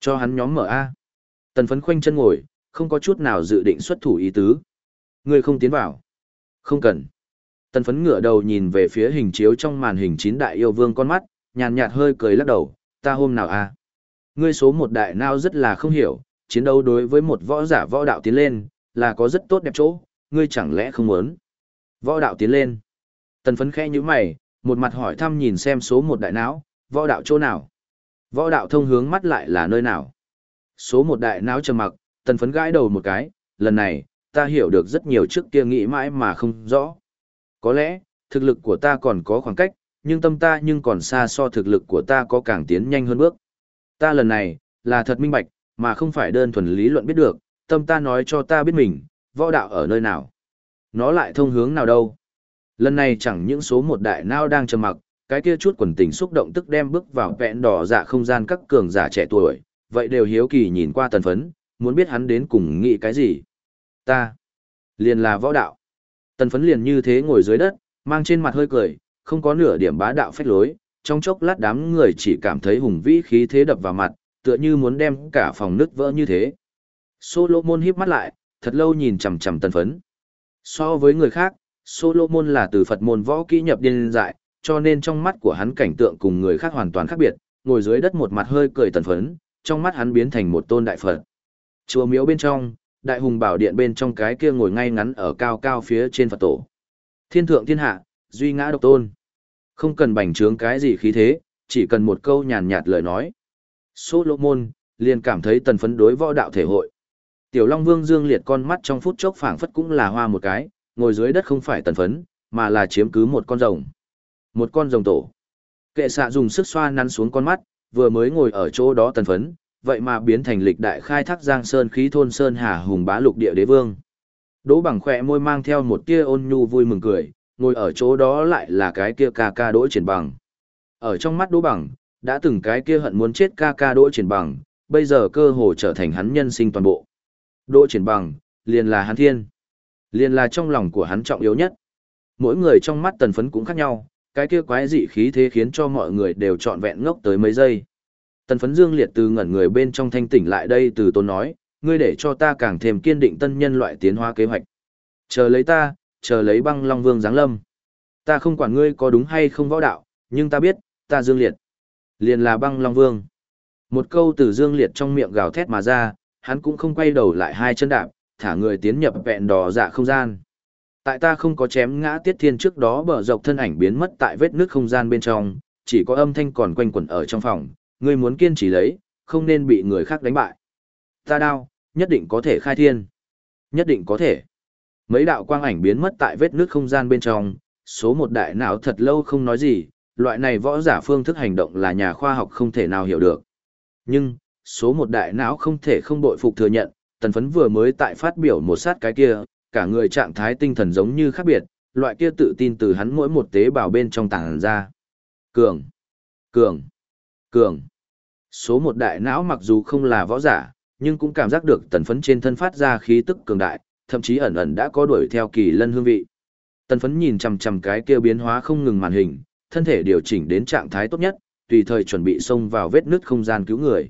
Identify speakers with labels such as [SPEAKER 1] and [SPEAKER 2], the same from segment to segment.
[SPEAKER 1] Cho hắn nhóm mở A. Tần phấn khoanh chân ngồi, không có chút nào dự định xuất thủ ý tứ. Ngươi không tiến vào. Không cần. Tần phấn ngửa đầu nhìn về phía hình chiếu trong màn hình chín đại yêu vương con mắt, nhàn nhạt hơi cười lắc đầu, ta hôm nào a Ngươi số một đại nào rất là không hiểu, chiến đấu đối với một võ giả võ đạo tiến lên, là có rất tốt đẹp chỗ, ngươi chẳng lẽ không muốn. Võ đạo tiến lên. Tần phấn khẽ như mày, một mặt hỏi thăm nhìn xem số một đại não, võ đạo chỗ nào. Võ đạo thông hướng mắt lại là nơi nào. Số một đại não trầm mặc, tần phấn gãi đầu một cái, lần này, ta hiểu được rất nhiều trước kia nghĩ mãi mà không rõ. Có lẽ, thực lực của ta còn có khoảng cách, nhưng tâm ta nhưng còn xa so thực lực của ta có càng tiến nhanh hơn bước. Ta lần này, là thật minh bạch, mà không phải đơn thuần lý luận biết được, tâm ta nói cho ta biết mình, võ đạo ở nơi nào. Nó lại thông hướng nào đâu. Lần này chẳng những số một đại não đang trầm mặc, cái kia chút quần tình xúc động tức đem bước vào vẹn đỏ dạ không gian các cường giả trẻ tuổi, vậy đều hiếu kỳ nhìn qua tần phấn, muốn biết hắn đến cùng nghĩ cái gì. Ta, liền là võ đạo. Tần phấn liền như thế ngồi dưới đất, mang trên mặt hơi cười, không có nửa điểm bá đạo phách lối, trong chốc lát đám người chỉ cảm thấy hùng vĩ khí thế đập vào mặt, tựa như muốn đem cả phòng nứt vỡ như thế. Solomon híp mắt lại, thật lâu nhìn chằm chằm tần phấn. So với người khác, Solomon là từ Phật môn võ kỹ nhập điên dại, cho nên trong mắt của hắn cảnh tượng cùng người khác hoàn toàn khác biệt, ngồi dưới đất một mặt hơi cười tần phấn, trong mắt hắn biến thành một tôn đại Phật. Chùa miếu bên trong, đại hùng bảo điện bên trong cái kia ngồi ngay ngắn ở cao cao phía trên Phật tổ. Thiên thượng thiên hạ, duy ngã độc tôn. Không cần bành trướng cái gì khí thế, chỉ cần một câu nhàn nhạt lời nói. Solomon, liền cảm thấy tần phấn đối võ đạo thể hội. Tiểu Long Vương Dương liệt con mắt trong phút chốc phảng phất cũng là hoa một cái, ngồi dưới đất không phải tần phấn, mà là chiếm cứ một con rồng. Một con rồng tổ. Kệ xạ dùng sức xoa nắn xuống con mắt, vừa mới ngồi ở chỗ đó tần phấn, vậy mà biến thành lịch đại khai thác giang sơn khí thôn sơn hà hùng bá lục địa đế vương. Đỗ bằng khỏe môi mang theo một tia ôn nhu vui mừng cười, ngồi ở chỗ đó lại là cái kia ca ca đỗ triển bằng. Ở trong mắt đỗ bằng, đã từng cái kia hận muốn chết ca ca đỗ triển bằng, bây giờ cơ hồ trở thành hắn nhân sinh toàn bộ. Đỗ triển bằng, liền là hắn thiên. Liền là trong lòng của hắn trọng yếu nhất. Mỗi người trong mắt tần phấn cũng khác nhau, cái kia quái dị khí thế khiến cho mọi người đều trọn vẹn ngốc tới mấy giây. Tần phấn dương liệt từ ngẩn người bên trong thanh tỉnh lại đây từ tôn nói, ngươi để cho ta càng thêm kiên định tân nhân loại tiến hóa kế hoạch. Chờ lấy ta, chờ lấy băng long vương giáng lâm. Ta không quản ngươi có đúng hay không võ đạo, nhưng ta biết, ta dương liệt. Liền là băng long vương. Một câu từ dương liệt trong miệng gào thét mà ra, hắn cũng không quay đầu lại hai chân đạp, thả người tiến nhập vẹn đỏ dạ không gian. Tại ta không có chém ngã tiết thiên trước đó bờ dọc thân ảnh biến mất tại vết nước không gian bên trong, chỉ có âm thanh còn quanh quẩn ở trong phòng, ngươi muốn kiên trì lấy, không nên bị người khác đánh bại. Ta đao, nhất định có thể khai thiên. Nhất định có thể. Mấy đạo quang ảnh biến mất tại vết nước không gian bên trong, số một đại não thật lâu không nói gì, loại này võ giả phương thức hành động là nhà khoa học không thể nào hiểu được. Nhưng, số một đại não không thể không bội phục thừa nhận, tần phấn vừa mới tại phát biểu một sát cái kia, cả người trạng thái tinh thần giống như khác biệt, loại kia tự tin từ hắn mỗi một tế bào bên trong tàng ra. Cường, cường, cường. Số một đại não mặc dù không là võ giả, nhưng cũng cảm giác được tần phấn trên thân phát ra khí tức cường đại, thậm chí ẩn ẩn đã có đuổi theo kỳ lân hương vị. Tần phấn nhìn chằm chằm cái kia biến hóa không ngừng màn hình, thân thể điều chỉnh đến trạng thái tốt nhất, tùy thời chuẩn bị xông vào vết nứt không gian cứu người.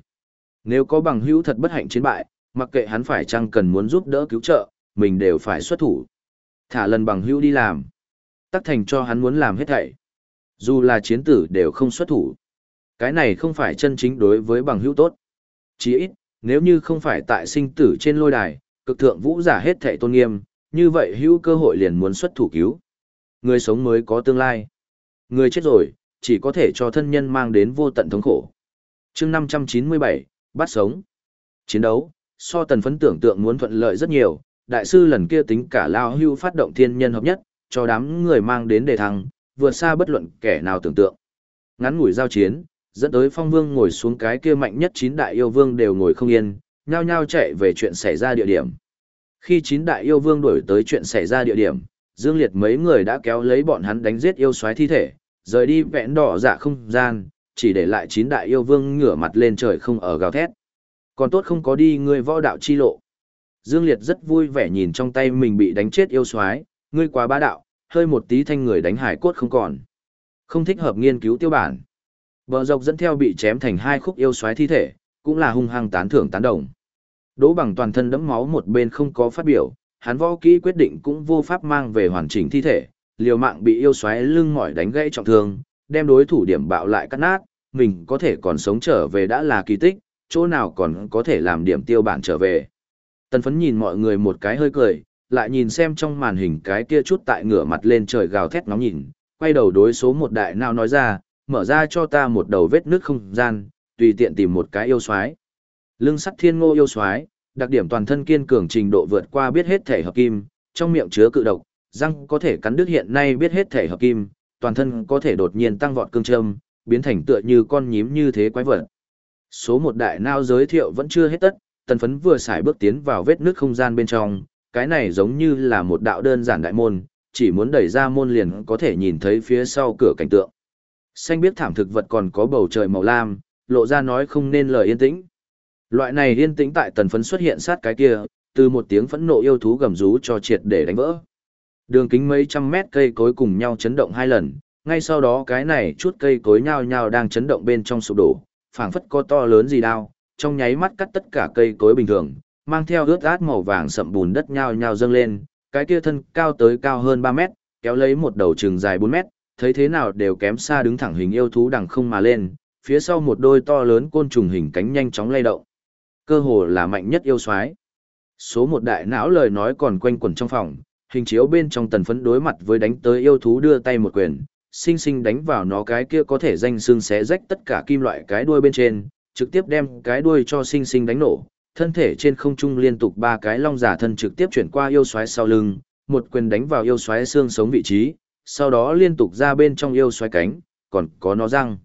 [SPEAKER 1] Nếu có bằng hữu thật bất hạnh chiến bại, mặc kệ hắn phải chăng cần muốn giúp đỡ cứu trợ, mình đều phải xuất thủ. Thả lần bằng hữu đi làm. Tắc thành cho hắn muốn làm hết thảy. Dù là chiến tử đều không xuất thủ. Cái này không phải chân chính đối với bằng hữu tốt. Chỉ ít, nếu như không phải tại sinh tử trên lôi đài, cực thượng vũ giả hết thảy tôn nghiêm, như vậy hữu cơ hội liền muốn xuất thủ cứu. Người sống mới có tương lai. Người chết rồi, chỉ có thể cho thân nhân mang đến vô tận thống khổ. chương 597, bắt sống. Chiến đấu, so tần phấn tưởng tượng muốn thuận lợi rất nhiều, đại sư lần kia tính cả lao hưu phát động thiên nhân hợp nhất, cho đám người mang đến đề thăng, vượt xa bất luận kẻ nào tưởng tượng. Ngắn ngủi giao chiến, dẫn tới phong vương ngồi xuống cái kia mạnh nhất chín đại yêu vương đều ngồi không yên, nhao nhao chạy về chuyện xảy ra địa điểm. Khi chín đại yêu vương đổi tới chuyện xảy ra địa điểm, Dương Liệt mấy người đã kéo lấy bọn hắn đánh giết yêu soái thi thể, rời đi vẹn đỏ dạ không gian, chỉ để lại chín đại yêu vương ngửa mặt lên trời không ở gào thét. Còn tốt không có đi người võ đạo chi lộ. Dương Liệt rất vui vẻ nhìn trong tay mình bị đánh chết yêu soái, ngươi quá bá đạo, hơi một tí thanh người đánh hải cốt không còn. Không thích hợp nghiên cứu tiêu bản. Bờ dọc dẫn theo bị chém thành hai khúc yêu soái thi thể, cũng là hung hăng tán thưởng tán đồng. Đỗ bằng toàn thân đẫm máu một bên không có phát biểu, hắn võ kỹ quyết định cũng vô pháp mang về hoàn chỉnh thi thể, liều mạng bị yêu xoáy lưng mỏi đánh gãy trọng thương, đem đối thủ điểm bạo lại cắt nát, mình có thể còn sống trở về đã là kỳ tích, chỗ nào còn có thể làm điểm tiêu bản trở về. Tần phấn nhìn mọi người một cái hơi cười, lại nhìn xem trong màn hình cái kia chút tại ngửa mặt lên trời gào thét nóng nhìn, quay đầu đối số một đại nào nói ra, mở ra cho ta một đầu vết nước không gian, tùy tiện tìm một cái yêu xoái. Lưng sắt thiên ngô yêu xoái, đặc điểm toàn thân kiên cường trình độ vượt qua biết hết thể hợp kim, trong miệng chứa cự độc, răng có thể cắn đứt hiện nay biết hết thể hợp kim, toàn thân có thể đột nhiên tăng vọt cương trâm, biến thành tựa như con nhím như thế quái vật. Số một đại nao giới thiệu vẫn chưa hết tất, tần phấn vừa xài bước tiến vào vết nước không gian bên trong, cái này giống như là một đạo đơn giản đại môn, chỉ muốn đẩy ra môn liền có thể nhìn thấy phía sau cửa cảnh tượng. Xanh biết thảm thực vật còn có bầu trời màu lam, lộ ra nói không nên lời yên tĩnh. Loại này yên tĩnh tại tần phấn xuất hiện sát cái kia, từ một tiếng phẫn nộ yêu thú gầm rú cho triệt để đánh vỡ. Đường kính mấy trăm mét cây cối cùng nhau chấn động hai lần, ngay sau đó cái này chút cây cối nhao nhao đang chấn động bên trong sụp đổ, phảng phất có to lớn gì đau, trong nháy mắt cắt tất cả cây cối bình thường, mang theo ướt át màu vàng sậm bùn đất nhao nhao dâng lên, cái kia thân cao tới cao hơn 3 mét, kéo lấy một đầu trường dài 4 mét, thấy thế nào đều kém xa đứng thẳng hình yêu thú đằng không mà lên, phía sau một đôi to lớn côn trùng hình cánh nhanh chóng lay động. Cơ hồ là mạnh nhất yêu soái. Số một đại não lời nói còn quanh quẩn trong phòng, hình chiếu bên trong tần phấn đối mặt với đánh tới yêu thú đưa tay một quyền, sinh sinh đánh vào nó cái kia có thể danh xương xé rách tất cả kim loại cái đuôi bên trên, trực tiếp đem cái đuôi cho sinh sinh đánh nổ, thân thể trên không trung liên tục ba cái long giả thân trực tiếp chuyển qua yêu xoáy sau lưng, một quyền đánh vào yêu xoáy xương sống vị trí, sau đó liên tục ra bên trong yêu xoáy cánh, còn có nó răng.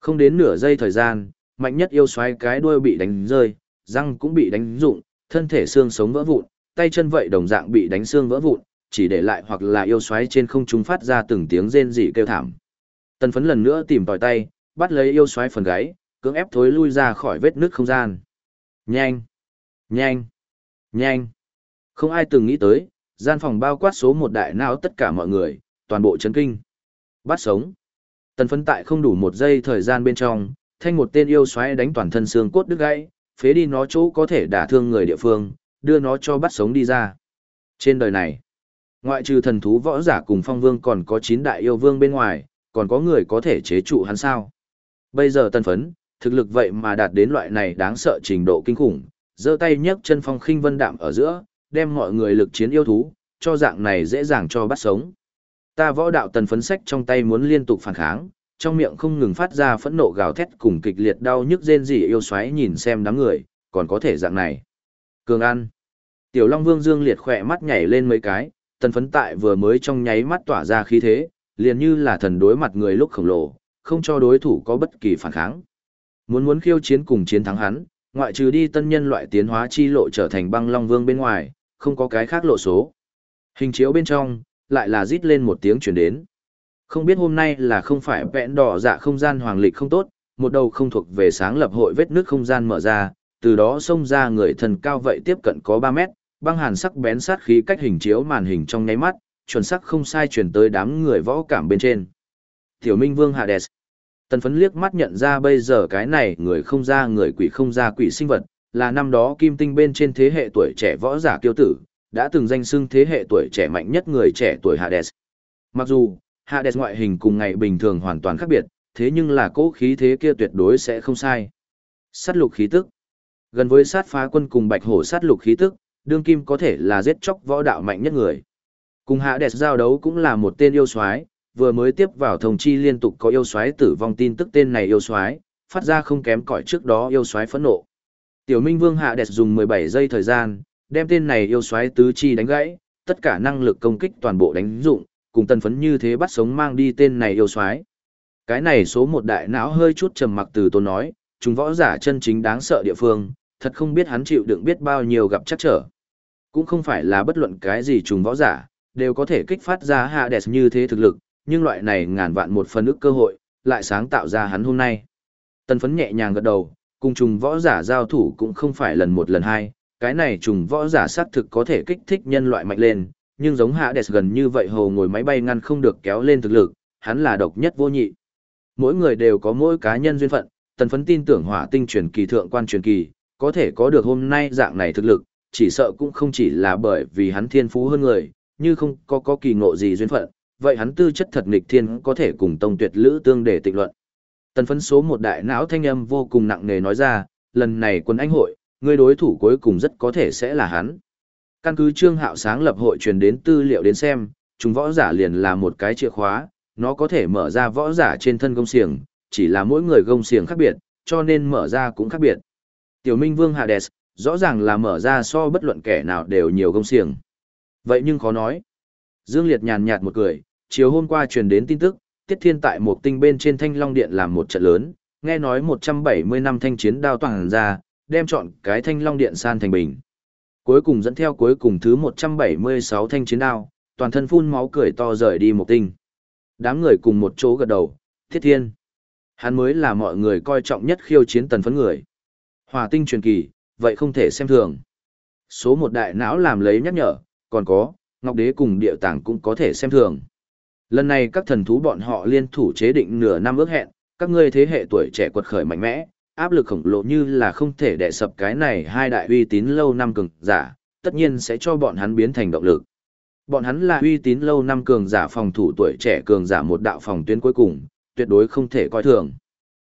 [SPEAKER 1] Không đến nửa giây thời gian, mạnh nhất yêu xoáy cái đuôi bị đánh rơi, răng cũng bị đánh rụng, thân thể xương sống vỡ vụn, tay chân vậy đồng dạng bị đánh xương vỡ vụn, chỉ để lại hoặc là yêu xoáy trên không trung phát ra từng tiếng rên rỉ kêu thảm. Tần phấn lần nữa tìm tòi tay, bắt lấy yêu xoáy phần gáy, cưỡng ép thối lui ra khỏi vết nước không gian. Nhanh! Nhanh! Nhanh! Không ai từng nghĩ tới, gian phòng bao quát số một đại não tất cả mọi người, toàn bộ chấn kinh. Bắt sống! Tần phấn tại không đủ một giây thời gian bên trong, thanh một tên yêu xoáy đánh toàn thân xương cốt đứt gãy, phế đi nó chỗ có thể đả thương người địa phương, đưa nó cho bắt sống đi ra. Trên đời này, ngoại trừ thần thú võ giả cùng phong vương còn có 9 đại yêu vương bên ngoài, còn có người có thể chế trụ hắn sao. Bây giờ tân phấn, thực lực vậy mà đạt đến loại này đáng sợ trình độ kinh khủng, giơ tay nhấc chân phong khinh vân đạm ở giữa, đem mọi người lực chiến yêu thú, cho dạng này dễ dàng cho bắt sống. Ta võ đạo tần phấn sách trong tay muốn liên tục phản kháng, trong miệng không ngừng phát ra phẫn nộ gào thét cùng kịch liệt đau nhức rên rỉ yêu xoáy nhìn xem đám người, còn có thể dạng này. Cường ăn. Tiểu Long Vương Dương liệt khỏe mắt nhảy lên mấy cái, tần phấn tại vừa mới trong nháy mắt tỏa ra khí thế, liền như là thần đối mặt người lúc khổng lồ, không cho đối thủ có bất kỳ phản kháng. Muốn muốn khiêu chiến cùng chiến thắng hắn, ngoại trừ đi tân nhân loại tiến hóa chi lộ trở thành băng long vương bên ngoài, không có cái khác lộ số. Hình chiếu bên trong, lại là rít lên một tiếng chuyển đến. Không biết hôm nay là không phải vẹn đỏ dạ không gian hoàng lịch không tốt, một đầu không thuộc về sáng lập hội vết nước không gian mở ra, từ đó xông ra người thần cao vậy tiếp cận có 3 mét, băng hàn sắc bén sát khí cách hình chiếu màn hình trong nháy mắt, chuẩn sắc không sai chuyển tới đám người võ cảm bên trên. Tiểu Minh Vương Hades. Tần phấn liếc mắt nhận ra bây giờ cái này người không ra người quỷ không ra quỷ sinh vật, là năm đó kim tinh bên trên thế hệ tuổi trẻ võ giả kiêu tử, đã từng danh xưng thế hệ tuổi trẻ mạnh nhất người trẻ tuổi Hades. Mặc dù, Hades ngoại hình cùng ngày bình thường hoàn toàn khác biệt, thế nhưng là cố khí thế kia tuyệt đối sẽ không sai. Sát lục khí tức. Gần với sát phá quân cùng bạch hổ sát lục khí tức, đương kim có thể là giết chóc võ đạo mạnh nhất người. Cùng Hades giao đấu cũng là một tên yêu soái, vừa mới tiếp vào thông chi liên tục có yêu soái tử vong tin tức tên này yêu soái, phát ra không kém cỏi trước đó yêu soái phẫn nộ. Tiểu Minh Vương hạ đẹp dùng 17 giây thời gian, đem tên này yêu soái tứ chi đánh gãy, tất cả năng lực công kích toàn bộ đánh dụng, cùng tân phấn như thế bắt sống mang đi tên này yêu soái. Cái này số một đại não hơi chút trầm mặc từ tôn nói, chúng võ giả chân chính đáng sợ địa phương, thật không biết hắn chịu đựng biết bao nhiêu gặp chắc trở. Cũng không phải là bất luận cái gì trùng võ giả, đều có thể kích phát ra hạ đẹp như thế thực lực, nhưng loại này ngàn vạn một phần ức cơ hội, lại sáng tạo ra hắn hôm nay. Tân phấn nhẹ nhàng gật đầu, cùng trùng võ giả giao thủ cũng không phải lần một lần hai, cái này trùng võ giả xác thực có thể kích thích nhân loại mạnh lên, nhưng giống hạ đẹp gần như vậy hồ ngồi máy bay ngăn không được kéo lên thực lực, hắn là độc nhất vô nhị. Mỗi người đều có mỗi cá nhân duyên phận, tần phấn tin tưởng hỏa tinh truyền kỳ thượng quan truyền kỳ, có thể có được hôm nay dạng này thực lực, chỉ sợ cũng không chỉ là bởi vì hắn thiên phú hơn người, như không có có kỳ ngộ gì duyên phận, vậy hắn tư chất thật nghịch thiên có thể cùng tông tuyệt lữ tương để tịnh luận. Tần phấn số một đại não thanh âm vô cùng nặng nề nói ra, lần này quân anh hội, người đối thủ cuối cùng rất có thể sẽ là hắn. Căn cứ trương hạo sáng lập hội truyền đến tư liệu đến xem, chúng võ giả liền là một cái chìa khóa, nó có thể mở ra võ giả trên thân gông xiềng, chỉ là mỗi người gông xiềng khác biệt, cho nên mở ra cũng khác biệt. Tiểu Minh Vương Hades, rõ ràng là mở ra so bất luận kẻ nào đều nhiều gông xiềng. Vậy nhưng khó nói. Dương Liệt nhàn nhạt một cười, chiều hôm qua truyền đến tin tức, Tiết Thiên tại một tinh bên trên Thanh Long Điện làm một trận lớn, nghe nói 170 năm thanh chiến đao toàn ra, đem chọn cái Thanh Long Điện san thành bình. Cuối cùng dẫn theo cuối cùng thứ 176 thanh chiến đao, toàn thân phun máu cười to rời đi một tinh. Đám người cùng một chỗ gật đầu, Thiết Thiên. Hắn mới là mọi người coi trọng nhất khiêu chiến tần phấn người. Hòa tinh truyền kỳ, vậy không thể xem thường. Số một đại não làm lấy nhắc nhở, còn có, Ngọc Đế cùng địa tàng cũng có thể xem thường. Lần này các thần thú bọn họ liên thủ chế định nửa năm ước hẹn, các ngươi thế hệ tuổi trẻ quật khởi mạnh mẽ, áp lực khổng lồ như là không thể đè sập cái này hai đại uy tín lâu năm cường giả, tất nhiên sẽ cho bọn hắn biến thành động lực. Bọn hắn là uy tín lâu năm cường giả phòng thủ tuổi trẻ cường giả một đạo phòng tuyến cuối cùng, tuyệt đối không thể coi thường.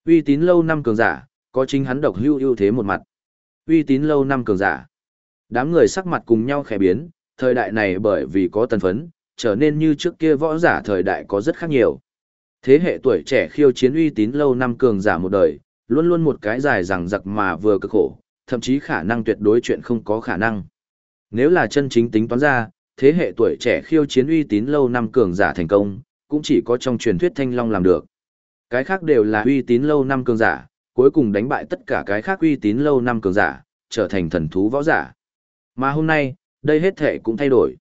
[SPEAKER 1] Uy tín lâu năm cường giả, có chính hắn độc hưu ưu thế một mặt. Uy tín lâu năm cường giả. Đám người sắc mặt cùng nhau khẽ biến, thời đại này bởi vì có tần phấn, trở nên như trước kia võ giả thời đại có rất khác nhiều. Thế hệ tuổi trẻ khiêu chiến uy tín lâu năm cường giả một đời, luôn luôn một cái dài rằng giặc mà vừa cực khổ, thậm chí khả năng tuyệt đối chuyện không có khả năng. Nếu là chân chính tính toán ra, thế hệ tuổi trẻ khiêu chiến uy tín lâu năm cường giả thành công, cũng chỉ có trong truyền thuyết Thanh Long làm được. Cái khác đều là uy tín lâu năm cường giả, cuối cùng đánh bại tất cả cái khác uy tín lâu năm cường giả, trở thành thần thú võ giả. Mà hôm nay, đây hết thể cũng thay đổi.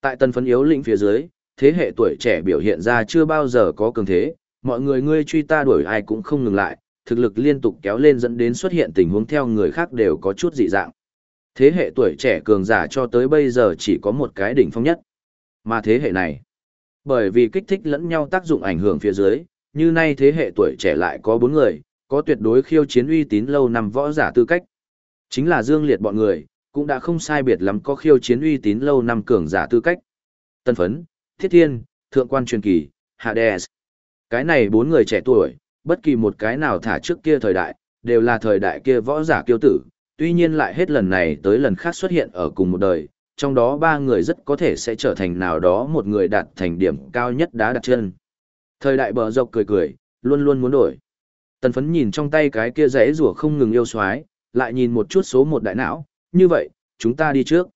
[SPEAKER 1] Tại tần phấn yếu lĩnh phía dưới, thế hệ tuổi trẻ biểu hiện ra chưa bao giờ có cường thế, mọi người ngươi truy ta đuổi ai cũng không ngừng lại, thực lực liên tục kéo lên dẫn đến xuất hiện tình huống theo người khác đều có chút dị dạng. Thế hệ tuổi trẻ cường giả cho tới bây giờ chỉ có một cái đỉnh phong nhất. Mà thế hệ này, bởi vì kích thích lẫn nhau tác dụng ảnh hưởng phía dưới, như nay thế hệ tuổi trẻ lại có bốn người, có tuyệt đối khiêu chiến uy tín lâu năm võ giả tư cách. Chính là Dương Liệt bọn người, cũng đã không sai biệt lắm có khiêu chiến uy tín lâu năm cường giả tư cách. Tân Phấn, Thiết Thiên, Thượng quan truyền kỳ, Hades. Cái này bốn người trẻ tuổi, bất kỳ một cái nào thả trước kia thời đại, đều là thời đại kia võ giả kiêu tử, tuy nhiên lại hết lần này tới lần khác xuất hiện ở cùng một đời, trong đó ba người rất có thể sẽ trở thành nào đó một người đạt thành điểm cao nhất đá đặt chân. Thời đại bờ dọc cười cười, luôn luôn muốn đổi. Tần phấn nhìn trong tay cái kia rẽ rùa không ngừng yêu xoái, lại nhìn một chút số một đại não, như vậy, chúng ta đi trước.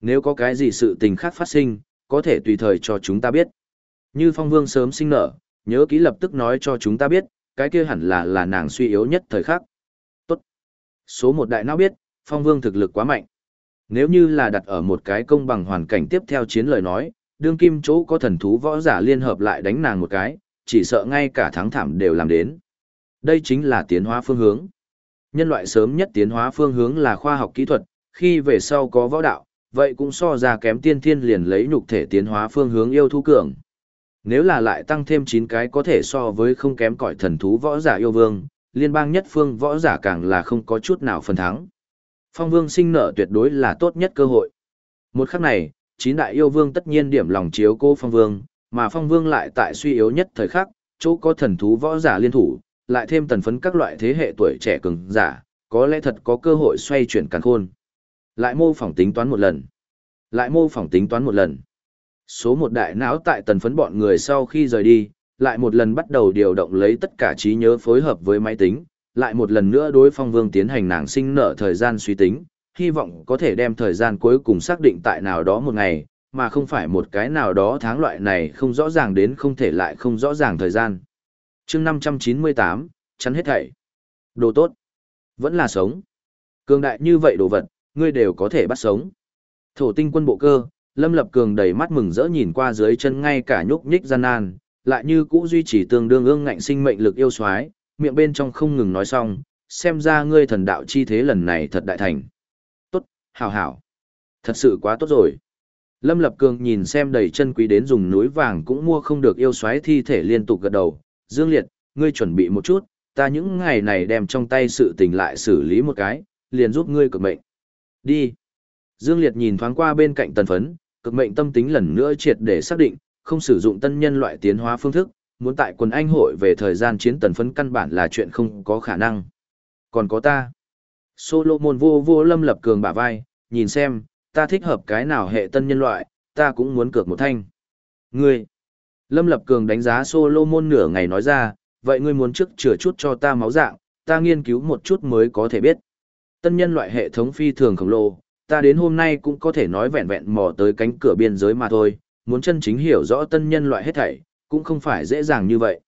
[SPEAKER 1] Nếu có cái gì sự tình khác phát sinh, có thể tùy thời cho chúng ta biết. Như phong vương sớm sinh nở, nhớ kỹ lập tức nói cho chúng ta biết, cái kia hẳn là là nàng suy yếu nhất thời khắc. Tốt. Số một đại não biết, phong vương thực lực quá mạnh. Nếu như là đặt ở một cái công bằng hoàn cảnh tiếp theo chiến lời nói, đương kim chỗ có thần thú võ giả liên hợp lại đánh nàng một cái, chỉ sợ ngay cả thắng thảm đều làm đến. Đây chính là tiến hóa phương hướng. Nhân loại sớm nhất tiến hóa phương hướng là khoa học kỹ thuật, khi về sau có võ đạo, vậy cũng so ra kém tiên thiên liền lấy nhục thể tiến hóa phương hướng yêu thú cường. Nếu là lại tăng thêm 9 cái có thể so với không kém cỏi thần thú võ giả yêu vương, liên bang nhất phương võ giả càng là không có chút nào phần thắng. Phong vương sinh nở tuyệt đối là tốt nhất cơ hội. Một khắc này, chín đại yêu vương tất nhiên điểm lòng chiếu cô phong vương, mà phong vương lại tại suy yếu nhất thời khắc, chỗ có thần thú võ giả liên thủ, lại thêm tần phấn các loại thế hệ tuổi trẻ cường giả, có lẽ thật có cơ hội xoay chuyển càn khôn. Lại mô phỏng tính toán một lần. Lại mô phỏng tính toán một lần. Số một đại não tại tần phấn bọn người sau khi rời đi, lại một lần bắt đầu điều động lấy tất cả trí nhớ phối hợp với máy tính, lại một lần nữa đối phong vương tiến hành nàng sinh nợ thời gian suy tính, hy vọng có thể đem thời gian cuối cùng xác định tại nào đó một ngày, mà không phải một cái nào đó tháng loại này không rõ ràng đến không thể lại không rõ ràng thời gian chương 598, chắn hết thảy. Đồ tốt. Vẫn là sống. Cường đại như vậy đồ vật, ngươi đều có thể bắt sống. Thổ tinh quân bộ cơ, Lâm Lập Cường đầy mắt mừng rỡ nhìn qua dưới chân ngay cả nhúc nhích gian nan, lại như cũ duy trì tương đương ương ngạnh sinh mệnh lực yêu xoái, miệng bên trong không ngừng nói xong, xem ra ngươi thần đạo chi thế lần này thật đại thành. Tốt, hảo hảo. Thật sự quá tốt rồi. Lâm Lập Cường nhìn xem đầy chân quý đến dùng núi vàng cũng mua không được yêu xoái thi thể liên tục gật đầu. Dương Liệt, ngươi chuẩn bị một chút, ta những ngày này đem trong tay sự tình lại xử lý một cái, liền giúp ngươi cực mệnh. Đi. Dương Liệt nhìn thoáng qua bên cạnh tần phấn, cực mệnh tâm tính lần nữa triệt để xác định, không sử dụng tân nhân loại tiến hóa phương thức, muốn tại quần anh hội về thời gian chiến tần phấn căn bản là chuyện không có khả năng. Còn có ta. Solomon vô vô lâm lập cường bả vai, nhìn xem, ta thích hợp cái nào hệ tân nhân loại, ta cũng muốn cược một thanh. Ngươi. Lâm lập cường đánh giá Solomon nửa ngày nói ra, vậy ngươi muốn trước chữa chút cho ta máu dạng, ta nghiên cứu một chút mới có thể biết. Tân nhân loại hệ thống phi thường khổng lồ, ta đến hôm nay cũng có thể nói vẹn vẹn mò tới cánh cửa biên giới mà thôi, muốn chân chính hiểu rõ tân nhân loại hết thảy, cũng không phải dễ dàng như vậy.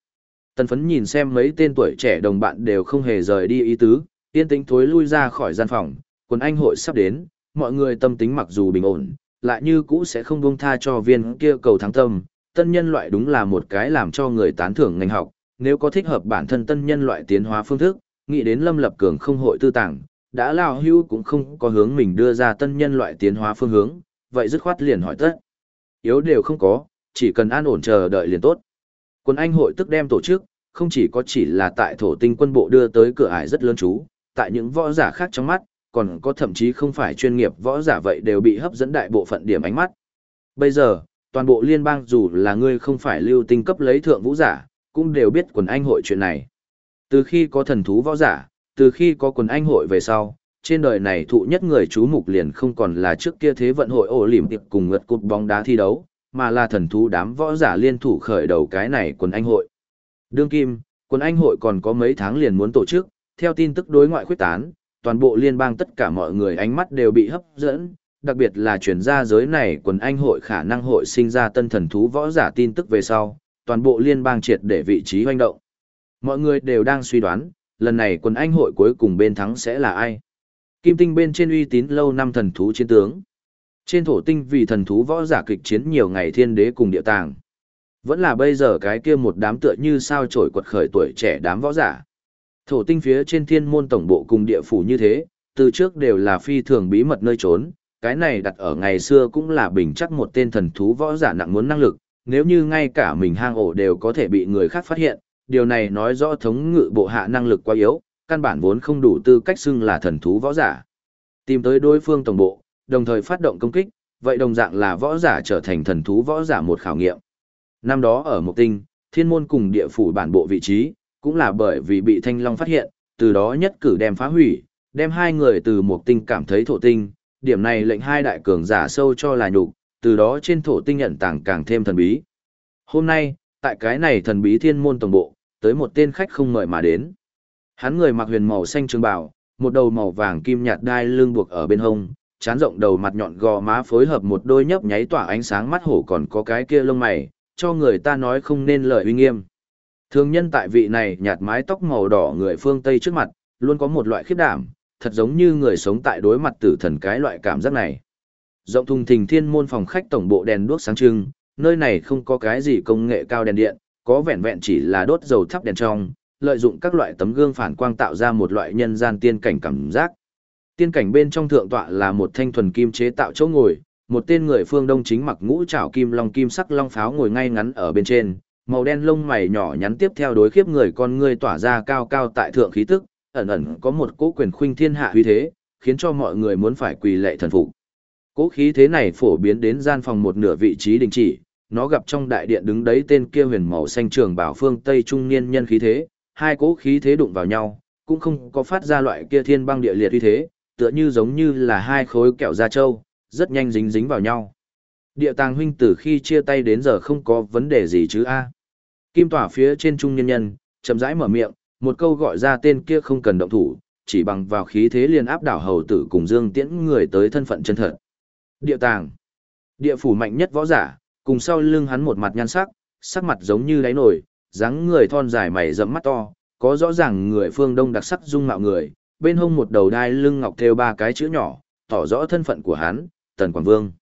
[SPEAKER 1] Tần phấn nhìn xem mấy tên tuổi trẻ đồng bạn đều không hề rời đi ý tứ, yên tĩnh thối lui ra khỏi gian phòng, quần anh hội sắp đến, mọi người tâm tính mặc dù bình ổn, lại như cũ sẽ không buông tha cho viên kia cầu thắng tâm. Tân nhân loại đúng là một cái làm cho người tán thưởng ngành học, nếu có thích hợp bản thân tân nhân loại tiến hóa phương thức, nghĩ đến Lâm Lập Cường không hội tư tàng, đã lao hưu cũng không có hướng mình đưa ra tân nhân loại tiến hóa phương hướng, vậy dứt khoát liền hỏi tất. Yếu đều không có, chỉ cần an ổn chờ đợi liền tốt. Quân Anh hội tức đem tổ chức, không chỉ có chỉ là tại thổ tinh quân bộ đưa tới cửa ải rất lớn chú, tại những võ giả khác trong mắt, còn có thậm chí không phải chuyên nghiệp võ giả vậy đều bị hấp dẫn đại bộ phận điểm ánh mắt. Bây giờ, toàn bộ liên bang dù là ngươi không phải lưu tinh cấp lấy thượng vũ giả, cũng đều biết quần anh hội chuyện này. Từ khi có thần thú võ giả, từ khi có quần anh hội về sau, trên đời này thụ nhất người chú mục liền không còn là trước kia thế vận hội ổ lỉm tiệp cùng ngượt cột bóng đá thi đấu, mà là thần thú đám võ giả liên thủ khởi đầu cái này quần anh hội. Đương kim, quần anh hội còn có mấy tháng liền muốn tổ chức, theo tin tức đối ngoại khuyết tán, toàn bộ liên bang tất cả mọi người ánh mắt đều bị hấp dẫn, đặc biệt là chuyển ra giới này quần anh hội khả năng hội sinh ra tân thần thú võ giả tin tức về sau, toàn bộ liên bang triệt để vị trí hoành động. Mọi người đều đang suy đoán, lần này quần anh hội cuối cùng bên thắng sẽ là ai? Kim tinh bên trên uy tín lâu năm thần thú chiến tướng. Trên thổ tinh vì thần thú võ giả kịch chiến nhiều ngày thiên đế cùng địa tàng. Vẫn là bây giờ cái kia một đám tựa như sao trổi quật khởi tuổi trẻ đám võ giả. Thổ tinh phía trên thiên môn tổng bộ cùng địa phủ như thế, từ trước đều là phi thường bí mật nơi trốn, cái này đặt ở ngày xưa cũng là bình chắc một tên thần thú võ giả nặng muốn năng lực, nếu như ngay cả mình hang ổ đều có thể bị người khác phát hiện, điều này nói rõ thống ngự bộ hạ năng lực quá yếu, căn bản vốn không đủ tư cách xưng là thần thú võ giả. Tìm tới đối phương tổng bộ, đồng thời phát động công kích, vậy đồng dạng là võ giả trở thành thần thú võ giả một khảo nghiệm. Năm đó ở Mộc Tinh, thiên môn cùng địa phủ bản bộ vị trí, cũng là bởi vì bị Thanh Long phát hiện, từ đó nhất cử đem phá hủy, đem hai người từ Mộc Tinh cảm thấy thổ tinh, điểm này lệnh hai đại cường giả sâu cho là nhục, từ đó trên thổ tinh nhận tàng càng thêm thần bí. Hôm nay, tại cái này thần bí thiên môn tổng bộ, tới một tên khách không mời mà đến. Hắn người mặc huyền màu xanh trường bào, một đầu màu vàng kim nhạt đai lưng buộc ở bên hông, chán rộng đầu mặt nhọn gò má phối hợp một đôi nhấp nháy tỏa ánh sáng mắt hổ còn có cái kia lông mày, cho người ta nói không nên lời uy nghiêm. Thường nhân tại vị này nhạt mái tóc màu đỏ người phương Tây trước mặt, luôn có một loại khiếp đảm, thật giống như người sống tại đối mặt tử thần cái loại cảm giác này. Rộng thùng thình thiên môn phòng khách tổng bộ đèn đuốc sáng trưng, nơi này không có cái gì công nghệ cao đèn điện, có vẹn vẹn chỉ là đốt dầu thắp đèn trong, lợi dụng các loại tấm gương phản quang tạo ra một loại nhân gian tiên cảnh cảm giác. Tiên cảnh bên trong thượng tọa là một thanh thuần kim chế tạo chỗ ngồi, một tên người phương đông chính mặc ngũ trảo kim long kim sắc long pháo ngồi ngay ngắn ở bên trên, màu đen lông mày nhỏ nhắn tiếp theo đối khiếp người con người tỏa ra cao cao tại thượng khí tức, ẩn ẩn có một cỗ quyền khuynh thiên hạ uy thế, khiến cho mọi người muốn phải quỳ lệ thần phục. Cỗ khí thế này phổ biến đến gian phòng một nửa vị trí đình chỉ, nó gặp trong đại điện đứng đấy tên kia huyền màu xanh trường bảo phương Tây trung niên nhân khí thế, hai cỗ khí thế đụng vào nhau, cũng không có phát ra loại kia thiên băng địa liệt uy thế, tựa như giống như là hai khối kẹo da trâu, rất nhanh dính dính vào nhau. Địa tàng huynh từ khi chia tay đến giờ không có vấn đề gì chứ a. Kim tỏa phía trên trung nhân nhân, chậm rãi mở miệng, một câu gọi ra tên kia không cần động thủ, chỉ bằng vào khí thế liền áp đảo hầu tử cùng Dương Tiễn người tới thân phận chân thật. Địa tàng. Địa phủ mạnh nhất võ giả, cùng sau lưng hắn một mặt nhan sắc, sắc mặt giống như đáy nổi, dáng người thon dài mày rậm mắt to, có rõ ràng người phương đông đặc sắc dung mạo người, bên hông một đầu đai lưng ngọc thêu ba cái chữ nhỏ, tỏ rõ thân phận của hắn, Tần Quảng Vương.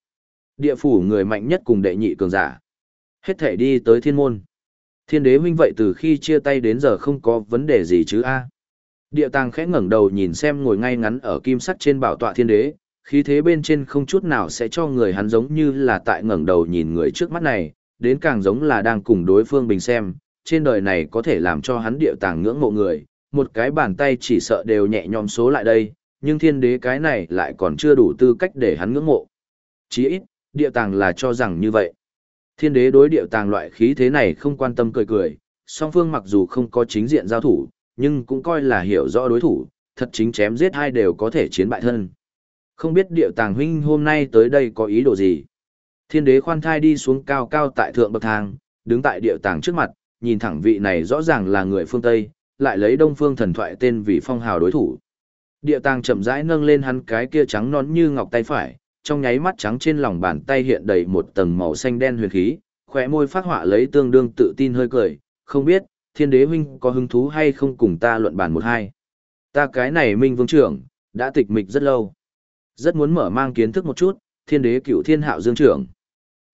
[SPEAKER 1] Địa phủ người mạnh nhất cùng đệ nhị cường giả. Hết thể đi tới thiên môn. Thiên đế huynh vậy từ khi chia tay đến giờ không có vấn đề gì chứ a Địa tàng khẽ ngẩng đầu nhìn xem ngồi ngay ngắn ở kim sắt trên bảo tọa thiên đế, khí thế bên trên không chút nào sẽ cho người hắn giống như là tại ngẩng đầu nhìn người trước mắt này, đến càng giống là đang cùng đối phương bình xem, trên đời này có thể làm cho hắn địa tàng ngưỡng mộ người, một cái bàn tay chỉ sợ đều nhẹ nhõm số lại đây, nhưng thiên đế cái này lại còn chưa đủ tư cách để hắn ngưỡng mộ. Chí ít, địa tàng là cho rằng như vậy. Thiên đế đối điệu tàng loại khí thế này không quan tâm cười cười, song phương mặc dù không có chính diện giao thủ, nhưng cũng coi là hiểu rõ đối thủ, thật chính chém giết hai đều có thể chiến bại thân. Không biết điệu tàng huynh hôm nay tới đây có ý đồ gì. Thiên đế khoan thai đi xuống cao cao tại thượng bậc thang, đứng tại điệu tàng trước mặt, nhìn thẳng vị này rõ ràng là người phương Tây, lại lấy đông phương thần thoại tên vì phong hào đối thủ. Điệu tàng chậm rãi nâng lên hắn cái kia trắng nón như ngọc tay phải, trong nháy mắt trắng trên lòng bàn tay hiện đầy một tầng màu xanh đen huyền khí, khóe môi phát họa lấy tương đương tự tin hơi cười, không biết, thiên đế huynh có hứng thú hay không cùng ta luận bàn một hai. Ta cái này minh vương trưởng, đã tịch mịch rất lâu. Rất muốn mở mang kiến thức một chút, thiên đế cựu thiên hạo dương trưởng.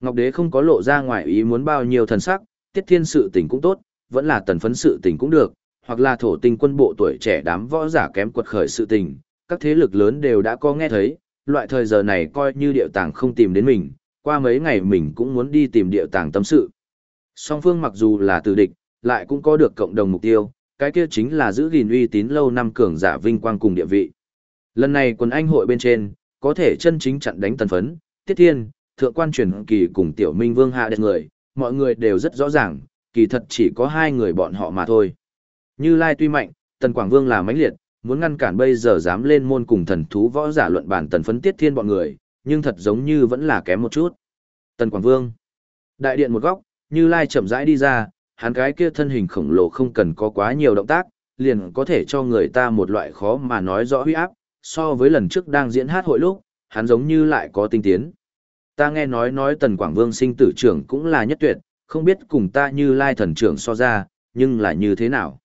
[SPEAKER 1] Ngọc đế không có lộ ra ngoài ý muốn bao nhiêu thần sắc, tiết thiên sự tình cũng tốt, vẫn là tần phấn sự tình cũng được, hoặc là thổ tinh quân bộ tuổi trẻ đám võ giả kém quật khởi sự tình, các thế lực lớn đều đã có nghe thấy, loại thời giờ này coi như điệu tàng không tìm đến mình, qua mấy ngày mình cũng muốn đi tìm điệu tàng tâm sự. Song phương mặc dù là tử địch, lại cũng có được cộng đồng mục tiêu, cái kia chính là giữ gìn uy tín lâu năm cường giả vinh quang cùng địa vị. Lần này quần anh hội bên trên, có thể chân chính chặn đánh tần phấn, tiết thiên, thượng quan truyền kỳ cùng tiểu minh vương hạ đẹp người, mọi người đều rất rõ ràng, kỳ thật chỉ có hai người bọn họ mà thôi. Như Lai tuy mạnh, tần quảng vương là mãnh liệt, muốn ngăn cản bây giờ dám lên môn cùng thần thú võ giả luận bản tần phấn tiết thiên bọn người, nhưng thật giống như vẫn là kém một chút. Tần quảng vương, đại điện một góc, Như Lai chậm rãi đi ra, hắn cái kia thân hình khổng lồ không cần có quá nhiều động tác, liền có thể cho người ta một loại khó mà nói rõ huy áp, so với lần trước đang diễn hát hội lúc, hắn giống như lại có tinh tiến. Ta nghe nói nói Tần Quảng Vương sinh tử trưởng cũng là nhất tuyệt, không biết cùng ta như lai thần trưởng so ra, nhưng là như thế nào.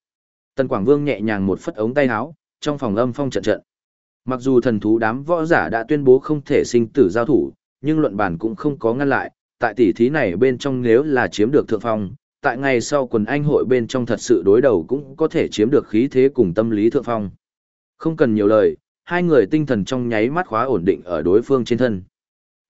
[SPEAKER 1] Tần Quảng Vương nhẹ nhàng một phất ống tay áo, trong phòng âm phong trận trận. Mặc dù thần thú đám võ giả đã tuyên bố không thể sinh tử giao thủ, nhưng luận bản cũng không có ngăn lại, tại tỷ thí này bên trong nếu là chiếm được thượng phong, tại ngày sau quần anh hội bên trong thật sự đối đầu cũng có thể chiếm được khí thế cùng tâm lý thượng phong. Không cần nhiều lời, hai người tinh thần trong nháy mắt khóa ổn định ở đối phương trên thân.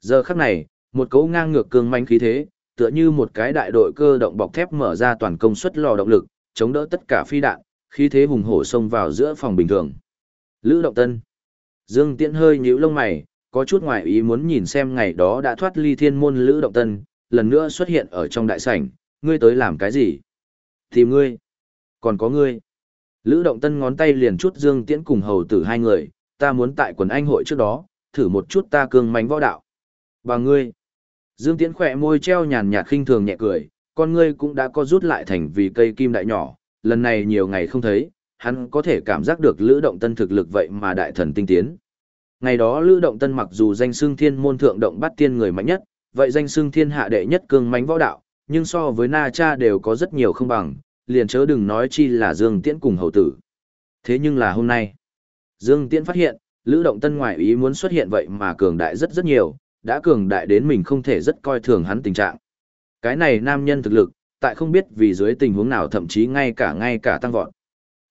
[SPEAKER 1] Giờ khắc này, một cấu ngang ngược cường manh khí thế, tựa như một cái đại đội cơ động bọc thép mở ra toàn công suất lò động lực, chống đỡ tất cả phi đạn, khí thế hùng hổ xông vào giữa phòng bình thường. Lữ Động Tân. Dương Tiễn hơi nhíu lông mày, có chút ngoài ý muốn nhìn xem ngày đó đã thoát ly thiên môn Lữ Động Tân, lần nữa xuất hiện ở trong đại sảnh, ngươi tới làm cái gì? Tìm ngươi. Còn có ngươi. Lữ Động Tân ngón tay liền chút Dương Tiễn cùng hầu tử hai người, ta muốn tại quần anh hội trước đó, thử một chút ta cương mánh võ đạo. Và ngươi. Dương Tiễn khỏe môi treo nhàn nhạt khinh thường nhẹ cười, con ngươi cũng đã có rút lại thành vì cây kim đại nhỏ, lần này nhiều ngày không thấy, hắn có thể cảm giác được Lữ Động Tân thực lực vậy mà đại thần tinh tiến. Ngày đó Lữ Động Tân mặc dù danh xưng thiên môn thượng động bắt tiên người mạnh nhất, vậy danh xưng thiên hạ đệ nhất cương mánh võ đạo, nhưng so với Na Cha đều có rất nhiều không bằng, liền chớ đừng nói chi là Dương Tiễn cùng hầu tử. Thế nhưng là hôm nay, Dương Tiễn phát hiện, Lữ Động Tân ngoại ý muốn xuất hiện vậy mà cường đại rất rất nhiều, đã cường đại đến mình không thể rất coi thường hắn tình trạng. Cái này nam nhân thực lực, tại không biết vì dưới tình huống nào thậm chí ngay cả ngay cả tăng vọt.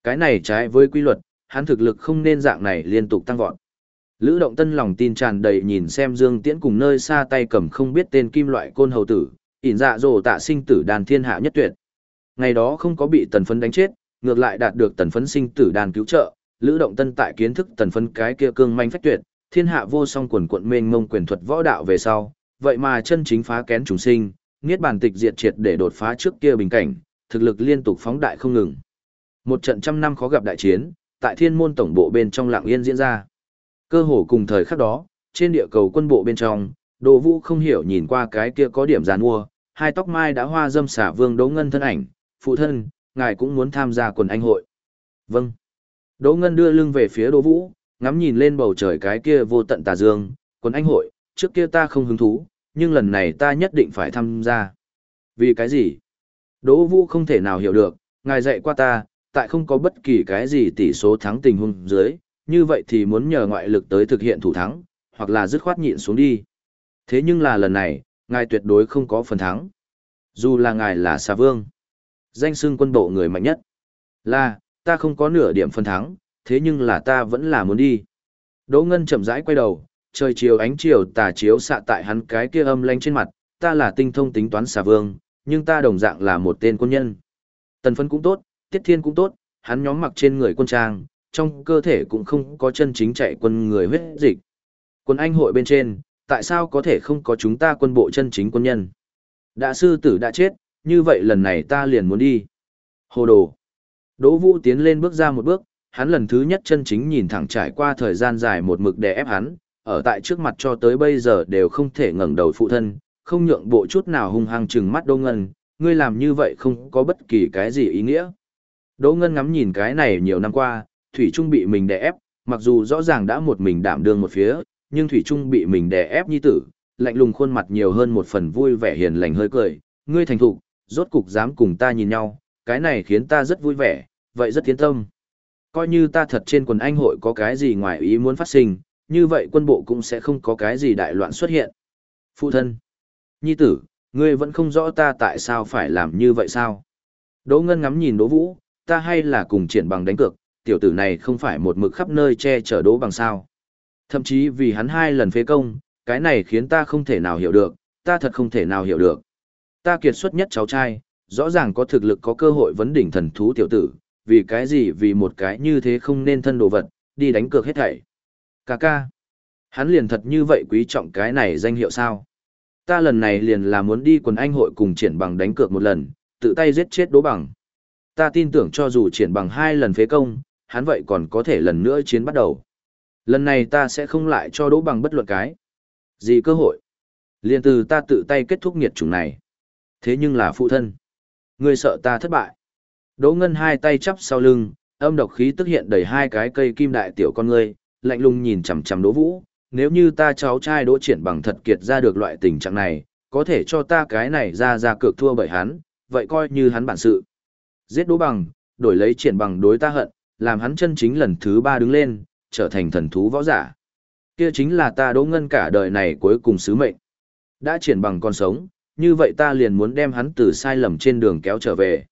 [SPEAKER 1] Cái này trái với quy luật, hắn thực lực không nên dạng này liên tục tăng vọt. Lữ Động Tân lòng tin tràn đầy nhìn xem Dương Tiễn cùng nơi xa tay cầm không biết tên kim loại côn hầu tử, ỉn dạ dồ tạ sinh tử đàn thiên hạ nhất tuyệt. Ngày đó không có bị tần phấn đánh chết, ngược lại đạt được tần phấn sinh tử đàn cứu trợ, Lữ Động Tân tại kiến thức tần phấn cái kia cương manh phách tuyệt, thiên hạ vô song quần quận mênh mông quyền thuật võ đạo về sau, vậy mà chân chính phá kén trùng sinh, niết bàn tịch diệt triệt để đột phá trước kia bình cảnh, thực lực liên tục phóng đại không ngừng. Một trận trăm năm khó gặp đại chiến, tại thiên môn tổng bộ bên trong lạng yên diễn ra. Cơ hồ cùng thời khắc đó, trên địa cầu quân bộ bên trong, Đồ Vũ không hiểu nhìn qua cái kia có điểm giàn mua, hai tóc mai đã hoa dâm xả vương Đỗ Ngân thân ảnh, phụ thân, ngài cũng muốn tham gia quần anh hội. Vâng. Đỗ Ngân đưa lưng về phía Đỗ Vũ, ngắm nhìn lên bầu trời cái kia vô tận tà dương, quần anh hội, trước kia ta không hứng thú, nhưng lần này ta nhất định phải tham gia. Vì cái gì? Đỗ Vũ không thể nào hiểu được, ngài dạy qua ta, tại không có bất kỳ cái gì tỷ số thắng tình huống dưới, như vậy thì muốn nhờ ngoại lực tới thực hiện thủ thắng, hoặc là dứt khoát nhịn xuống đi. Thế nhưng là lần này, ngài tuyệt đối không có phần thắng. Dù là ngài là xà vương, danh xưng quân bộ người mạnh nhất. Là, ta không có nửa điểm phần thắng, thế nhưng là ta vẫn là muốn đi. Đỗ Ngân chậm rãi quay đầu, trời chiều ánh chiều tà chiếu xạ tại hắn cái kia âm lanh trên mặt, ta là tinh thông tính toán xà vương, nhưng ta đồng dạng là một tên quân nhân. Tần Phân cũng tốt, Tiết Thiên cũng tốt, hắn nhóm mặc trên người quân trang, trong cơ thể cũng không có chân chính chạy quân người huyết dịch. Quân anh hội bên trên, tại sao có thể không có chúng ta quân bộ chân chính quân nhân? Đã sư tử đã chết, như vậy lần này ta liền muốn đi. Hồ đồ. Đỗ Vũ tiến lên bước ra một bước, hắn lần thứ nhất chân chính nhìn thẳng trải qua thời gian dài một mực đè ép hắn, ở tại trước mặt cho tới bây giờ đều không thể ngẩng đầu phụ thân, không nhượng bộ chút nào hung hăng trừng mắt Đỗ Ngân, ngươi làm như vậy không có bất kỳ cái gì ý nghĩa. Đỗ Ngân ngắm nhìn cái này nhiều năm qua, Thủy Trung bị mình đè ép, mặc dù rõ ràng đã một mình đảm đương một phía, nhưng Thủy Trung bị mình đè ép như tử, lạnh lùng khuôn mặt nhiều hơn một phần vui vẻ hiền lành hơi cười, ngươi thành thục, rốt cục dám cùng ta nhìn nhau, cái này khiến ta rất vui vẻ, vậy rất tiến tâm. Coi như ta thật trên quần anh hội có cái gì ngoài ý muốn phát sinh, như vậy quân bộ cũng sẽ không có cái gì đại loạn xuất hiện. Phụ thân. Nhi tử, ngươi vẫn không rõ ta tại sao phải làm như vậy sao? Đỗ Ngân ngắm nhìn Đỗ Vũ, ta hay là cùng triển bằng đánh cược, tiểu tử này không phải một mực khắp nơi che chở Đỗ bằng sao. Thậm chí vì hắn hai lần phế công, cái này khiến ta không thể nào hiểu được, ta thật không thể nào hiểu được. Ta kiệt xuất nhất cháu trai, rõ ràng có thực lực có cơ hội vấn đỉnh thần thú tiểu tử, vì cái gì vì một cái như thế không nên thân đồ vật, đi đánh cược hết thảy ca ca. Hắn liền thật như vậy quý trọng cái này danh hiệu sao? Ta lần này liền là muốn đi quần anh hội cùng triển bằng đánh cược một lần, tự tay giết chết đố bằng. Ta tin tưởng cho dù triển bằng hai lần phế công, hắn vậy còn có thể lần nữa chiến bắt đầu. Lần này ta sẽ không lại cho đố bằng bất luận cái. Gì cơ hội? Liền từ ta tự tay kết thúc nghiệt chủng này. Thế nhưng là phụ thân. Ngươi sợ ta thất bại. Đỗ Ngân hai tay chắp sau lưng, âm độc khí tức hiện đầy hai cái cây kim đại tiểu con ngươi, lạnh lùng nhìn chằm chằm Đỗ Vũ, nếu như ta cháu trai Đỗ Triển bằng thật kiệt ra được loại tình trạng này, có thể cho ta cái này ra ra cược thua bởi hắn, vậy coi như hắn bản sự. Giết Đỗ bằng, đổi lấy Triển bằng đối ta hận, làm hắn chân chính lần thứ ba đứng lên, trở thành thần thú võ giả. Kia chính là ta Đỗ Ngân cả đời này cuối cùng sứ mệnh. Đã Triển bằng còn sống, như vậy ta liền muốn đem hắn từ sai lầm trên đường kéo trở về.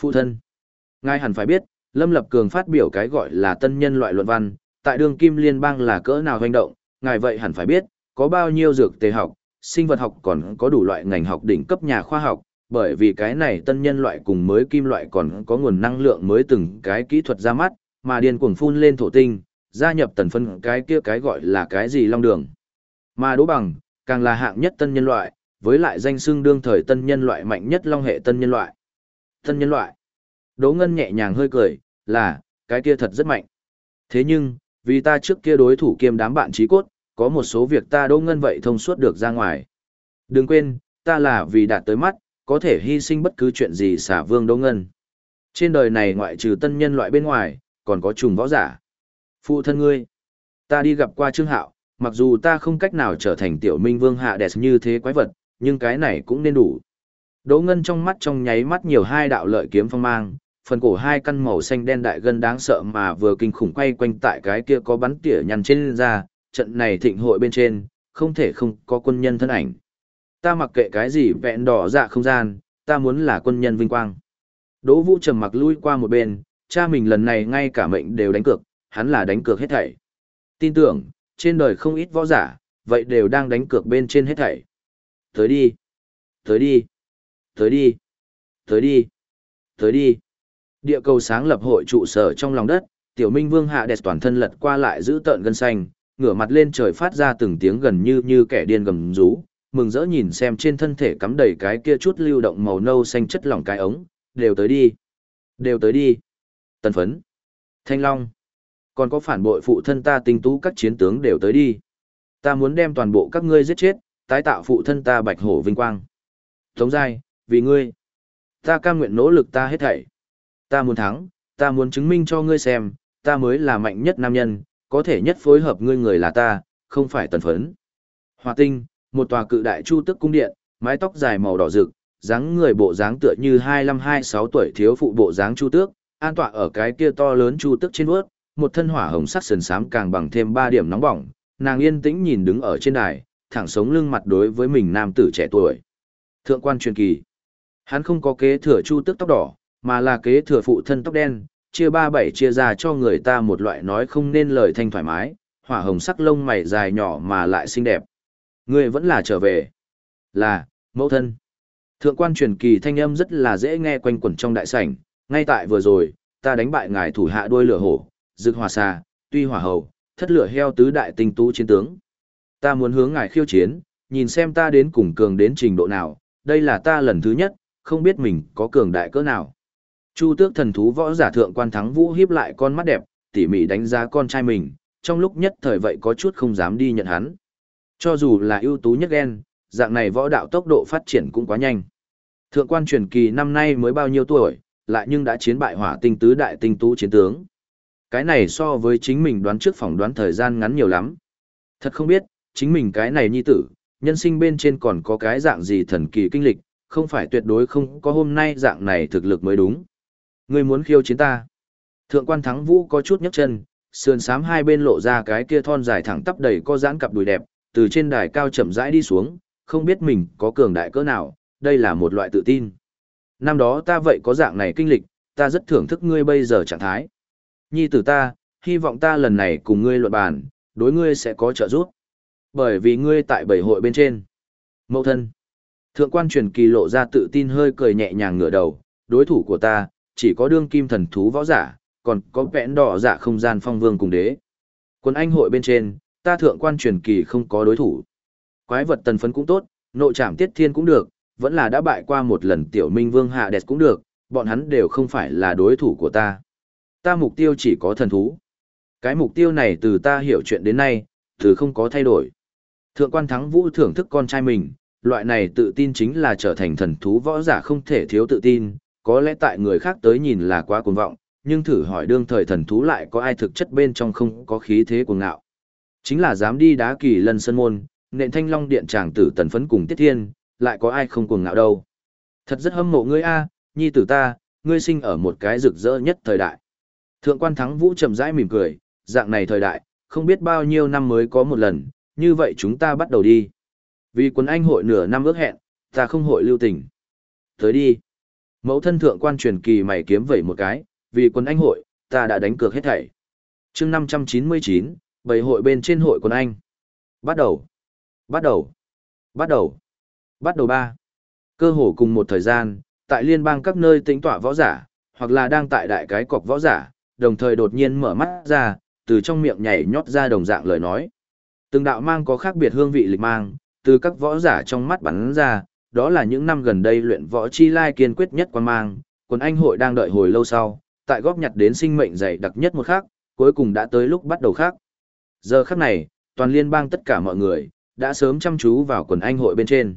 [SPEAKER 1] Phụ thân, ngài hẳn phải biết, Lâm Lập Cường phát biểu cái gọi là tân nhân loại luận văn, tại đường kim liên bang là cỡ nào hành động, ngài vậy hẳn phải biết, có bao nhiêu dược tế học, sinh vật học còn có đủ loại ngành học đỉnh cấp nhà khoa học, bởi vì cái này tân nhân loại cùng mới kim loại còn có nguồn năng lượng mới từng cái kỹ thuật ra mắt, mà điên cuồng phun lên thổ tinh, gia nhập tần phân cái kia cái gọi là cái gì long đường. Mà đố bằng, càng là hạng nhất tân nhân loại, với lại danh xưng đương thời tân nhân loại mạnh nhất long hệ tân nhân loại. Tân nhân loại. Đỗ Ngân nhẹ nhàng hơi cười, là, cái kia thật rất mạnh. Thế nhưng, vì ta trước kia đối thủ kiêm đám bạn trí cốt, có một số việc ta Đỗ Ngân vậy thông suốt được ra ngoài. Đừng quên, ta là vì đạt tới mắt, có thể hy sinh bất cứ chuyện gì xả vương Đỗ Ngân. Trên đời này ngoại trừ tân nhân loại bên ngoài, còn có trùng võ giả. Phụ thân ngươi, ta đi gặp qua Trương Hạo, mặc dù ta không cách nào trở thành tiểu minh vương hạ đẹp như thế quái vật, nhưng cái này cũng nên đủ. Đỗ Ngân trong mắt trong nháy mắt nhiều hai đạo lợi kiếm phong mang, phần cổ hai căn màu xanh đen đại gân đáng sợ mà vừa kinh khủng quay quanh tại cái kia có bắn tỉa nhằn trên ra, trận này thịnh hội bên trên, không thể không có quân nhân thân ảnh. Ta mặc kệ cái gì vẹn đỏ dạ không gian, ta muốn là quân nhân vinh quang. Đỗ Vũ trầm mặc lui qua một bên, cha mình lần này ngay cả mệnh đều đánh cược, hắn là đánh cược hết thảy. Tin tưởng, trên đời không ít võ giả, vậy đều đang đánh cược bên trên hết thảy. Tới đi, tới đi, tới đi, tới đi, tới đi. Địa cầu sáng lập hội trụ sở trong lòng đất, tiểu minh vương hạ đẹp toàn thân lật qua lại giữ tợn gân xanh, ngửa mặt lên trời phát ra từng tiếng gần như như kẻ điên gầm rú, mừng rỡ nhìn xem trên thân thể cắm đầy cái kia chút lưu động màu nâu xanh chất lỏng cái ống, đều tới đi, đều tới đi. Tần phấn, thanh long, còn có phản bội phụ thân ta tinh tú các chiến tướng đều tới đi. Ta muốn đem toàn bộ các ngươi giết chết, tái tạo phụ thân ta bạch hổ vinh quang. Tống giai, vì ngươi, ta cam nguyện nỗ lực ta hết thảy. Ta muốn thắng, ta muốn chứng minh cho ngươi xem, ta mới là mạnh nhất nam nhân, có thể nhất phối hợp ngươi người là ta, không phải tần phấn. Hòa tinh, một tòa cự đại chu tức cung điện, mái tóc dài màu đỏ rực, dáng người bộ dáng tựa như 25-26 tuổi thiếu phụ bộ dáng chu tước, an tọa ở cái kia to lớn chu tước trên bước, một thân hỏa hồng sắc sườn sám càng bằng thêm 3 điểm nóng bỏng, nàng yên tĩnh nhìn đứng ở trên đài, thẳng sống lưng mặt đối với mình nam tử trẻ tuổi. Thượng quan truyền kỳ. Hắn không có kế thừa chu tước tóc đỏ, mà là kế thừa phụ thân tóc đen, chia ba bảy chia ra cho người ta một loại nói không nên lời thanh thoải mái, hỏa hồng sắc lông mày dài nhỏ mà lại xinh đẹp. Người vẫn là trở về. Là, mẫu thân. Thượng quan truyền kỳ thanh âm rất là dễ nghe quanh quẩn trong đại sảnh, ngay tại vừa rồi, ta đánh bại ngài thủ hạ đuôi lửa hổ, dực hòa xa, tuy hỏa hầu, thất lửa heo tứ đại tinh tú chiến tướng. Ta muốn hướng ngài khiêu chiến, nhìn xem ta đến cùng cường đến trình độ nào, đây là ta lần thứ nhất, không biết mình có cường đại cỡ nào. Chu tước thần thú võ giả thượng quan thắng vũ hiếp lại con mắt đẹp, tỉ mỉ đánh giá con trai mình, trong lúc nhất thời vậy có chút không dám đi nhận hắn. Cho dù là ưu tú nhất ghen, dạng này võ đạo tốc độ phát triển cũng quá nhanh. Thượng quan truyền kỳ năm nay mới bao nhiêu tuổi, lại nhưng đã chiến bại hỏa tinh tứ đại tinh tú chiến tướng. Cái này so với chính mình đoán trước phỏng đoán thời gian ngắn nhiều lắm. Thật không biết, chính mình cái này nhi tử, nhân sinh bên trên còn có cái dạng gì thần kỳ kinh lịch, không phải tuyệt đối không có hôm nay dạng này thực lực mới đúng. Ngươi muốn khiêu chiến ta. Thượng quan thắng vũ có chút nhấc chân, sườn sám hai bên lộ ra cái kia thon dài thẳng tắp đầy có giãn cặp đùi đẹp, từ trên đài cao chậm rãi đi xuống, không biết mình có cường đại cỡ nào, đây là một loại tự tin. Năm đó ta vậy có dạng này kinh lịch, ta rất thưởng thức ngươi bây giờ trạng thái. Nhi tử ta, hy vọng ta lần này cùng ngươi luận bàn, đối ngươi sẽ có trợ giúp. Bởi vì ngươi tại bảy hội bên trên. Mậu thân. Thượng quan truyền kỳ lộ ra tự tin hơi cười nhẹ nhàng ngửa đầu, đối thủ của ta, chỉ có đương kim thần thú võ giả, còn có vẽn đỏ dạ không gian phong vương cùng đế. Quân anh hội bên trên, ta thượng quan truyền kỳ không có đối thủ. Quái vật tần phấn cũng tốt, nội trảm tiết thiên cũng được, vẫn là đã bại qua một lần tiểu minh vương hạ đẹp cũng được, bọn hắn đều không phải là đối thủ của ta. Ta mục tiêu chỉ có thần thú. Cái mục tiêu này từ ta hiểu chuyện đến nay, từ không có thay đổi. Thượng quan thắng vũ thưởng thức con trai mình, loại này tự tin chính là trở thành thần thú võ giả không thể thiếu tự tin, có lẽ tại người khác tới nhìn là quá cuồng vọng, nhưng thử hỏi đương thời thần thú lại có ai thực chất bên trong không có khí thế cuồng ngạo. Chính là dám đi đá kỳ lân sân môn, nện thanh long điện tràng tử tần phấn cùng tiết thiên, lại có ai không cuồng ngạo đâu. Thật rất hâm mộ ngươi a, nhi tử ta, ngươi sinh ở một cái rực rỡ nhất thời đại. Thượng quan thắng vũ trầm rãi mỉm cười, dạng này thời đại, không biết bao nhiêu năm mới có một lần, như vậy chúng ta bắt đầu đi. Vì quân anh hội nửa năm ước hẹn, ta không hội lưu tình. Tới đi. Mẫu thân thượng quan truyền kỳ mày kiếm vẩy một cái, vì quân anh hội, ta đã đánh cược hết thảy. chương 599, bảy hội bên trên hội quân anh. Bắt đầu. Bắt đầu. Bắt đầu. Bắt đầu ba. Cơ hồ cùng một thời gian, tại liên bang các nơi tĩnh tỏa võ giả, hoặc là đang tại đại cái cọc võ giả, đồng thời đột nhiên mở mắt ra, từ trong miệng nhảy nhót ra đồng dạng lời nói. Từng đạo mang có khác biệt hương vị lịch mang, từ các võ giả trong mắt bắn ra, đó là những năm gần đây luyện võ chi lai kiên quyết nhất quan mang, quân anh hội đang đợi hồi lâu sau, tại góp nhặt đến sinh mệnh dày đặc nhất một khác cuối cùng đã tới lúc bắt đầu khác. Giờ khắc này, toàn liên bang tất cả mọi người, đã sớm chăm chú vào quần anh hội bên trên.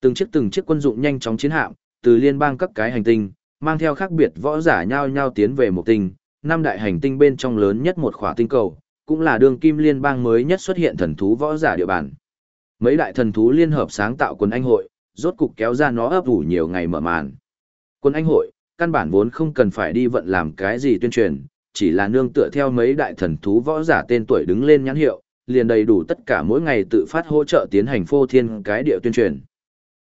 [SPEAKER 1] Từng chiếc từng chiếc quân dụng nhanh chóng chiến hạm, từ liên bang các cái hành tinh, mang theo khác biệt võ giả nhau nhau tiến về một tinh, năm đại hành tinh bên trong lớn nhất một khỏa tinh cầu, cũng là đường kim liên bang mới nhất xuất hiện thần thú võ giả địa bàn. Mấy đại thần thú liên hợp sáng tạo quần anh hội, rốt cục kéo ra nó ấp ủ nhiều ngày mở màn. Quân anh hội, căn bản vốn không cần phải đi vận làm cái gì tuyên truyền, chỉ là nương tựa theo mấy đại thần thú võ giả tên tuổi đứng lên nhãn hiệu, liền đầy đủ tất cả mỗi ngày tự phát hỗ trợ tiến hành phô thiên cái địa tuyên truyền.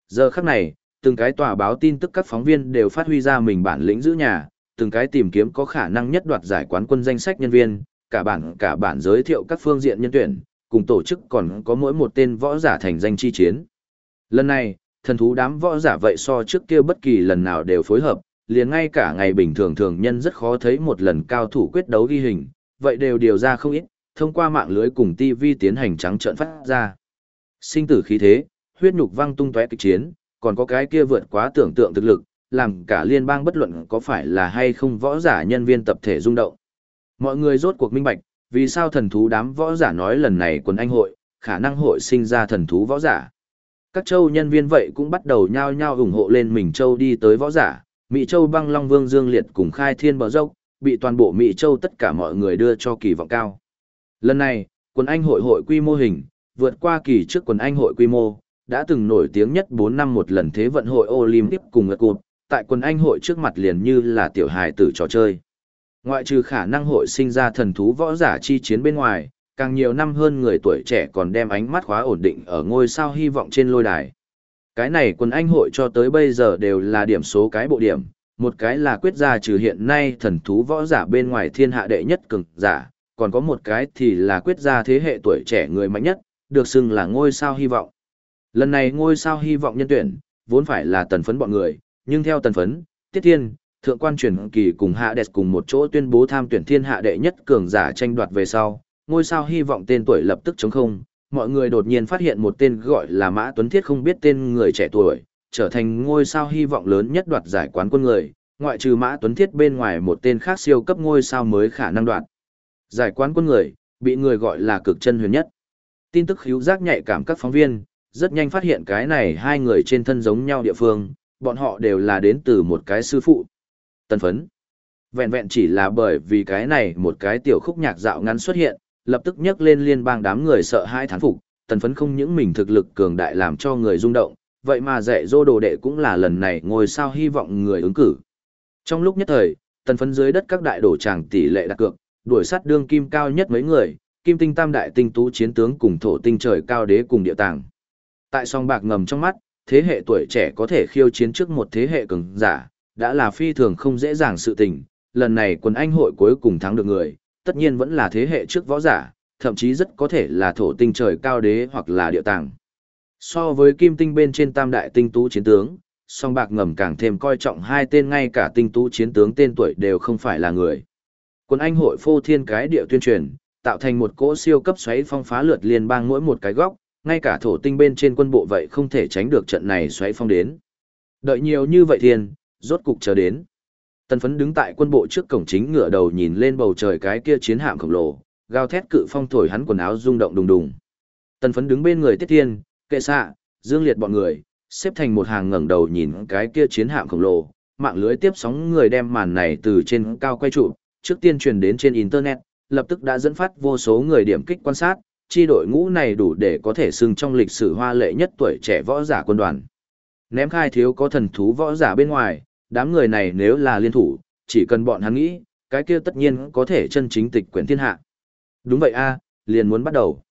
[SPEAKER 1] Giờ khắc này, từng cái tòa báo tin tức các phóng viên đều phát huy ra mình bản lĩnh giữ nhà, từng cái tìm kiếm có khả năng nhất đoạt giải quán quân danh sách nhân viên, cả bản cả bản giới thiệu các phương diện nhân tuyển, cùng tổ chức còn có mỗi một tên võ giả thành danh chi chiến. Lần này, thần thú đám võ giả vậy so trước kia bất kỳ lần nào đều phối hợp, liền ngay cả ngày bình thường thường nhân rất khó thấy một lần cao thủ quyết đấu ghi hình, vậy đều điều ra không ít, thông qua mạng lưới cùng TV tiến hành trắng trợn phát ra. Sinh tử khí thế, huyết nhục văng tung tóe kịch chiến, còn có cái kia vượt quá tưởng tượng thực lực, làm cả liên bang bất luận có phải là hay không võ giả nhân viên tập thể rung động. Mọi người rốt cuộc minh bạch, vì sao thần thú đám võ giả nói lần này quần anh hội, khả năng hội sinh ra thần thú võ giả. Các châu nhân viên vậy cũng bắt đầu nhao nhao ủng hộ lên mình châu đi tới võ giả, Mỹ châu băng long vương dương liệt cùng khai thiên bờ dốc, bị toàn bộ Mỹ châu tất cả mọi người đưa cho kỳ vọng cao. Lần này, quần anh hội hội quy mô hình, vượt qua kỳ trước quần anh hội quy mô, đã từng nổi tiếng nhất 4 năm một lần thế vận hội Olympic cùng ngật cụt, tại quần anh hội trước mặt liền như là tiểu hài tử trò chơi. Ngoại trừ khả năng hội sinh ra thần thú võ giả chi chiến bên ngoài, càng nhiều năm hơn người tuổi trẻ còn đem ánh mắt khóa ổn định ở ngôi sao hy vọng trên lôi đài. Cái này quần anh hội cho tới bây giờ đều là điểm số cái bộ điểm, một cái là quyết ra trừ hiện nay thần thú võ giả bên ngoài thiên hạ đệ nhất cường giả, còn có một cái thì là quyết ra thế hệ tuổi trẻ người mạnh nhất, được xưng là ngôi sao hy vọng. Lần này ngôi sao hy vọng nhân tuyển, vốn phải là tần phấn bọn người, nhưng theo tần phấn, tiết thiên, Thượng quan truyền kỳ cùng hạ đẹp cùng một chỗ tuyên bố tham tuyển thiên hạ đệ nhất cường giả tranh đoạt về sau, ngôi sao hy vọng tên tuổi lập tức chống không, mọi người đột nhiên phát hiện một tên gọi là Mã Tuấn Thiết không biết tên người trẻ tuổi, trở thành ngôi sao hy vọng lớn nhất đoạt giải quán quân người, ngoại trừ Mã Tuấn Thiết bên ngoài một tên khác siêu cấp ngôi sao mới khả năng đoạt. Giải quán quân người, bị người gọi là cực chân huyền nhất. Tin tức khíu giác nhạy cảm các phóng viên, rất nhanh phát hiện cái này hai người trên thân giống nhau địa phương, bọn họ đều là đến từ một cái sư phụ. Tân phấn. Vẹn vẹn chỉ là bởi vì cái này một cái tiểu khúc nhạc dạo ngắn xuất hiện, lập tức nhấc lên liên bang đám người sợ hai thán phục, tần phấn không những mình thực lực cường đại làm cho người rung động, vậy mà dạy dô đồ đệ cũng là lần này ngồi sao hy vọng người ứng cử. Trong lúc nhất thời, tần phấn dưới đất các đại đổ tràng tỷ lệ đặt cược, đuổi sát đương kim cao nhất mấy người, kim tinh tam đại tinh tú chiến tướng cùng thổ tinh trời cao đế cùng địa tàng. Tại song bạc ngầm trong mắt, thế hệ tuổi trẻ có thể khiêu chiến trước một thế hệ cường giả, đã là phi thường không dễ dàng sự tình, lần này quân anh hội cuối cùng thắng được người, tất nhiên vẫn là thế hệ trước võ giả, thậm chí rất có thể là thổ tinh trời cao đế hoặc là địa tàng. So với kim tinh bên trên tam đại tinh tú chiến tướng, song bạc ngầm càng thêm coi trọng hai tên ngay cả tinh tú chiến tướng tên tuổi đều không phải là người. Quân Anh hội phô thiên cái địa tuyên truyền, tạo thành một cỗ siêu cấp xoáy phong phá lượt liên bang mỗi một cái góc, ngay cả thổ tinh bên trên quân bộ vậy không thể tránh được trận này xoáy phong đến. Đợi nhiều như vậy thiên, rốt cục chờ đến. Tần phấn đứng tại quân bộ trước cổng chính ngửa đầu nhìn lên bầu trời cái kia chiến hạm khổng lồ, gào thét cự phong thổi hắn quần áo rung động đùng đùng. Tần phấn đứng bên người Tiết Thiên, kệ xạ, dương liệt bọn người, xếp thành một hàng ngẩng đầu nhìn cái kia chiến hạm khổng lồ, mạng lưới tiếp sóng người đem màn này từ trên cao quay trụ, trước tiên truyền đến trên internet, lập tức đã dẫn phát vô số người điểm kích quan sát, chi đội ngũ này đủ để có thể xưng trong lịch sử hoa lệ nhất tuổi trẻ võ giả quân đoàn. Ném khai thiếu có thần thú võ giả bên ngoài, đám người này nếu là liên thủ, chỉ cần bọn hắn nghĩ, cái kia tất nhiên có thể chân chính tịch quyển thiên hạ. Đúng vậy a, liền muốn bắt đầu.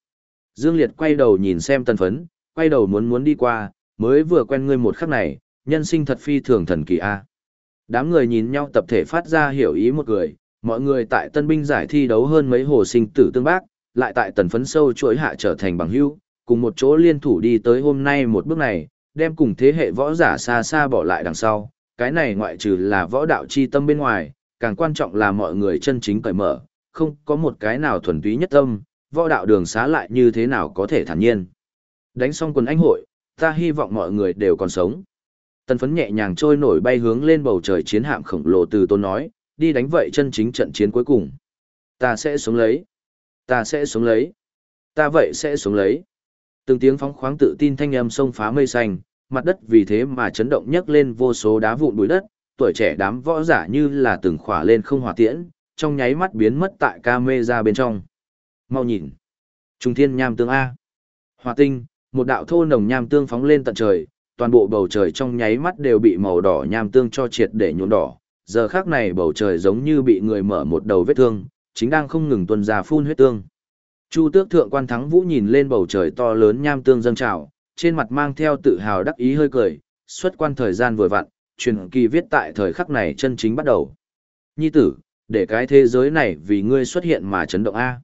[SPEAKER 1] Dương Liệt quay đầu nhìn xem tần phấn, quay đầu muốn muốn đi qua, mới vừa quen ngươi một khắc này, nhân sinh thật phi thường thần kỳ a. Đám người nhìn nhau tập thể phát ra hiểu ý một người, mọi người tại tân binh giải thi đấu hơn mấy hồ sinh tử tương bác, lại tại tần phấn sâu chuỗi hạ trở thành bằng hữu, cùng một chỗ liên thủ đi tới hôm nay một bước này, đem cùng thế hệ võ giả xa xa bỏ lại đằng sau, cái này ngoại trừ là võ đạo chi tâm bên ngoài, càng quan trọng là mọi người chân chính cởi mở, không có một cái nào thuần túy nhất tâm, võ đạo đường xá lại như thế nào có thể thản nhiên. Đánh xong quần anh hội, ta hy vọng mọi người đều còn sống. Tần phấn nhẹ nhàng trôi nổi bay hướng lên bầu trời chiến hạm khổng lồ từ tôn nói, đi đánh vậy chân chính trận chiến cuối cùng. Ta sẽ sống lấy. Ta sẽ sống lấy. Ta vậy sẽ sống lấy. Từng tiếng phóng khoáng tự tin thanh âm sông phá mây xanh, mặt đất vì thế mà chấn động nhấc lên vô số đá vụn bụi đất, tuổi trẻ đám võ giả như là từng khỏa lên không hỏa tiễn, trong nháy mắt biến mất tại ca mê ra bên trong. Mau nhìn. Trung thiên nham tương A. Hỏa tinh, một đạo thô nồng nham tương phóng lên tận trời, toàn bộ bầu trời trong nháy mắt đều bị màu đỏ nham tương cho triệt để nhuộm đỏ. Giờ khác này bầu trời giống như bị người mở một đầu vết thương, chính đang không ngừng tuần ra phun huyết tương. Chu tước thượng quan thắng vũ nhìn lên bầu trời to lớn nham tương dâng trào, trên mặt mang theo tự hào đắc ý hơi cười, xuất quan thời gian vừa vặn, truyền kỳ viết tại thời khắc này chân chính bắt đầu. Nhi tử, để cái thế giới này vì ngươi xuất hiện mà chấn động A.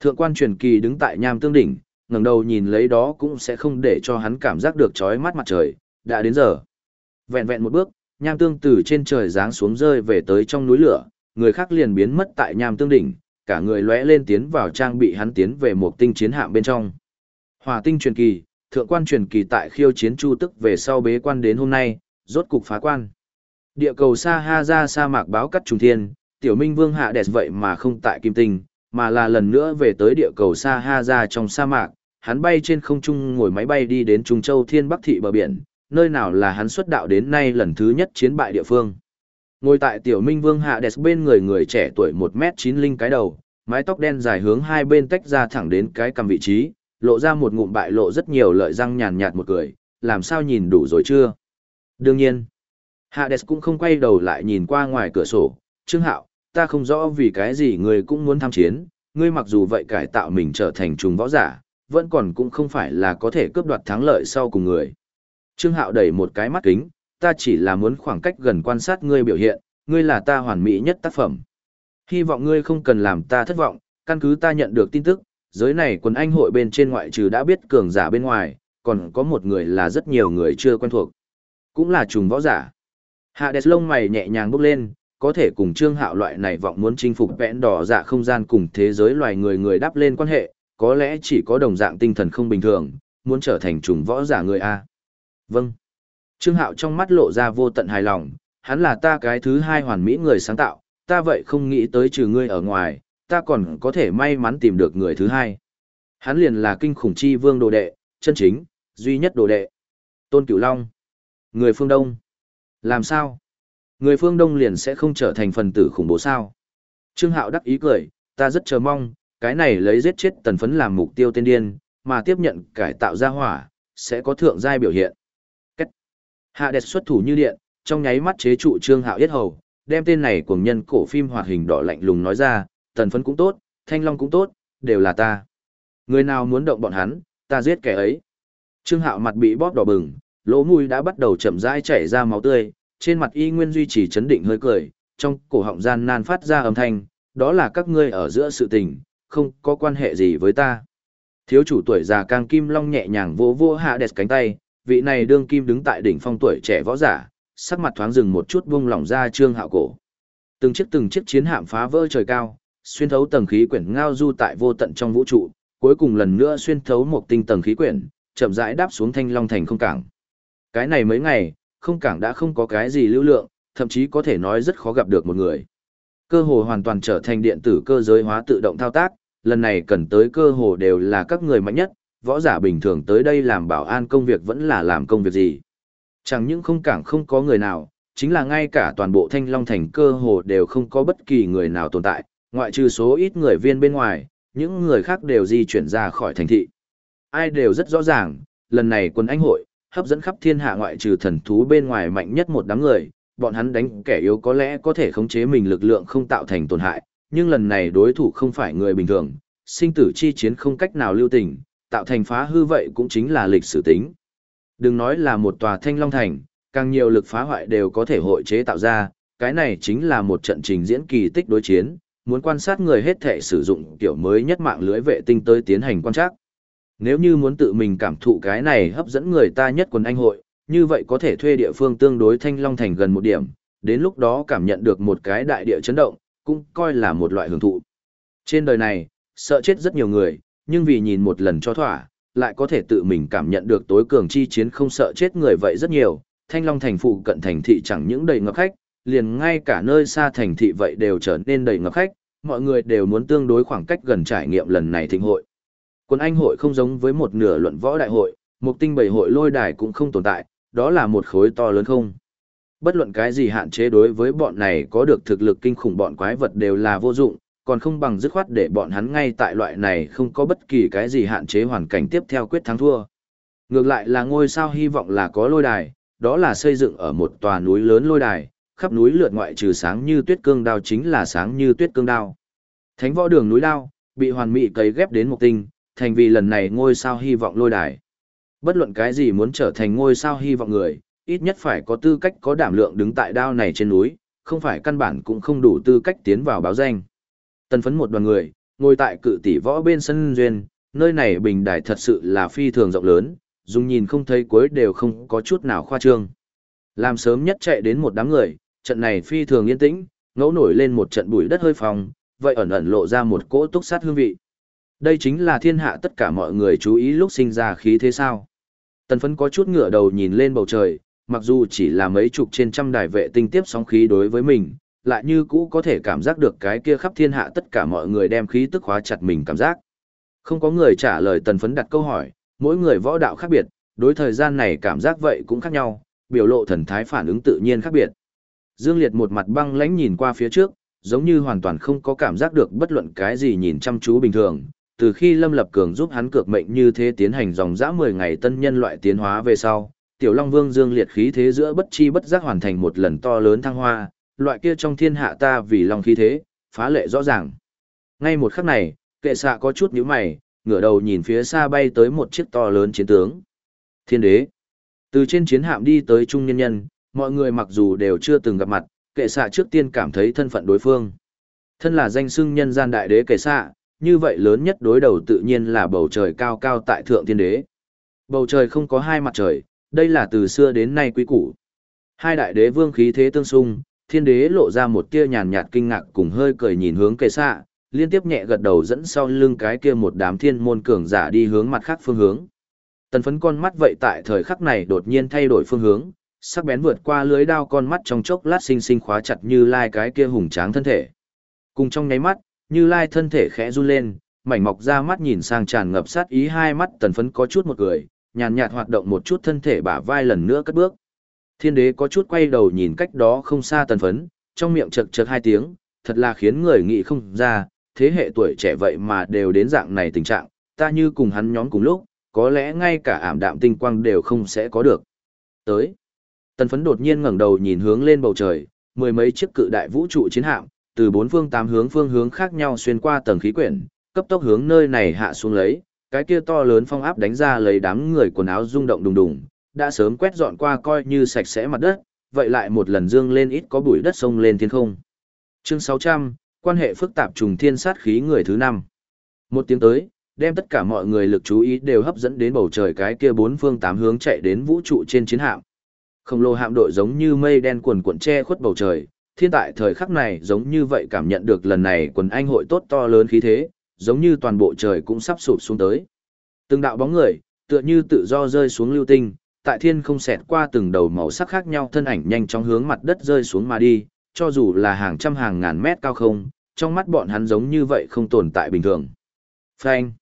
[SPEAKER 1] Thượng quan truyền kỳ đứng tại nham tương đỉnh, ngẩng đầu nhìn lấy đó cũng sẽ không để cho hắn cảm giác được chói mắt mặt trời, đã đến giờ. Vẹn vẹn một bước, nham tương từ trên trời giáng xuống rơi về tới trong núi lửa, người khác liền biến mất tại nham tương đỉnh, cả người lóe lên tiến vào trang bị hắn tiến về một tinh chiến hạm bên trong. Hỏa tinh truyền kỳ, thượng quan truyền kỳ tại khiêu chiến chu tức về sau bế quan đến hôm nay, rốt cục phá quan. Địa cầu Sa Ha ra sa mạc báo cắt trùng thiên, tiểu minh vương hạ đẹp vậy mà không tại kim tinh, mà là lần nữa về tới địa cầu Sa Ha ra trong sa mạc, hắn bay trên không trung ngồi máy bay đi đến Trung Châu Thiên Bắc Thị bờ biển, nơi nào là hắn xuất đạo đến nay lần thứ nhất chiến bại địa phương. Ngồi tại tiểu minh vương hạ đẹp bên người người trẻ tuổi 1 m chín linh cái đầu, mái tóc đen dài hướng hai bên tách ra thẳng đến cái cầm vị trí, lộ ra một ngụm bại lộ rất nhiều lợi răng nhàn nhạt một cười, làm sao nhìn đủ rồi chưa? Đương nhiên, Hades cũng không quay đầu lại nhìn qua ngoài cửa sổ, Trương Hạo, ta không rõ vì cái gì ngươi cũng muốn tham chiến, ngươi mặc dù vậy cải tạo mình trở thành trùng võ giả, vẫn còn cũng không phải là có thể cướp đoạt thắng lợi sau cùng người. Trương Hạo đẩy một cái mắt kính, ta chỉ là muốn khoảng cách gần quan sát ngươi biểu hiện, ngươi là ta hoàn mỹ nhất tác phẩm. Hy vọng ngươi không cần làm ta thất vọng, căn cứ ta nhận được tin tức, giới này quần anh hội bên trên ngoại trừ đã biết cường giả bên ngoài, còn có một người là rất nhiều người chưa quen thuộc. Cũng là trùng võ giả. Hạ đẹp lông mày nhẹ nhàng bước lên, có thể cùng Trương Hạo loại này vọng muốn chinh phục vẽn đỏ dạ không gian cùng thế giới loài người người đáp lên quan hệ, có lẽ chỉ có đồng dạng tinh thần không bình thường, muốn trở thành trùng võ giả người A. Vâng. Trương Hạo trong mắt lộ ra vô tận hài lòng, hắn là ta cái thứ hai hoàn mỹ người sáng tạo, ta vậy không nghĩ tới trừ ngươi ở ngoài, ta còn có thể may mắn tìm được người thứ hai. Hắn liền là kinh khủng chi vương đồ đệ, chân chính, duy nhất đồ đệ. Tôn Cửu Long. Người phương Đông. Làm sao? Người phương Đông liền sẽ không trở thành phần tử khủng bố sao? Trương Hạo đắc ý cười, ta rất chờ mong, cái này lấy giết chết tần phấn làm mục tiêu tên điên, mà tiếp nhận cải tạo ra hỏa, sẽ có thượng giai biểu hiện. Cách. Hạ đẹp xuất thủ như điện, trong nháy mắt chế trụ Trương Hạo yết hầu, đem tên này của nhân cổ phim hoạt hình đỏ lạnh lùng nói ra, tần phấn cũng tốt, thanh long cũng tốt, đều là ta. Người nào muốn động bọn hắn, ta giết kẻ ấy. Trương Hạo mặt bị bóp đỏ bừng, lỗ mũi đã bắt đầu chậm rãi chảy ra máu tươi, trên mặt y nguyên duy trì chấn định hơi cười, trong cổ họng gian nan phát ra âm thanh, đó là các ngươi ở giữa sự tình, không có quan hệ gì với ta. Thiếu chủ tuổi già càng kim long nhẹ nhàng vỗ vỗ hạ đẹp cánh tay, vị này đương kim đứng tại đỉnh phong tuổi trẻ võ giả, sắc mặt thoáng dừng một chút buông lỏng ra trương hạo cổ. Từng chiếc từng chiếc chiến hạm phá vỡ trời cao, xuyên thấu tầng khí quyển ngao du tại vô tận trong vũ trụ, cuối cùng lần nữa xuyên thấu một tinh tầng khí quyển, chậm rãi đáp xuống thanh long thành không cảng. Cái này mấy ngày, không cảng đã không có cái gì lưu lượng, thậm chí có thể nói rất khó gặp được một người. Cơ hồ hoàn toàn trở thành điện tử cơ giới hóa tự động thao tác, lần này cần tới cơ hồ đều là các người mạnh nhất, võ giả bình thường tới đây làm bảo an công việc vẫn là làm công việc gì. Chẳng những không cảng không có người nào, chính là ngay cả toàn bộ thanh long thành cơ hồ đều không có bất kỳ người nào tồn tại, ngoại trừ số ít người viên bên ngoài, những người khác đều di chuyển ra khỏi thành thị. Ai đều rất rõ ràng, lần này quân anh hội, hấp dẫn khắp thiên hạ ngoại trừ thần thú bên ngoài mạnh nhất một đám người, bọn hắn đánh kẻ yếu có lẽ có thể khống chế mình lực lượng không tạo thành tổn hại, nhưng lần này đối thủ không phải người bình thường, sinh tử chi chiến không cách nào lưu tình, tạo thành phá hư vậy cũng chính là lịch sử tính. Đừng nói là một tòa thanh long thành, càng nhiều lực phá hoại đều có thể hội chế tạo ra, cái này chính là một trận trình diễn kỳ tích đối chiến, muốn quan sát người hết thể sử dụng kiểu mới nhất mạng lưới vệ tinh tới tiến hành quan trắc. Nếu như muốn tự mình cảm thụ cái này hấp dẫn người ta nhất quần anh hội, như vậy có thể thuê địa phương tương đối thanh long thành gần một điểm, đến lúc đó cảm nhận được một cái đại địa chấn động, cũng coi là một loại hưởng thụ. Trên đời này, sợ chết rất nhiều người, nhưng vì nhìn một lần cho thỏa, lại có thể tự mình cảm nhận được tối cường chi chiến không sợ chết người vậy rất nhiều. Thanh Long thành phụ cận thành thị chẳng những đầy ngập khách, liền ngay cả nơi xa thành thị vậy đều trở nên đầy ngập khách, mọi người đều muốn tương đối khoảng cách gần trải nghiệm lần này thịnh hội. Quân Anh hội không giống với một nửa luận võ đại hội, một tinh bảy hội lôi đài cũng không tồn tại, đó là một khối to lớn không. Bất luận cái gì hạn chế đối với bọn này có được thực lực kinh khủng bọn quái vật đều là vô dụng, còn không bằng dứt khoát để bọn hắn ngay tại loại này không có bất kỳ cái gì hạn chế hoàn cảnh tiếp theo quyết thắng thua. Ngược lại là ngôi sao hy vọng là có lôi đài, đó là xây dựng ở một tòa núi lớn lôi đài, khắp núi lượt ngoại trừ sáng như tuyết cương đao chính là sáng như tuyết cương đao. Thánh võ đường núi đao, bị hoàn mỹ cấy ghép đến một tinh, thành vì lần này ngôi sao hy vọng lôi đài. Bất luận cái gì muốn trở thành ngôi sao hy vọng người, ít nhất phải có tư cách có đảm lượng đứng tại đao này trên núi, không phải căn bản cũng không đủ tư cách tiến vào báo danh. tân phấn một đoàn người, ngồi tại cự tỷ võ bên sân duyên, nơi này bình đài thật sự là phi thường rộng lớn, dùng nhìn không thấy cuối đều không có chút nào khoa trương. Làm sớm nhất chạy đến một đám người, trận này phi thường yên tĩnh, ngẫu nổi lên một trận bụi đất hơi phòng, vậy ẩn ẩn lộ ra một cỗ túc sát hương vị. Đây chính là thiên hạ tất cả mọi người chú ý lúc sinh ra khí thế sao. Tần phấn có chút ngửa đầu nhìn lên bầu trời, mặc dù chỉ là mấy chục trên trăm đài vệ tinh tiếp sóng khí đối với mình, lại như cũ có thể cảm giác được cái kia khắp thiên hạ tất cả mọi người đem khí tức hóa chặt mình cảm giác. Không có người trả lời tần phấn đặt câu hỏi, mỗi người võ đạo khác biệt, đối thời gian này cảm giác vậy cũng khác nhau, biểu lộ thần thái phản ứng tự nhiên khác biệt. Dương Liệt một mặt băng lãnh nhìn qua phía trước, giống như hoàn toàn không có cảm giác được bất luận cái gì nhìn chăm chú bình thường. Từ khi Lâm Lập Cường giúp hắn cược mệnh như thế tiến hành dòng dã 10 ngày tân nhân loại tiến hóa về sau, Tiểu Long Vương Dương Liệt khí thế giữa bất chi bất giác hoàn thành một lần to lớn thăng hoa, loại kia trong thiên hạ ta vì long khí thế, phá lệ rõ ràng. Ngay một khắc này, kệ xạ có chút nhíu mày, ngửa đầu nhìn phía xa bay tới một chiếc to lớn chiến tướng. Thiên đế. Từ trên chiến hạm đi tới trung nhân nhân, mọi người mặc dù đều chưa từng gặp mặt, kệ xạ trước tiên cảm thấy thân phận đối phương. Thân là danh xưng nhân gian đại đế kệ xạ, như vậy lớn nhất đối đầu tự nhiên là bầu trời cao cao tại thượng thiên đế. Bầu trời không có hai mặt trời, đây là từ xưa đến nay quý củ. Hai đại đế vương khí thế tương xung, thiên đế lộ ra một tia nhàn nhạt kinh ngạc cùng hơi cười nhìn hướng kề xạ, liên tiếp nhẹ gật đầu dẫn sau lưng cái kia một đám thiên môn cường giả đi hướng mặt khác phương hướng. Tần phấn con mắt vậy tại thời khắc này đột nhiên thay đổi phương hướng, sắc bén vượt qua lưới đao con mắt trong chốc lát sinh sinh khóa chặt như lai cái kia hùng tráng thân thể. Cùng trong nháy mắt, như lai thân thể khẽ run lên, mảnh mọc ra mắt nhìn sang tràn ngập sát ý hai mắt tần phấn có chút một cười, nhàn nhạt hoạt động một chút thân thể bả vai lần nữa cất bước. Thiên đế có chút quay đầu nhìn cách đó không xa tần phấn, trong miệng chật chật hai tiếng, thật là khiến người nghĩ không ra, thế hệ tuổi trẻ vậy mà đều đến dạng này tình trạng, ta như cùng hắn nhóm cùng lúc, có lẽ ngay cả ảm đạm tinh quang đều không sẽ có được. Tới, tần phấn đột nhiên ngẩng đầu nhìn hướng lên bầu trời, mười mấy chiếc cự đại vũ trụ chiến hạm, từ bốn phương tám hướng phương hướng khác nhau xuyên qua tầng khí quyển, cấp tốc hướng nơi này hạ xuống lấy, cái kia to lớn phong áp đánh ra lấy đám người quần áo rung động đùng đùng, đã sớm quét dọn qua coi như sạch sẽ mặt đất, vậy lại một lần dương lên ít có bụi đất sông lên thiên không. Chương 600, quan hệ phức tạp trùng thiên sát khí người thứ năm. Một tiếng tới, đem tất cả mọi người lực chú ý đều hấp dẫn đến bầu trời cái kia bốn phương tám hướng chạy đến vũ trụ trên chiến hạm. Khổng lồ hạm đội giống như mây đen quần cuộn che khuất bầu trời, thiên tại thời khắc này giống như vậy cảm nhận được lần này quần anh hội tốt to lớn khí thế, giống như toàn bộ trời cũng sắp sụp xuống tới. Từng đạo bóng người, tựa như tự do rơi xuống lưu tinh, tại thiên không xẹt qua từng đầu màu sắc khác nhau thân ảnh nhanh chóng hướng mặt đất rơi xuống mà đi, cho dù là hàng trăm hàng ngàn mét cao không, trong mắt bọn hắn giống như vậy không tồn tại bình thường. Phanh,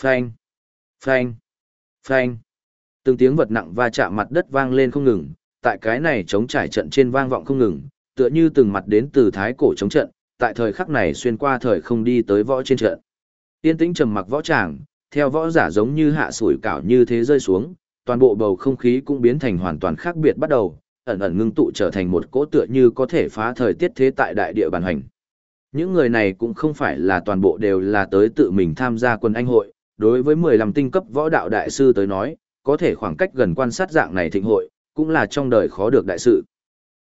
[SPEAKER 1] phanh, phanh, phanh. Từng tiếng vật nặng va chạm mặt đất vang lên không ngừng, tại cái này chống trải trận trên vang vọng không ngừng, tựa như từng mặt đến từ thái cổ chống trận, tại thời khắc này xuyên qua thời không đi tới võ trên trận. Tiên tĩnh trầm mặc võ tràng, theo võ giả giống như hạ sủi cảo như thế rơi xuống, toàn bộ bầu không khí cũng biến thành hoàn toàn khác biệt bắt đầu, ẩn ẩn ngưng tụ trở thành một cỗ tựa như có thể phá thời tiết thế tại đại địa bàn hành. Những người này cũng không phải là toàn bộ đều là tới tự mình tham gia quân anh hội, đối với 15 tinh cấp võ đạo đại sư tới nói, có thể khoảng cách gần quan sát dạng này thịnh hội, cũng là trong đời khó được đại sự.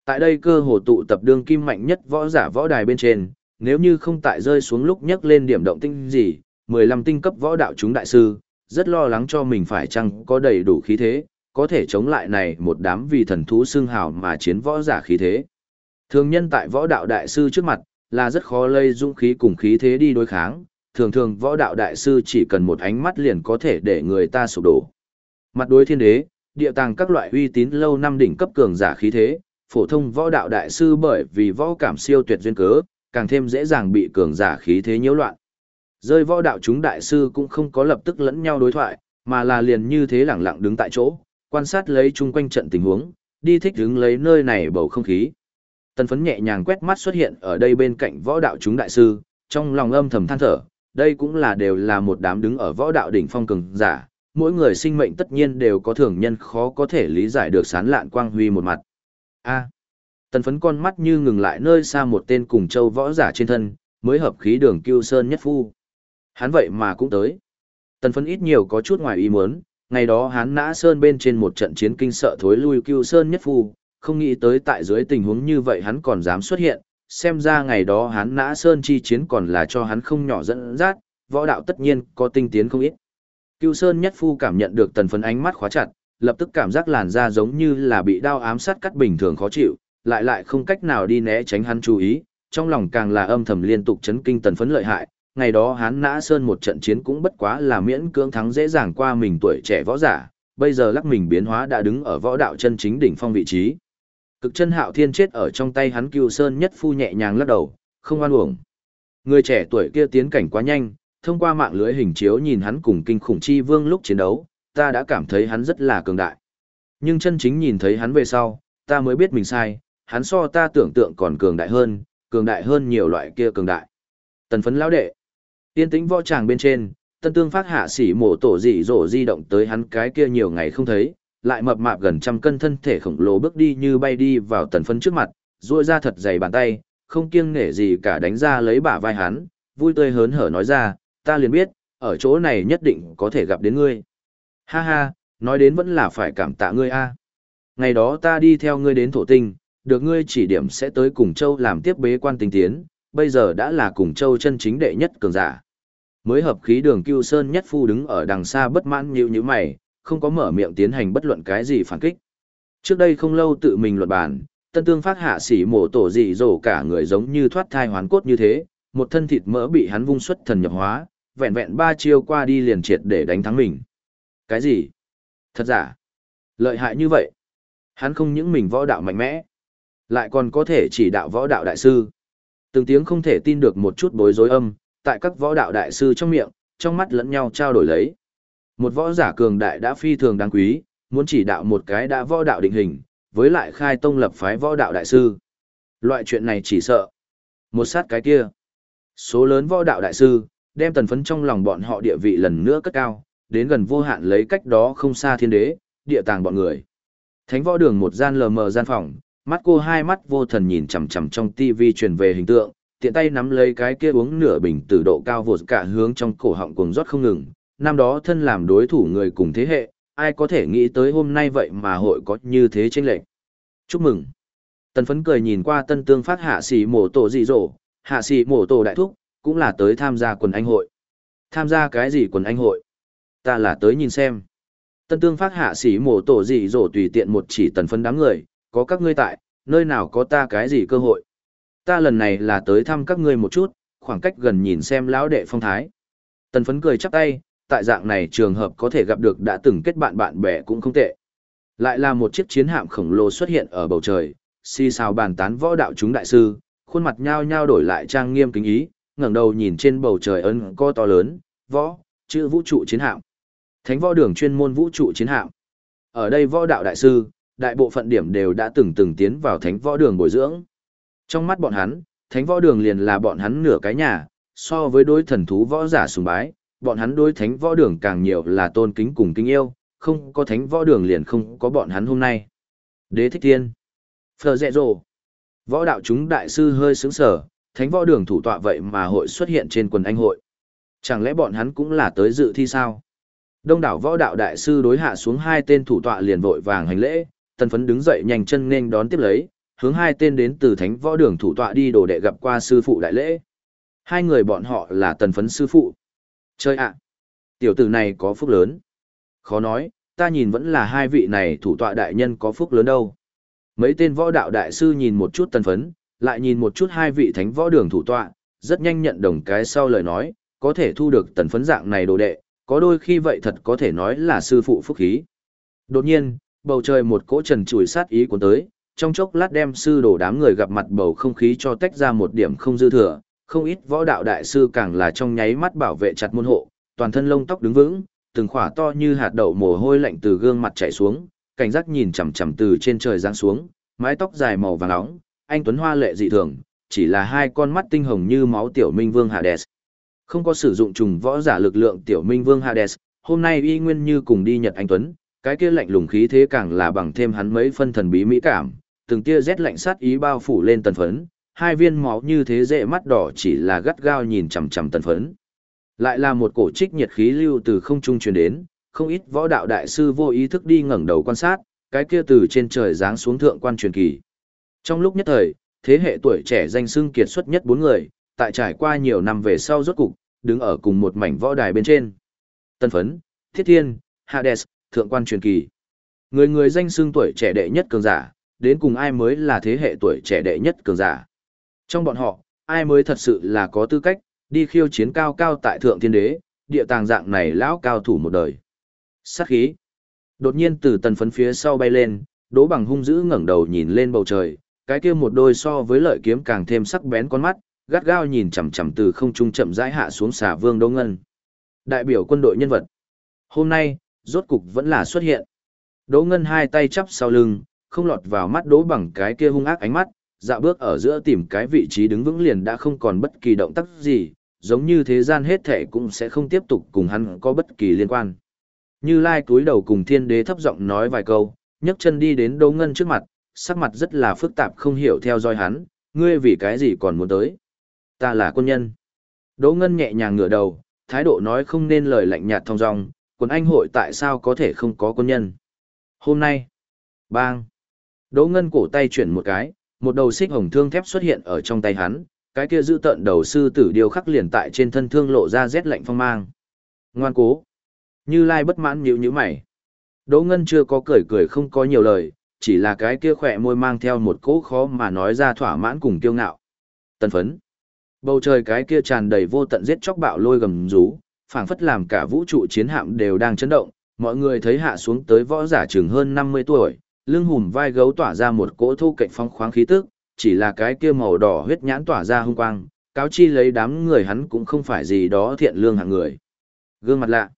[SPEAKER 1] Tại đây cơ hồ tụ tập đương kim mạnh nhất võ giả võ đài bên trên, nếu như không tại rơi xuống lúc nhấc lên điểm động tinh gì, 15 tinh cấp võ đạo chúng đại sư, rất lo lắng cho mình phải chăng có đầy đủ khí thế, có thể chống lại này một đám vì thần thú xương hào mà chiến võ giả khí thế. Thường nhân tại võ đạo đại sư trước mặt, là rất khó lây dũng khí cùng khí thế đi đối kháng, thường thường võ đạo đại sư chỉ cần một ánh mắt liền có thể để người ta sụp đổ. Mặt đối thiên đế, địa tàng các loại uy tín lâu năm đỉnh cấp cường giả khí thế, phổ thông võ đạo đại sư bởi vì võ cảm siêu tuyệt duyên cớ, càng thêm dễ dàng bị cường giả khí thế nhiễu loạn. Rơi võ đạo chúng đại sư cũng không có lập tức lẫn nhau đối thoại, mà là liền như thế lẳng lặng đứng tại chỗ, quan sát lấy chung quanh trận tình huống, đi thích đứng lấy nơi này bầu không khí. Tần phấn nhẹ nhàng quét mắt xuất hiện ở đây bên cạnh võ đạo chúng đại sư, trong lòng âm thầm than thở, đây cũng là đều là một đám đứng ở võ đạo đỉnh phong cường giả, mỗi người sinh mệnh tất nhiên đều có thường nhân khó có thể lý giải được sán lạn quang huy một mặt. A. tần phấn con mắt như ngừng lại nơi xa một tên cùng châu võ giả trên thân, mới hợp khí đường cưu sơn nhất phu. Hắn vậy mà cũng tới. Tần phấn ít nhiều có chút ngoài ý muốn, ngày đó hắn nã sơn bên trên một trận chiến kinh sợ thối lui cưu sơn nhất phu, không nghĩ tới tại dưới tình huống như vậy hắn còn dám xuất hiện, xem ra ngày đó hắn nã sơn chi chiến còn là cho hắn không nhỏ dẫn dắt, võ đạo tất nhiên có tinh tiến không ít. Cưu sơn nhất phu cảm nhận được tần phấn ánh mắt khóa chặt, lập tức cảm giác làn da giống như là bị đao ám sát cắt bình thường khó chịu, lại lại không cách nào đi né tránh hắn chú ý, trong lòng càng là âm thầm liên tục chấn kinh tần phấn lợi hại, ngày đó hắn nã sơn một trận chiến cũng bất quá là miễn cưỡng thắng dễ dàng qua mình tuổi trẻ võ giả, bây giờ lắc mình biến hóa đã đứng ở võ đạo chân chính đỉnh phong vị trí. Cực chân hạo thiên chết ở trong tay hắn cưu sơn nhất phu nhẹ nhàng lắc đầu, không oan uổng. Người trẻ tuổi kia tiến cảnh quá nhanh, thông qua mạng lưới hình chiếu nhìn hắn cùng kinh khủng chi vương lúc chiến đấu, ta đã cảm thấy hắn rất là cường đại. Nhưng chân chính nhìn thấy hắn về sau, ta mới biết mình sai, hắn so ta tưởng tượng còn cường đại hơn, cường đại hơn nhiều loại kia cường đại. Tần phấn lão đệ. Tiên tĩnh võ tràng bên trên, tân tương phát hạ sỉ mổ tổ dị dỗ di động tới hắn cái kia nhiều ngày không thấy, lại mập mạp gần trăm cân thân thể khổng lồ bước đi như bay đi vào tần phấn trước mặt, ruôi ra thật dày bàn tay, không kiêng nể gì cả đánh ra lấy bả vai hắn, vui tươi hớn hở nói ra, ta liền biết, ở chỗ này nhất định có thể gặp đến ngươi. Ha ha, nói đến vẫn là phải cảm tạ ngươi a. Ngày đó ta đi theo ngươi đến thổ tinh, được ngươi chỉ điểm sẽ tới cùng châu làm tiếp bế quan tinh tiến, bây giờ đã là cùng châu chân chính đệ nhất cường giả. Mới hợp khí đường cưu sơn nhất phu đứng ở đằng xa bất mãn như như mày, không có mở miệng tiến hành bất luận cái gì phản kích. Trước đây không lâu tự mình luận bàn, tân tương phát hạ sĩ mổ tổ dị dỗ cả người giống như thoát thai hoán cốt như thế, một thân thịt mỡ bị hắn vung xuất thần nhập hóa, vẹn vẹn ba chiêu qua đi liền triệt để đánh thắng mình. Cái gì? Thật giả? Lợi hại như vậy? Hắn không những mình võ đạo mạnh mẽ, lại còn có thể chỉ đạo võ đạo đại sư. Từng tiếng không thể tin được một chút bối rối âm, tại các võ đạo đại sư trong miệng, trong mắt lẫn nhau trao đổi lấy. Một võ giả cường đại đã phi thường đáng quý, muốn chỉ đạo một cái đã võ đạo định hình, với lại khai tông lập phái võ đạo đại sư. Loại chuyện này chỉ sợ. Một sát cái kia. Số lớn võ đạo đại sư, đem tần phấn trong lòng bọn họ địa vị lần nữa cất cao, đến gần vô hạn lấy cách đó không xa thiên đế, địa tàng bọn người. Thánh võ đường một gian lờ mờ gian phòng, mắt cô hai mắt vô thần nhìn chằm chằm trong tivi truyền về hình tượng, tiện tay nắm lấy cái kia uống nửa bình từ độ cao vột cả hướng trong cổ họng cuồng rót không ngừng. Năm đó thân làm đối thủ người cùng thế hệ, ai có thể nghĩ tới hôm nay vậy mà hội có như thế chênh lệch. Chúc mừng. Tần phấn cười nhìn qua tân tương phát hạ sĩ mổ tổ dị dỗ, hạ sĩ mổ tổ đại thúc, cũng là tới tham gia quần anh hội. Tham gia cái gì quần anh hội? Ta là tới nhìn xem. Tân tương phát hạ sĩ mổ tổ gì rổ tùy tiện một chỉ tần phân đám người, có các ngươi tại, nơi nào có ta cái gì cơ hội. Ta lần này là tới thăm các ngươi một chút, khoảng cách gần nhìn xem lão đệ phong thái. Tần phấn cười chắp tay, tại dạng này trường hợp có thể gặp được đã từng kết bạn bạn bè cũng không tệ. Lại là một chiếc chiến hạm khổng lồ xuất hiện ở bầu trời, si sao bàn tán võ đạo chúng đại sư, khuôn mặt nhao nhao đổi lại trang nghiêm kính ý, ngẩng đầu nhìn trên bầu trời ấn co to lớn, võ, chữ vũ trụ chiến hạm. Thánh võ đường chuyên môn vũ trụ chiến hạm. Ở đây võ đạo đại sư, đại bộ phận điểm đều đã từng từng tiến vào thánh võ đường bồi dưỡng. Trong mắt bọn hắn, thánh võ đường liền là bọn hắn nửa cái nhà, so với đối thần thú võ giả sùng bái, bọn hắn đối thánh võ đường càng nhiều là tôn kính cùng kính yêu, không có thánh võ đường liền không có bọn hắn hôm nay. Đế thích thiên. Phờ dẹ rồ. Võ đạo chúng đại sư hơi sướng sở, thánh võ đường thủ tọa vậy mà hội xuất hiện trên quần anh hội. Chẳng lẽ bọn hắn cũng là tới dự thi sao? Đông đảo võ đạo đại sư đối hạ xuống hai tên thủ tọa liền vội vàng hành lễ, tần phấn đứng dậy nhanh chân nên đón tiếp lấy, hướng hai tên đến từ thánh võ đường thủ tọa đi đồ đệ gặp qua sư phụ đại lễ. Hai người bọn họ là tần phấn sư phụ. Chơi ạ! tiểu tử này có phúc lớn. Khó nói, ta nhìn vẫn là hai vị này thủ tọa đại nhân có phúc lớn đâu. Mấy tên võ đạo đại sư nhìn một chút tần phấn, lại nhìn một chút hai vị thánh võ đường thủ tọa, rất nhanh nhận đồng cái sau lời nói, có thể thu được tần phấn dạng này đồ đệ, có đôi khi vậy thật có thể nói là sư phụ phúc khí. Đột nhiên, bầu trời một cỗ trần chùi sát ý cuốn tới, trong chốc lát đem sư đồ đám người gặp mặt bầu không khí cho tách ra một điểm không dư thừa, không ít võ đạo đại sư càng là trong nháy mắt bảo vệ chặt môn hộ, toàn thân lông tóc đứng vững, từng khỏa to như hạt đậu mồ hôi lạnh từ gương mặt chảy xuống, cảnh giác nhìn chằm chằm từ trên trời giáng xuống, mái tóc dài màu vàng nóng, anh tuấn hoa lệ dị thường, chỉ là hai con mắt tinh hồng như máu tiểu minh vương Hades. Không có sử dụng trùng võ giả lực lượng tiểu minh vương Hades, hôm nay y nguyên như cùng đi Nhật anh tuấn, cái kia lạnh lùng khí thế càng là bằng thêm hắn mấy phân thần bí mỹ cảm, từng tia rét lạnh sát ý bao phủ lên tần phấn, hai viên máu như thế dễ mắt đỏ chỉ là gắt gao nhìn chằm chằm tần phấn. Lại là một cổ trích nhiệt khí lưu từ không trung truyền đến, không ít võ đạo đại sư vô ý thức đi ngẩng đầu quan sát, cái kia từ trên trời giáng xuống thượng quan truyền kỳ. Trong lúc nhất thời, thế hệ tuổi trẻ danh xưng kiệt xuất nhất bốn người, tại trải qua nhiều năm về sau rốt cục, đứng ở cùng một mảnh võ đài bên trên. Tân phấn, Thiết Thiên, Hades, thượng quan truyền kỳ. Người người danh xưng tuổi trẻ đệ nhất cường giả, đến cùng ai mới là thế hệ tuổi trẻ đệ nhất cường giả. Trong bọn họ, ai mới thật sự là có tư cách, đi khiêu chiến cao cao tại thượng thiên đế, địa tàng dạng này lão cao thủ một đời. Sát khí. Đột nhiên từ tần phấn phía sau bay lên, đỗ bằng hung dữ ngẩng đầu nhìn lên bầu trời, cái kia một đôi so với lợi kiếm càng thêm sắc bén con mắt, gắt gao nhìn chằm chằm từ không trung chậm rãi hạ xuống xà vương đỗ ngân. Đại biểu quân đội nhân vật. Hôm nay, rốt cục vẫn là xuất hiện. Đỗ ngân hai tay chắp sau lưng, không lọt vào mắt đỗ bằng cái kia hung ác ánh mắt, dạo bước ở giữa tìm cái vị trí đứng vững liền đã không còn bất kỳ động tác gì, giống như thế gian hết thể cũng sẽ không tiếp tục cùng hắn có bất kỳ liên quan. Như Lai cúi đầu cùng thiên đế thấp giọng nói vài câu, nhấc chân đi đến Đỗ Ngân trước mặt, sắc mặt rất là phức tạp không hiểu theo dõi hắn, ngươi vì cái gì còn muốn tới? Ta là quân nhân. Đỗ Ngân nhẹ nhàng ngửa đầu, thái độ nói không nên lời lạnh nhạt thong dong, quân anh hội tại sao có thể không có quân nhân? Hôm nay, bang. Đỗ Ngân cổ tay chuyển một cái, một đầu xích hồng thương thép xuất hiện ở trong tay hắn, cái kia giữ tận đầu sư tử điều khắc liền tại trên thân thương lộ ra rét lạnh phong mang. Ngoan cố. Như Lai bất mãn nhíu nhíu mày. Đỗ Ngân chưa có cười cười không có nhiều lời, chỉ là cái kia khỏe môi mang theo một cỗ khó mà nói ra thỏa mãn cùng kiêu ngạo. tân phấn. Bầu trời cái kia tràn đầy vô tận giết chóc bạo lôi gầm rú, phảng phất làm cả vũ trụ chiến hạm đều đang chấn động, mọi người thấy hạ xuống tới võ giả chừng hơn 50 tuổi, lưng hùm vai gấu tỏa ra một cỗ thu cạnh phong khoáng khí tức, chỉ là cái kia màu đỏ huyết nhãn tỏa ra hung quang, cáo chi lấy đám người hắn cũng không phải gì đó thiện lương hạng người. Gương mặt lạ.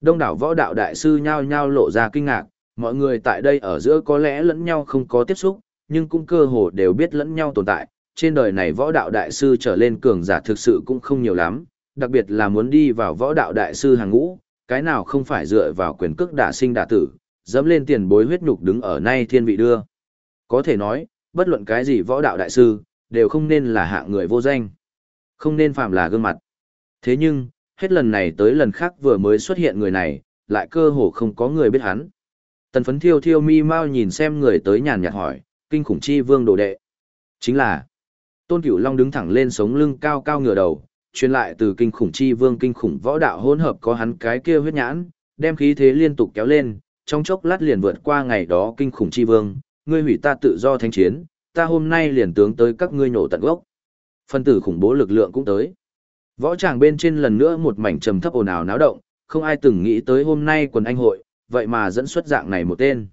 [SPEAKER 1] Đông đảo võ đạo đại sư nhao nhao lộ ra kinh ngạc, mọi người tại đây ở giữa có lẽ lẫn nhau không có tiếp xúc, nhưng cũng cơ hồ đều biết lẫn nhau tồn tại. Trên đời này võ đạo đại sư trở lên cường giả thực sự cũng không nhiều lắm, đặc biệt là muốn đi vào võ đạo đại sư hàng ngũ, cái nào không phải dựa vào quyền cước đả sinh đả tử, dẫm lên tiền bối huyết nhục đứng ở nay thiên vị đưa. Có thể nói, bất luận cái gì võ đạo đại sư, đều không nên là hạng người vô danh. Không nên phạm là gương mặt. Thế nhưng, hết lần này tới lần khác vừa mới xuất hiện người này, lại cơ hồ không có người biết hắn. Tần phấn thiêu thiêu mi mau nhìn xem người tới nhàn nhạt hỏi, kinh khủng chi vương đồ đệ. Chính là, tôn cửu long đứng thẳng lên sống lưng cao cao ngửa đầu, truyền lại từ kinh khủng chi vương kinh khủng võ đạo hỗn hợp có hắn cái kia huyết nhãn, đem khí thế liên tục kéo lên, trong chốc lát liền vượt qua ngày đó kinh khủng chi vương, ngươi hủy ta tự do thánh chiến, ta hôm nay liền tướng tới các ngươi nổ tận gốc. Phân tử khủng bố lực lượng cũng tới. Võ tràng bên trên lần nữa một mảnh trầm thấp ồn ào náo động, không ai từng nghĩ tới hôm nay quần anh hội, vậy mà dẫn xuất dạng này một tên.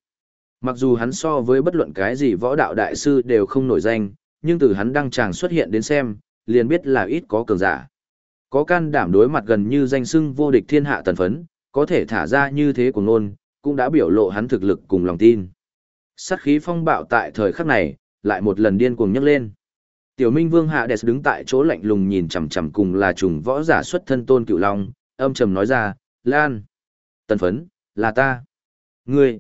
[SPEAKER 1] Mặc dù hắn so với bất luận cái gì võ đạo đại sư đều không nổi danh, nhưng từ hắn đăng tràng xuất hiện đến xem, liền biết là ít có cường giả. Có can đảm đối mặt gần như danh xưng vô địch thiên hạ tần phấn, có thể thả ra như thế của nôn, cũng đã biểu lộ hắn thực lực cùng lòng tin. Sát khí phong bạo tại thời khắc này, lại một lần điên cuồng nhấc lên. Tiểu Minh Vương Hạ Đẹp đứng tại chỗ lạnh lùng nhìn chằm chằm cùng là trùng võ giả xuất thân Tôn Cựu Long, âm trầm nói ra, "Lan, Tần phấn, là ta." "Ngươi?"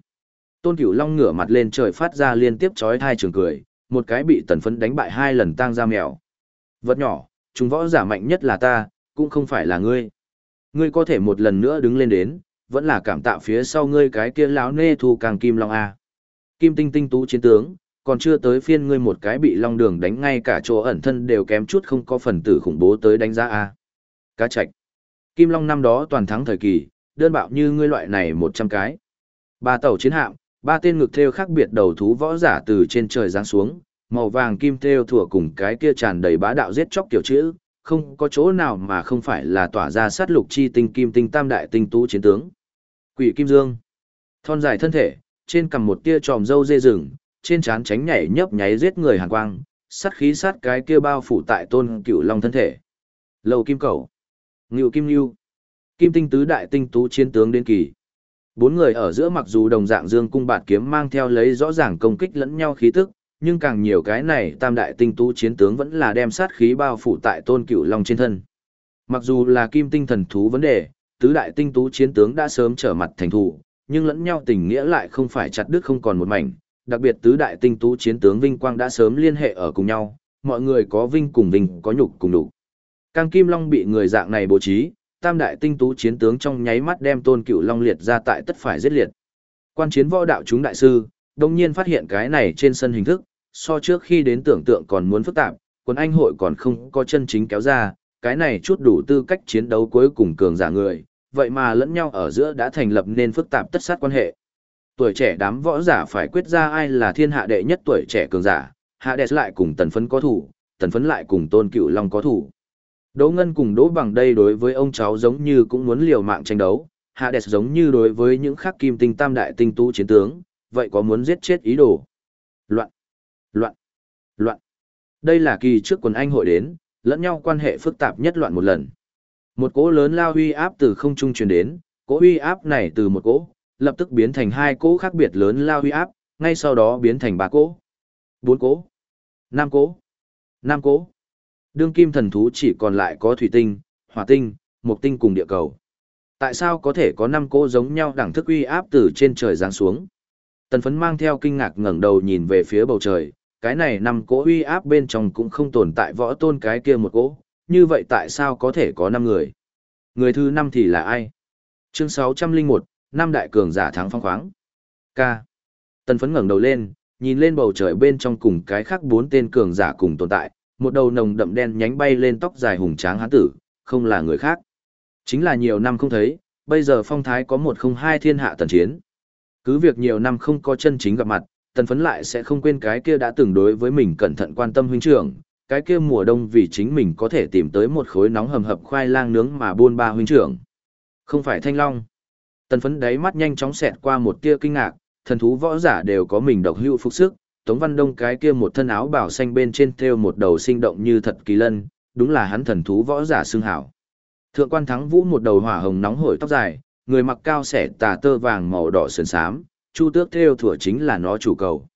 [SPEAKER 1] Tôn cửu Long ngửa mặt lên trời phát ra liên tiếp chói tai trường cười, một cái bị Tần phấn đánh bại hai lần tang ra mèo. "Vật nhỏ, chúng võ giả mạnh nhất là ta, cũng không phải là ngươi. Ngươi có thể một lần nữa đứng lên đến, vẫn là cảm tạ phía sau ngươi cái kia lão nê thu càng kim long a. Kim tinh tinh tú chiến tướng, còn chưa tới phiên ngươi một cái bị long đường đánh ngay cả chỗ ẩn thân đều kém chút không có phần tử khủng bố tới đánh giá a. Cá trạch. Kim long năm đó toàn thắng thời kỳ, đơn bạo như ngươi loại này một trăm cái. Ba tàu chiến hạm, ba tên ngực theo khác biệt đầu thú võ giả từ trên trời giáng xuống, màu vàng kim theo thủa cùng cái kia tràn đầy bá đạo giết chóc tiểu chữ, không có chỗ nào mà không phải là tỏa ra sát lục chi tinh kim tinh tam đại tinh tú chiến tướng. Quỷ Kim Dương. Thon dài thân thể, trên cằm một tia tròm dâu dê rừng, trên trán tránh nhảy nhấp nháy giết người hàn quang, sát khí sát cái kia bao phủ tại tôn cửu long thân thể. Lầu kim cầu. Ngưu kim lưu. Kim tinh tứ đại tinh tú chiến tướng đến kỳ. Bốn người ở giữa mặc dù đồng dạng dương cung bạt kiếm mang theo lấy rõ ràng công kích lẫn nhau khí tức, nhưng càng nhiều cái này tam đại tinh tú chiến tướng vẫn là đem sát khí bao phủ tại tôn cửu long trên thân. Mặc dù là kim tinh thần thú vấn đề, tứ đại tinh tú chiến tướng đã sớm trở mặt thành thủ, nhưng lẫn nhau tình nghĩa lại không phải chặt đứt không còn một mảnh, đặc biệt tứ đại tinh tú chiến tướng vinh quang đã sớm liên hệ ở cùng nhau, mọi người có vinh cùng vinh, có nhục cùng đủ. Càng Kim Long bị người dạng này bố trí, tam đại tinh tú chiến tướng trong nháy mắt đem Tôn Cựu Long liệt ra tại tất phải giết liệt. Quan chiến võ đạo chúng đại sư, đông nhiên phát hiện cái này trên sân hình thức, so trước khi đến tưởng tượng còn muốn phức tạp, quân anh hội còn không có chân chính kéo ra, cái này chút đủ tư cách chiến đấu cuối cùng cường giả người, vậy mà lẫn nhau ở giữa đã thành lập nên phức tạp tất sát quan hệ. Tuổi trẻ đám võ giả phải quyết ra ai là thiên hạ đệ nhất tuổi trẻ cường giả, hạ đẹp lại cùng tần phấn có thủ, tần phấn lại cùng tôn cựu long có thủ. Đỗ Ngân cùng Đỗ Bằng đây đối với ông cháu giống như cũng muốn liều mạng tranh đấu, hạ đẹp giống như đối với những khắc kim tinh tam đại tinh tú chiến tướng, vậy có muốn giết chết ý đồ. Loạn, loạn, loạn. Đây là kỳ trước quần anh hội đến, lẫn nhau quan hệ phức tạp nhất loạn một lần. Một cỗ lớn lao huy áp từ không trung truyền đến, cỗ huy áp này từ một cỗ, lập tức biến thành hai cỗ khác biệt lớn lao huy áp, ngay sau đó biến thành ba cỗ, bốn cỗ, năm cỗ, năm cỗ. Đương kim thần thú chỉ còn lại có thủy tinh, hỏa tinh, mộc tinh cùng địa cầu. Tại sao có thể có năm cỗ giống nhau đẳng thức uy áp từ trên trời giáng xuống? Tần phấn mang theo kinh ngạc ngẩng đầu nhìn về phía bầu trời, cái này năm cỗ uy áp bên trong cũng không tồn tại võ tôn cái kia một cỗ, như vậy tại sao có thể có năm người? Người thứ năm thì là ai? Chương 601, năm đại cường giả thắng phong khoáng. K. Tần phấn ngẩng đầu lên, nhìn lên bầu trời bên trong cùng cái khác bốn tên cường giả cùng tồn tại, một đầu nồng đậm đen nhánh bay lên tóc dài hùng tráng hán tử, không là người khác. Chính là nhiều năm không thấy, bây giờ phong thái có một không hai thiên hạ tần chiến. Cứ việc nhiều năm không có chân chính gặp mặt, tần phấn lại sẽ không quên cái kia đã từng đối với mình cẩn thận quan tâm huynh trưởng, cái kia mùa đông vì chính mình có thể tìm tới một khối nóng hầm hập khoai lang nướng mà buôn ba huynh trưởng. Không phải thanh long. Tần phấn đáy mắt nhanh chóng xẹt qua một tia kinh ngạc, thần thú võ giả đều có mình độc hữu phục sức, Tống Văn Đông cái kia một thân áo bảo xanh bên trên thêu một đầu sinh động như thật kỳ lân, đúng là hắn thần thú võ giả xương hảo. Thượng quan thắng vũ một đầu hỏa hồng nóng hổi tóc dài, người mặc cao xẻ tà tơ vàng màu đỏ sườn xám, chu tước thêu thủa chính là nó chủ cầu.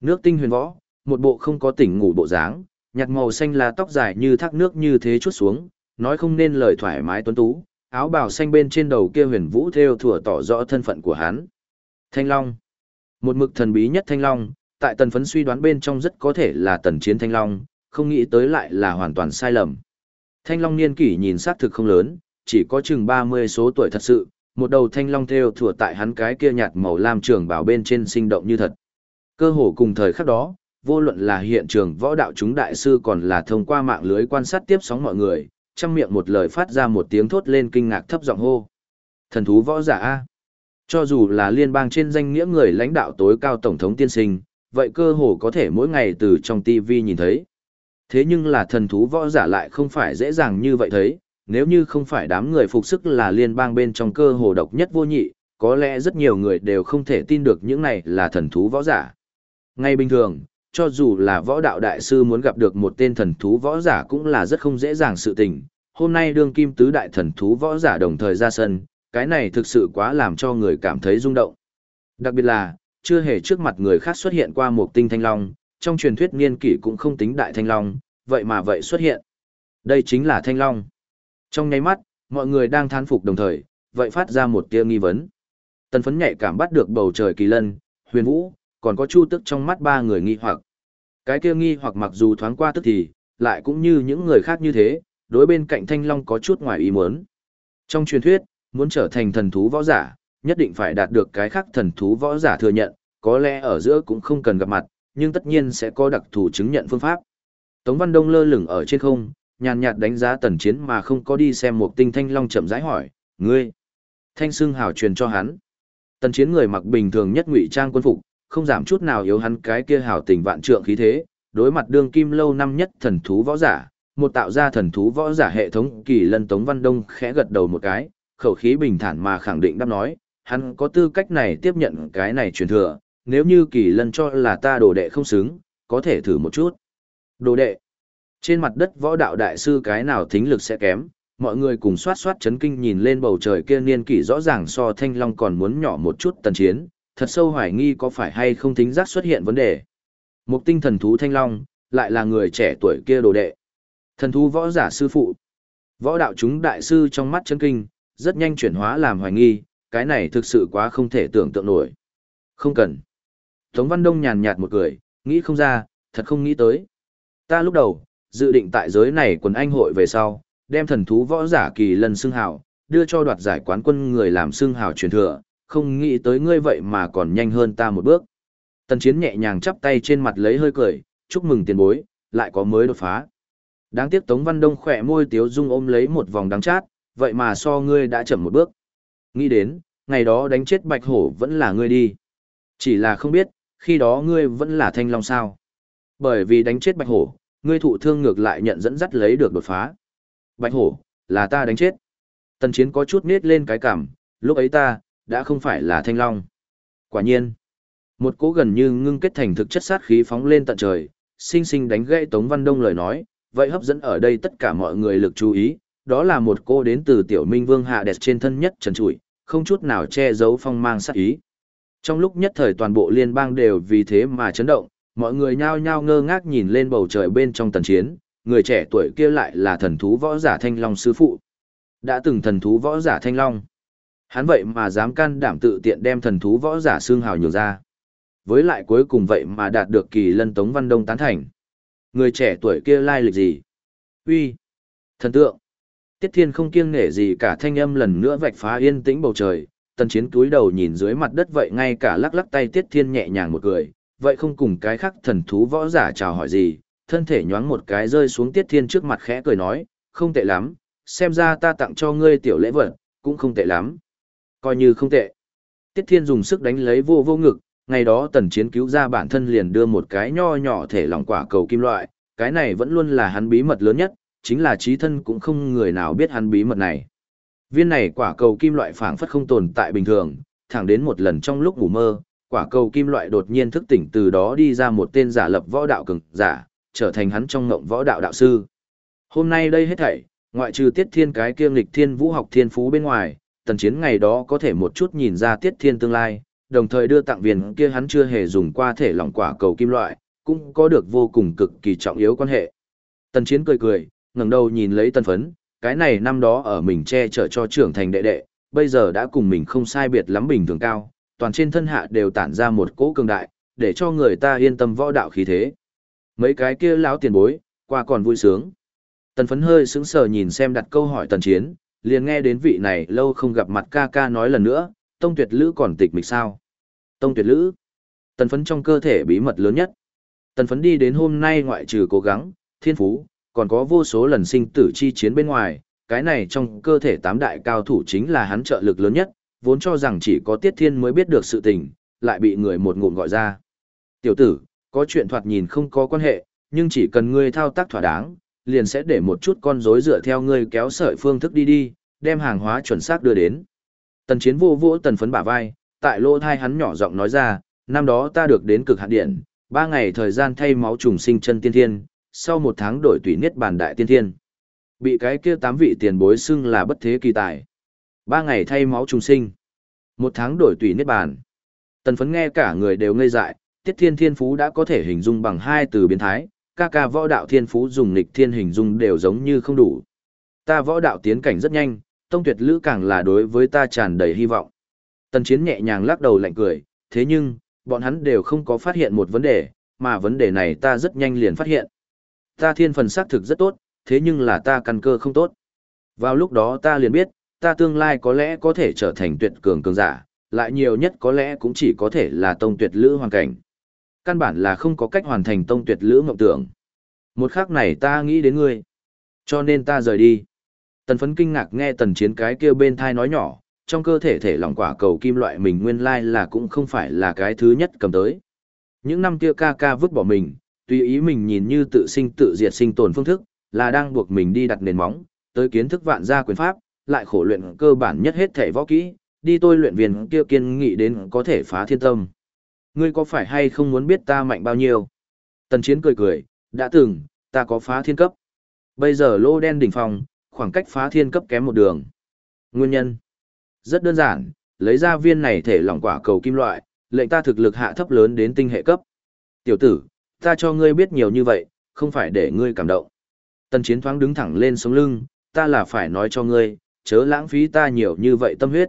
[SPEAKER 1] Nước tinh huyền võ, một bộ không có tỉnh ngủ bộ dáng, nhạt màu xanh là tóc dài như thác nước như thế chút xuống, nói không nên lời thoải mái tuấn tú, áo bào xanh bên trên đầu kia huyền vũ thêu thủa tỏ rõ thân phận của hắn. Thanh Long. Một mực thần bí nhất Thanh Long, tại tần phấn suy đoán bên trong rất có thể là tần chiến Thanh Long, không nghĩ tới lại là hoàn toàn sai lầm. Thanh Long niên kỷ nhìn xác thực không lớn, chỉ có chừng 30 số tuổi thật sự, một đầu Thanh Long theo thủa tại hắn cái kia nhạt màu lam trường bảo bên trên sinh động như thật. Cơ hồ cùng thời khắc đó, vô luận là hiện trường võ đạo chúng đại sư còn là thông qua mạng lưới quan sát tiếp sóng mọi người, trong miệng một lời phát ra một tiếng thốt lên kinh ngạc thấp giọng hô. Thần thú võ giả A. Cho dù là liên bang trên danh nghĩa người lãnh đạo tối cao tổng thống tiên sinh, vậy cơ hồ có thể mỗi ngày từ trong TV nhìn thấy. Thế nhưng là thần thú võ giả lại không phải dễ dàng như vậy thấy, nếu như không phải đám người phục sức là liên bang bên trong cơ hồ độc nhất vô nhị, có lẽ rất nhiều người đều không thể tin được những này là thần thú võ giả. Ngay bình thường, cho dù là võ đạo đại sư muốn gặp được một tên thần thú võ giả cũng là rất không dễ dàng sự tình. Hôm nay đương kim tứ đại thần thú võ giả đồng thời ra sân, cái này thực sự quá làm cho người cảm thấy rung động. Đặc biệt là, chưa hề trước mặt người khác xuất hiện qua một tinh thanh long, trong truyền thuyết niên kỷ cũng không tính đại thanh long, vậy mà vậy xuất hiện. Đây chính là thanh long. Trong nháy mắt, mọi người đang thán phục đồng thời, vậy phát ra một tia nghi vấn. Tần phấn nhạy cảm bắt được bầu trời kỳ lân, huyền vũ, còn có chu tức trong mắt ba người nghi hoặc. Cái kia nghi hoặc mặc dù thoáng qua tức thì, lại cũng như những người khác như thế, đối bên cạnh thanh long có chút ngoài ý muốn. Trong truyền thuyết, muốn trở thành thần thú võ giả, nhất định phải đạt được cái khác thần thú võ giả thừa nhận, có lẽ ở giữa cũng không cần gặp mặt, nhưng tất nhiên sẽ có đặc thù chứng nhận phương pháp. Tống Văn Đông lơ lửng ở trên không, nhàn nhạt đánh giá tần chiến mà không có đi xem một tinh thanh long chậm rãi hỏi, ngươi. Thanh xương hào truyền cho hắn. Tần chiến người mặc bình thường nhất ngụy trang quân phục, không giảm chút nào yếu hắn cái kia hào tình vạn trượng khí thế, đối mặt đương kim lâu năm nhất thần thú võ giả, một tạo ra thần thú võ giả hệ thống kỳ lân Tống Văn Đông khẽ gật đầu một cái, khẩu khí bình thản mà khẳng định đáp nói, hắn có tư cách này tiếp nhận cái này truyền thừa, nếu như kỳ lân cho là ta đồ đệ không xứng, có thể thử một chút. Đồ đệ. Trên mặt đất võ đạo đại sư cái nào thính lực sẽ kém, mọi người cùng soát soát chấn kinh nhìn lên bầu trời kia niên kỷ rõ ràng so thanh long còn muốn nhỏ một chút tần chiến, thật sâu hoài nghi có phải hay không thính giác xuất hiện vấn đề. Một tinh thần thú thanh long, lại là người trẻ tuổi kia đồ đệ. Thần thú võ giả sư phụ. Võ đạo chúng đại sư trong mắt chấn kinh, rất nhanh chuyển hóa làm hoài nghi, cái này thực sự quá không thể tưởng tượng nổi. Không cần. Tống Văn Đông nhàn nhạt một cười, nghĩ không ra, thật không nghĩ tới. Ta lúc đầu, dự định tại giới này quần anh hội về sau, đem thần thú võ giả kỳ lần xưng hào, đưa cho đoạt giải quán quân người làm xưng hào truyền thừa, không nghĩ tới ngươi vậy mà còn nhanh hơn ta một bước. Tần chiến nhẹ nhàng chắp tay trên mặt lấy hơi cười, chúc mừng tiền bối, lại có mới đột phá. Đáng tiếc Tống Văn Đông khỏe môi tiếu dung ôm lấy một vòng đắng chát, vậy mà so ngươi đã chậm một bước. Nghĩ đến, ngày đó đánh chết bạch hổ vẫn là ngươi đi. Chỉ là không biết, khi đó ngươi vẫn là thanh long sao. Bởi vì đánh chết bạch hổ, ngươi thụ thương ngược lại nhận dẫn dắt lấy được đột phá. Bạch hổ, là ta đánh chết. Tần chiến có chút nết lên cái cảm, lúc ấy ta, đã không phải là thanh long. Quả nhiên, một cỗ gần như ngưng kết thành thực chất sát khí phóng lên tận trời, sinh sinh đánh gãy Tống Văn Đông lời nói, vậy hấp dẫn ở đây tất cả mọi người lực chú ý, đó là một cô đến từ tiểu minh vương hạ đẹp trên thân nhất trần trụi, không chút nào che giấu phong mang sát ý. Trong lúc nhất thời toàn bộ liên bang đều vì thế mà chấn động, mọi người nhao nhao ngơ ngác nhìn lên bầu trời bên trong tần chiến, người trẻ tuổi kia lại là thần thú võ giả Thanh Long sư phụ. Đã từng thần thú võ giả Thanh Long. Hắn vậy mà dám can đảm tự tiện đem thần thú võ giả xương hào nhường ra. Với lại cuối cùng vậy mà đạt được kỳ lân tống văn đông tán thành. Người trẻ tuổi kia lai lịch gì? Uy, Thần tượng! Tiết Thiên không kiêng nể gì cả thanh âm lần nữa vạch phá yên tĩnh bầu trời, tần chiến túi đầu nhìn dưới mặt đất vậy ngay cả lắc lắc tay Tiết Thiên nhẹ nhàng một cười, vậy không cùng cái khác thần thú võ giả chào hỏi gì, thân thể nhoáng một cái rơi xuống Tiết Thiên trước mặt khẽ cười nói, không tệ lắm, xem ra ta tặng cho ngươi tiểu lễ vật, cũng không tệ lắm. Coi như không tệ. Tiết Thiên dùng sức đánh lấy vô vô ngực, ngày đó tần chiến cứu ra bản thân liền đưa một cái nho nhỏ thể lỏng quả cầu kim loại, cái này vẫn luôn là hắn bí mật lớn nhất, chính là trí thân cũng không người nào biết hắn bí mật này. Viên này quả cầu kim loại phảng phất không tồn tại bình thường, thẳng đến một lần trong lúc ngủ mơ, quả cầu kim loại đột nhiên thức tỉnh từ đó đi ra một tên giả lập võ đạo cường giả, trở thành hắn trong ngộng võ đạo đạo sư. Hôm nay đây hết thảy, ngoại trừ tiết thiên cái kia nghịch thiên vũ học thiên phú bên ngoài, tần chiến ngày đó có thể một chút nhìn ra tiết thiên tương lai, đồng thời đưa tặng viên kia hắn chưa hề dùng qua thể lỏng quả cầu kim loại, cũng có được vô cùng cực kỳ trọng yếu quan hệ. Tần chiến cười cười, ngẩng đầu nhìn lấy tần phấn, cái này năm đó ở mình che chở cho trưởng thành đệ đệ, bây giờ đã cùng mình không sai biệt lắm bình thường cao, toàn trên thân hạ đều tản ra một cỗ cường đại, để cho người ta yên tâm võ đạo khí thế. Mấy cái kia lão tiền bối, qua còn vui sướng. Tần phấn hơi sững sờ nhìn xem đặt câu hỏi tần chiến, liền nghe đến vị này lâu không gặp mặt ca ca nói lần nữa, tông tuyệt lữ còn tịch mịch sao. Tông tuyệt lữ, tần phấn trong cơ thể bí mật lớn nhất. Tần phấn đi đến hôm nay ngoại trừ cố gắng, thiên phú, còn có vô số lần sinh tử chi chiến bên ngoài, cái này trong cơ thể tám đại cao thủ chính là hắn trợ lực lớn nhất, vốn cho rằng chỉ có Tiết Thiên mới biết được sự tình, lại bị người một ngụm gọi ra. Tiểu tử, có chuyện thoạt nhìn không có quan hệ, nhưng chỉ cần ngươi thao tác thỏa đáng, liền sẽ để một chút con rối dựa theo ngươi kéo sợi phương thức đi đi, đem hàng hóa chuẩn xác đưa đến. Tần chiến vô vô tần phấn bả vai, tại lỗ thai hắn nhỏ giọng nói ra, năm đó ta được đến cực hạn điện, ba ngày thời gian thay máu trùng sinh chân tiên thiên, sau một tháng đổi tùy niết bàn đại tiên thiên. Bị cái kia tám vị tiền bối xưng là bất thế kỳ tài. Ba ngày thay máu trùng sinh. Một tháng đổi tùy niết bàn. Tần phấn nghe cả người đều ngây dại, tiết thiên thiên phú đã có thể hình dung bằng hai từ biến thái, ca ca võ đạo thiên phú dùng lịch thiên hình dung đều giống như không đủ. Ta võ đạo tiến cảnh rất nhanh, tông tuyệt lữ càng là đối với ta tràn đầy hy vọng. Tần chiến nhẹ nhàng lắc đầu lạnh cười, thế nhưng, bọn hắn đều không có phát hiện một vấn đề, mà vấn đề này ta rất nhanh liền phát hiện. Ta thiên phần xác thực rất tốt, thế nhưng là ta căn cơ không tốt. Vào lúc đó ta liền biết, ta tương lai có lẽ có thể trở thành tuyệt cường cường giả, lại nhiều nhất có lẽ cũng chỉ có thể là tông tuyệt lữ hoàn cảnh. Căn bản là không có cách hoàn thành tông tuyệt lữ mộng tưởng. Một khắc này ta nghĩ đến ngươi. Cho nên ta rời đi. Tần phấn kinh ngạc nghe tần chiến cái kia bên thai nói nhỏ, trong cơ thể thể lỏng quả cầu kim loại mình nguyên lai là cũng không phải là cái thứ nhất cầm tới. Những năm kia ca ca vứt bỏ mình, tùy ý mình nhìn như tự sinh tự diệt sinh tồn phương thức, là đang buộc mình đi đặt nền móng, tới kiến thức vạn gia quyền pháp, lại khổ luyện cơ bản nhất hết thể võ kỹ, đi tôi luyện viên kia kiên nghị đến có thể phá thiên tâm. Ngươi có phải hay không muốn biết ta mạnh bao nhiêu? Tần Chiến cười cười, đã từng, ta có phá thiên cấp. Bây giờ lô đen đỉnh phòng, khoảng cách phá thiên cấp kém một đường. Nguyên nhân? Rất đơn giản, lấy ra viên này thể lỏng quả cầu kim loại, lệnh ta thực lực hạ thấp lớn đến tinh hệ cấp. Tiểu tử, ta cho ngươi biết nhiều như vậy, không phải để ngươi cảm động. Tần chiến thoáng đứng thẳng lên sống lưng, ta là phải nói cho ngươi, chớ lãng phí ta nhiều như vậy tâm huyết.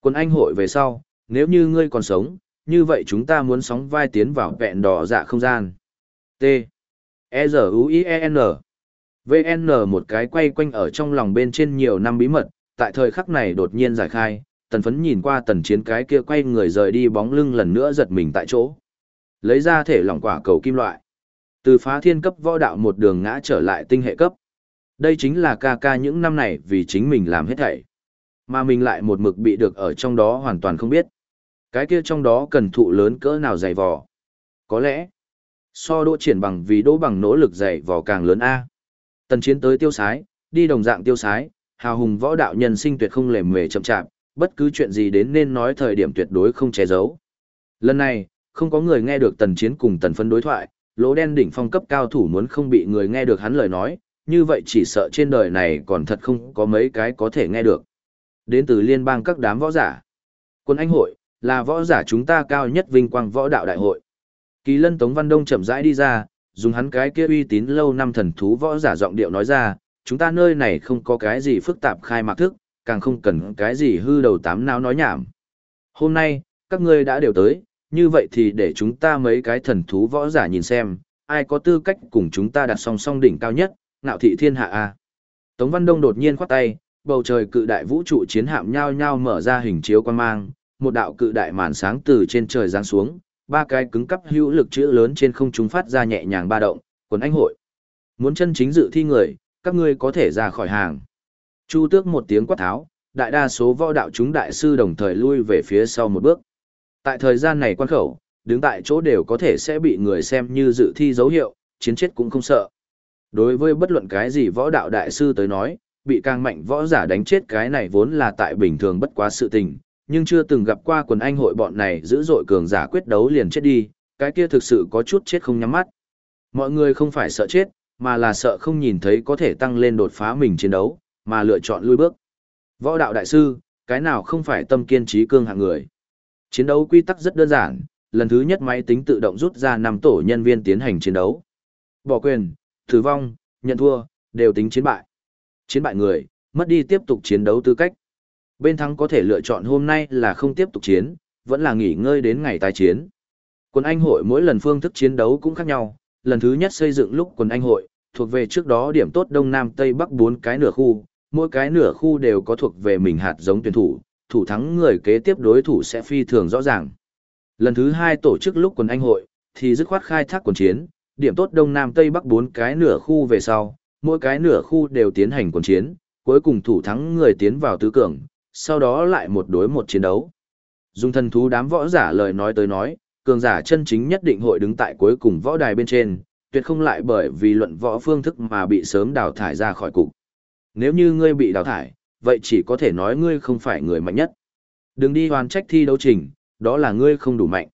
[SPEAKER 1] Quân anh hội về sau, nếu như ngươi còn sống, như vậy chúng ta muốn sóng vai tiến vào vẹn đỏ dạ không gian. T. E Z U I E N. VN một cái quay quanh ở trong lòng bên trên nhiều năm bí mật, tại thời khắc này đột nhiên giải khai, tần phấn nhìn qua tần chiến cái kia quay người rời đi bóng lưng lần nữa giật mình tại chỗ. Lấy ra thể lỏng quả cầu kim loại. Từ phá thiên cấp võ đạo một đường ngã trở lại tinh hệ cấp. Đây chính là ca ca những năm này vì chính mình làm hết thảy. Mà mình lại một mực bị được ở trong đó hoàn toàn không biết. Cái kia trong đó cần thụ lớn cỡ nào dày vò. Có lẽ, so đỗ triển bằng vì đỗ bằng nỗ lực dày vò càng lớn A. Tần chiến tới tiêu sái, đi đồng dạng tiêu sái, hào hùng võ đạo nhân sinh tuyệt không lề mề chậm chạp, bất cứ chuyện gì đến nên nói thời điểm tuyệt đối không che giấu. Lần này, không có người nghe được tần chiến cùng tần phân đối thoại, lỗ đen đỉnh phong cấp cao thủ muốn không bị người nghe được hắn lời nói, như vậy chỉ sợ trên đời này còn thật không có mấy cái có thể nghe được. Đến từ liên bang các đám võ giả. Quân Anh hội, là võ giả chúng ta cao nhất vinh quang võ đạo đại hội. Kỳ lân Tống Văn Đông chậm rãi đi ra, dùng hắn cái kia uy tín lâu năm thần thú võ giả giọng điệu nói ra, chúng ta nơi này không có cái gì phức tạp khai mạc thức, càng không cần cái gì hư đầu tám não nói nhảm. Hôm nay, các ngươi đã đều tới, như vậy thì để chúng ta mấy cái thần thú võ giả nhìn xem, ai có tư cách cùng chúng ta đặt song song đỉnh cao nhất, ngạo thị thiên hạ a. Tống Văn Đông đột nhiên khoát tay, bầu trời cự đại vũ trụ chiến hạm nhao nhao mở ra hình chiếu quan mang, một đạo cự đại màn sáng từ trên trời giáng xuống, ba cái cứng cắp hữu lực chữ lớn trên không trung phát ra nhẹ nhàng ba động, quần anh hội. Muốn chân chính dự thi người, các ngươi có thể ra khỏi hàng. Chu tước một tiếng quát tháo, đại đa số võ đạo chúng đại sư đồng thời lui về phía sau một bước. Tại thời gian này quan khẩu, đứng tại chỗ đều có thể sẽ bị người xem như dự thi dấu hiệu, chiến chết cũng không sợ. Đối với bất luận cái gì võ đạo đại sư tới nói, bị càng mạnh võ giả đánh chết cái này vốn là tại bình thường bất quá sự tình, nhưng chưa từng gặp qua quần anh hội bọn này dữ dội cường giả quyết đấu liền chết đi, cái kia thực sự có chút chết không nhắm mắt. Mọi người không phải sợ chết, mà là sợ không nhìn thấy có thể tăng lên đột phá mình chiến đấu, mà lựa chọn lui bước. Võ đạo đại sư, cái nào không phải tâm kiên trí cương hạng người. Chiến đấu quy tắc rất đơn giản, lần thứ nhất máy tính tự động rút ra năm tổ nhân viên tiến hành chiến đấu. Bỏ quyền, tử vong, nhận thua, đều tính chiến bại. Chiến bại người, mất đi tiếp tục chiến đấu tư cách. Bên thắng có thể lựa chọn hôm nay là không tiếp tục chiến, vẫn là nghỉ ngơi đến ngày tái chiến. Quân Anh hội mỗi lần phương thức chiến đấu cũng khác nhau, lần thứ nhất xây dựng lúc quân Anh hội, thuộc về trước đó điểm tốt Đông Nam Tây Bắc bốn cái nửa khu, mỗi cái nửa khu đều có thuộc về mình hạt giống tuyển thủ, thủ thắng người kế tiếp đối thủ sẽ phi thường rõ ràng. Lần thứ hai tổ chức lúc quần Anh hội, thì dứt khoát khai thác quần chiến, điểm tốt Đông Nam Tây Bắc bốn cái nửa khu về sau, mỗi cái nửa khu đều tiến hành quần chiến, cuối cùng thủ thắng người tiến vào tứ cường, sau đó lại một đối một chiến đấu. Dùng thần thú đám võ giả lời nói tới nói, cường giả chân chính nhất định hội đứng tại cuối cùng võ đài bên trên, tuyệt không lại bởi vì luận võ phương thức mà bị sớm đào thải ra khỏi cục. Nếu như ngươi bị đào thải, vậy chỉ có thể nói ngươi không phải người mạnh nhất. Đừng đi hoàn trách thi đấu trình, đó là ngươi không đủ mạnh.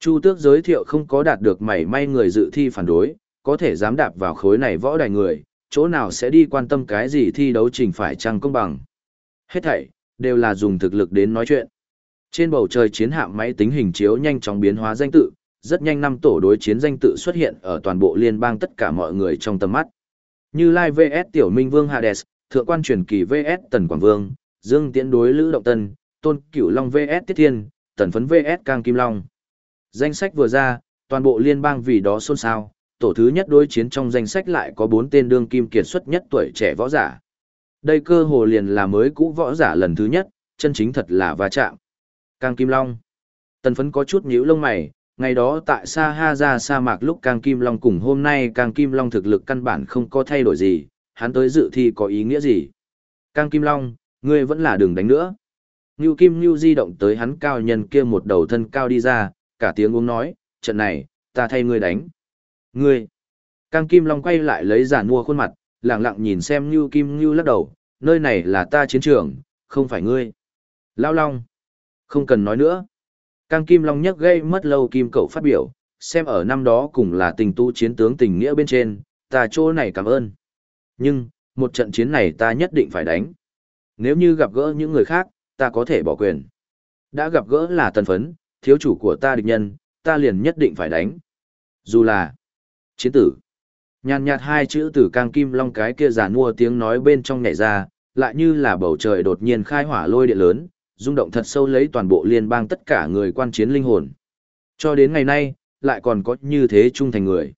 [SPEAKER 1] Chu tước giới thiệu không có đạt được mảy may người dự thi phản đối, có thể dám đạp vào khối này võ đài người, chỗ nào sẽ đi quan tâm cái gì thi đấu trình phải chăng công bằng. Hết thảy, đều là dùng thực lực đến nói chuyện. Trên bầu trời chiến hạm máy tính hình chiếu nhanh chóng biến hóa danh tự, rất nhanh năm tổ đối chiến danh tự xuất hiện ở toàn bộ liên bang tất cả mọi người trong tầm mắt. Như Lai VS Tiểu Minh Vương Hades, Thượng quan truyền kỳ VS Tần Quảng Vương, Dương Tiễn đối Lữ Động Tân, Tôn Cửu Long VS Tiết Thiên, Tần Phấn VS Cang Kim Long. Danh sách vừa ra, toàn bộ liên bang vì đó xôn xao, tổ thứ nhất đối chiến trong danh sách lại có bốn tên đương kim kiệt xuất nhất tuổi trẻ võ giả. Đây cơ hồ liền là mới cũ võ giả lần thứ nhất, chân chính thật là va chạm. Cang Kim Long. Tần phấn có chút nhíu lông mày, ngày đó tại Sa Ha ra sa mạc lúc Cang Kim Long cùng hôm nay Cang Kim Long thực lực căn bản không có thay đổi gì, hắn tới dự thi có ý nghĩa gì. Cang Kim Long, ngươi vẫn là đường đánh nữa. Ngưu Kim Ngưu di động tới hắn cao nhân kia một đầu thân cao đi ra, cả tiếng uống nói, trận này, ta thay ngươi đánh. Ngươi. Cang Kim Long quay lại lấy giả mua khuôn mặt, lặng lặng nhìn xem Ngưu Kim Ngưu lắc đầu, nơi này là ta chiến trường, không phải ngươi. Lao Long. Không cần nói nữa. Cang Kim Long nhấc gây mất lâu Kim Cẩu phát biểu, xem ở năm đó cùng là tình tu chiến tướng tình nghĩa bên trên, ta chỗ này cảm ơn. Nhưng, một trận chiến này ta nhất định phải đánh. Nếu như gặp gỡ những người khác, ta có thể bỏ quyền. Đã gặp gỡ là tần phấn, thiếu chủ của ta địch nhân, ta liền nhất định phải đánh. Dù là chiến tử. Nhàn nhạt hai chữ từ Cang Kim Long cái kia giả mua tiếng nói bên trong nhảy ra, lại như là bầu trời đột nhiên khai hỏa lôi điện lớn, rung động thật sâu lấy toàn bộ liên bang tất cả người quan chiến linh hồn. Cho đến ngày nay, lại còn có như thế trung thành người.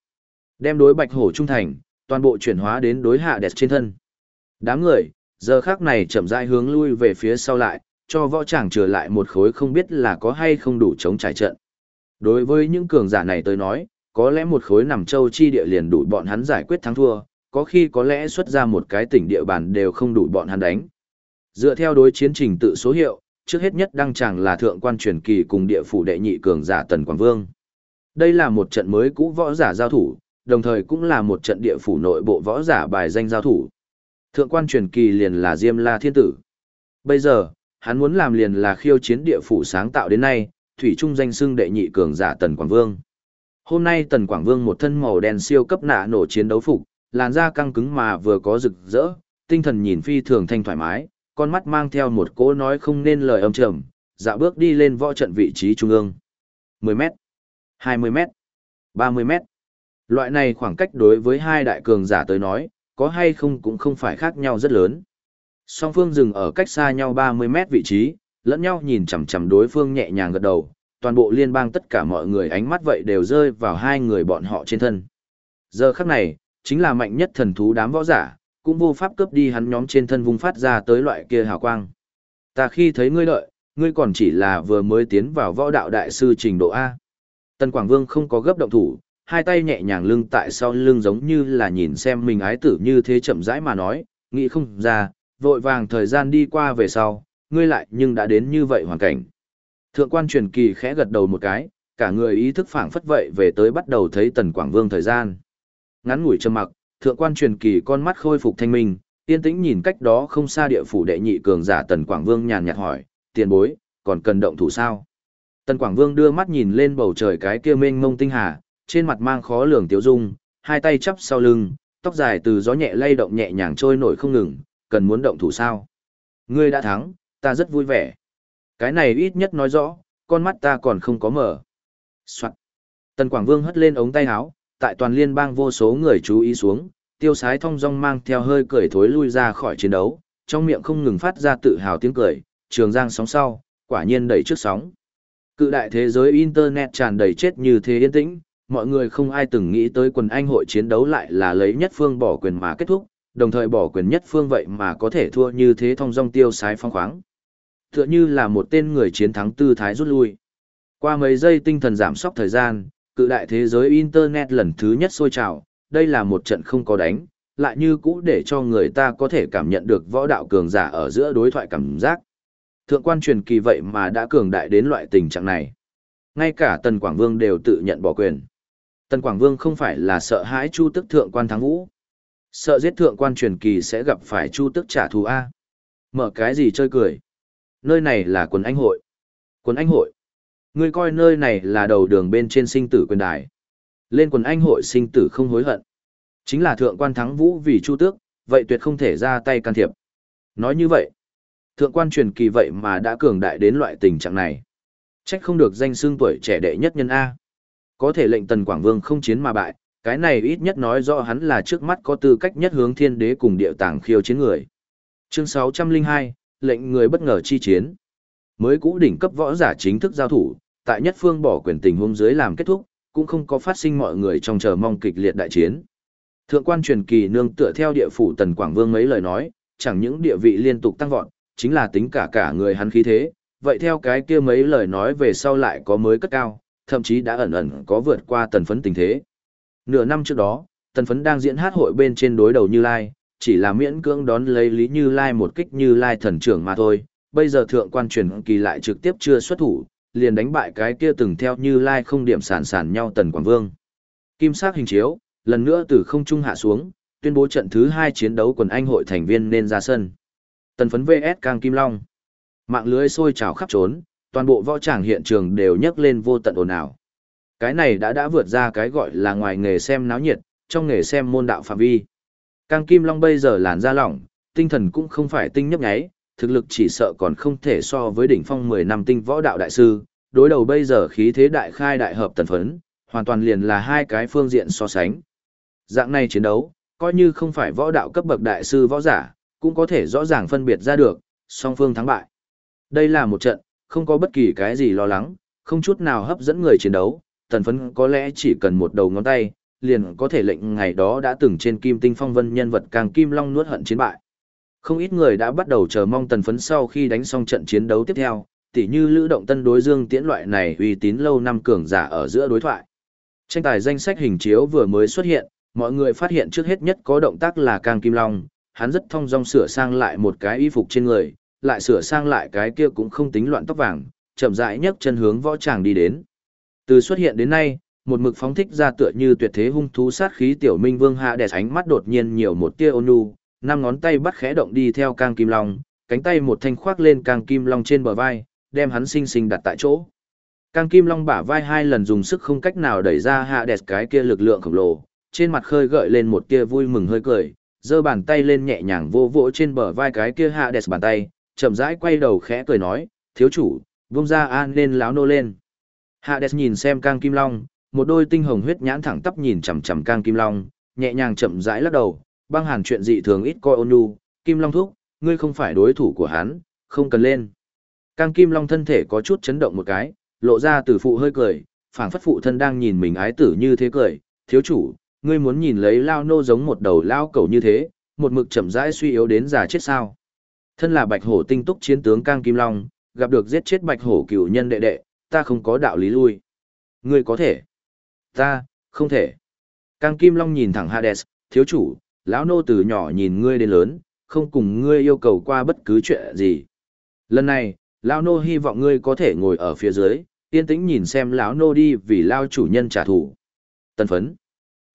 [SPEAKER 1] Đem đối bạch hổ trung thành, toàn bộ chuyển hóa đến đối hạ đẹp trên thân. Đám người, giờ khác này chậm rãi hướng lui về phía sau lại, cho võ tràng trở lại một khối không biết là có hay không đủ chống trải trận. Đối với những cường giả này tới nói, có lẽ một khối nằm châu chi địa liền đủ bọn hắn giải quyết thắng thua, có khi có lẽ xuất ra một cái tỉnh địa bàn đều không đủ bọn hắn đánh. Dựa theo đối chiến trình tự số hiệu, trước hết nhất đăng chàng là thượng quan truyền kỳ cùng địa phủ đệ nhị cường giả Tần Quảng Vương. Đây là một trận mới cũ võ giả giao thủ, đồng thời cũng là một trận địa phủ nội bộ võ giả bài danh giao thủ. Thượng quan truyền kỳ liền là Diêm La Thiên Tử. Bây giờ, hắn muốn làm liền là khiêu chiến địa phủ sáng tạo đến nay, thủy trung danh xưng đệ nhị cường giả Tần Quảng Vương. Hôm nay Tần Quảng Vương một thân màu đen siêu cấp nạ nổ chiến đấu phục, làn da căng cứng mà vừa có rực rỡ, tinh thần nhìn phi thường thanh thoải mái, con mắt mang theo một cỗ nói không nên lời âm trầm, dạo bước đi lên võ trận vị trí trung ương. 10 m 20 m 30 m Loại này khoảng cách đối với hai đại cường giả tới nói, có hay không cũng không phải khác nhau rất lớn. Song phương dừng ở cách xa nhau 30 mét vị trí, lẫn nhau nhìn chằm chằm đối phương nhẹ nhàng gật đầu, toàn bộ liên bang tất cả mọi người ánh mắt vậy đều rơi vào hai người bọn họ trên thân. Giờ khắc này, chính là mạnh nhất thần thú đám võ giả, cũng vô pháp cướp đi hắn nhóm trên thân vùng phát ra tới loại kia hào quang. Ta khi thấy ngươi đợi ngươi còn chỉ là vừa mới tiến vào võ đạo đại sư trình độ A. Tần Quảng Vương không có gấp động thủ, hai tay nhẹ nhàng lưng tại sau lưng giống như là nhìn xem mình ái tử như thế chậm rãi mà nói, nghĩ không ra, vội vàng thời gian đi qua về sau, ngươi lại nhưng đã đến như vậy hoàn cảnh. Thượng quan truyền kỳ khẽ gật đầu một cái, cả người ý thức phảng phất vậy về tới bắt đầu thấy Tần Quảng Vương thời gian. Ngắn ngủi trầm mặc, thượng quan truyền kỳ con mắt khôi phục thanh minh, yên tĩnh nhìn cách đó không xa địa phủ đệ nhị cường giả Tần Quảng Vương nhàn nhạt hỏi, tiền bối, còn cần động thủ sao? Tần Quảng Vương đưa mắt nhìn lên bầu trời cái kia mênh mông tinh hà, trên mặt mang khó lường tiếu dung, hai tay chắp sau lưng, tóc dài từ gió nhẹ lay động nhẹ nhàng trôi nổi không ngừng, cần muốn động thủ sao? Ngươi đã thắng, ta rất vui vẻ. Cái này ít nhất nói rõ, con mắt ta còn không có mở. Soạn. Tần Quảng Vương hất lên ống tay áo, tại toàn liên bang vô số người chú ý xuống, tiêu sái thong dong mang theo hơi cười thối lui ra khỏi chiến đấu, trong miệng không ngừng phát ra tự hào tiếng cười, trường giang sóng sau, quả nhiên đẩy trước sóng. Cự đại thế giới Internet tràn đầy chết như thế yên tĩnh, mọi người không ai từng nghĩ tới quần anh hội chiến đấu lại là lấy nhất phương bỏ quyền mà kết thúc, đồng thời bỏ quyền nhất phương vậy mà có thể thua như thế thông dong tiêu sái phong khoáng. Tựa như là một tên người chiến thắng tư thái rút lui. Qua mấy giây tinh thần giảm sóc thời gian, cự đại thế giới Internet lần thứ nhất sôi trào, đây là một trận không có đánh, lại như cũ để cho người ta có thể cảm nhận được võ đạo cường giả ở giữa đối thoại cảm giác. Thượng quan truyền kỳ vậy mà đã cường đại đến loại tình trạng này. Ngay cả Tần Quảng Vương đều tự nhận bỏ quyền. Tần Quảng Vương không phải là sợ hãi Chu Tức thượng quan thắng vũ. Sợ giết thượng quan truyền kỳ sẽ gặp phải Chu Tức trả thù A. Mở cái gì chơi cười. Nơi này là quần anh hội. Quần anh hội. Ngươi coi nơi này là đầu đường bên trên sinh tử quyền đài. Lên quần anh hội sinh tử không hối hận. Chính là thượng quan thắng vũ vì chu tước, vậy tuyệt không thể ra tay can thiệp. Nói như vậy, thượng quan truyền kỳ vậy mà đã cường đại đến loại tình trạng này. Trách không được danh xương tuổi trẻ đệ nhất nhân A. Có thể lệnh tần Quảng Vương không chiến mà bại, cái này ít nhất nói rõ hắn là trước mắt có tư cách nhất hướng thiên đế cùng địa tàng khiêu chiến người. Chương 602, lệnh người bất ngờ chi chiến. Mới cũ đỉnh cấp võ giả chính thức giao thủ, tại nhất phương bỏ quyền tình huống dưới làm kết thúc, cũng không có phát sinh mọi người trong chờ mong kịch liệt đại chiến. Thượng quan truyền kỳ nương tựa theo địa phủ Tần Quảng Vương mấy lời nói, chẳng những địa vị liên tục tăng vọt, chính là tính cả cả người hắn khí thế, vậy theo cái kia mấy lời nói về sau lại có mới cất cao, thậm chí đã ẩn ẩn có vượt qua tần phấn tình thế. Nửa năm trước đó, tần phấn đang diễn hát hội bên trên đối đầu Như Lai, chỉ là miễn cưỡng đón lấy Lý Như Lai một kích Như Lai thần trưởng mà thôi, bây giờ thượng quan truyền kỳ lại trực tiếp chưa xuất thủ, liền đánh bại cái kia từng theo Như Lai không điểm sản sản nhau tần Quảng Vương. Kim sắc hình chiếu, lần nữa từ không trung hạ xuống, tuyên bố trận thứ hai chiến đấu quần anh hội thành viên nên ra sân. Tần phấn VS Cang Kim Long. Mạng lưới sôi trào khắp trốn, toàn bộ võ tràng hiện trường đều nhấc lên vô tận ồn ào. Cái này đã đã vượt ra cái gọi là ngoài nghề xem náo nhiệt, trong nghề xem môn đạo phạm vi. Cang Kim Long bây giờ làn da lỏng, tinh thần cũng không phải tinh nhấp nháy, thực lực chỉ sợ còn không thể so với đỉnh phong 10 năm tinh võ đạo đại sư, đối đầu bây giờ khí thế đại khai đại hợp tần phấn, hoàn toàn liền là hai cái phương diện so sánh. Dạng này chiến đấu, coi như không phải võ đạo cấp bậc đại sư võ giả, cũng có thể rõ ràng phân biệt ra được, song phương thắng bại. Đây là một trận, không có bất kỳ cái gì lo lắng, không chút nào hấp dẫn người chiến đấu, tần phấn có lẽ chỉ cần một đầu ngón tay, liền có thể lệnh ngày đó đã từng trên kim tinh phong vân nhân vật càng kim long nuốt hận chiến bại. Không ít người đã bắt đầu chờ mong tần phấn sau khi đánh xong trận chiến đấu tiếp theo, tỉ như lữ động tân đối dương tiễn loại này uy tín lâu năm cường giả ở giữa đối thoại. Tranh tài danh sách hình chiếu vừa mới xuất hiện, mọi người phát hiện trước hết nhất có động tác là càng kim long, hắn rất thông dong sửa sang lại một cái y phục trên người, lại sửa sang lại cái kia cũng không tính loạn tóc vàng, chậm rãi nhấc chân hướng võ tràng đi đến. Từ xuất hiện đến nay, một mực phóng thích ra tựa như tuyệt thế hung thú sát khí tiểu minh vương hạ đè ánh mắt đột nhiên nhiều một tia ôn nhu, năm ngón tay bắt khẽ động đi theo càng kim long, cánh tay một thanh khoác lên càng kim long trên bờ vai, đem hắn sinh sinh đặt tại chỗ. Càng kim long bả vai hai lần dùng sức không cách nào đẩy ra hạ đẹp cái kia lực lượng khổng lồ, trên mặt khơi gợi lên một tia vui mừng hơi cười, giơ bàn tay lên nhẹ nhàng vô vỗ trên bờ vai cái kia hạ đẹp bàn tay, chậm rãi quay đầu khẽ cười nói, thiếu chủ, vung ra an nên láo nô lên. Hạ nhìn xem cang kim long, một đôi tinh hồng huyết nhãn thẳng tắp nhìn chằm chằm cang kim long, nhẹ nhàng chậm rãi lắc đầu, băng hàn chuyện dị thường ít coi ôn nhu, kim long thúc, ngươi không phải đối thủ của hắn, không cần lên. cang kim long thân thể có chút chấn động một cái, lộ ra từ phụ hơi cười, phảng phất phụ thân đang nhìn mình ái tử như thế cười, thiếu chủ, ngươi muốn nhìn lấy lao nô giống một đầu lao cầu như thế, một mực chậm rãi suy yếu đến già chết sao. Thân là bạch hổ tinh túc chiến tướng Cang Kim Long, gặp được giết chết bạch hổ cựu nhân đệ đệ, ta không có đạo lý lui. Ngươi có thể. Ta, không thể. Cang Kim Long nhìn thẳng Hades, thiếu chủ, lão nô từ nhỏ nhìn ngươi đến lớn, không cùng ngươi yêu cầu qua bất cứ chuyện gì. Lần này, lão nô hy vọng ngươi có thể ngồi ở phía dưới, yên tĩnh nhìn xem lão nô đi vì lao chủ nhân trả thù. Tân phấn.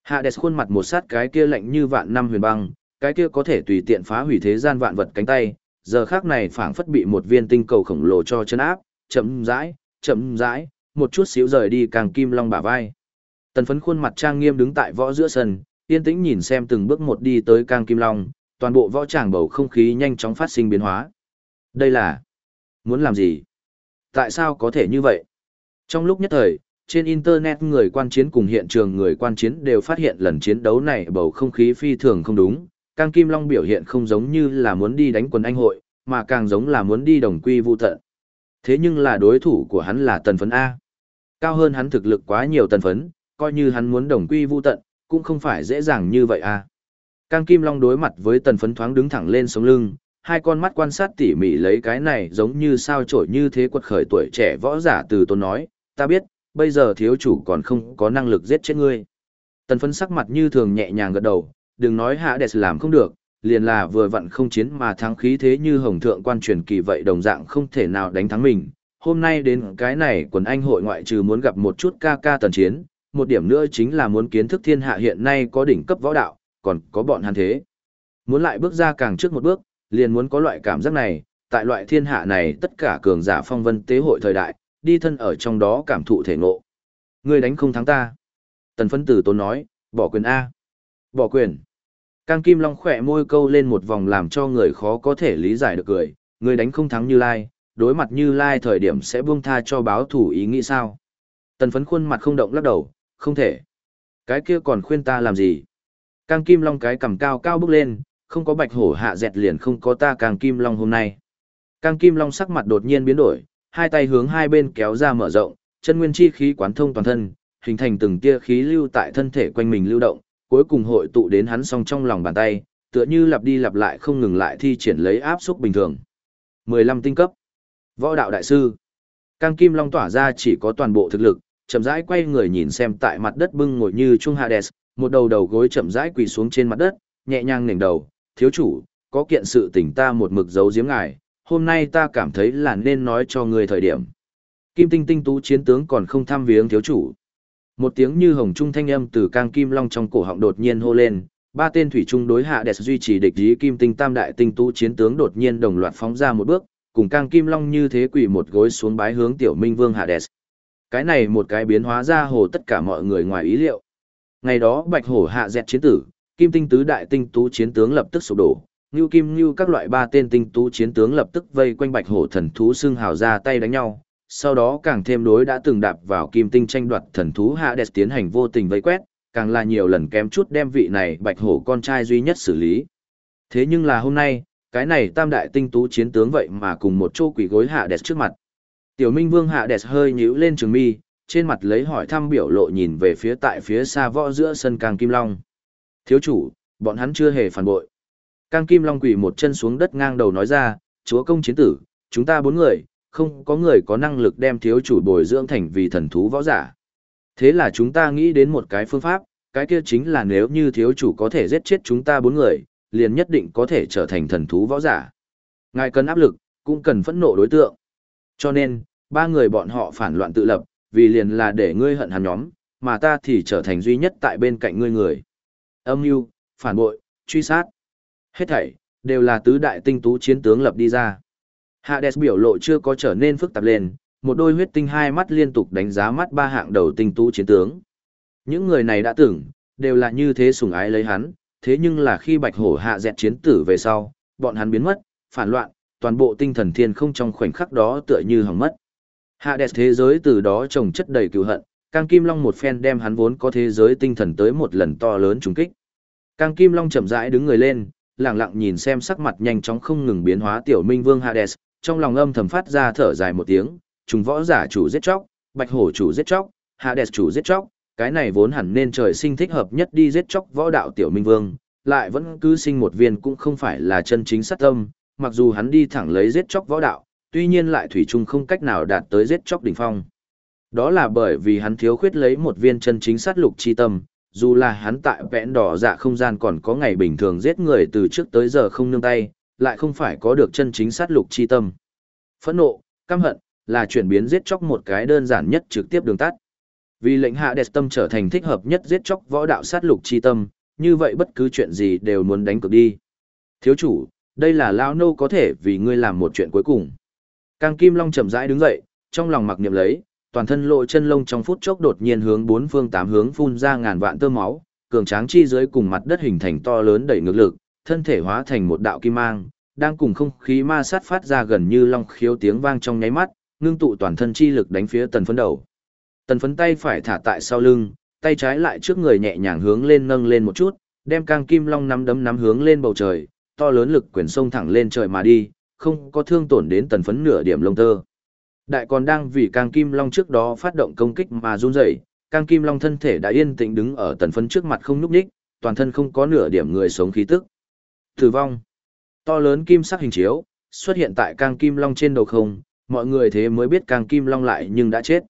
[SPEAKER 1] Hades khuôn mặt một sát cái kia lạnh như vạn năm huyền băng, cái kia có thể tùy tiện phá hủy thế gian vạn vật cánh tay, giờ khác này phảng phất bị một viên tinh cầu khổng lồ cho chân áp, chậm rãi, chậm rãi, một chút xíu rời đi càng kim long bả vai. Tần phấn khuôn mặt trang nghiêm đứng tại võ giữa sân, yên tĩnh nhìn xem từng bước một đi tới càng kim long, toàn bộ võ tràng bầu không khí nhanh chóng phát sinh biến hóa. Đây là... muốn làm gì? Tại sao có thể như vậy? Trong lúc nhất thời, trên Internet người quan chiến cùng hiện trường người quan chiến đều phát hiện lần chiến đấu này bầu không khí phi thường không đúng. Càng Kim Long biểu hiện không giống như là muốn đi đánh quần anh hội, mà càng giống là muốn đi đồng quy vu tận. Thế nhưng là đối thủ của hắn là tần phấn A. Cao hơn hắn thực lực quá nhiều tần phấn, coi như hắn muốn đồng quy vu tận, cũng không phải dễ dàng như vậy A. Càng Kim Long đối mặt với tần phấn thoáng đứng thẳng lên sống lưng, hai con mắt quan sát tỉ mỉ lấy cái này giống như sao trổi như thế quật khởi tuổi trẻ võ giả từ tôn nói, ta biết, bây giờ thiếu chủ còn không có năng lực giết chết ngươi. Tần phấn sắc mặt như thường nhẹ nhàng gật đầu, đừng nói hạ đẹp làm không được, liền là vừa vặn không chiến mà thắng khí thế như hồng thượng quan truyền kỳ vậy đồng dạng không thể nào đánh thắng mình. Hôm nay đến cái này quần anh hội ngoại trừ muốn gặp một chút ca ca tần chiến, một điểm nữa chính là muốn kiến thức thiên hạ hiện nay có đỉnh cấp võ đạo, còn có bọn hắn thế. Muốn lại bước ra càng trước một bước, liền muốn có loại cảm giác này, tại loại thiên hạ này tất cả cường giả phong vân tế hội thời đại, đi thân ở trong đó cảm thụ thể ngộ. Ngươi đánh không thắng ta. Tần phấn tử tôn nói, bỏ quyền A. Bỏ quyền. Cang Kim Long khỏe môi câu lên một vòng làm cho người khó có thể lý giải được cười. người đánh không thắng Như Lai, đối mặt Như Lai thời điểm sẽ buông tha cho báo thủ ý nghĩ sao. Tần phấn khuôn mặt không động lắc đầu, không thể. Cái kia còn khuyên ta làm gì? Cang Kim Long cái cầm cao cao bước lên, không có bạch hổ hạ dẹt liền không có ta Cang Kim Long hôm nay. Cang Kim Long sắc mặt đột nhiên biến đổi, hai tay hướng hai bên kéo ra mở rộng, chân nguyên chi khí quán thông toàn thân, hình thành từng tia khí lưu tại thân thể quanh mình lưu động, cuối cùng hội tụ đến hắn song trong lòng bàn tay, tựa như lặp đi lặp lại không ngừng lại thi triển lấy áp xúc bình thường. 15 tinh cấp. Võ đạo đại sư. Cang Kim Long tỏa ra chỉ có toàn bộ thực lực, chậm rãi quay người nhìn xem tại mặt đất bưng ngồi như Trung Hades, một đầu đầu gối chậm rãi quỳ xuống trên mặt đất, nhẹ nhàng ngẩng đầu, "Thiếu chủ, có kiện sự tình ta một mực giấu giếm ngài, hôm nay ta cảm thấy là nên nói cho người thời điểm. Kim tinh tinh tú chiến tướng còn không tham viếng thiếu chủ. Một tiếng như hồng trung thanh âm từ cang kim long trong cổ họng đột nhiên hô lên, ba tên thủy trung đối hạ đẹp duy trì địch ý kim tinh tam đại tinh tu chiến tướng đột nhiên đồng loạt phóng ra một bước, cùng cang kim long như thế quỳ một gối xuống bái hướng tiểu minh vương hạ đẹp. Cái này một cái biến hóa ra hồ tất cả mọi người ngoài ý liệu. Ngày đó bạch hổ hạ dẹt chiến tử, kim tinh tứ đại tinh tú chiến tướng lập tức sụp đổ, Ngưu Kim Ngưu các loại ba tên tinh tú chiến tướng lập tức vây quanh bạch hổ thần thú xưng hào ra tay đánh nhau, sau đó càng thêm đối đã từng đạp vào kim tinh tranh đoạt thần thú hạ đẹp tiến hành vô tình vây quét, càng là nhiều lần kém chút đem vị này bạch hổ con trai duy nhất xử lý. Thế nhưng là hôm nay, cái này tam đại tinh tú chiến tướng vậy mà cùng một chỗ quỷ gối hạ đẹp trước mặt. Tiểu Minh Vương hạ đẹp hơi nhíu lên trường mi, trên mặt lấy hỏi thăm biểu lộ nhìn về phía tại phía xa võ giữa sân càng kim long. Thiếu chủ, bọn hắn chưa hề phản bội. Cang Kim Long quỳ một chân xuống đất ngang đầu nói ra, chúa công chiến tử, chúng ta bốn người, không có người có năng lực đem thiếu chủ bồi dưỡng thành vì thần thú võ giả. Thế là chúng ta nghĩ đến một cái phương pháp, cái kia chính là nếu như thiếu chủ có thể giết chết chúng ta bốn người, liền nhất định có thể trở thành thần thú võ giả. Ngài cần áp lực, cũng cần phẫn nộ đối tượng. Cho nên, ba người bọn họ phản loạn tự lập, vì liền là để ngươi hận hắn nhóm, mà ta thì trở thành duy nhất tại bên cạnh ngươi người. Âm mưu, phản bội, truy sát. Hết thảy, đều là tứ đại tinh tú chiến tướng lập đi ra. Hades biểu lộ chưa có trở nên phức tạp lên, một đôi huyết tinh hai mắt liên tục đánh giá mắt ba hạng đầu tinh tú chiến tướng. Những người này đã tưởng, đều là như thế sủng ái lấy hắn, thế nhưng là khi bạch hổ hạ dẹt chiến tử về sau, bọn hắn biến mất, phản loạn, toàn bộ tinh thần thiên không trong khoảnh khắc đó tựa như hỏng mất. Hades thế giới từ đó trồng chất đầy cừu hận, Cang Kim Long một phen đem hắn vốn có thế giới tinh thần tới một lần to lớn trùng kích. Cang Kim Long chậm rãi đứng người lên, lặng lặng nhìn xem sắc mặt nhanh chóng không ngừng biến hóa tiểu minh vương Hades, trong lòng âm thầm phát ra thở dài một tiếng, trùng võ giả chủ giết chóc, bạch hổ chủ giết chóc, Hades chủ giết chóc, cái này vốn hẳn nên trời sinh thích hợp nhất đi giết chóc võ đạo tiểu minh vương, lại vẫn cứ sinh một viên cũng không phải là chân chính sát tâm, mặc dù hắn đi thẳng lấy giết chóc võ đạo, tuy nhiên lại thủy chung không cách nào đạt tới giết chóc đỉnh phong. Đó là bởi vì hắn thiếu khuyết lấy một viên chân chính sát lục chi tâm, dù là hắn tại vẽn đỏ dạ không gian còn có ngày bình thường giết người từ trước tới giờ không nương tay, lại không phải có được chân chính sát lục chi tâm. Phẫn nộ, căm hận, là chuyển biến giết chóc một cái đơn giản nhất trực tiếp đường tắt. Vì lệnh hạ đẹp tâm trở thành thích hợp nhất giết chóc võ đạo sát lục chi tâm, như vậy bất cứ chuyện gì đều muốn đánh cược đi. Thiếu chủ, đây là lao nô có thể vì ngươi làm một chuyện cuối cùng. Càng Kim Long chậm rãi đứng dậy, trong lòng mặc niệm lấy, toàn thân lộ chân lông trong phút chốc đột nhiên hướng bốn phương tám hướng phun ra ngàn vạn tơ máu, cường tráng chi dưới cùng mặt đất hình thành to lớn đẩy ngược lực, thân thể hóa thành một đạo kim mang, đang cùng không khí ma sát phát ra gần như long khiếu tiếng vang trong nháy mắt, ngưng tụ toàn thân chi lực đánh phía tần phấn đầu. Tần phấn tay phải thả tại sau lưng, tay trái lại trước người nhẹ nhàng hướng lên nâng lên một chút, đem càng kim long nắm đấm nắm hướng lên bầu trời, to lớn lực quyền sông thẳng lên trời mà đi, không có thương tổn đến tần phấn nửa điểm lông tơ. Đại còn đang vì càng kim long trước đó phát động công kích mà run rẩy, càng kim long thân thể đã yên tĩnh đứng ở tần phấn trước mặt không nhúc nhích, toàn thân không có nửa điểm người sống khí tức. Tử vong. To lớn kim sắc hình chiếu, xuất hiện tại càng kim long trên đầu không, mọi người thế mới biết càng kim long lại nhưng đã chết.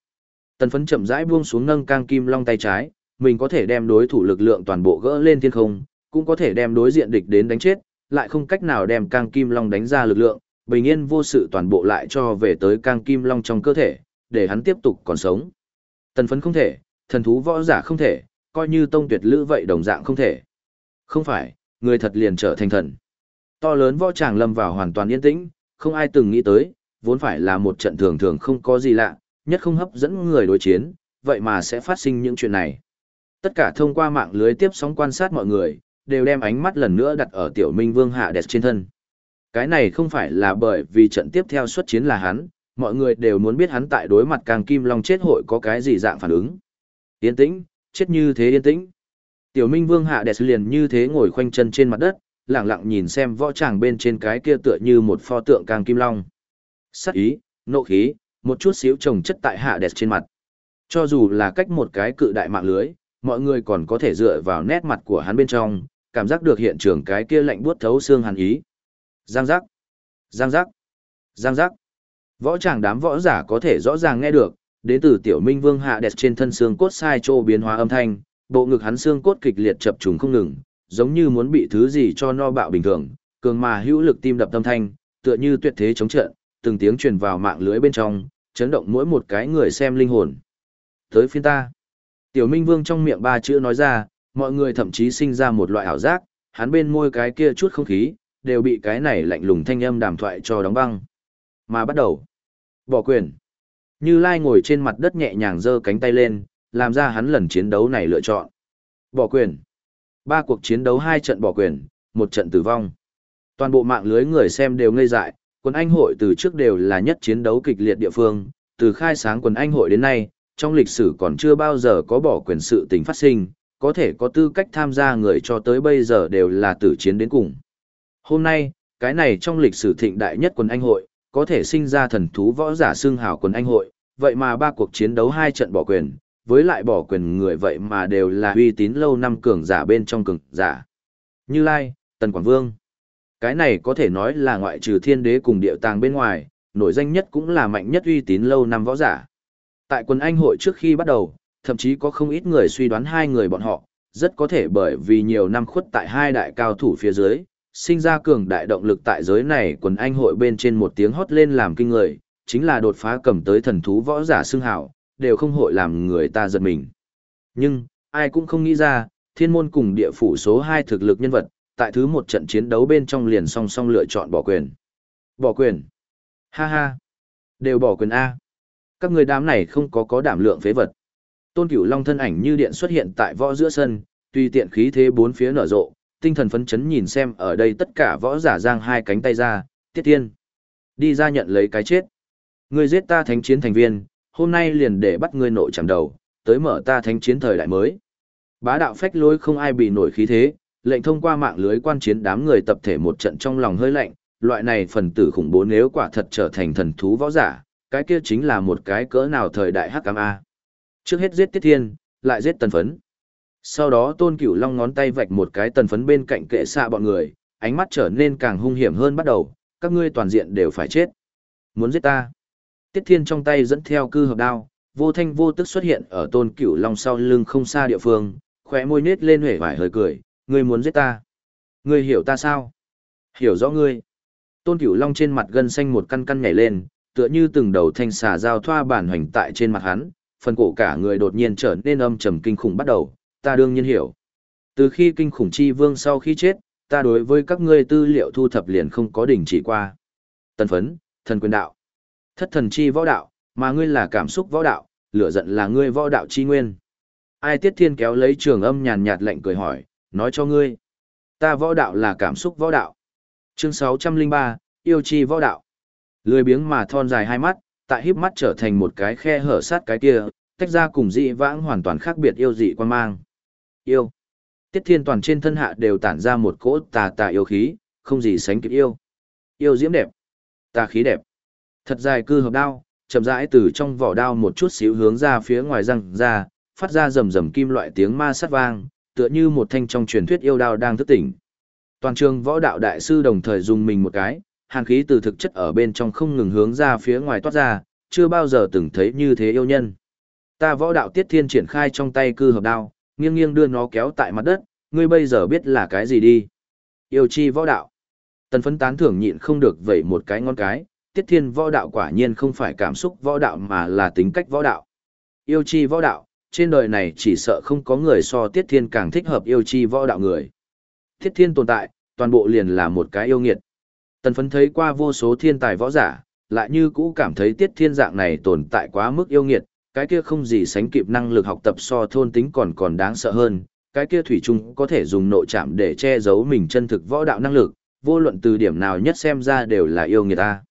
[SPEAKER 1] Tần phấn chậm rãi buông xuống nâng càng kim long tay trái, mình có thể đem đối thủ lực lượng toàn bộ gỡ lên thiên không, cũng có thể đem đối diện địch đến đánh chết, lại không cách nào đem càng kim long đánh ra lực lượng, bình yên vô sự toàn bộ lại cho về tới càng kim long trong cơ thể, để hắn tiếp tục còn sống. Tần phấn không thể, thần thú võ giả không thể, coi như tông tuyệt lữ vậy đồng dạng không thể. Không phải, người thật liền trở thành thần. To lớn võ tràng lâm vào hoàn toàn yên tĩnh, không ai từng nghĩ tới, vốn phải là một trận thường thường không có gì lạ, nhất không hấp dẫn người đối chiến, vậy mà sẽ phát sinh những chuyện này. Tất cả thông qua mạng lưới tiếp sóng quan sát mọi người, đều đem ánh mắt lần nữa đặt ở tiểu minh vương hạ đẹp trên thân. Cái này không phải là bởi vì trận tiếp theo xuất chiến là hắn, mọi người đều muốn biết hắn tại đối mặt càng kim long chết hội có cái gì dạng phản ứng. Yên tĩnh, chết như thế yên tĩnh. Tiểu minh vương hạ đẹp liền như thế ngồi khoanh chân trên mặt đất, lặng lặng nhìn xem võ tràng bên trên cái kia tựa như một pho tượng càng kim long. Sắc ý, nộ khí, một chút xíu trồng chất tại hạ đẹp trên mặt. Cho dù là cách một cái cự đại mạng lưới, mọi người còn có thể dựa vào nét mặt của hắn bên trong, cảm giác được hiện trường cái kia lạnh buốt thấu xương hàn ý. Giang giác, giang giác, giang giác. Võ tràng đám võ giả có thể rõ ràng nghe được, đến từ tiểu minh vương hạ đẹp trên thân xương cốt sai trô biến hóa âm thanh, bộ ngực hắn xương cốt kịch liệt chập trùng không ngừng, giống như muốn bị thứ gì cho no bạo bình thường, cường mà hữu lực tim đập tâm thanh, tựa như tuyệt thế chống trận, từng tiếng truyền vào mạng lưới bên trong, chấn động mỗi một cái người xem linh hồn. Tới phiên ta. Tiểu Minh Vương trong miệng ba chữ nói ra, mọi người thậm chí sinh ra một loại ảo giác, hắn bên môi cái kia chút không khí, đều bị cái này lạnh lùng thanh âm đàm thoại cho đóng băng. Mà bắt đầu. Bỏ quyền. Như Lai ngồi trên mặt đất nhẹ nhàng giơ cánh tay lên, làm ra hắn lần chiến đấu này lựa chọn. Bỏ quyền. Ba cuộc chiến đấu hai trận bỏ quyền, một trận tử vong. Toàn bộ mạng lưới người xem đều ngây dại, quần anh hội từ trước đều là nhất chiến đấu kịch liệt địa phương, từ khai sáng quần anh hội đến nay, trong lịch sử còn chưa bao giờ có bỏ quyền sự tình phát sinh, có thể có tư cách tham gia người cho tới bây giờ đều là tử chiến đến cùng. Hôm nay, cái này trong lịch sử thịnh đại nhất quần anh hội, có thể sinh ra thần thú võ giả xương hào quần anh hội, vậy mà ba cuộc chiến đấu hai trận bỏ quyền, với lại bỏ quyền người vậy mà đều là uy tín lâu năm cường giả bên trong cường giả. Như Lai, Tần Quảng Vương. Cái này có thể nói là ngoại trừ thiên đế cùng điệu tàng bên ngoài, nổi danh nhất cũng là mạnh nhất uy tín lâu năm võ giả. Tại quần anh hội trước khi bắt đầu, thậm chí có không ít người suy đoán hai người bọn họ, rất có thể bởi vì nhiều năm khuất tại hai đại cao thủ phía dưới, sinh ra cường đại động lực tại giới này quần anh hội bên trên một tiếng hót lên làm kinh người, chính là đột phá cầm tới thần thú võ giả xưng hào, đều không hội làm người ta giật mình. Nhưng, ai cũng không nghĩ ra, thiên môn cùng địa phủ số 2 thực lực nhân vật, tại thứ một trận chiến đấu bên trong liền song song lựa chọn bỏ quyền. Bỏ quyền. Ha ha. Đều bỏ quyền A. Các người đám này không có có đảm lượng phế vật. Tôn Cửu Long thân ảnh như điện xuất hiện tại võ giữa sân, tùy tiện khí thế bốn phía nở rộ, tinh thần phấn chấn nhìn xem ở đây tất cả võ giả giang hai cánh tay ra, tiết tiên. Đi ra nhận lấy cái chết. Người giết ta thánh chiến thành viên, hôm nay liền để bắt ngươi nội chẳng đầu, tới mở ta thánh chiến thời đại mới. Bá đạo phách lối không ai bị nổi khí thế, lệnh thông qua mạng lưới quan chiến đám người tập thể một trận trong lòng hơi lạnh, loại này phần tử khủng bố nếu quả thật trở thành thần thú võ giả, cái kia chính là một cái cỡ nào thời đại hắc cam a. Trước hết giết Tiết Thiên, lại giết Tần Phấn. Sau đó Tôn Cửu Long ngón tay vạch một cái Tần Phấn bên cạnh kệ xạ bọn người, ánh mắt trở nên càng hung hiểm hơn bắt đầu, các ngươi toàn diện đều phải chết. Muốn giết ta? Tiết Thiên trong tay dẫn theo cư hợp đao, vô thanh vô tức xuất hiện ở Tôn Cửu Long sau lưng không xa địa phương, khóe môi nết lên hể vải hơi cười, ngươi muốn giết ta? Ngươi hiểu ta sao? Hiểu rõ ngươi. Tôn Cửu Long trên mặt gân xanh một căn căn nhảy lên, Tựa như từng đầu thanh xà giao thoa bản hoành tại trên mặt hắn, phần cổ cả người đột nhiên trở nên âm trầm kinh khủng bắt đầu, ta đương nhiên hiểu. Từ khi kinh khủng chi vương sau khi chết, ta đối với các ngươi tư liệu thu thập liền không có đỉnh chỉ qua. Tần phấn, thần quyền đạo, thất thần chi võ đạo, mà ngươi là cảm xúc võ đạo, lửa giận là ngươi võ đạo chi nguyên. Ai tiết thiên kéo lấy trường âm nhàn nhạt lệnh cười hỏi, nói cho ngươi. Ta võ đạo là cảm xúc võ đạo. Chương 603, yêu chi võ đạo. Lười biếng mà thon dài hai mắt, tại híp mắt trở thành một cái khe hở sát cái kia, tách ra cùng dị vãng hoàn toàn khác biệt yêu dị quan mang. Yêu. Tiết thiên toàn trên thân hạ đều tản ra một cỗ tà tà yêu khí, không gì sánh kịp yêu. Yêu diễm đẹp. Tà khí đẹp. Thật dài cư hợp đao, chậm rãi từ trong vỏ đao một chút xíu hướng ra phía ngoài răng ra, phát ra rầm rầm kim loại tiếng ma sát vang, tựa như một thanh trong truyền thuyết yêu đao đang thức tỉnh. Toàn trường võ đạo đại sư đồng thời dùng mình một cái, hàn khí từ thực chất ở bên trong không ngừng hướng ra phía ngoài toát ra, chưa bao giờ từng thấy như thế yêu nhân. Ta võ đạo tiết thiên triển khai trong tay cư hợp đao, nghiêng nghiêng đưa nó kéo tại mặt đất, ngươi bây giờ biết là cái gì đi. Yêu chi võ đạo. Tần phấn tán thưởng nhịn không được vẩy một cái ngon cái, tiết thiên võ đạo quả nhiên không phải cảm xúc võ đạo mà là tính cách võ đạo. Yêu chi võ đạo, trên đời này chỉ sợ không có người so tiết thiên càng thích hợp yêu chi võ đạo người. Tiết thiên tồn tại, toàn bộ liền là một cái yêu nghiệt. Tần phấn thấy qua vô số thiên tài võ giả, lại như cũ cảm thấy tiết thiên dạng này tồn tại quá mức yêu nghiệt, cái kia không gì sánh kịp năng lực học tập so thôn tính còn còn đáng sợ hơn, cái kia thủy chung có thể dùng nội chạm để che giấu mình chân thực võ đạo năng lực, vô luận từ điểm nào nhất xem ra đều là yêu nghiệt ta.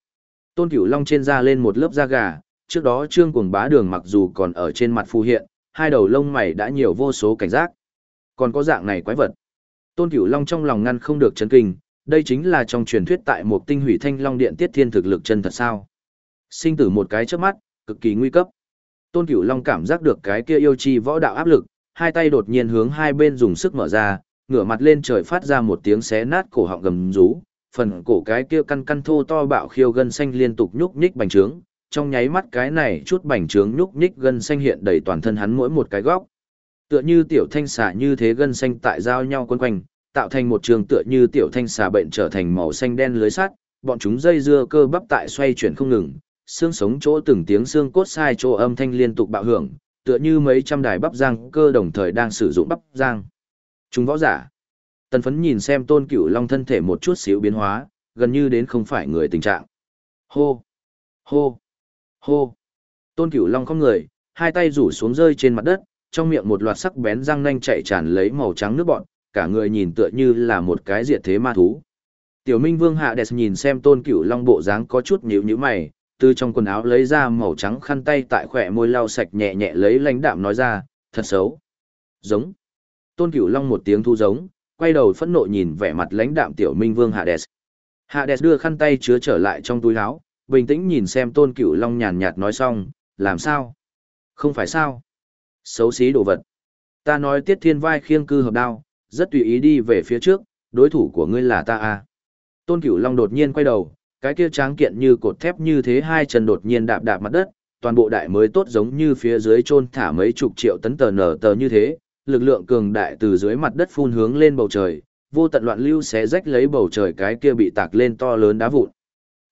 [SPEAKER 1] Tôn Cửu Long trên da lên một lớp da gà, trước đó Trương Cuồng Bá Đường mặc dù còn ở trên mặt phù hiện, hai đầu lông mày đã nhiều vô số cảnh giác. Còn có dạng này quái vật. Tôn Cửu Long trong lòng ngăn không được chấn kinh, đây chính là trong truyền thuyết tại một tinh hủy thanh long điện tiết thiên thực lực chân thật sao. Sinh tử một cái trước mắt, cực kỳ nguy cấp. Tôn Cửu Long cảm giác được cái kia yêu chi võ đạo áp lực, hai tay đột nhiên hướng hai bên dùng sức mở ra, ngửa mặt lên trời phát ra một tiếng xé nát cổ họng gầm rú, phần cổ cái kia căn căn thô to bạo khiêu gân xanh liên tục nhúc nhích bành trướng, trong nháy mắt cái này chút bành trướng nhúc nhích gân xanh hiện đầy toàn thân hắn mỗi một cái góc. Tựa như tiểu thanh xà như thế gân xanh tại giao nhau quấn quanh, tạo thành một trường tựa như tiểu thanh xà bệnh trở thành màu xanh đen lưới sắt, bọn chúng dây dưa cơ bắp tại xoay chuyển không ngừng, xương sống chỗ từng tiếng xương cốt sai chỗ âm thanh liên tục bạo hưởng, tựa như mấy trăm đài bắp giang cơ đồng thời đang sử dụng bắp giang. Chúng võ giả. Tần phấn nhìn xem tôn cửu long thân thể một chút xíu biến hóa, gần như đến không phải người tình trạng. Hô! Hô! Hô! Tôn cửu long không người, hai tay rủ xuống rơi trên mặt đất, trong miệng một loạt sắc bén răng nanh chạy tràn lấy màu trắng nước bọn, cả người nhìn tựa như là một cái diệt thế ma thú. Tiểu Minh Vương Hạ Đẹp nhìn xem Tôn Cửu Long bộ dáng có chút nhíu nhíu mày, từ trong quần áo lấy ra màu trắng khăn tay tại khỏe môi lau sạch nhẹ nhẹ lấy lãnh đạm nói ra, thật xấu. Giống. Tôn Cửu Long một tiếng thu giống, quay đầu phẫn nộ nhìn vẻ mặt lãnh đạm Tiểu Minh Vương Hạ Hades Hạ đưa khăn tay chứa trở lại trong túi áo, bình tĩnh nhìn xem Tôn Cửu Long nhàn nhạt nói xong, làm sao? Không phải sao? Xấu xí đồ vật. Ta nói Tiết Thiên vai khiêng cư hợp đao, rất tùy ý đi về phía trước, đối thủ của ngươi là ta à. Tôn Cửu Long đột nhiên quay đầu, cái kia tráng kiện như cột thép như thế hai chân đột nhiên đạp đạp mặt đất, toàn bộ đại mới tốt giống như phía dưới chôn thả mấy chục triệu tấn tờ nở tờ như thế, lực lượng cường đại từ dưới mặt đất phun hướng lên bầu trời, vô tận loạn lưu xé rách lấy bầu trời cái kia bị tạc lên to lớn đá vụn.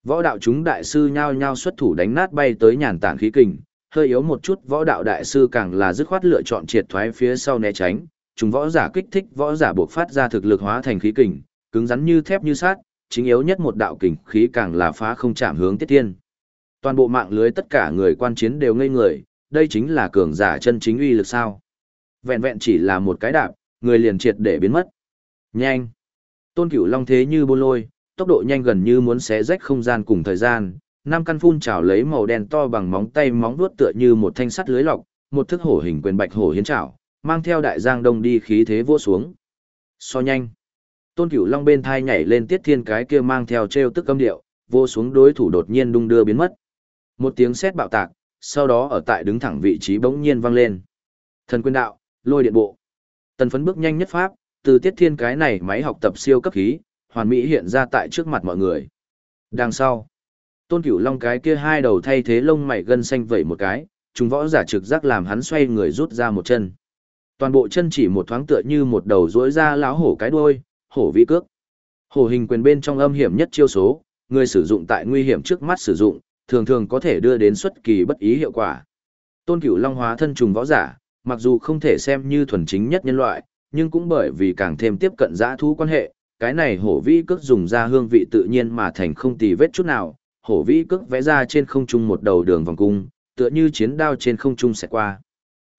[SPEAKER 1] Võ đạo chúng đại sư nhao nhao xuất thủ đánh nát bay tới nhàn tản khí kình, hơi yếu một chút võ đạo đại sư càng là dứt khoát lựa chọn triệt thoái phía sau né tránh, chúng võ giả kích thích võ giả buộc phát ra thực lực hóa thành khí kình, cứng rắn như thép như sát, chính yếu nhất một đạo kình khí càng là phá không chạm hướng tiết thiên. Toàn bộ mạng lưới tất cả người quan chiến đều ngây người, đây chính là cường giả chân chính uy lực sao. Vẹn vẹn chỉ là một cái đạp, người liền triệt để biến mất. Nhanh! Tôn cửu long thế như bô lôi, tốc độ nhanh gần như muốn xé rách không gian cùng thời gian, năm căn phun trào lấy màu đen to bằng móng tay móng vuốt tựa như một thanh sắt lưới lọc, một thức hổ hình quyền bạch hổ hiến trảo, mang theo đại giang đông đi khí thế vua xuống. So nhanh. Tôn Cửu Long bên thai nhảy lên tiết thiên cái kia mang theo treo tức âm điệu, vô xuống đối thủ đột nhiên đung đưa biến mất. Một tiếng sét bạo tạc, sau đó ở tại đứng thẳng vị trí bỗng nhiên vang lên. Thần quyền đạo, lôi điện bộ. Tần phấn bước nhanh nhất pháp, từ tiết thiên cái này máy học tập siêu cấp khí, hoàn mỹ hiện ra tại trước mặt mọi người. Đằng sau, Tôn Cửu Long cái kia hai đầu thay thế lông mày gân xanh vẩy một cái, chúng võ giả trực giác làm hắn xoay người rút ra một chân. Toàn bộ chân chỉ một thoáng tựa như một đầu rỗi ra láo hổ cái đuôi, hổ vĩ cước. Hổ hình quyền bên trong âm hiểm nhất chiêu số, người sử dụng tại nguy hiểm trước mắt sử dụng, thường thường có thể đưa đến xuất kỳ bất ý hiệu quả. Tôn Cửu Long hóa thân trùng võ giả, mặc dù không thể xem như thuần chính nhất nhân loại, nhưng cũng bởi vì càng thêm tiếp cận dã thú quan hệ, cái này hổ vĩ cước dùng ra hương vị tự nhiên mà thành không tì vết chút nào, hổ vĩ cước vẽ ra trên không trung một đầu đường vòng cung, tựa như chiến đao trên không trung sẽ qua.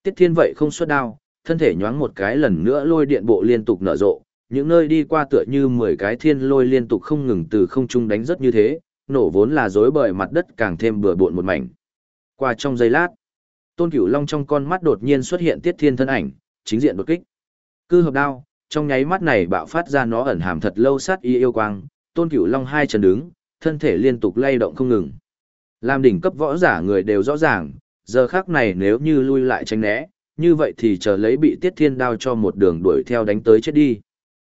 [SPEAKER 1] Tiết Thiên vậy không xuất đao, thân thể nhoáng một cái lần nữa lôi điện bộ liên tục nở rộ, những nơi đi qua tựa như 10 cái thiên lôi liên tục không ngừng từ không trung đánh rất như thế, nổ vốn là rối bời mặt đất càng thêm bừa bộn một mảnh. Qua trong giây lát, Tôn Cửu Long trong con mắt đột nhiên xuất hiện Tiết Thiên thân ảnh, chính diện đột kích. Cư hợp đao, trong nháy mắt này bạo phát ra nó ẩn hàm thật lâu sát y yêu quang, Tôn Cửu Long hai chân đứng, thân thể liên tục lay động không ngừng. Làm đỉnh cấp võ giả người đều rõ ràng, giờ khác này nếu như lui lại tránh né, như vậy thì chờ lấy bị Tiết Thiên đao cho một đường đuổi theo đánh tới chết đi.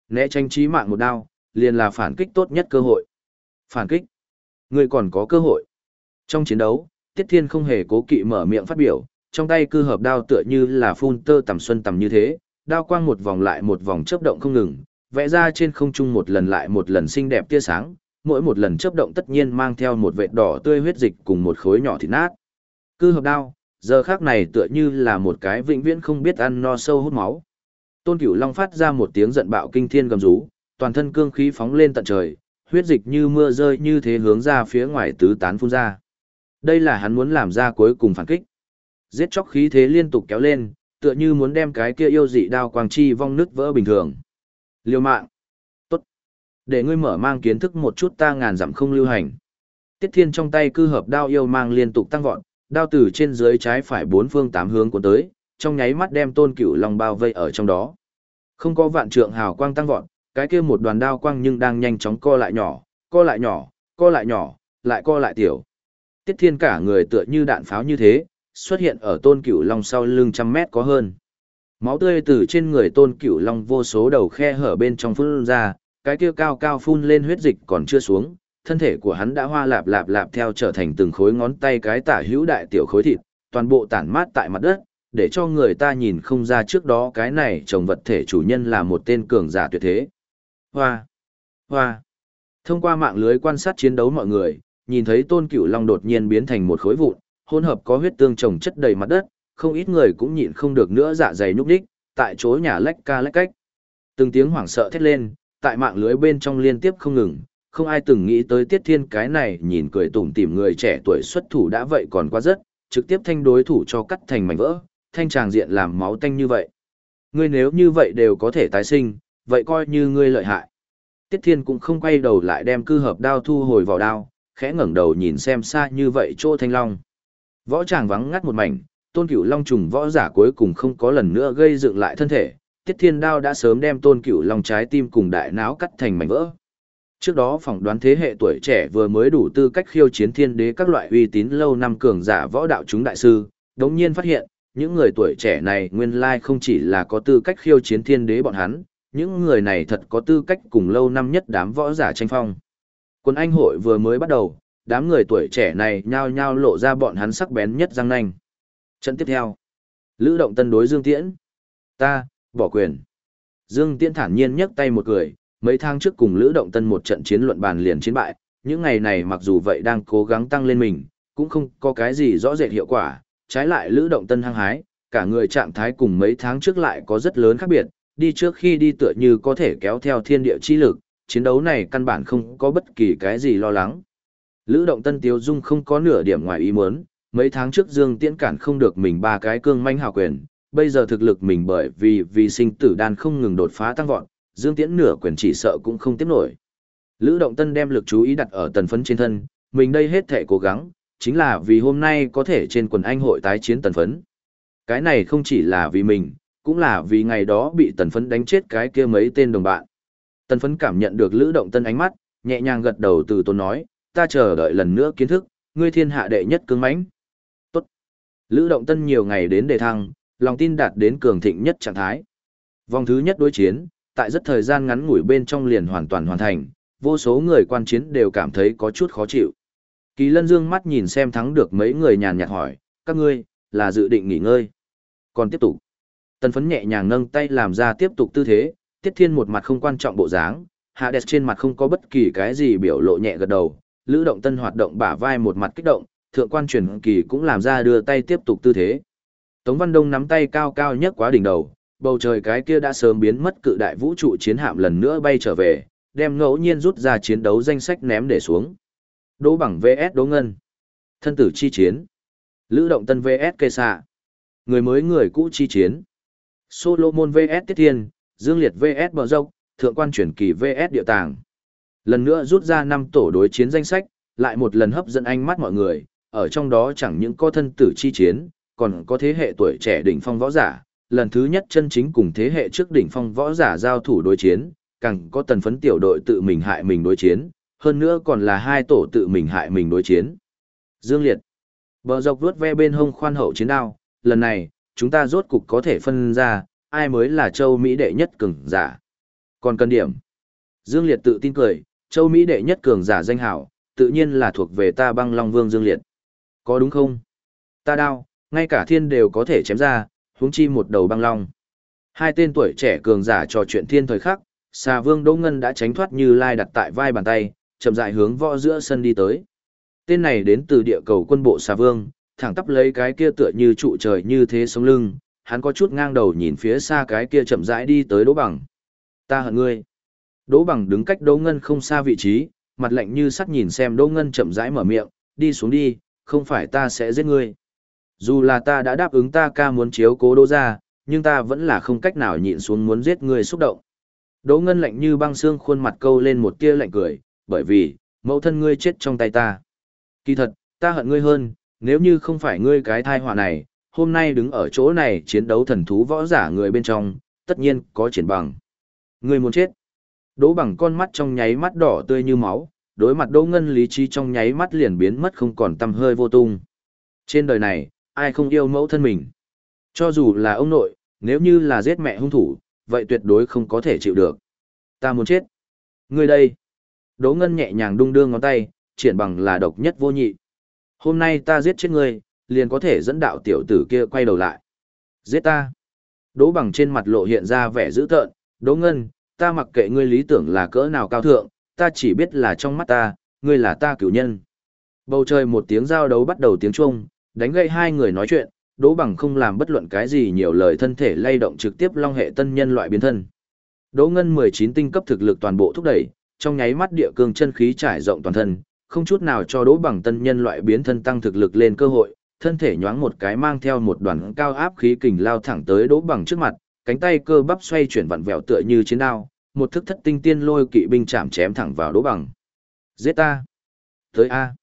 [SPEAKER 1] Né tránh chí mạng một đao, liền là phản kích tốt nhất cơ hội. Phản kích. Người còn có cơ hội. Trong chiến đấu, Tiết Thiên không hề cố kỵ mở miệng phát biểu, trong tay cư hợp đao tựa như là phun tơ tầm xuân tầm như thế, đao quang một vòng lại một vòng chớp động không ngừng, vẽ ra trên không trung một lần lại một lần xinh đẹp tia sáng, mỗi một lần chớp động tất nhiên mang theo một vệt đỏ tươi huyết dịch cùng một khối nhỏ thịt nát. Cư hợp đao, giờ khác này tựa như là một cái vĩnh viễn không biết ăn no sâu hút máu. Tôn Cửu Long phát ra một tiếng giận bạo kinh thiên gầm rú, toàn thân cương khí phóng lên tận trời, huyết dịch như mưa rơi như thế hướng ra phía ngoài tứ tán phun ra. Đây là hắn muốn làm ra cuối cùng phản kích. Giết chóc khí thế liên tục kéo lên, tựa như muốn đem cái kia yêu dị đao quang chi vong nứt vỡ bình thường. Liêu mạng. Tốt. Để ngươi mở mang kiến thức một chút ta ngàn dặm không lưu hành. Tiết thiên trong tay cư hợp đao yêu mang liên tục tăng vọt, đao từ trên dưới trái phải bốn phương tám hướng cuốn tới, trong nháy mắt đem tôn cửu long bao vây ở trong đó. Không có vạn trượng hào quang tăng vọt, cái kia một đoàn đao quang nhưng đang nhanh chóng co lại nhỏ, co lại nhỏ, co lại nhỏ, lại co lại tiểu. Tiết thiên cả người tựa như đạn pháo như thế, xuất hiện ở tôn cửu long sau lưng trăm mét có hơn. Máu tươi từ trên người tôn cửu long vô số đầu khe hở bên trong phun ra, cái kia cao cao phun lên huyết dịch còn chưa xuống, thân thể của hắn đã hoa lạp lạp lạp theo trở thành từng khối ngón tay cái tả hữu đại tiểu khối thịt, toàn bộ tản mát tại mặt đất, để cho người ta nhìn không ra trước đó cái này trồng vật thể chủ nhân là một tên cường giả tuyệt thế. Hoa! Hoa! Thông qua mạng lưới quan sát chiến đấu mọi người, nhìn thấy tôn cửu long đột nhiên biến thành một khối vụn, hỗn hợp có huyết tương trồng chất đầy mặt đất, không ít người cũng nhịn không được nữa dạ dày nhúc nhích, tại chỗ nhà lách ca lách cách. Từng tiếng hoảng sợ thét lên, tại mạng lưới bên trong liên tiếp không ngừng, không ai từng nghĩ tới tiết thiên cái này nhìn cười tủm tỉm người trẻ tuổi xuất thủ đã vậy còn quá rất, trực tiếp thanh đối thủ cho cắt thành mảnh vỡ, thanh tràng diện làm máu tanh như vậy. Ngươi nếu như vậy đều có thể tái sinh, vậy coi như ngươi lợi hại. Tiết thiên cũng không quay đầu lại đem cư hợp đao thu hồi vào đao, khẽ ngẩng đầu nhìn xem xa như vậy chỗ thanh long. Võ tràng vắng ngắt một mảnh, tôn cửu long trùng võ giả cuối cùng không có lần nữa gây dựng lại thân thể, tiết thiên đao đã sớm đem tôn cửu long trái tim cùng đại não cắt thành mảnh vỡ. Trước đó phỏng đoán thế hệ tuổi trẻ vừa mới đủ tư cách khiêu chiến thiên đế các loại uy tín lâu năm cường giả võ đạo chúng đại sư, đống nhiên phát hiện, những người tuổi trẻ này nguyên lai không chỉ là có tư cách khiêu chiến thiên đế bọn hắn, những người này thật có tư cách cùng lâu năm nhất đám võ giả tranh phong. Quân Anh hội vừa mới bắt đầu, đám người tuổi trẻ này nhao nhao lộ ra bọn hắn sắc bén nhất răng nanh. Trận tiếp theo. Lữ động tân đối Dương Tiễn. Ta, bỏ quyền. Dương Tiễn thản nhiên nhấc tay một cười, mấy tháng trước cùng Lữ động tân một trận chiến luận bàn liền chiến bại, những ngày này mặc dù vậy đang cố gắng tăng lên mình, cũng không có cái gì rõ rệt hiệu quả, trái lại Lữ động tân hăng hái, cả người trạng thái cùng mấy tháng trước lại có rất lớn khác biệt, đi trước khi đi tựa như có thể kéo theo thiên địa chi lực, chiến đấu này căn bản không có bất kỳ cái gì lo lắng. Lữ động tân tiếu dung không có nửa điểm ngoài ý muốn, mấy tháng trước Dương Tiễn cản không được mình ba cái cương manh hào quyền, bây giờ thực lực mình bởi vì vì sinh tử đan không ngừng đột phá tăng vọt, Dương Tiễn nửa quyền chỉ sợ cũng không tiếp nổi. Lữ động tân đem lực chú ý đặt ở tần phấn trên thân, mình đây hết thể cố gắng, chính là vì hôm nay có thể trên quần anh hội tái chiến tần phấn. Cái này không chỉ là vì mình, cũng là vì ngày đó bị tần phấn đánh chết cái kia mấy tên đồng bạn. Tần phấn cảm nhận được lữ động tân ánh mắt, nhẹ nhàng gật đầu từ tôn nói, ta chờ đợi lần nữa kiến thức, ngươi thiên hạ đệ nhất cứng mãnh. Tốt. Lữ động tân nhiều ngày đến đề thăng, lòng tin đạt đến cường thịnh nhất trạng thái. Vòng thứ nhất đối chiến, tại rất thời gian ngắn ngủi bên trong liền hoàn toàn hoàn thành, vô số người quan chiến đều cảm thấy có chút khó chịu. Kỳ lân dương mắt nhìn xem thắng được mấy người nhàn nhạt hỏi, các ngươi, là dự định nghỉ ngơi. Còn tiếp tục. Tần phấn nhẹ nhàng nâng tay làm ra tiếp tục tư thế, tiết thiên một mặt không quan trọng bộ dáng, hạ đẹp trên mặt không có bất kỳ cái gì biểu lộ nhẹ gật đầu, Lữ Động Tân hoạt động bả vai một mặt kích động, thượng quan truyền kỳ cũng làm ra đưa tay tiếp tục tư thế. Tống Văn Đông nắm tay cao cao nhất quá đỉnh đầu, bầu trời cái kia đã sớm biến mất cự đại vũ trụ chiến hạm lần nữa bay trở về, đem ngẫu nhiên rút ra chiến đấu danh sách ném để xuống. Đỗ bằng VS Đỗ Ngân. Thân tử chi chiến. Lữ Động Tân VS Kê Sạ. Người mới người cũ chi chiến. Solomon VS Tiết Thiên, Dương Liệt VS Bờ Dốc, Thượng quan chuyển kỳ VS Địa Tàng. Lần nữa rút ra năm tổ đối chiến danh sách, lại một lần hấp dẫn ánh mắt mọi người, ở trong đó chẳng những có thân tử chi chiến, còn có thế hệ tuổi trẻ đỉnh phong võ giả, lần thứ nhất chân chính cùng thế hệ trước đỉnh phong võ giả giao thủ đối chiến, càng có tần phấn tiểu đội tự mình hại mình đối chiến, hơn nữa còn là hai tổ tự mình hại mình đối chiến. Dương Liệt Bờ dọc vuốt ve bên hông khoan hậu chiến đao, lần này, chúng ta rốt cục có thể phân ra, ai mới là châu Mỹ đệ nhất cường giả. Còn cần điểm. Dương Liệt tự tin cười, châu Mỹ đệ nhất cường giả danh hảo, tự nhiên là thuộc về ta băng Long Vương Dương Liệt. Có đúng không? Ta đao, ngay cả thiên đều có thể chém ra, huống chi một đầu băng long. Hai tên tuổi trẻ cường giả trò chuyện thiên thời khắc, xà vương Đỗ Ngân đã tránh thoát như lai đặt tại vai bàn tay, chậm rãi hướng võ giữa sân đi tới. Tên này đến từ địa cầu quân bộ xà vương, thẳng tắp lấy cái kia tựa như trụ trời như thế sống lưng, hắn có chút ngang đầu nhìn phía xa cái kia chậm rãi đi tới Đỗ Bằng. Ta hận ngươi. Đỗ Bằng đứng cách Đỗ Ngân không xa vị trí, mặt lạnh như sắt nhìn xem Đỗ Ngân chậm rãi mở miệng, đi xuống đi, không phải ta sẽ giết ngươi. Dù là ta đã đáp ứng ta ca muốn chiếu cố Đỗ ra, nhưng ta vẫn là không cách nào nhịn xuống muốn giết ngươi xúc động. Đỗ Ngân lạnh như băng xương khuôn mặt câu lên một tia lạnh cười, bởi vì, mẫu thân ngươi chết trong tay ta. Kỳ thật, ta hận ngươi hơn, nếu như không phải ngươi cái thai họa này, hôm nay đứng ở chỗ này chiến đấu thần thú võ giả người bên trong, tất nhiên có triển bằng. Ngươi muốn chết. Đỗ bằng con mắt trong nháy mắt đỏ tươi như máu, đối mặt Đỗ Ngân lý trí trong nháy mắt liền biến mất không còn tăm hơi vô tung. Trên đời này, ai không yêu mẫu thân mình? Cho dù là ông nội, nếu như là giết mẹ hung thủ, vậy tuyệt đối không có thể chịu được. Ta muốn chết. Ngươi đây. Đỗ Ngân nhẹ nhàng đung đưa ngón tay, triển bằng là độc nhất vô nhị. Hôm nay ta giết chết ngươi, liền có thể dẫn đạo tiểu tử kia quay đầu lại. Giết ta. Đỗ bằng trên mặt lộ hiện ra vẻ dữ tợn, Đỗ Ngân, ta mặc kệ ngươi lý tưởng là cỡ nào cao thượng, ta chỉ biết là trong mắt ta, ngươi là ta cửu nhân. Bầu trời một tiếng giao đấu bắt đầu tiếng chuông, đánh gây hai người nói chuyện, Đỗ Bằng không làm bất luận cái gì nhiều lời thân thể lay động trực tiếp long hệ tân nhân loại biến thân. Đỗ Ngân 19 tinh cấp thực lực toàn bộ thúc đẩy, trong nháy mắt địa cương chân khí trải rộng toàn thân, không chút nào cho Đỗ Bằng tân nhân loại biến thân tăng thực lực lên cơ hội, thân thể nhoáng một cái mang theo một đoàn cao áp khí kình lao thẳng tới Đỗ Bằng trước mặt, cánh tay cơ bắp xoay chuyển vặn vẹo tựa như chiến đao, một thức thất tinh tiên lôi kỵ binh chạm chém thẳng vào Đỗ Bằng. Giết ta! Tới A!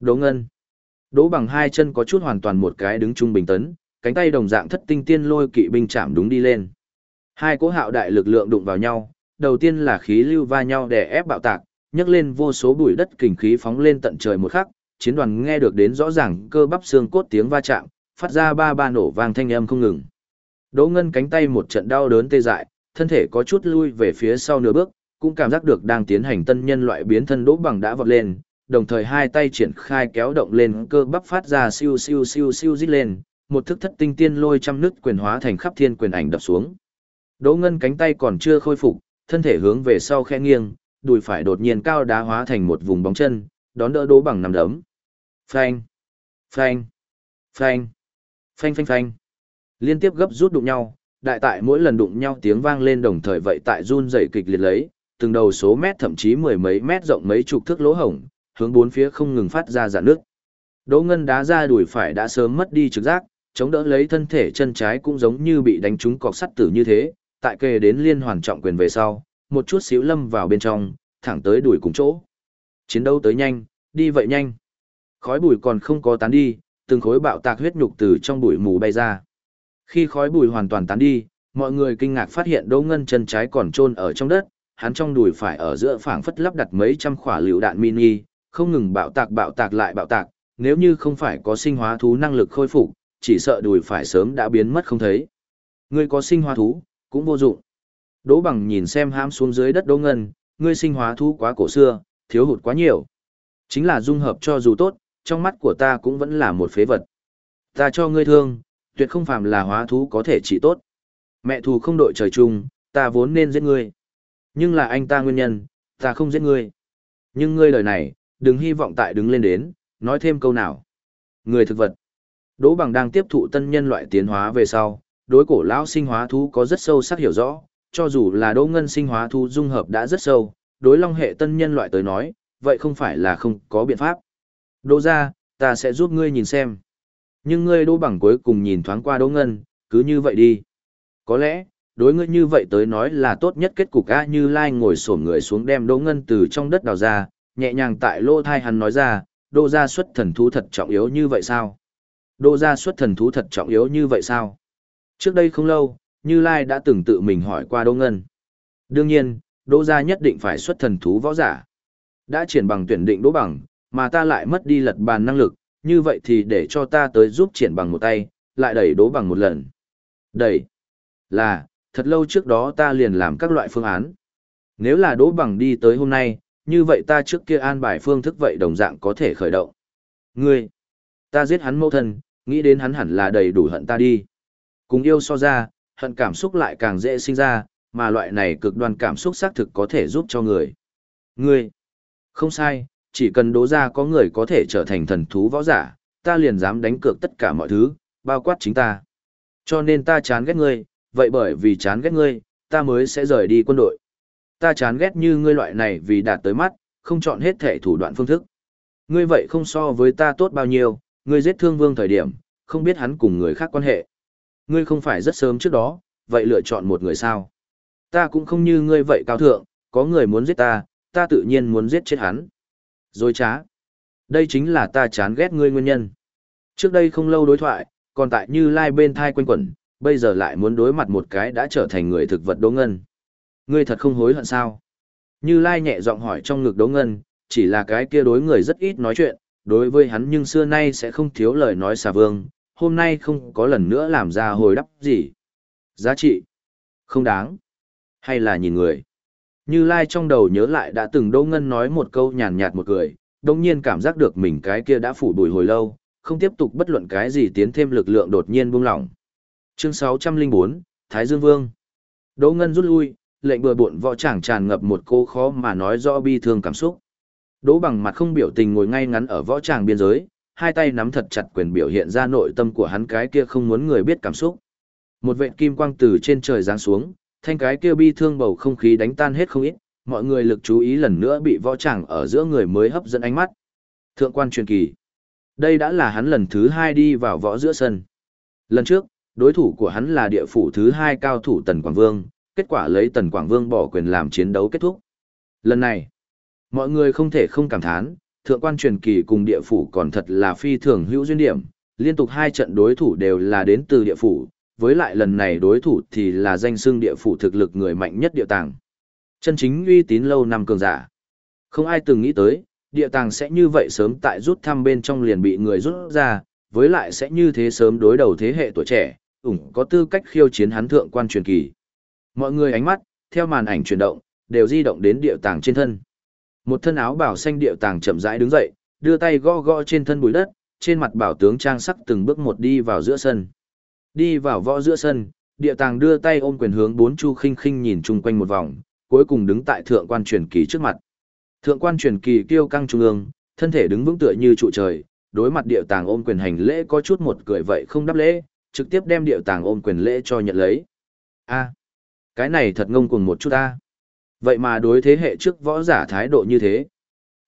[SPEAKER 1] Đỗ Ngân! Đỗ Bằng hai chân có chút hoàn toàn một cái đứng trung bình tấn, cánh tay đồng dạng thất tinh tiên lôi kỵ binh chạm đúng đi lên. Hai cỗ hạo đại lực lượng đụng vào nhau, đầu tiên là khí lưu va nhau để ép bạo tạc, nhấc lên vô số bụi đất kình khí phóng lên tận trời một khắc, chiến đoàn nghe được đến rõ ràng cơ bắp xương cốt tiếng va chạm, phát ra ba ba nổ vang thanh âm không ngừng. Đỗ Ngân cánh tay một trận đau đớn tê dại, thân thể có chút lui về phía sau nửa bước, cũng cảm giác được đang tiến hành tân nhân loại biến thân đỗ bằng đã vọt lên, đồng thời hai tay triển khai kéo động lên cơ bắp phát ra siêu siêu siêu siêu rít lên, một thức thất tinh tiên lôi trăm nứt quyền hóa thành khắp thiên quyền ảnh đập xuống. Đỗ Ngân cánh tay còn chưa khôi phục, thân thể hướng về sau khẽ nghiêng, đùi phải đột nhiên cao đá hóa thành một vùng bóng chân, đón đỡ Đỗ bằng nằm đấm. Phanh, phanh, phanh, phanh phanh phanh. Liên tiếp gấp rút đụng nhau, đại tại mỗi lần đụng nhau tiếng vang lên đồng thời vậy tại run rẩy kịch liệt lấy, từng đầu số mét thậm chí mười mấy mét rộng mấy chục thước lỗ hổng, hướng bốn phía không ngừng phát ra dạn nước. Đỗ Ngân đá ra đùi phải đã sớm mất đi trực giác, chống đỡ lấy thân thể chân trái cũng giống như bị đánh trúng cọc sắt tử như thế, tại kề đến liên hoàn trọng quyền về sau, một chút xíu lâm vào bên trong, thẳng tới đuổi cùng chỗ. Chiến đấu tới nhanh, đi vậy nhanh. Khói bụi còn không có tán đi, từng khối bạo tạc huyết nhục từ trong bụi mù bay ra. Khi khói bụi hoàn toàn tán đi, mọi người kinh ngạc phát hiện Đỗ Ngân chân trái còn chôn ở trong đất, hắn trong đùi phải ở giữa phảng phất lắp đặt mấy trăm quả lựu đạn mini, không ngừng bạo tạc bạo tạc lại bạo tạc, nếu như không phải có sinh hóa thú năng lực khôi phục, chỉ sợ đùi phải sớm đã biến mất không thấy. Ngươi có sinh hóa thú, cũng vô dụng. Đỗ Bằng nhìn xem hãm xuống dưới đất Đỗ Ngân, ngươi sinh hóa thú quá cổ xưa, thiếu hụt quá nhiều. Chính là dung hợp cho dù tốt, trong mắt của ta cũng vẫn là một phế vật. Ta cho ngươi thương, tuyệt không phàm là hóa thú có thể trị tốt. Mẹ thù không đội trời chung, ta vốn nên giết ngươi. Nhưng là anh ta nguyên nhân, ta không giết ngươi. Nhưng ngươi lời này, đừng hy vọng tại đứng lên đến, nói thêm câu nào. Người thực vật. Đỗ bằng đang tiếp thụ tân nhân loại tiến hóa về sau, đối cổ lão sinh hóa thú có rất sâu sắc hiểu rõ, cho dù là đỗ ngân sinh hóa thú dung hợp đã rất sâu, đối long hệ tân nhân loại tới nói, vậy không phải là không có biện pháp. Đỗ ra, ta sẽ giúp ngươi nhìn xem. Nhưng ngươi đỗ bằng cuối cùng nhìn thoáng qua đỗ ngân, cứ như vậy đi. Có lẽ, đối ngươi như vậy tới nói là tốt nhất kết cục A như lai ngồi xổm người xuống đem đỗ ngân từ trong đất đào ra, nhẹ nhàng tại lô thai hắn nói ra, đỗ ra xuất thần thú thật trọng yếu như vậy sao? Đỗ ra xuất thần thú thật trọng yếu như vậy sao? Trước đây không lâu, Như Lai đã từng tự mình hỏi qua Đỗ Ngân. Đương nhiên, Đỗ ra nhất định phải xuất thần thú võ giả. Đã triển bằng tuyển định Đỗ bằng, mà ta lại mất đi lật bàn năng lực, như vậy thì để cho ta tới giúp triển bằng một tay, lại đẩy đố bằng một lần. Đẩy. Là, thật lâu trước đó ta liền làm các loại phương án. Nếu là đố bằng đi tới hôm nay, như vậy ta trước kia an bài phương thức vậy đồng dạng có thể khởi động. Ngươi, ta giết hắn mẫu thân, nghĩ đến hắn hẳn là đầy đủ hận ta đi. Cùng yêu so ra, hận cảm xúc lại càng dễ sinh ra, mà loại này cực đoan cảm xúc xác thực có thể giúp cho người. Ngươi, không sai, chỉ cần đố ra có người có thể trở thành thần thú võ giả, ta liền dám đánh cược tất cả mọi thứ, bao quát chính ta. Cho nên ta chán ghét ngươi, vậy bởi vì chán ghét ngươi, ta mới sẽ rời đi quân đội. Ta chán ghét như ngươi loại này vì đạt tới mắt, không chọn hết thể thủ đoạn phương thức. Ngươi vậy không so với ta tốt bao nhiêu, ngươi giết thương vương thời điểm, không biết hắn cùng người khác quan hệ. Ngươi không phải rất sớm trước đó, vậy lựa chọn một người sao? Ta cũng không như ngươi vậy cao thượng, có người muốn giết ta, ta tự nhiên muốn giết chết hắn. Rồi trá. Đây chính là ta chán ghét ngươi nguyên nhân. Trước đây không lâu đối thoại, còn tại như lai bên thai quanh quẩn, bây giờ lại muốn đối mặt một cái đã trở thành người thực vật đố ngân. Ngươi thật không hối hận sao? Như lai nhẹ giọng hỏi trong ngực đố ngân, chỉ là cái kia đối người rất ít nói chuyện, đối với hắn nhưng xưa nay sẽ không thiếu lời nói xà vương, hôm nay không có lần nữa làm ra hồi đáp gì. Giá trị? Không đáng. Hay là nhìn người? Như Lai trong đầu nhớ lại đã từng Đỗ Ngân nói một câu nhàn nhạt một cười, đồng nhiên cảm giác được mình cái kia đã phủ bùi hồi lâu, không tiếp tục bất luận cái gì tiến thêm lực lượng đột nhiên buông lỏng. Chương 604, Thái Dương Vương. Đỗ Ngân rút lui, lệnh bừa bộn võ tràng tràn ngập một cô khó mà nói rõ bi thương cảm xúc. Đỗ bằng mặt không biểu tình ngồi ngay ngắn ở võ tràng biên giới, hai tay nắm thật chặt quyền biểu hiện ra nội tâm của hắn cái kia không muốn người biết cảm xúc. Một vệt kim quang từ trên trời giáng xuống, thanh cái kia bi thương bầu không khí đánh tan hết không ít, mọi người lực chú ý lần nữa bị võ chẳng ở giữa người mới hấp dẫn ánh mắt. Thượng quan truyền kỳ. Đây đã là hắn lần thứ hai đi vào võ giữa sân. Lần trước, đối thủ của hắn là địa phủ thứ hai cao thủ Tần Quảng Vương, kết quả lấy Tần Quảng Vương bỏ quyền làm chiến đấu kết thúc. Lần này, mọi người không thể không cảm thán, thượng quan truyền kỳ cùng địa phủ còn thật là phi thường hữu duyên điểm, liên tục hai trận đối thủ đều là đến từ địa phủ, với lại lần này đối thủ thì là danh xưng địa phủ thực lực người mạnh nhất địa tàng. Chân chính uy tín lâu năm cường giả. Không ai từng nghĩ tới, địa tàng sẽ như vậy sớm tại rút thăm bên trong liền bị người rút ra, với lại sẽ như thế sớm đối đầu thế hệ tuổi trẻ, ủng có tư cách khiêu chiến hắn thượng quan truyền kỳ. Mọi người ánh mắt, theo màn ảnh chuyển động, đều di động đến địa tàng trên thân. Một thân áo bảo xanh địa tàng chậm rãi đứng dậy, đưa tay gõ gõ trên thân bụi đất, trên mặt bảo tướng trang sắc từng bước một đi vào giữa sân. Đi vào võ giữa sân, địa tàng đưa tay ôm quyền hướng bốn chu khinh khinh nhìn chung quanh một vòng, cuối cùng đứng tại thượng quan truyền kỳ trước mặt. Thượng quan truyền kỳ kiêu căng trung ương, thân thể đứng vững tựa như trụ trời, đối mặt địa tàng ôm quyền hành lễ có chút một cười vậy không đáp lễ, trực tiếp đem địa tàng ôm quyền lễ cho nhận lấy. A, cái này thật ngông cuồng một chút a. Vậy mà đối thế hệ trước võ giả thái độ như thế.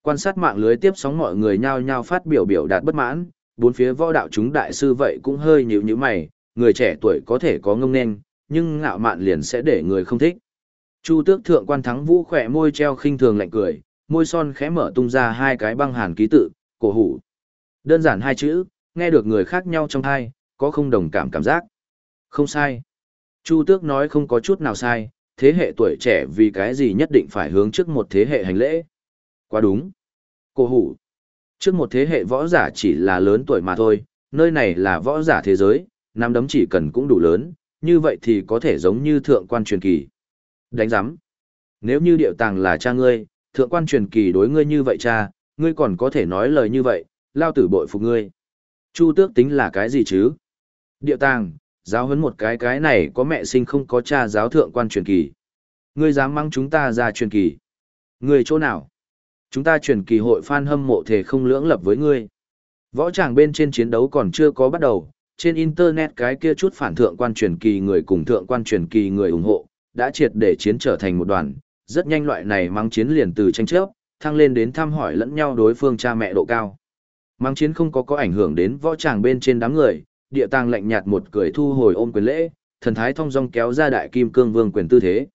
[SPEAKER 1] Quan sát mạng lưới tiếp sóng mọi người nhao nhao phát biểu biểu đạt bất mãn, bốn phía võ đạo chúng đại sư vậy cũng hơi nhíu nhíu mày, người trẻ tuổi có thể có ngông nên, nhưng ngạo mạn liền sẽ để người không thích. Chu tước thượng quan thắng vũ khỏe môi treo khinh thường lạnh cười, môi son khẽ mở tung ra hai cái băng hàn ký tự, cổ hủ. Đơn giản hai chữ, nghe được người khác nhau trong hai, có không đồng cảm cảm giác. Không sai. Chu tước nói không có chút nào sai, thế hệ tuổi trẻ vì cái gì nhất định phải hướng trước một thế hệ hành lễ. Quá đúng. Cổ hủ. Trước một thế hệ võ giả chỉ là lớn tuổi mà thôi, nơi này là võ giả thế giới, nắm đấm chỉ cần cũng đủ lớn, như vậy thì có thể giống như thượng quan truyền kỳ. Đánh giám. Nếu như điệu tàng là cha ngươi, thượng quan truyền kỳ đối ngươi như vậy cha, ngươi còn có thể nói lời như vậy, lao tử bội phục ngươi. Chu tước tính là cái gì chứ? Điệu tàng, giáo huấn một cái cái này có mẹ sinh không có cha giáo thượng quan truyền kỳ. Ngươi dám mang chúng ta ra truyền kỳ. Ngươi chỗ nào? Chúng ta truyền kỳ hội fan hâm mộ thể không lưỡng lập với ngươi. Võ tràng bên trên chiến đấu còn chưa có bắt đầu, trên internet cái kia chút phản thượng quan truyền kỳ người cùng thượng quan truyền kỳ người ủng hộ, đã triệt để chiến trở thành một đoàn, rất nhanh loại này mang chiến liền từ tranh chấp, thăng lên đến thăm hỏi lẫn nhau đối phương cha mẹ độ cao. Mang chiến không có có ảnh hưởng đến võ tràng bên trên đám người, địa tàng lạnh nhạt một cười thu hồi ôm quyền lễ, thần thái thông dong kéo ra đại kim cương vương quyền tư thế.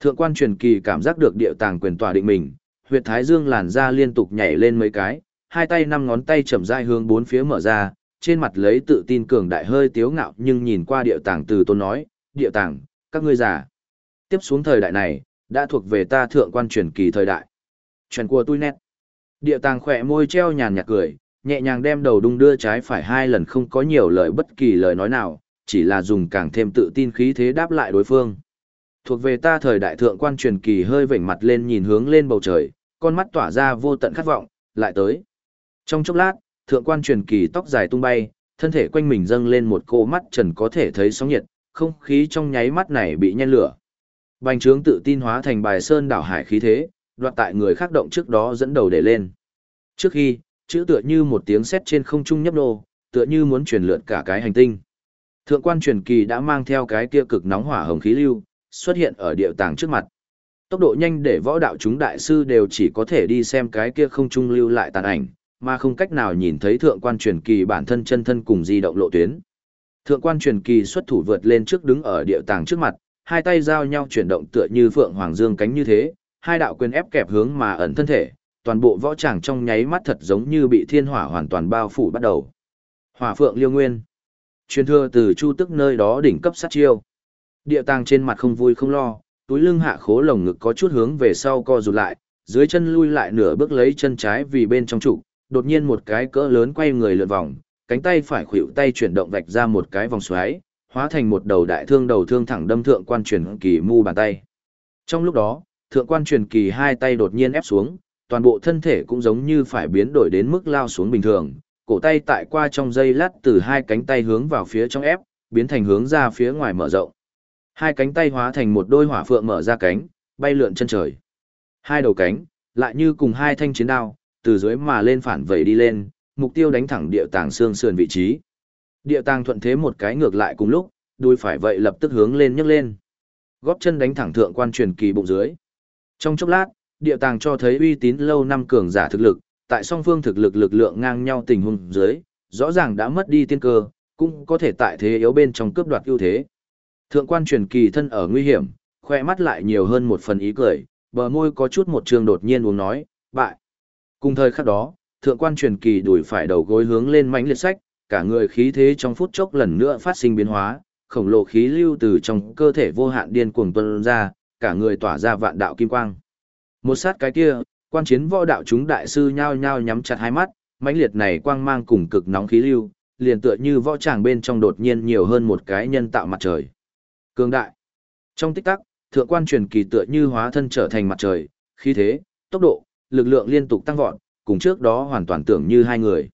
[SPEAKER 1] Thượng quan truyền kỳ cảm giác được địa tàng quyền tỏa định mình, huyệt thái dương làn ra liên tục nhảy lên mấy cái, hai tay năm ngón tay chậm rãi hướng bốn phía mở ra, trên mặt lấy tự tin cường đại hơi tiếu ngạo nhưng nhìn qua địa tàng từ tôn nói, địa tàng, các ngươi già. Tiếp xuống thời đại này, đã thuộc về ta thượng quan truyền kỳ thời đại. Truyền của tôi nét. Địa tàng khỏe môi treo nhàn nhạt cười, nhẹ nhàng đem đầu đung đưa trái phải hai lần không có nhiều lời bất kỳ lời nói nào, chỉ là dùng càng thêm tự tin khí thế đáp lại đối phương. Thuộc về ta thời đại thượng quan truyền kỳ hơi vểnh mặt lên nhìn hướng lên bầu trời, con mắt tỏa ra vô tận khát vọng, lại tới. Trong chốc lát, thượng quan truyền kỳ tóc dài tung bay, thân thể quanh mình dâng lên một cô mắt trần có thể thấy sóng nhiệt, không khí trong nháy mắt này bị nhen lửa. Bành trướng tự tin hóa thành bài sơn đảo hải khí thế, đoạt tại người khác động trước đó dẫn đầu để lên. Trước khi, chữ tựa như một tiếng sét trên không trung nhấp nô, tựa như muốn truyền lượn cả cái hành tinh. Thượng quan truyền kỳ đã mang theo cái kia cực nóng hỏa hồng khí lưu, xuất hiện ở địa tàng trước mặt. Tốc độ nhanh để võ đạo chúng đại sư đều chỉ có thể đi xem cái kia không trung lưu lại tàn ảnh, mà không cách nào nhìn thấy thượng quan truyền kỳ bản thân chân thân cùng di động lộ tuyến. Thượng quan truyền kỳ xuất thủ vượt lên trước đứng ở địa tàng trước mặt, hai tay giao nhau chuyển động tựa như phượng hoàng dương cánh như thế, hai đạo quyền ép kẹp hướng mà ẩn thân thể, toàn bộ võ tràng trong nháy mắt thật giống như bị thiên hỏa hoàn toàn bao phủ bắt đầu. Hỏa phượng liêu nguyên. Truyền thừa từ chu tức nơi đó đỉnh cấp sát chiêu. Địa tàng trên mặt không vui không lo, túi lưng hạ khố lồng ngực có chút hướng về sau co rụt lại, dưới chân lui lại nửa bước lấy chân trái vì bên trong trụ, đột nhiên một cái cỡ lớn quay người lượn vòng, cánh tay phải khuỵu tay chuyển động vạch ra một cái vòng xoáy, hóa thành một đầu đại thương đầu thương thẳng đâm thượng quan truyền kỳ mu bàn tay. Trong lúc đó, thượng quan truyền kỳ hai tay đột nhiên ép xuống, toàn bộ thân thể cũng giống như phải biến đổi đến mức lao xuống bình thường, cổ tay tại qua trong dây lát từ hai cánh tay hướng vào phía trong ép, biến thành hướng ra phía ngoài mở rộng. Hai cánh tay hóa thành một đôi hỏa phượng mở ra cánh, bay lượn chân trời. Hai đầu cánh, lại như cùng hai thanh chiến đao, từ dưới mà lên phản vẩy đi lên, mục tiêu đánh thẳng địa tàng xương sườn vị trí. Địa tàng thuận thế một cái ngược lại cùng lúc, đuôi phải vậy lập tức hướng lên nhấc lên. Góp chân đánh thẳng thượng quan truyền kỳ bụng dưới. Trong chốc lát, địa tàng cho thấy uy tín lâu năm cường giả thực lực, tại song phương thực lực lực lượng ngang nhau tình huống dưới, rõ ràng đã mất đi tiên cơ, cũng có thể tại thế yếu bên trong cướp đoạt ưu thế. Thượng quan truyền kỳ thân ở nguy hiểm, khoe mắt lại nhiều hơn một phần ý cười, bờ môi có chút một trường đột nhiên uống nói, bại. Cùng thời khắc đó, thượng quan truyền kỳ đuổi phải đầu gối hướng lên mãnh liệt sách, cả người khí thế trong phút chốc lần nữa phát sinh biến hóa, khổng lồ khí lưu từ trong cơ thể vô hạn điên cuồng tuôn ra, cả người tỏa ra vạn đạo kim quang. Một sát cái kia, quan chiến võ đạo chúng đại sư nhao nhao nhắm chặt hai mắt, mãnh liệt này quang mang cùng cực nóng khí lưu, liền tựa như võ tràng bên trong đột nhiên nhiều hơn một cái nhân tạo mặt trời. Cường đại. Trong tích tắc, thượng quan truyền kỳ tựa như hóa thân trở thành mặt trời, khí thế, tốc độ, lực lượng liên tục tăng vọt, cùng trước đó hoàn toàn tưởng như hai người.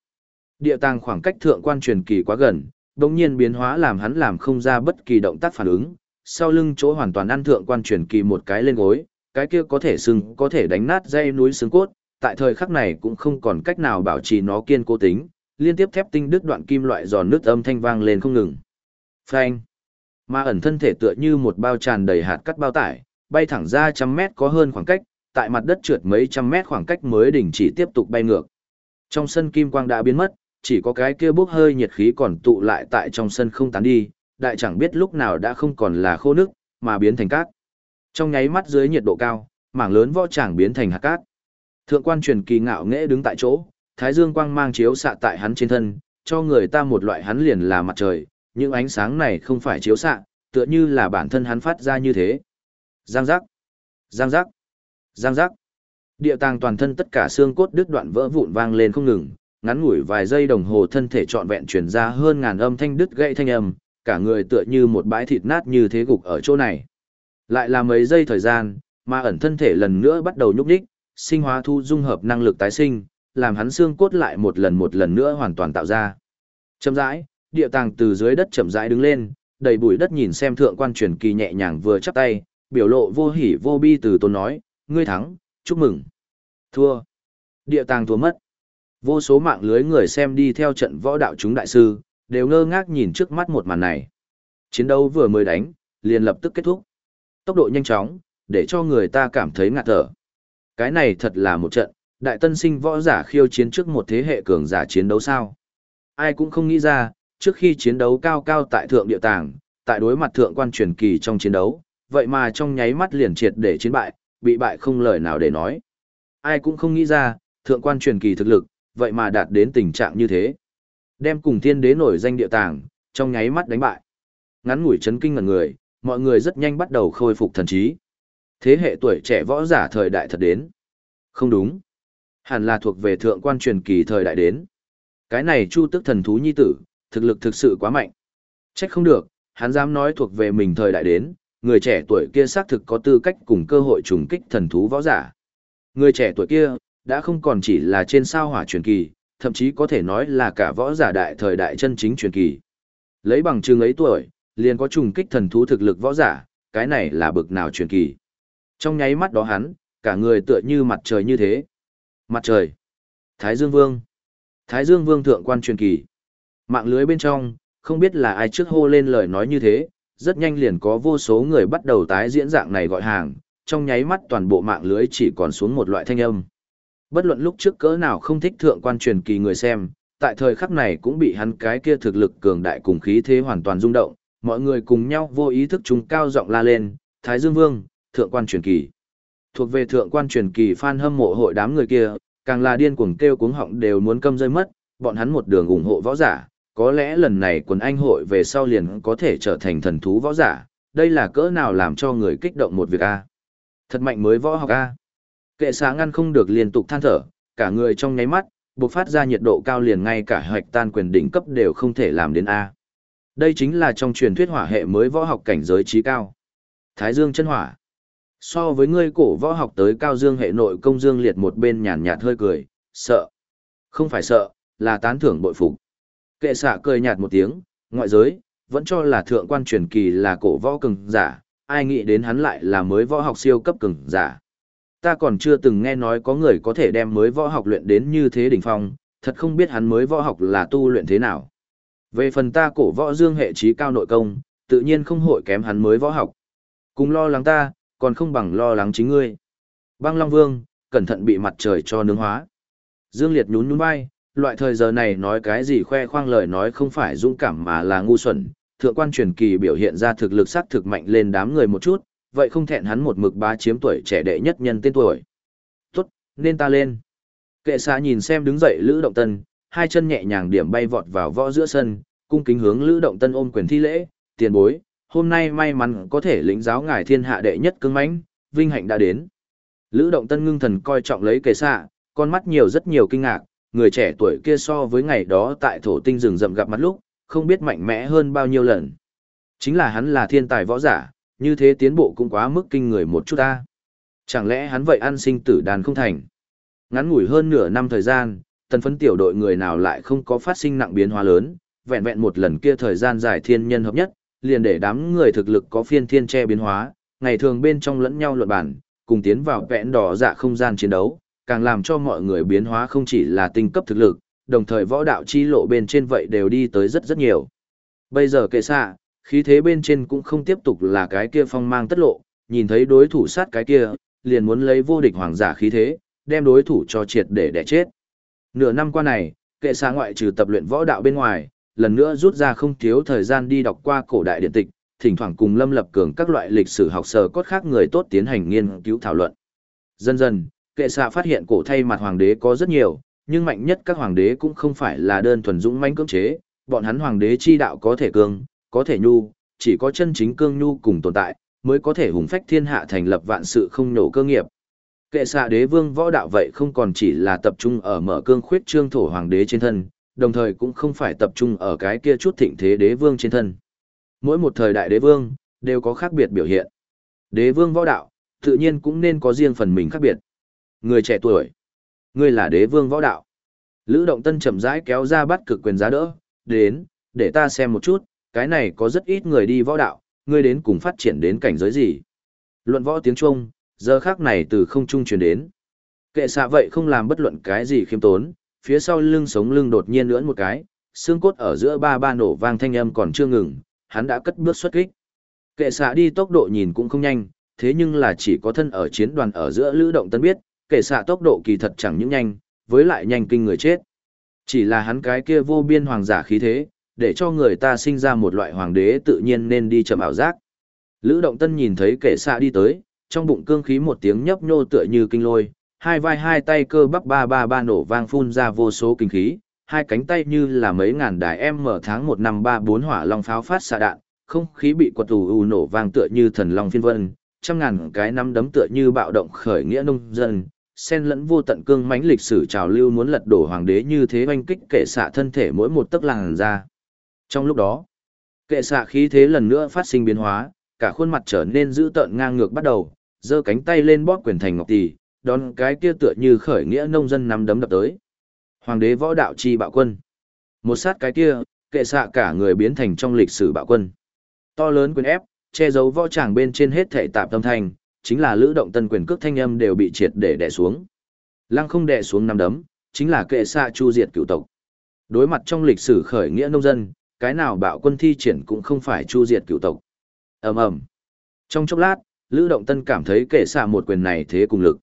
[SPEAKER 1] Địa tàng khoảng cách thượng quan truyền kỳ quá gần, đồng nhiên biến hóa làm hắn làm không ra bất kỳ động tác phản ứng, sau lưng chỗ hoàn toàn ăn thượng quan truyền kỳ một cái lên gối, cái kia có thể sưng, có thể đánh nát dây núi xương cốt, tại thời khắc này cũng không còn cách nào bảo trì nó kiên cố tính, liên tiếp thép tinh đứt đoạn kim loại giòn nước âm thanh vang lên không ngừng. Phanh. Ma ẩn thân thể tựa như một bao tràn đầy hạt cắt bao tải, bay thẳng ra trăm mét có hơn khoảng cách, tại mặt đất trượt mấy trăm mét khoảng cách mới đình chỉ tiếp tục bay ngược. Trong sân kim quang đã biến mất, chỉ có cái kia bốc hơi nhiệt khí còn tụ lại tại trong sân không tán đi, đại chẳng biết lúc nào đã không còn là khô nước, mà biến thành cát. Trong nháy mắt dưới nhiệt độ cao, mảng lớn võ tràng biến thành hạt cát. Thượng quan truyền kỳ ngạo nghễ đứng tại chỗ, thái dương quang mang chiếu xạ tại hắn trên thân, cho người ta một loại hắn liền là mặt trời, những ánh sáng này không phải chiếu xạ, tựa như là bản thân hắn phát ra như thế. Giang giác, giang giác, giang giác. Địa tàng toàn thân tất cả xương cốt đứt đoạn vỡ vụn vang lên không ngừng, ngắn ngủi vài giây đồng hồ thân thể trọn vẹn truyền ra hơn ngàn âm thanh đứt gãy thanh âm, cả người tựa như một bãi thịt nát như thế gục ở chỗ này. Lại là mấy giây thời gian, mà ẩn thân thể lần nữa bắt đầu nhúc nhích, sinh hóa thu dung hợp năng lực tái sinh, làm hắn xương cốt lại một lần một lần nữa hoàn toàn tạo ra. Chậm rãi, địa tàng từ dưới đất chậm rãi đứng lên, đầy bụi đất nhìn xem thượng quan truyền kỳ nhẹ nhàng vừa chắp tay, biểu lộ vô hỉ vô bi từ tôn nói, ngươi thắng, chúc mừng. Thua, Địa tàng thua mất. Vô số mạng lưới người xem đi theo trận võ đạo chúng đại sư, đều ngơ ngác nhìn trước mắt một màn này. Chiến đấu vừa mới đánh, liền lập tức kết thúc. Tốc độ nhanh chóng, để cho người ta cảm thấy ngạt thở. Cái này thật là một trận, đại tân sinh võ giả khiêu chiến trước một thế hệ cường giả chiến đấu sao. Ai cũng không nghĩ ra, trước khi chiến đấu cao cao tại thượng địa tàng, tại đối mặt thượng quan truyền kỳ trong chiến đấu, vậy mà trong nháy mắt liền triệt để chiến bại, bị bại không lời nào để nói. Ai cũng không nghĩ ra, thượng quan truyền kỳ thực lực, vậy mà đạt đến tình trạng như thế. Đem cùng thiên đế nổi danh địa tàng, trong nháy mắt đánh bại. Ngắn ngủi chấn kinh ngần người, mọi người rất nhanh bắt đầu khôi phục thần trí. Thế hệ tuổi trẻ võ giả thời đại thật đến. Không đúng. Hẳn là thuộc về thượng quan truyền kỳ thời đại đến. Cái này chu tức thần thú nhi tử, thực lực thực sự quá mạnh. Trách không được, hắn dám nói thuộc về mình thời đại đến, người trẻ tuổi kia xác thực có tư cách cùng cơ hội trùng kích thần thú võ giả. Người trẻ tuổi kia, đã không còn chỉ là trên sao hỏa truyền kỳ, thậm chí có thể nói là cả võ giả đại thời đại chân chính truyền kỳ. Lấy bằng chứng ấy tuổi, liền có trùng kích thần thú thực lực võ giả, cái này là bực nào truyền kỳ. Trong nháy mắt đó hắn, cả người tựa như mặt trời như thế. Mặt trời. Thái Dương Vương. Thái Dương Vương thượng quan truyền kỳ. Mạng lưới bên trong, không biết là ai trước hô lên lời nói như thế, rất nhanh liền có vô số người bắt đầu tái diễn dạng này gọi hàng, trong nháy mắt toàn bộ mạng lưới chỉ còn xuống một loại thanh âm. Bất luận lúc trước cỡ nào không thích thượng quan truyền kỳ người xem, tại thời khắc này cũng bị hắn cái kia thực lực cường đại cùng khí thế hoàn toàn rung động, mọi người cùng nhau vô ý thức chúng cao giọng la lên, Thái Dương Vương, thượng quan truyền kỳ. Thuộc về thượng quan truyền kỳ fan hâm mộ hội đám người kia, càng là điên cuồng kêu cuống họng đều muốn câm rơi mất, bọn hắn một đường ủng hộ võ giả, có lẽ lần này quần anh hội về sau liền có thể trở thành thần thú võ giả, đây là cỡ nào làm cho người kích động một việc a. Thật mạnh mới võ học a. Kệ xá ngăn không được liên tục than thở, cả người trong nháy mắt, bộc phát ra nhiệt độ cao liền ngay cả hoạch tan quyền đỉnh cấp đều không thể làm đến a. Đây chính là trong truyền thuyết hỏa hệ mới võ học cảnh giới trí cao. Thái Dương chân hỏa. So với ngươi cổ võ học tới cao dương hệ nội công dương liệt một bên nhàn nhạt hơi cười, sợ. Không phải sợ, là tán thưởng bội phục. Kệ xạ cười nhạt một tiếng, ngoại giới, vẫn cho là thượng quan truyền kỳ là cổ võ cường giả, ai nghĩ đến hắn lại là mới võ học siêu cấp cường giả. Ta còn chưa từng nghe nói có người có thể đem mới võ học luyện đến như thế đỉnh phong, thật không biết hắn mới võ học là tu luyện thế nào. Về phần ta cổ võ dương hệ trí cao nội công, tự nhiên không hội kém hắn mới võ học. Cùng lo lắng ta, còn không bằng lo lắng chính ngươi. Băng Long Vương, cẩn thận bị mặt trời cho nướng hóa. Dương Liệt nhún nhún vai, loại thời giờ này nói cái gì khoe khoang lời nói không phải dũng cảm mà là ngu xuẩn. Thượng quan truyền kỳ biểu hiện ra thực lực sắc thực mạnh lên đám người một chút, vậy không thẹn hắn một mực bá chiếm tuổi trẻ đệ nhất nhân tên tuổi. Tốt, nên ta lên. Kệ xạ nhìn xem đứng dậy Lữ Động Tân, hai chân nhẹ nhàng điểm bay vọt vào võ giữa sân, cung kính hướng Lữ Động Tân ôm quyền thi lễ, tiền bối, hôm nay may mắn có thể lĩnh giáo ngài thiên hạ đệ nhất cương mãnh, vinh hạnh đã đến. Lữ Động Tân ngưng thần coi trọng lấy kệ xạ, con mắt nhiều rất nhiều kinh ngạc, người trẻ tuổi kia so với ngày đó tại thổ tinh rừng rậm gặp mặt lúc, không biết mạnh mẽ hơn bao nhiêu lần. Chính là hắn là thiên tài võ giả, như thế tiến bộ cũng quá mức kinh người một chút ta. Chẳng lẽ hắn vậy ăn sinh tử đàn không thành? Ngắn ngủi hơn nửa năm thời gian, tần phấn tiểu đội người nào lại không có phát sinh nặng biến hóa lớn, vẹn vẹn một lần kia thời gian dài thiên nhân hợp nhất, liền để đám người thực lực có phiên thiên che biến hóa, ngày thường bên trong lẫn nhau luận bản, cùng tiến vào vẹn đỏ dạ không gian chiến đấu, càng làm cho mọi người biến hóa không chỉ là tinh cấp thực lực, đồng thời võ đạo chi lộ bên trên vậy đều đi tới rất rất nhiều. Bây giờ kệ xạ, khí thế bên trên cũng không tiếp tục là cái kia phong mang tất lộ, nhìn thấy đối thủ sát cái kia, liền muốn lấy vô địch hoàng giả khí thế, đem đối thủ cho triệt để đẻ chết. Nửa năm qua này, kệ xạ ngoại trừ tập luyện võ đạo bên ngoài, lần nữa rút ra không thiếu thời gian đi đọc qua cổ đại điện tịch, thỉnh thoảng cùng Lâm Lập Cường các loại lịch sử học sở cốt khác người tốt tiến hành nghiên cứu thảo luận. Dần dần, kệ xạ phát hiện cổ thay mặt hoàng đế có rất nhiều, nhưng mạnh nhất các hoàng đế cũng không phải là đơn thuần dũng mãnh cưỡng chế, bọn hắn hoàng đế chi đạo có thể cương, có thể nhu, chỉ có chân chính cương nhu cùng tồn tại, mới có thể hùng phách thiên hạ thành lập vạn sự không nổ cơ nghiệp. Kệ xạ đế vương võ đạo vậy không còn chỉ là tập trung ở mở cương khuyết trương thổ hoàng đế trên thân, đồng thời cũng không phải tập trung ở cái kia chút thịnh thế đế vương trên thân. Mỗi một thời đại đế vương, đều có khác biệt biểu hiện. Đế vương võ đạo, tự nhiên cũng nên có riêng phần mình khác biệt. Người trẻ tuổi, ngươi là đế vương võ đạo. Lữ Động Tân chậm rãi kéo ra bắt cực quyền giá đỡ, đến, để ta xem một chút, cái này có rất ít người đi võ đạo, ngươi đến cùng phát triển đến cảnh giới gì. Luận võ tiếng Trung, giờ khác này từ không trung truyền đến. Kệ xạ vậy không làm bất luận cái gì khiêm tốn, phía sau lưng sống lưng đột nhiên lưỡn một cái, xương cốt ở giữa ba ba nổ vang thanh âm còn chưa ngừng, hắn đã cất bước xuất kích. Kệ xạ đi tốc độ nhìn cũng không nhanh, thế nhưng là chỉ có thân ở chiến đoàn ở giữa lữ động tân biết, kệ xạ tốc độ kỳ thật chẳng những nhanh, với lại nhanh kinh người chết. Chỉ là hắn cái kia vô biên hoàng giả khí thế, để cho người ta sinh ra một loại hoàng đế tự nhiên nên đi chậm ảo giác. Lữ động tân nhìn thấy kệ xạ đi tới, trong bụng cương khí một tiếng nhấp nhô tựa như kinh lôi, hai vai hai tay cơ bắp ba ba ba nổ vang phun ra vô số kinh khí, hai cánh tay như là mấy ngàn đài em mở tháng một năm ba bốn hỏa long pháo phát xạ đạn, không khí bị quật ù ù nổ vang tựa như thần long phiên vân, trăm ngàn cái nắm đấm tựa như bạo động khởi nghĩa nông dân, sen lẫn vô tận cương mãnh lịch sử trào lưu muốn lật đổ hoàng đế như thế oanh kích kệ xạ thân thể mỗi một tấc làng ra. Trong lúc đó, kệ xạ khí thế lần nữa phát sinh biến hóa, cả khuôn mặt trở nên dữ tợn ngang ngược bắt đầu, giơ cánh tay lên bóp quyền thành ngọc tỷ, đón cái kia tựa như khởi nghĩa nông dân nắm đấm đập tới. Hoàng đế võ đạo chi bạo quân. Một sát cái kia, kệ xạ cả người biến thành trong lịch sử bạo quân. To lớn quyền ép, che giấu võ tràng bên trên hết thảy tạp tâm thành chính là lữ động tân quyền cước thanh âm đều bị triệt để đè xuống. Lăng không đè xuống năm đấm, chính là kệ xạ chu diệt cựu tộc. Đối mặt trong lịch sử khởi nghĩa nông dân, cái nào bạo quân thi triển cũng không phải chu diệt cựu tộc. ầm ầm. Trong chốc lát, Lữ Động Tân cảm thấy kệ xạ một quyền này thế cùng lực.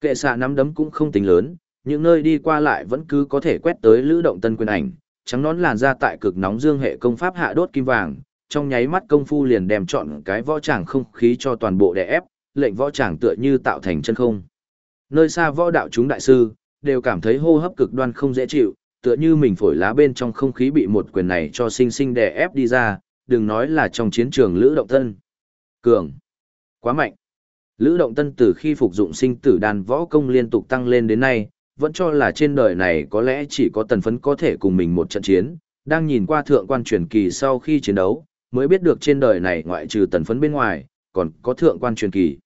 [SPEAKER 1] Kệ xạ nắm đấm cũng không tính lớn, những nơi đi qua lại vẫn cứ có thể quét tới Lữ Động Tân quyền ảnh, trắng nón làn ra tại cực nóng dương hệ công pháp hạ đốt kim vàng, trong nháy mắt công phu liền đem chọn cái võ tràng không khí cho toàn bộ đè ép, lệnh võ tràng tựa như tạo thành chân không. Nơi xa võ đạo chúng đại sư, đều cảm thấy hô hấp cực đoan không dễ chịu, tựa như mình phổi lá bên trong không khí bị một quyền này cho sinh sinh đè ép đi ra, đừng nói là trong chiến trường Lữ Động Tân. Cường. Quá mạnh. Lữ Động Tân từ khi phục dụng sinh tử đàn võ công liên tục tăng lên đến nay, vẫn cho là trên đời này có lẽ chỉ có tần phấn có thể cùng mình một trận chiến, đang nhìn qua thượng quan truyền kỳ sau khi chiến đấu, mới biết được trên đời này ngoại trừ tần phấn bên ngoài, còn có thượng quan truyền kỳ.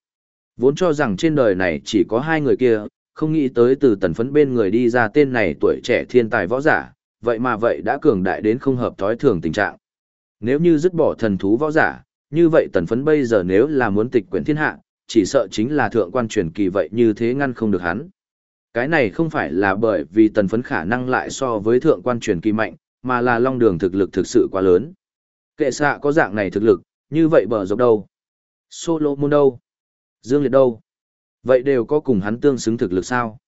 [SPEAKER 1] Vốn cho rằng trên đời này chỉ có hai người kia, không nghĩ tới từ tần phấn bên người đi ra tên này tuổi trẻ thiên tài võ giả, vậy mà vậy đã cường đại đến không hợp thói thường tình trạng. Nếu như dứt bỏ thần thú võ giả, như vậy tần phấn bây giờ nếu là muốn tịch quyển thiên hạ, chỉ sợ chính là thượng quan truyền kỳ vậy như thế ngăn không được hắn. Cái này không phải là bởi vì tần phấn khả năng lại so với thượng quan truyền kỳ mạnh, mà là long đường thực lực thực sự quá lớn. Kệ xạ có dạng này thực lực, như vậy bờ dọc đâu? Solomon đâu? Dương Liệt đâu? Vậy đều có cùng hắn tương xứng thực lực sao?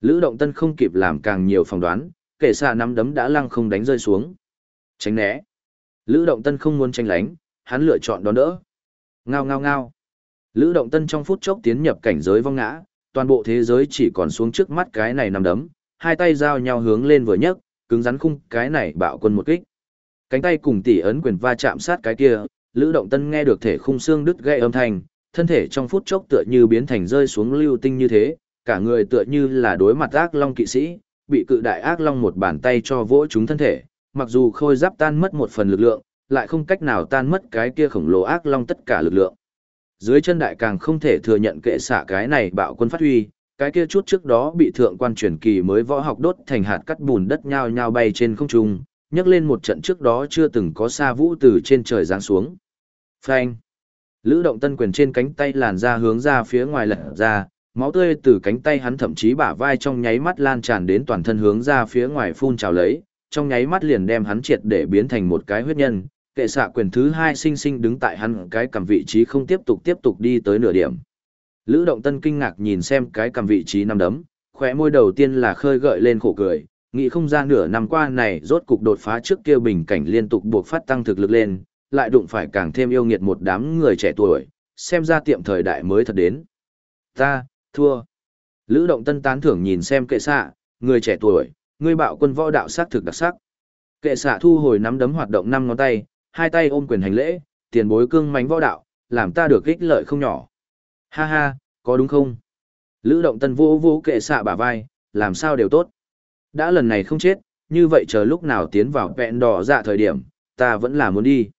[SPEAKER 1] Lữ Động Tân không kịp làm càng nhiều phỏng đoán, kể xạ nắm đấm đã lăng không đánh rơi xuống. Tránh né. Lữ Động Tân không muốn tranh lánh, hắn lựa chọn đón đỡ. Ngao ngao ngao. Lữ Động Tân trong phút chốc tiến nhập cảnh giới vong ngã, toàn bộ thế giới chỉ còn xuống trước mắt cái này nằm đấm, hai tay giao nhau hướng lên vừa nhấc, cứng rắn khung cái này bạo quân một kích. Cánh tay cùng tỷ ấn quyền va chạm sát cái kia, Lữ Động Tân nghe được thể khung xương đứt gãy âm thanh, thân thể trong phút chốc tựa như biến thành rơi xuống lưu tinh như thế, cả người tựa như là đối mặt ác long kỵ sĩ, bị cự đại ác long một bàn tay cho vỗ chúng thân thể, mặc dù khôi giáp tan mất một phần lực lượng, lại không cách nào tan mất cái kia khổng lồ ác long tất cả lực lượng. Dưới chân đại càng không thể thừa nhận kệ xạ cái này bạo quân phát huy, cái kia chút trước đó bị thượng quan truyền kỳ mới võ học đốt thành hạt cắt bùn đất nhao nhao bay trên không trung, nhấc lên một trận trước đó chưa từng có xa vũ từ trên trời giáng xuống. Phanh! Lữ động tân quyền trên cánh tay làn ra hướng ra phía ngoài lật ra, máu tươi từ cánh tay hắn thậm chí bả vai trong nháy mắt lan tràn đến toàn thân hướng ra phía ngoài phun trào lấy, trong nháy mắt liền đem hắn triệt để biến thành một cái huyết nhân, kệ xạ quyền thứ hai sinh sinh đứng tại hắn cái cầm vị trí không tiếp tục tiếp tục đi tới nửa điểm. Lữ động tân kinh ngạc nhìn xem cái cầm vị trí năm đấm, khỏe môi đầu tiên là khơi gợi lên khổ cười, nghĩ không ra nửa năm qua này rốt cục đột phá trước kia bình cảnh liên tục buộc phát tăng thực lực lên, lại đụng phải càng thêm yêu nghiệt một đám người trẻ tuổi, xem ra tiệm thời đại mới thật đến. Ta, thua. Lữ động tân tán thưởng nhìn xem kệ xạ, người trẻ tuổi, người bạo quân võ đạo sắc thực đặc sắc. Kệ xạ thu hồi nắm đấm hoạt động năm ngón tay, hai tay ôm quyền hành lễ, tiền bối cương mánh võ đạo, làm ta được ích lợi không nhỏ. Ha ha, có đúng không? Lữ động tân vô vô kệ xạ bả vai, làm sao đều tốt. Đã lần này không chết, như vậy chờ lúc nào tiến vào vẹn đỏ dạ thời điểm, ta vẫn là muốn đi.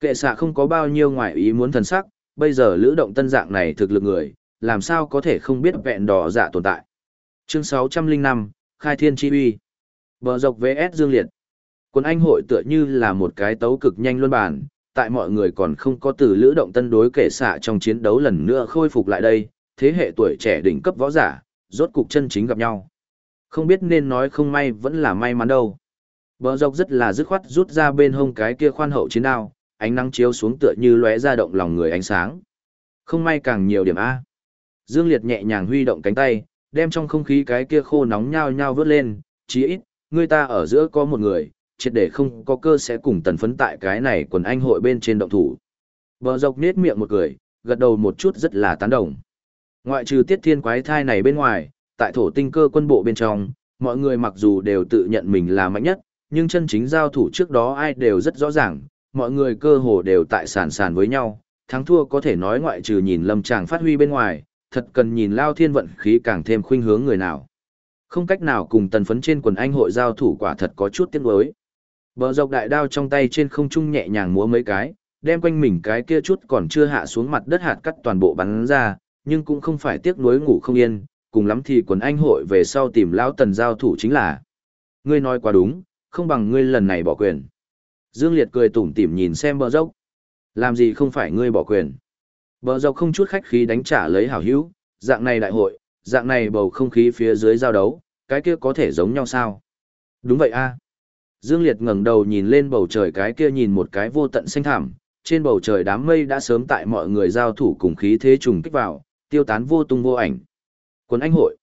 [SPEAKER 1] Kệ xạ không có bao nhiêu ngoại ý muốn thần sắc, bây giờ lữ động tân dạng này thực lực người, làm sao có thể không biết vẹn đỏ dạ tồn tại. Chương 605, Khai Thiên Chi Uy Bờ dọc VS Dương Liệt Quân Anh hội tựa như là một cái tấu cực nhanh luân bản, tại mọi người còn không có từ lữ động tân đối kệ xạ trong chiến đấu lần nữa khôi phục lại đây, thế hệ tuổi trẻ đỉnh cấp võ giả, rốt cục chân chính gặp nhau. Không biết nên nói không may vẫn là may mắn đâu. Bờ dọc rất là dứt khoát rút ra bên hông cái kia khoan hậu chiến đao, ánh nắng chiếu xuống tựa như lóe ra động lòng người ánh sáng. Không may càng nhiều điểm A. Dương Liệt nhẹ nhàng huy động cánh tay, đem trong không khí cái kia khô nóng nhao nhao vớt lên, chí ít, người ta ở giữa có một người, triệt để không có cơ sẽ cùng tần phấn tại cái này quần anh hội bên trên động thủ. Bờ dọc nết miệng một cười, gật đầu một chút rất là tán đồng. Ngoại trừ tiết thiên quái thai này bên ngoài, tại thổ tinh cơ quân bộ bên trong, mọi người mặc dù đều tự nhận mình là mạnh nhất, nhưng chân chính giao thủ trước đó ai đều rất rõ ràng, mọi người cơ hồ đều tại sàn sàn với nhau, thắng thua có thể nói ngoại trừ nhìn lâm tràng phát huy bên ngoài, thật cần nhìn lao thiên vận khí càng thêm khuynh hướng người nào. Không cách nào cùng tần phấn trên quần anh hội giao thủ quả thật có chút tiếc nuối. Bờ dọc đại đao trong tay trên không trung nhẹ nhàng múa mấy cái, đem quanh mình cái kia chút còn chưa hạ xuống mặt đất hạt cắt toàn bộ bắn ra, nhưng cũng không phải tiếc nuối ngủ không yên, cùng lắm thì quần anh hội về sau tìm lão tần giao thủ chính là. Ngươi nói quá đúng, không bằng ngươi lần này bỏ quyền. Dương Liệt cười tủm tỉm nhìn xem bờ dốc. Làm gì không phải ngươi bỏ quyền. Bờ dốc không chút khách khí đánh trả lấy hảo hữu, dạng này đại hội, dạng này bầu không khí phía dưới giao đấu, cái kia có thể giống nhau sao? Đúng vậy a. Dương Liệt ngẩng đầu nhìn lên bầu trời cái kia nhìn một cái vô tận xanh thẳm, trên bầu trời đám mây đã sớm tại mọi người giao thủ cùng khí thế trùng kích vào, tiêu tán vô tung vô ảnh. Quân anh hội,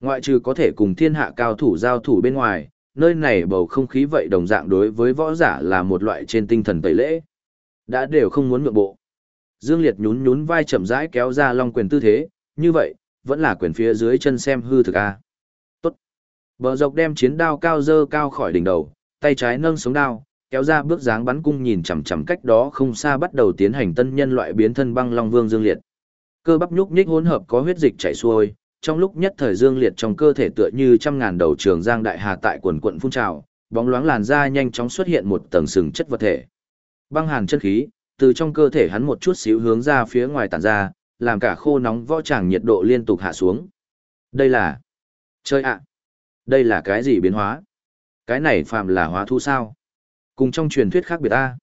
[SPEAKER 1] ngoại trừ có thể cùng thiên hạ cao thủ giao thủ bên ngoài, nơi này bầu không khí vậy đồng dạng đối với võ giả là một loại trên tinh thần tẩy lễ. Đã đều không muốn ngược bộ. Dương Liệt nhún nhún vai chậm rãi kéo ra long quyền tư thế, như vậy, vẫn là quyền phía dưới chân xem hư thực a. Tốt. Bờ dọc đem chiến đao cao dơ cao khỏi đỉnh đầu, tay trái nâng sống đao, kéo ra bước dáng bắn cung nhìn chằm chằm cách đó không xa bắt đầu tiến hành tân nhân loại biến thân băng long vương dương liệt. Cơ bắp nhúc nhích hỗn hợp có huyết dịch chảy xuôi, trong lúc nhất thời dương liệt trong cơ thể tựa như trăm ngàn đầu trường giang đại hà tại quần quận phun trào, bóng loáng làn da nhanh chóng xuất hiện một tầng sừng chất vật thể. Băng hàn chân khí, từ trong cơ thể hắn một chút xíu hướng ra phía ngoài tản ra, làm cả khô nóng võ tràng nhiệt độ liên tục hạ xuống. Đây là... Chơi ạ! Đây là cái gì biến hóa? Cái này phạm là hóa thu sao? Cùng trong truyền thuyết khác biệt ta.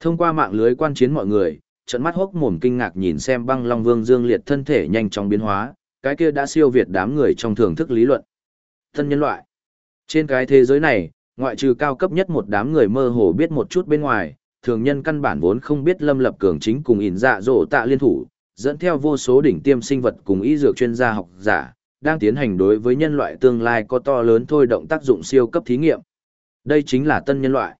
[SPEAKER 1] Thông qua mạng lưới quan chiến mọi người, trận mắt hốc mồm kinh ngạc nhìn xem băng long vương dương liệt thân thể nhanh chóng biến hóa, cái kia đã siêu việt đám người trong thưởng thức lý luận. Thân nhân loại. Trên cái thế giới này, ngoại trừ cao cấp nhất một đám người mơ hồ biết một chút bên ngoài, thường nhân căn bản vốn không biết lâm lập cường chính cùng ỉn dạ dỗ tạ liên thủ, dẫn theo vô số đỉnh tiêm sinh vật cùng y dược chuyên gia học giả, đang tiến hành đối với nhân loại tương lai có to lớn thôi động tác dụng siêu cấp thí nghiệm. Đây chính là tân nhân loại.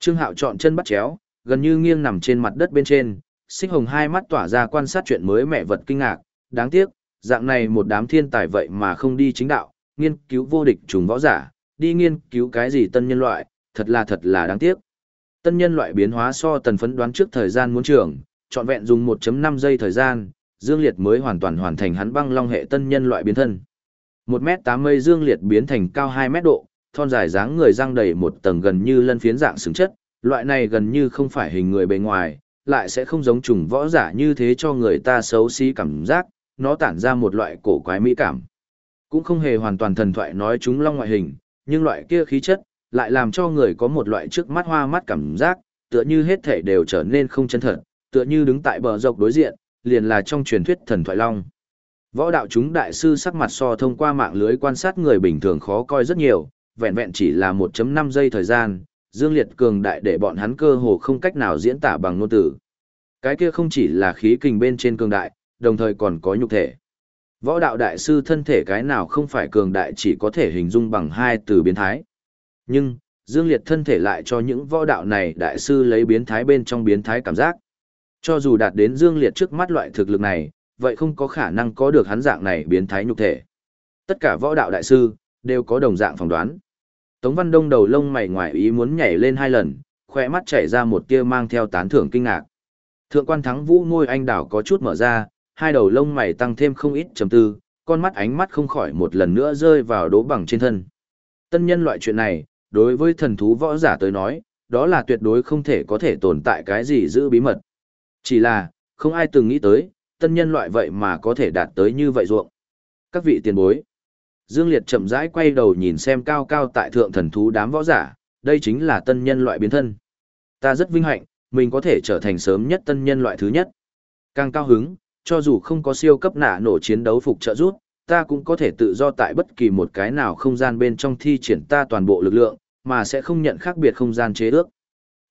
[SPEAKER 1] Trương Hạo chọn chân bắt chéo, gần như nghiêng nằm trên mặt đất bên trên, xích hồng hai mắt tỏa ra quan sát chuyện mới mẹ vật kinh ngạc, đáng tiếc, dạng này một đám thiên tài vậy mà không đi chính đạo, nghiên cứu vô địch trùng võ giả, đi nghiên cứu cái gì tân nhân loại, thật là thật là đáng tiếc. Tân nhân loại biến hóa so tần phấn đoán trước thời gian muốn trưởng, trọn vẹn dùng 1.5 giây thời gian, Dương Liệt mới hoàn toàn hoàn thành hắn băng long hệ tân nhân loại biến thân. 1m80 Dương Liệt biến thành cao 2 mét độ, thon dài dáng người răng đầy một tầng gần như lân phiến dạng xứng chất, loại này gần như không phải hình người bề ngoài, lại sẽ không giống trùng võ giả như thế cho người ta xấu xí cảm giác, nó tản ra một loại cổ quái mỹ cảm. Cũng không hề hoàn toàn thần thoại nói chúng long ngoại hình, nhưng loại kia khí chất, lại làm cho người có một loại trước mắt hoa mắt cảm giác, tựa như hết thể đều trở nên không chân thật, tựa như đứng tại bờ dọc đối diện, liền là trong truyền thuyết thần thoại long. Võ đạo chúng đại sư sắc mặt so thông qua mạng lưới quan sát người bình thường khó coi rất nhiều, vẹn vẹn chỉ là 1.5 giây thời gian, Dương Liệt cường đại để bọn hắn cơ hồ không cách nào diễn tả bằng ngôn từ. Cái kia không chỉ là khí kình bên trên cường đại, đồng thời còn có nhục thể. Võ đạo đại sư thân thể cái nào không phải cường đại chỉ có thể hình dung bằng hai từ biến thái. Nhưng, Dương Liệt thân thể lại cho những võ đạo này đại sư lấy biến thái bên trong biến thái cảm giác. Cho dù đạt đến Dương Liệt trước mắt loại thực lực này, vậy không có khả năng có được hắn dạng này biến thái nhục thể. Tất cả võ đạo đại sư, đều có đồng dạng phỏng đoán. Tống Văn Đông đầu lông mày ngoài ý muốn nhảy lên hai lần, khỏe mắt chảy ra một tia mang theo tán thưởng kinh ngạc. Thượng quan thắng vũ ngôi anh đảo có chút mở ra, hai đầu lông mày tăng thêm không ít trầm tư, con mắt ánh mắt không khỏi một lần nữa rơi vào đố bằng trên thân. Tân nhân loại chuyện này, đối với thần thú võ giả tới nói, đó là tuyệt đối không thể có thể tồn tại cái gì giữ bí mật. Chỉ là, không ai từng nghĩ tới, tân nhân loại vậy mà có thể đạt tới như vậy ruộng. Các vị tiền bối, Dương Liệt chậm rãi quay đầu nhìn xem cao cao tại thượng thần thú đám võ giả, đây chính là tân nhân loại biến thân. Ta rất vinh hạnh, mình có thể trở thành sớm nhất tân nhân loại thứ nhất. Càng cao hứng, cho dù không có siêu cấp nạ nổ chiến đấu phục trợ rút, ta cũng có thể tự do tại bất kỳ một cái nào không gian bên trong thi triển ta toàn bộ lực lượng, mà sẽ không nhận khác biệt không gian chế ước.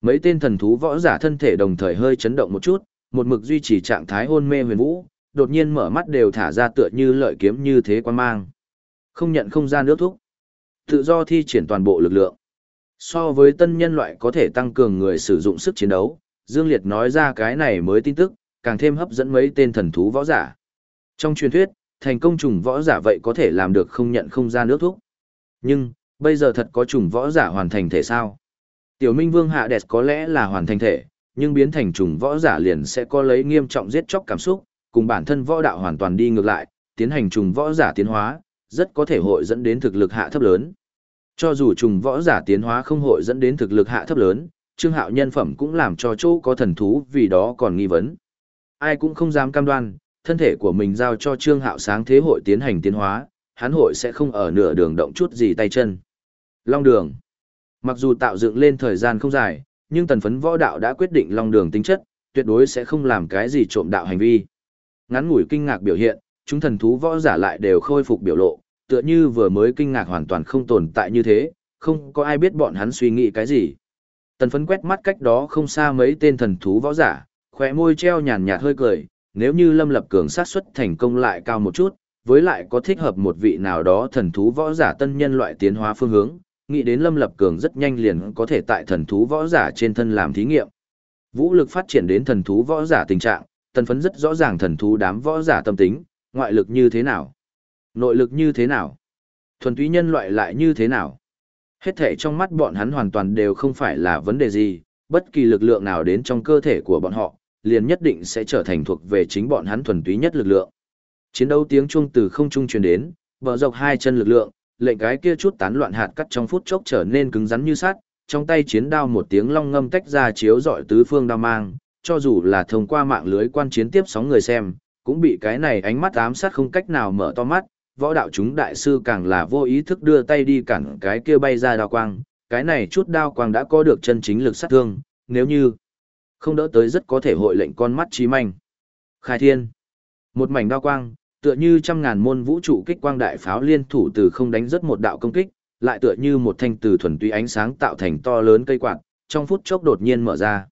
[SPEAKER 1] Mấy tên thần thú võ giả thân thể đồng thời hơi chấn động một chút, một mực duy trì trạng thái hôn mê huyền vũ, đột nhiên mở mắt đều thả ra tựa như lợi kiếm như thế quan mang. Không nhận không gian nước thúc. Tự do thi triển toàn bộ lực lượng. So với tân nhân loại có thể tăng cường người sử dụng sức chiến đấu, Dương Liệt nói ra cái này mới tin tức, càng thêm hấp dẫn mấy tên thần thú võ giả. Trong truyền thuyết, thành công trùng võ giả vậy có thể làm được không nhận không gian nước thuốc Nhưng, bây giờ thật có trùng võ giả hoàn thành thể sao? Tiểu Minh Vương Hạ Đẹp có lẽ là hoàn thành thể, nhưng biến thành trùng võ giả liền sẽ có lấy nghiêm trọng giết chóc cảm xúc, cùng bản thân võ đạo hoàn toàn đi ngược lại, tiến hành trùng võ giả tiến hóa, rất có thể hội dẫn đến thực lực hạ thấp lớn. Cho dù trùng võ giả tiến hóa không hội dẫn đến thực lực hạ thấp lớn, Trương Hạo nhân phẩm cũng làm cho chỗ có thần thú vì đó còn nghi vấn. Ai cũng không dám cam đoan, thân thể của mình giao cho Trương Hạo sáng thế hội tiến hành tiến hóa, hắn hội sẽ không ở nửa đường động chút gì tay chân. Long đường. Mặc dù tạo dựng lên thời gian không dài, nhưng tần phấn võ đạo đã quyết định long đường tính chất, tuyệt đối sẽ không làm cái gì trộm đạo hành vi. Ngắn ngủi kinh ngạc biểu hiện, chúng thần thú võ giả lại đều khôi phục biểu lộ, tựa như vừa mới kinh ngạc hoàn toàn không tồn tại như thế, không có ai biết bọn hắn suy nghĩ cái gì. Tần phấn quét mắt cách đó không xa mấy tên thần thú võ giả, khóe môi treo nhàn nhạt hơi cười, nếu như lâm lập cường sát xuất thành công lại cao một chút, với lại có thích hợp một vị nào đó thần thú võ giả tân nhân loại tiến hóa phương hướng, nghĩ đến lâm lập cường rất nhanh liền có thể tại thần thú võ giả trên thân làm thí nghiệm. Vũ lực phát triển đến thần thú võ giả tình trạng, tần phấn rất rõ ràng thần thú đám võ giả tâm tính, ngoại lực như thế nào, nội lực như thế nào, thuần túy nhân loại lại như thế nào. Hết thể trong mắt bọn hắn hoàn toàn đều không phải là vấn đề gì, bất kỳ lực lượng nào đến trong cơ thể của bọn họ, liền nhất định sẽ trở thành thuộc về chính bọn hắn thuần túy nhất lực lượng. Chiến đấu tiếng chuông từ không trung truyền đến, bờ dọc hai chân lực lượng, lệnh cái kia chút tán loạn hạt cắt trong phút chốc trở nên cứng rắn như sắt, trong tay chiến đao một tiếng long ngâm tách ra chiếu rọi tứ phương đao mang, cho dù là thông qua mạng lưới quan chiến tiếp sóng người xem, cũng bị cái này ánh mắt ám sát không cách nào mở to mắt, võ đạo chúng đại sư càng là vô ý thức đưa tay đi cản cái kia bay ra đao quang, cái này chút đao quang đã có được chân chính lực sát thương, nếu như không đỡ tới rất có thể hội lệnh con mắt trí manh. Khai thiên. Một mảnh đao quang, tựa như trăm ngàn môn vũ trụ kích quang đại pháo liên thủ từ không đánh rất một đạo công kích, lại tựa như một thanh từ thuần túy ánh sáng tạo thành to lớn cây quạt, trong phút chốc đột nhiên mở ra.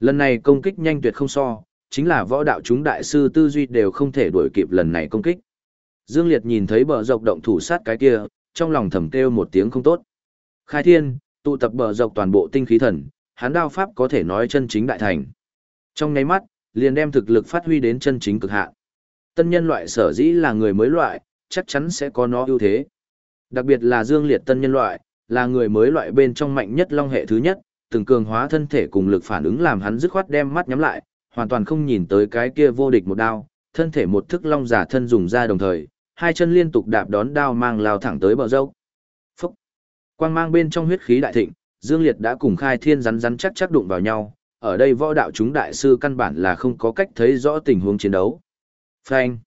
[SPEAKER 1] Lần này công kích nhanh tuyệt không so, chính là võ đạo chúng đại sư tư duy đều không thể đuổi kịp lần này công kích. Dương Liệt nhìn thấy bờ dọc động thủ sát cái kia, trong lòng thầm kêu một tiếng không tốt. Khai thiên, tụ tập bờ dọc toàn bộ tinh khí thần, hắn đao pháp có thể nói chân chính đại thành. Trong nháy mắt, liền đem thực lực phát huy đến chân chính cực hạn. Tân nhân loại sở dĩ là người mới loại, chắc chắn sẽ có nó ưu thế. Đặc biệt là Dương Liệt tân nhân loại, là người mới loại bên trong mạnh nhất long hệ thứ nhất, từng cường hóa thân thể cùng lực phản ứng làm hắn dứt khoát đem mắt nhắm lại, hoàn toàn không nhìn tới cái kia vô địch một đao, thân thể một thức long giả thân dùng ra đồng thời, hai chân liên tục đạp đón đao mang lao thẳng tới bờ dốc. Phúc! Quang mang bên trong huyết khí đại thịnh, Dương Liệt đã cùng khai thiên rắn rắn chắc chắc đụng vào nhau, ở đây võ đạo chúng đại sư căn bản là không có cách thấy rõ tình huống chiến đấu. Phanh!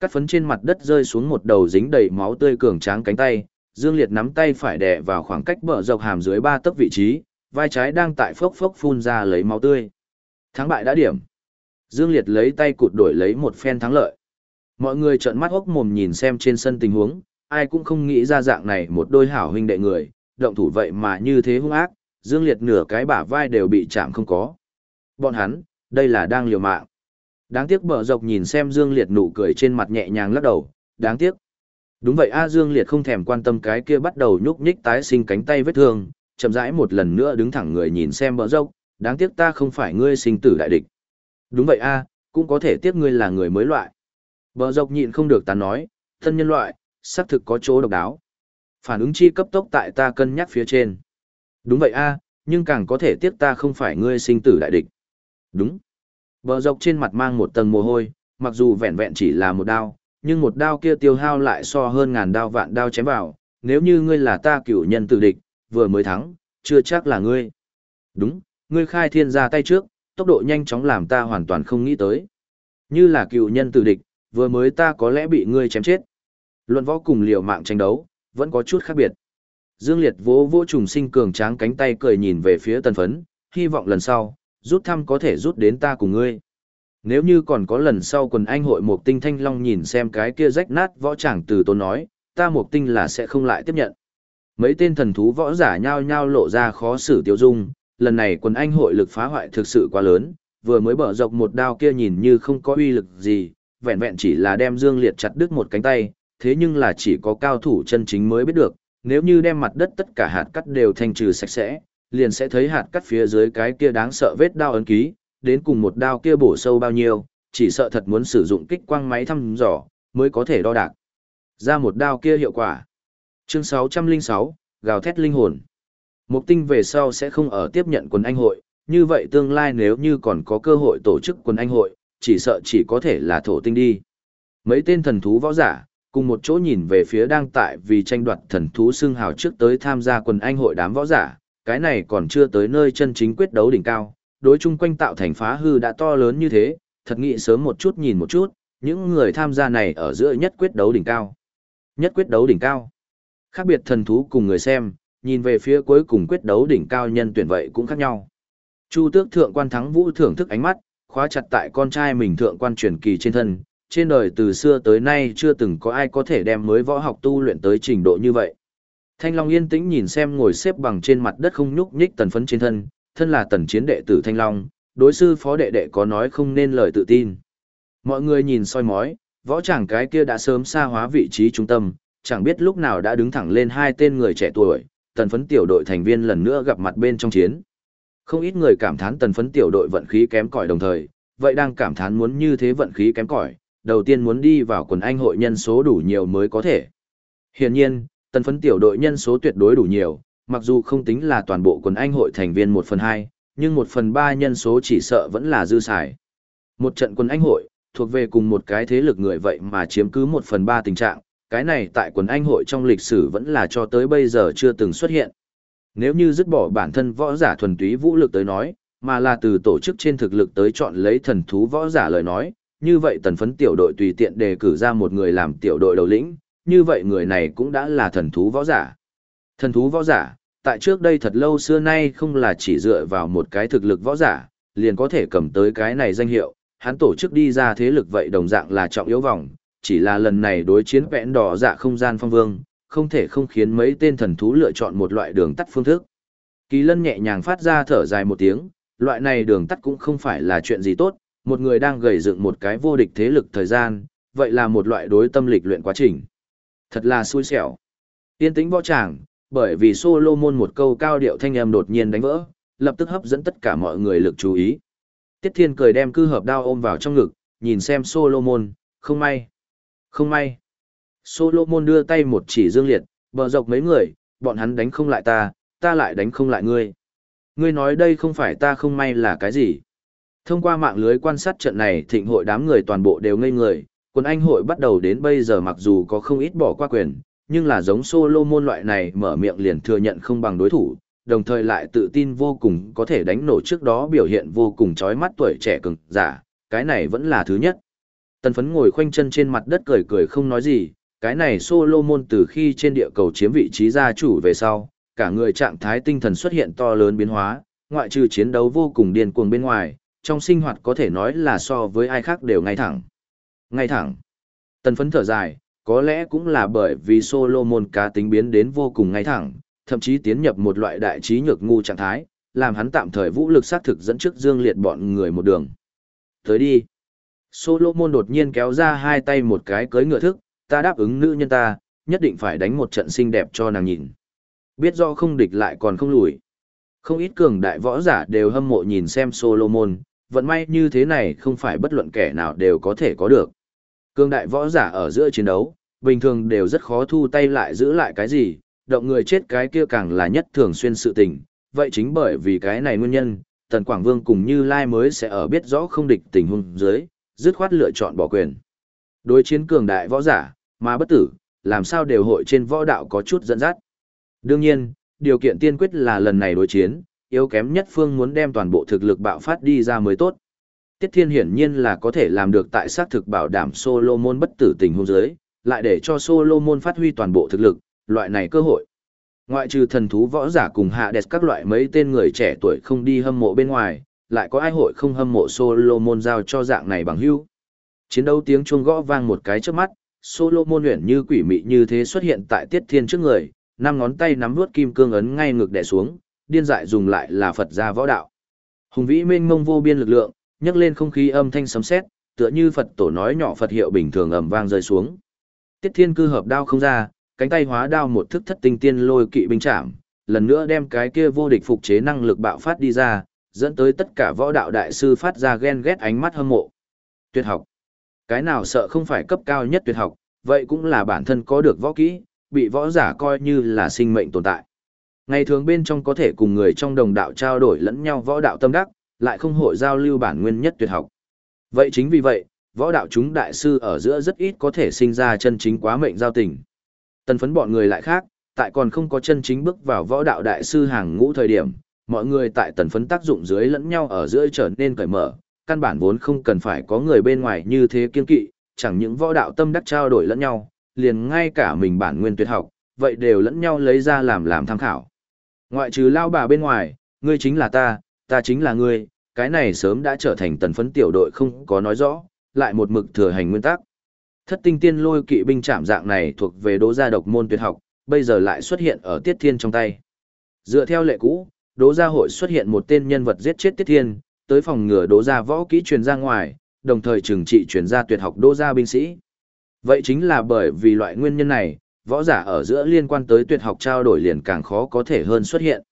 [SPEAKER 1] Cắt phấn trên mặt đất rơi xuống một đầu dính đầy máu tươi cường tráng cánh tay, Dương Liệt nắm tay phải đè vào khoảng cách bờ dọc hàm dưới ba tấc vị trí, vai trái đang tại phốc phốc phun ra lấy máu tươi. Thắng bại đã điểm. Dương Liệt lấy tay cụt đổi lấy một phen thắng lợi. Mọi người trợn mắt hốc mồm nhìn xem trên sân tình huống, ai cũng không nghĩ ra dạng này một đôi hảo huynh đệ người, động thủ vậy mà như thế hung ác, Dương Liệt nửa cái bả vai đều bị chạm không có. Bọn hắn, đây là đang liều mạng. Đáng tiếc bờ dọc nhìn xem Dương Liệt nụ cười trên mặt nhẹ nhàng lắc đầu, đáng tiếc. Đúng vậy A Dương Liệt không thèm quan tâm cái kia bắt đầu nhúc nhích tái sinh cánh tay vết thương, chậm rãi một lần nữa đứng thẳng người nhìn xem bờ Dọc. đáng tiếc ta không phải ngươi sinh tử đại địch. Đúng vậy A, cũng có thể tiếc ngươi là người mới loại. Bờ Dọc nhịn không được ta nói, thân nhân loại, xác thực có chỗ độc đáo. Phản ứng chi cấp tốc tại ta cân nhắc phía trên. Đúng vậy A, nhưng càng có thể tiếc ta không phải ngươi sinh tử đại địch. Đúng. Bờ dọc trên mặt mang một tầng mồ hôi, mặc dù vẹn vẹn chỉ là một đao, nhưng một đao kia tiêu hao lại so hơn ngàn đao vạn đao chém vào, nếu như ngươi là ta cửu nhân tử địch, vừa mới thắng, chưa chắc là ngươi. Đúng, ngươi khai thiên ra tay trước, tốc độ nhanh chóng làm ta hoàn toàn không nghĩ tới. Như là cựu nhân tử địch, vừa mới ta có lẽ bị ngươi chém chết. Luận võ cùng liều mạng tranh đấu, vẫn có chút khác biệt. Dương Liệt vỗ vỗ trùng sinh cường tráng cánh tay cười nhìn về phía tần phấn, hy vọng lần sau, rút thăm có thể rút đến ta cùng ngươi. Nếu như còn có lần sau quần anh hội một tinh thanh long nhìn xem cái kia rách nát võ tràng từ tôn nói, ta một tinh là sẽ không lại tiếp nhận. Mấy tên thần thú võ giả nhao nhao lộ ra khó xử tiêu dung, lần này quần anh hội lực phá hoại thực sự quá lớn, vừa mới bở dọc một đao kia nhìn như không có uy lực gì, vẹn vẹn chỉ là đem Dương Liệt chặt đứt một cánh tay, thế nhưng là chỉ có cao thủ chân chính mới biết được, nếu như đem mặt đất tất cả hạt cắt đều thanh trừ sạch sẽ, liền sẽ thấy hạt cắt phía dưới cái kia đáng sợ vết đao ấn ký, đến cùng một đao kia bổ sâu bao nhiêu, chỉ sợ thật muốn sử dụng kích quang máy thăm dò, mới có thể đo đạc. Ra một đao kia hiệu quả. Chương 606, gào thét linh hồn. Mục tinh về sau sẽ không ở tiếp nhận quần anh hội, như vậy tương lai nếu như còn có cơ hội tổ chức quần anh hội, chỉ sợ chỉ có thể là thổ tinh đi. Mấy tên thần thú võ giả, cùng một chỗ nhìn về phía đang tại vì tranh đoạt thần thú xương hào trước tới tham gia quần anh hội đám võ giả, cái này còn chưa tới nơi chân chính quyết đấu đỉnh cao, đối chung quanh tạo thành phá hư đã to lớn như thế, thật nghĩ sớm một chút nhìn một chút, những người tham gia này ở giữa nhất quyết đấu đỉnh cao. Nhất quyết đấu đỉnh cao. Khác biệt thần thú cùng người xem, nhìn về phía cuối cùng quyết đấu đỉnh cao nhân tuyển vậy cũng khác nhau. Chu tước thượng quan thắng vũ thưởng thức ánh mắt, khóa chặt tại con trai mình thượng quan truyền kỳ trên thân. Trên đời từ xưa tới nay chưa từng có ai có thể đem mới võ học tu luyện tới trình độ như vậy. Thanh Long yên tĩnh nhìn xem ngồi xếp bằng trên mặt đất không nhúc nhích tần phấn trên thân, thân là tần chiến đệ tử Thanh Long, đối sư phó đệ đệ có nói không nên lời tự tin. Mọi người nhìn soi mói, võ chàng cái kia đã sớm xa hóa vị trí trung tâm, chẳng biết lúc nào đã đứng thẳng lên hai tên người trẻ tuổi, tần phấn tiểu đội thành viên lần nữa gặp mặt bên trong chiến. Không ít người cảm thán tần phấn tiểu đội vận khí kém cỏi đồng thời, vậy đang cảm thán muốn như thế vận khí kém cỏi, đầu tiên muốn đi vào quần anh hội nhân số đủ nhiều mới có thể. Hiển nhiên, tân phấn tiểu đội nhân số tuyệt đối đủ nhiều, mặc dù không tính là toàn bộ quần anh hội thành viên 1 phần 2, nhưng 1 phần 3 nhân số chỉ sợ vẫn là dư xài. Một trận quần anh hội, thuộc về cùng một cái thế lực người vậy mà chiếm cứ 1 phần 3 tình trạng, cái này tại quần anh hội trong lịch sử vẫn là cho tới bây giờ chưa từng xuất hiện. Nếu như dứt bỏ bản thân võ giả thuần túy vũ lực tới nói, mà là từ tổ chức trên thực lực tới chọn lấy thần thú võ giả lời nói, như vậy tần phấn tiểu đội tùy tiện đề cử ra một người làm tiểu đội đầu lĩnh, như vậy người này cũng đã là thần thú võ giả. Thần thú võ giả, tại trước đây thật lâu xưa nay không là chỉ dựa vào một cái thực lực võ giả, liền có thể cầm tới cái này danh hiệu, hắn tổ chức đi ra thế lực vậy đồng dạng là trọng yếu vòng, chỉ là lần này đối chiến vẹn đỏ dạ không gian phong vương, không thể không khiến mấy tên thần thú lựa chọn một loại đường tắt phương thức. Kỳ lân nhẹ nhàng phát ra thở dài một tiếng, loại này đường tắt cũng không phải là chuyện gì tốt, một người đang gầy dựng một cái vô địch thế lực thời gian, vậy là một loại đối tâm lịch luyện quá trình. Thật là xui xẻo. Yên tĩnh võ tràng, bởi vì Solomon một câu cao điệu thanh âm đột nhiên đánh vỡ, lập tức hấp dẫn tất cả mọi người lực chú ý. Tiết Thiên cười đem cư hợp đao ôm vào trong ngực, nhìn xem Solomon, không may. Không may. Solomon đưa tay một chỉ dương liệt, bờ dọc mấy người, bọn hắn đánh không lại ta, ta lại đánh không lại ngươi. Ngươi nói đây không phải ta không may là cái gì. Thông qua mạng lưới quan sát trận này thịnh hội đám người toàn bộ đều ngây người, quân anh hội bắt đầu đến bây giờ mặc dù có không ít bỏ qua quyền, nhưng là giống Solomon loại này mở miệng liền thừa nhận không bằng đối thủ, đồng thời lại tự tin vô cùng có thể đánh nổ trước đó biểu hiện vô cùng chói mắt tuổi trẻ cường giả, cái này vẫn là thứ nhất. Tần phấn ngồi khoanh chân trên mặt đất cười cười không nói gì, cái này Solomon từ khi trên địa cầu chiếm vị trí gia chủ về sau, cả người trạng thái tinh thần xuất hiện to lớn biến hóa, ngoại trừ chiến đấu vô cùng điên cuồng bên ngoài, trong sinh hoạt có thể nói là so với ai khác đều ngay thẳng. Ngay thẳng. Tần phấn thở dài, có lẽ cũng là bởi vì Solomon cá tính biến đến vô cùng ngay thẳng, thậm chí tiến nhập một loại đại trí nhược ngu trạng thái, làm hắn tạm thời vũ lực sát thực dẫn trước dương liệt bọn người một đường. Tới đi. Solomon đột nhiên kéo ra hai tay một cái cưới ngựa thức, ta đáp ứng nữ nhân ta, nhất định phải đánh một trận xinh đẹp cho nàng nhìn. Biết do không địch lại còn không lùi. Không ít cường đại võ giả đều hâm mộ nhìn xem Solomon, vận may như thế này không phải bất luận kẻ nào đều có thể có được. Cương đại võ giả ở giữa chiến đấu, bình thường đều rất khó thu tay lại giữ lại cái gì, động người chết cái kia càng là nhất thường xuyên sự tình. Vậy chính bởi vì cái này nguyên nhân, Tần Quảng Vương cùng Như Lai mới sẽ ở biết rõ không địch tình huống dưới, dứt khoát lựa chọn bỏ quyền. Đối chiến cường đại võ giả, mà bất tử, làm sao đều hội trên võ đạo có chút dẫn dắt. Đương nhiên, điều kiện tiên quyết là lần này đối chiến, yếu kém nhất phương muốn đem toàn bộ thực lực bạo phát đi ra mới tốt. Tiết Thiên hiển nhiên là có thể làm được tại xác thực bảo đảm Solomon bất tử tình hôn giới, lại để cho Solomon phát huy toàn bộ thực lực, loại này cơ hội. Ngoại trừ thần thú võ giả cùng hạ đẹp các loại mấy tên người trẻ tuổi không đi hâm mộ bên ngoài, lại có ai hội không hâm mộ Solomon giao cho dạng này bằng hữu. Chiến đấu tiếng chuông gõ vang một cái trước mắt, Solomon luyện như quỷ mị như thế xuất hiện tại Tiết Thiên trước người, năm ngón tay nắm vuốt kim cương ấn ngay ngực đè xuống, điên dại dùng lại là Phật gia võ đạo. Hùng vĩ mênh mông vô biên lực lượng, nhấc lên không khí âm thanh sấm sét, tựa như Phật tổ nói nhỏ Phật hiệu bình thường ầm vang rơi xuống. Tiết Thiên cư hợp đao không ra, cánh tay hóa đao một thức thất tinh tiên lôi kỵ binh chạm, lần nữa đem cái kia vô địch phục chế năng lực bạo phát đi ra, dẫn tới tất cả võ đạo đại sư phát ra ghen ghét ánh mắt hâm mộ. Tuyệt học. Cái nào sợ không phải cấp cao nhất tuyệt học, vậy cũng là bản thân có được võ kỹ, bị võ giả coi như là sinh mệnh tồn tại. Ngày thường bên trong có thể cùng người trong đồng đạo trao đổi lẫn nhau võ đạo tâm đắc, lại không hội giao lưu bản nguyên nhất tuyệt học. Vậy chính vì vậy, võ đạo chúng đại sư ở giữa rất ít có thể sinh ra chân chính quá mệnh giao tình. Tần phấn bọn người lại khác, tại còn không có chân chính bước vào võ đạo đại sư hàng ngũ thời điểm, mọi người tại tần phấn tác dụng dưới lẫn nhau ở giữa trở nên cởi mở, căn bản vốn không cần phải có người bên ngoài như thế kiên kỵ, chẳng những võ đạo tâm đắc trao đổi lẫn nhau, liền ngay cả mình bản nguyên tuyệt học, vậy đều lẫn nhau lấy ra làm làm tham khảo. Ngoại trừ lao bà bên ngoài, ngươi chính là ta, ta chính là ngươi, cái này sớm đã trở thành tần phấn tiểu đội không có nói rõ, lại một mực thừa hành nguyên tắc. Thất tinh tiên lôi kỵ binh chạm dạng này thuộc về đố gia độc môn tuyệt học, bây giờ lại xuất hiện ở Tiết Thiên trong tay. Dựa theo lệ cũ, đố gia hội xuất hiện một tên nhân vật giết chết Tiết Thiên, tới phòng ngừa đố gia võ kỹ truyền ra ngoài, đồng thời trừng trị truyền ra tuyệt học đố gia binh sĩ. Vậy chính là bởi vì loại nguyên nhân này, võ giả ở giữa liên quan tới tuyệt học trao đổi liền càng khó có thể hơn xuất hiện.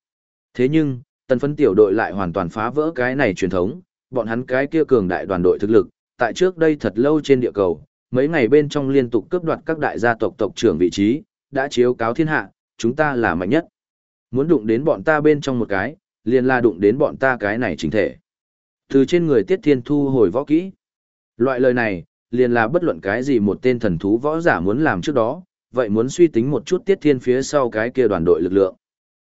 [SPEAKER 1] Thế nhưng, tần phấn tiểu đội lại hoàn toàn phá vỡ cái này truyền thống, bọn hắn cái kia cường đại đoàn đội thực lực, tại trước đây thật lâu trên địa cầu, mấy ngày bên trong liên tục cướp đoạt các đại gia tộc tộc trưởng vị trí, đã chiếu cáo thiên hạ, chúng ta là mạnh nhất. Muốn đụng đến bọn ta bên trong một cái, liền là đụng đến bọn ta cái này chính thể. Từ trên người Tiết Thiên thu hồi võ kỹ. Loại lời này, liền là bất luận cái gì một tên thần thú võ giả muốn làm trước đó, vậy muốn suy tính một chút Tiết Thiên phía sau cái kia đoàn đội lực lượng.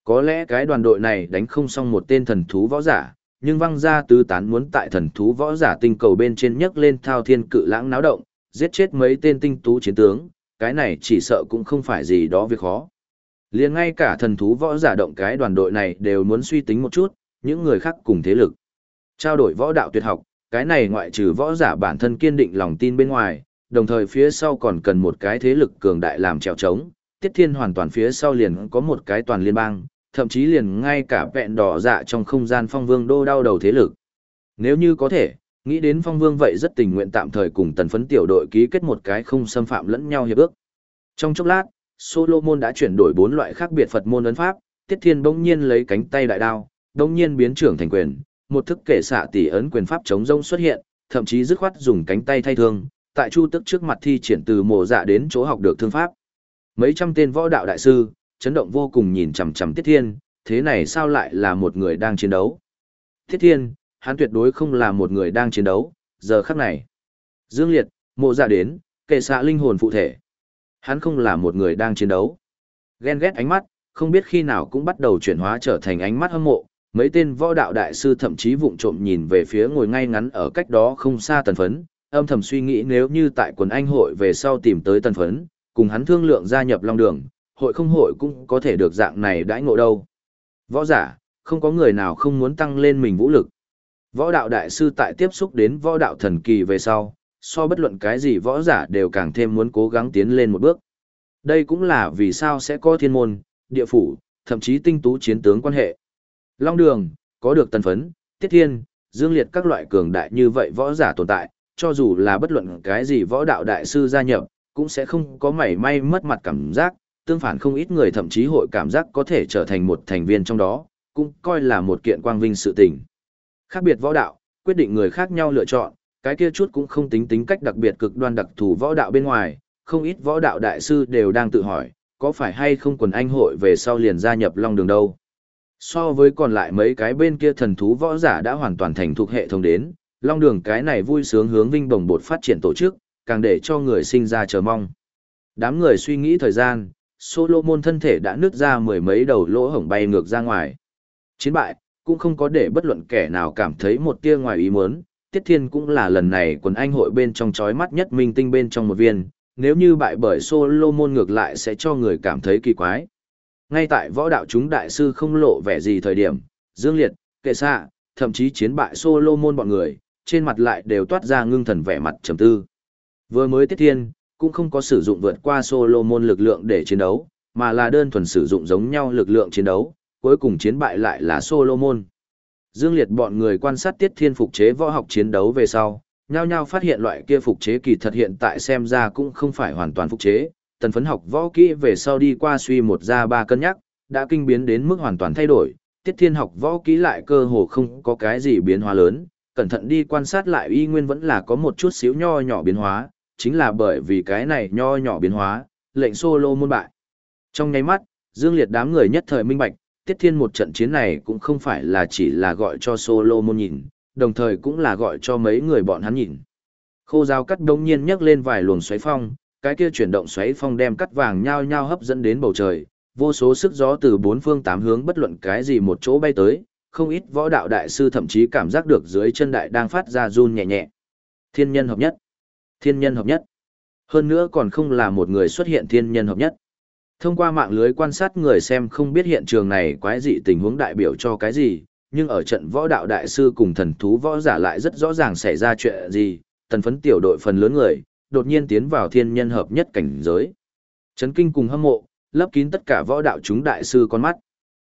[SPEAKER 1] Có lẽ cái đoàn đội này đánh không xong một tên thần thú võ giả, nhưng văng ra tứ tán muốn tại thần thú võ giả tinh cầu bên trên nhấc lên thao thiên cự lãng náo động, giết chết mấy tên tinh tú chiến tướng, cái này chỉ sợ cũng không phải gì đó việc khó. liền ngay cả thần thú võ giả động cái đoàn đội này đều muốn suy tính một chút, những người khác cùng thế lực. Trao đổi võ đạo tuyệt học, cái này ngoại trừ võ giả bản thân kiên định lòng tin bên ngoài, đồng thời phía sau còn cần một cái thế lực cường đại làm trèo trống, tiết thiên hoàn toàn phía sau liền có một cái toàn liên bang, thậm chí liền ngay cả vẹn đỏ dạ trong không gian phong vương đô đau đầu thế lực. Nếu như có thể, nghĩ đến phong vương vậy rất tình nguyện tạm thời cùng tần phấn tiểu đội ký kết một cái không xâm phạm lẫn nhau hiệp ước. Trong chốc lát, Solomon đã chuyển đổi bốn loại khác biệt Phật môn ấn pháp, Tiết Thiên bỗng nhiên lấy cánh tay đại đao, bỗng nhiên biến trưởng thành quyền, một thức kể xạ tỷ ấn quyền pháp chống rông xuất hiện, thậm chí dứt khoát dùng cánh tay thay thương, tại Chu Tức trước mặt thi triển từ mồ dạ đến chỗ học được thương pháp. Mấy trăm tên võ đạo đại sư, chấn động vô cùng nhìn chằm chằm Tiết Thiên, thế này sao lại là một người đang chiến đấu? Tiết Thiên, hắn tuyệt đối không là một người đang chiến đấu, giờ khắc này. Dương Liệt, mộ dạ đến, kệ xạ linh hồn phụ thể. Hắn không là một người đang chiến đấu. Ghen ghét ánh mắt, không biết khi nào cũng bắt đầu chuyển hóa trở thành ánh mắt hâm mộ. Mấy tên võ đạo đại sư thậm chí vụng trộm nhìn về phía ngồi ngay ngắn ở cách đó không xa tần phấn, âm thầm suy nghĩ nếu như tại quần anh hội về sau tìm tới tần phấn, cùng hắn thương lượng gia nhập long đường, hội không hội cũng có thể được dạng này đãi ngộ đâu. Võ giả, không có người nào không muốn tăng lên mình vũ lực. Võ đạo đại sư tại tiếp xúc đến võ đạo thần kỳ về sau, so bất luận cái gì võ giả đều càng thêm muốn cố gắng tiến lên một bước. Đây cũng là vì sao sẽ có thiên môn, địa phủ, thậm chí tinh tú chiến tướng quan hệ. Long đường, có được tần phấn, tiết thiên, dương liệt các loại cường đại như vậy võ giả tồn tại, cho dù là bất luận cái gì võ đạo đại sư gia nhập, cũng sẽ không có mảy may mất mặt cảm giác, tương phản không ít người thậm chí hội cảm giác có thể trở thành một thành viên trong đó, cũng coi là một kiện quang vinh sự tình. Khác biệt võ đạo, quyết định người khác nhau lựa chọn, cái kia chút cũng không tính tính cách đặc biệt cực đoan đặc thù võ đạo bên ngoài, không ít võ đạo đại sư đều đang tự hỏi, có phải hay không quần anh hội về sau liền gia nhập long đường đâu. So với còn lại mấy cái bên kia thần thú võ giả đã hoàn toàn thành thuộc hệ thống đến, long đường cái này vui sướng hướng vinh bồng bột phát triển tổ chức, càng để cho người sinh ra chờ mong. Đám người suy nghĩ thời gian, Solomon thân thể đã nứt ra mười mấy đầu lỗ hổng bay ngược ra ngoài. Chiến bại, cũng không có để bất luận kẻ nào cảm thấy một tia ngoài ý muốn, Tiết Thiên cũng là lần này quần anh hội bên trong chói mắt nhất minh tinh bên trong một viên, nếu như bại bởi Solomon ngược lại sẽ cho người cảm thấy kỳ quái. Ngay tại võ đạo chúng đại sư không lộ vẻ gì thời điểm, Dương Liệt, Kệ Sạ, thậm chí chiến bại Solomon bọn người, trên mặt lại đều toát ra ngưng thần vẻ mặt trầm tư. Vừa mới Tiết Thiên, cũng không có sử dụng vượt qua Solomon lực lượng để chiến đấu, mà là đơn thuần sử dụng giống nhau lực lượng chiến đấu, cuối cùng chiến bại lại là Solomon. Dương Liệt bọn người quan sát Tiết Thiên phục chế võ học chiến đấu về sau, nhao nhao phát hiện loại kia phục chế kỳ thật hiện tại xem ra cũng không phải hoàn toàn phục chế, tần phấn học võ kỹ về sau đi qua suy một ra ba cân nhắc, đã kinh biến đến mức hoàn toàn thay đổi, Tiết Thiên học võ kỹ lại cơ hồ không có cái gì biến hóa lớn, cẩn thận đi quan sát lại y nguyên vẫn là có một chút xíu nho nhỏ biến hóa, chính là bởi vì cái này nho nhỏ biến hóa, lệnh solo môn bại. Trong nháy mắt, Dương Liệt đám người nhất thời minh bạch, Tiết Thiên một trận chiến này cũng không phải là chỉ là gọi cho solo môn nhìn, đồng thời cũng là gọi cho mấy người bọn hắn nhìn. Khô dao cắt đông nhiên nhấc lên vài luồng xoáy phong, cái kia chuyển động xoáy phong đem cắt vàng nhao nhao hấp dẫn đến bầu trời, vô số sức gió từ bốn phương tám hướng bất luận cái gì một chỗ bay tới, không ít võ đạo đại sư thậm chí cảm giác được dưới chân đại đang phát ra run nhẹ nhẹ. Thiên nhân hợp nhất. Thiên nhân hợp nhất. Hơn nữa còn không là một người xuất hiện thiên nhân hợp nhất. Thông qua mạng lưới quan sát người xem không biết hiện trường này quái dị tình huống đại biểu cho cái gì, nhưng ở trận võ đạo đại sư cùng thần thú võ giả lại rất rõ ràng xảy ra chuyện gì, tần phấn tiểu đội phần lớn người, đột nhiên tiến vào thiên nhân hợp nhất cảnh giới. Chấn kinh cùng hâm mộ, lấp kín tất cả võ đạo chúng đại sư con mắt.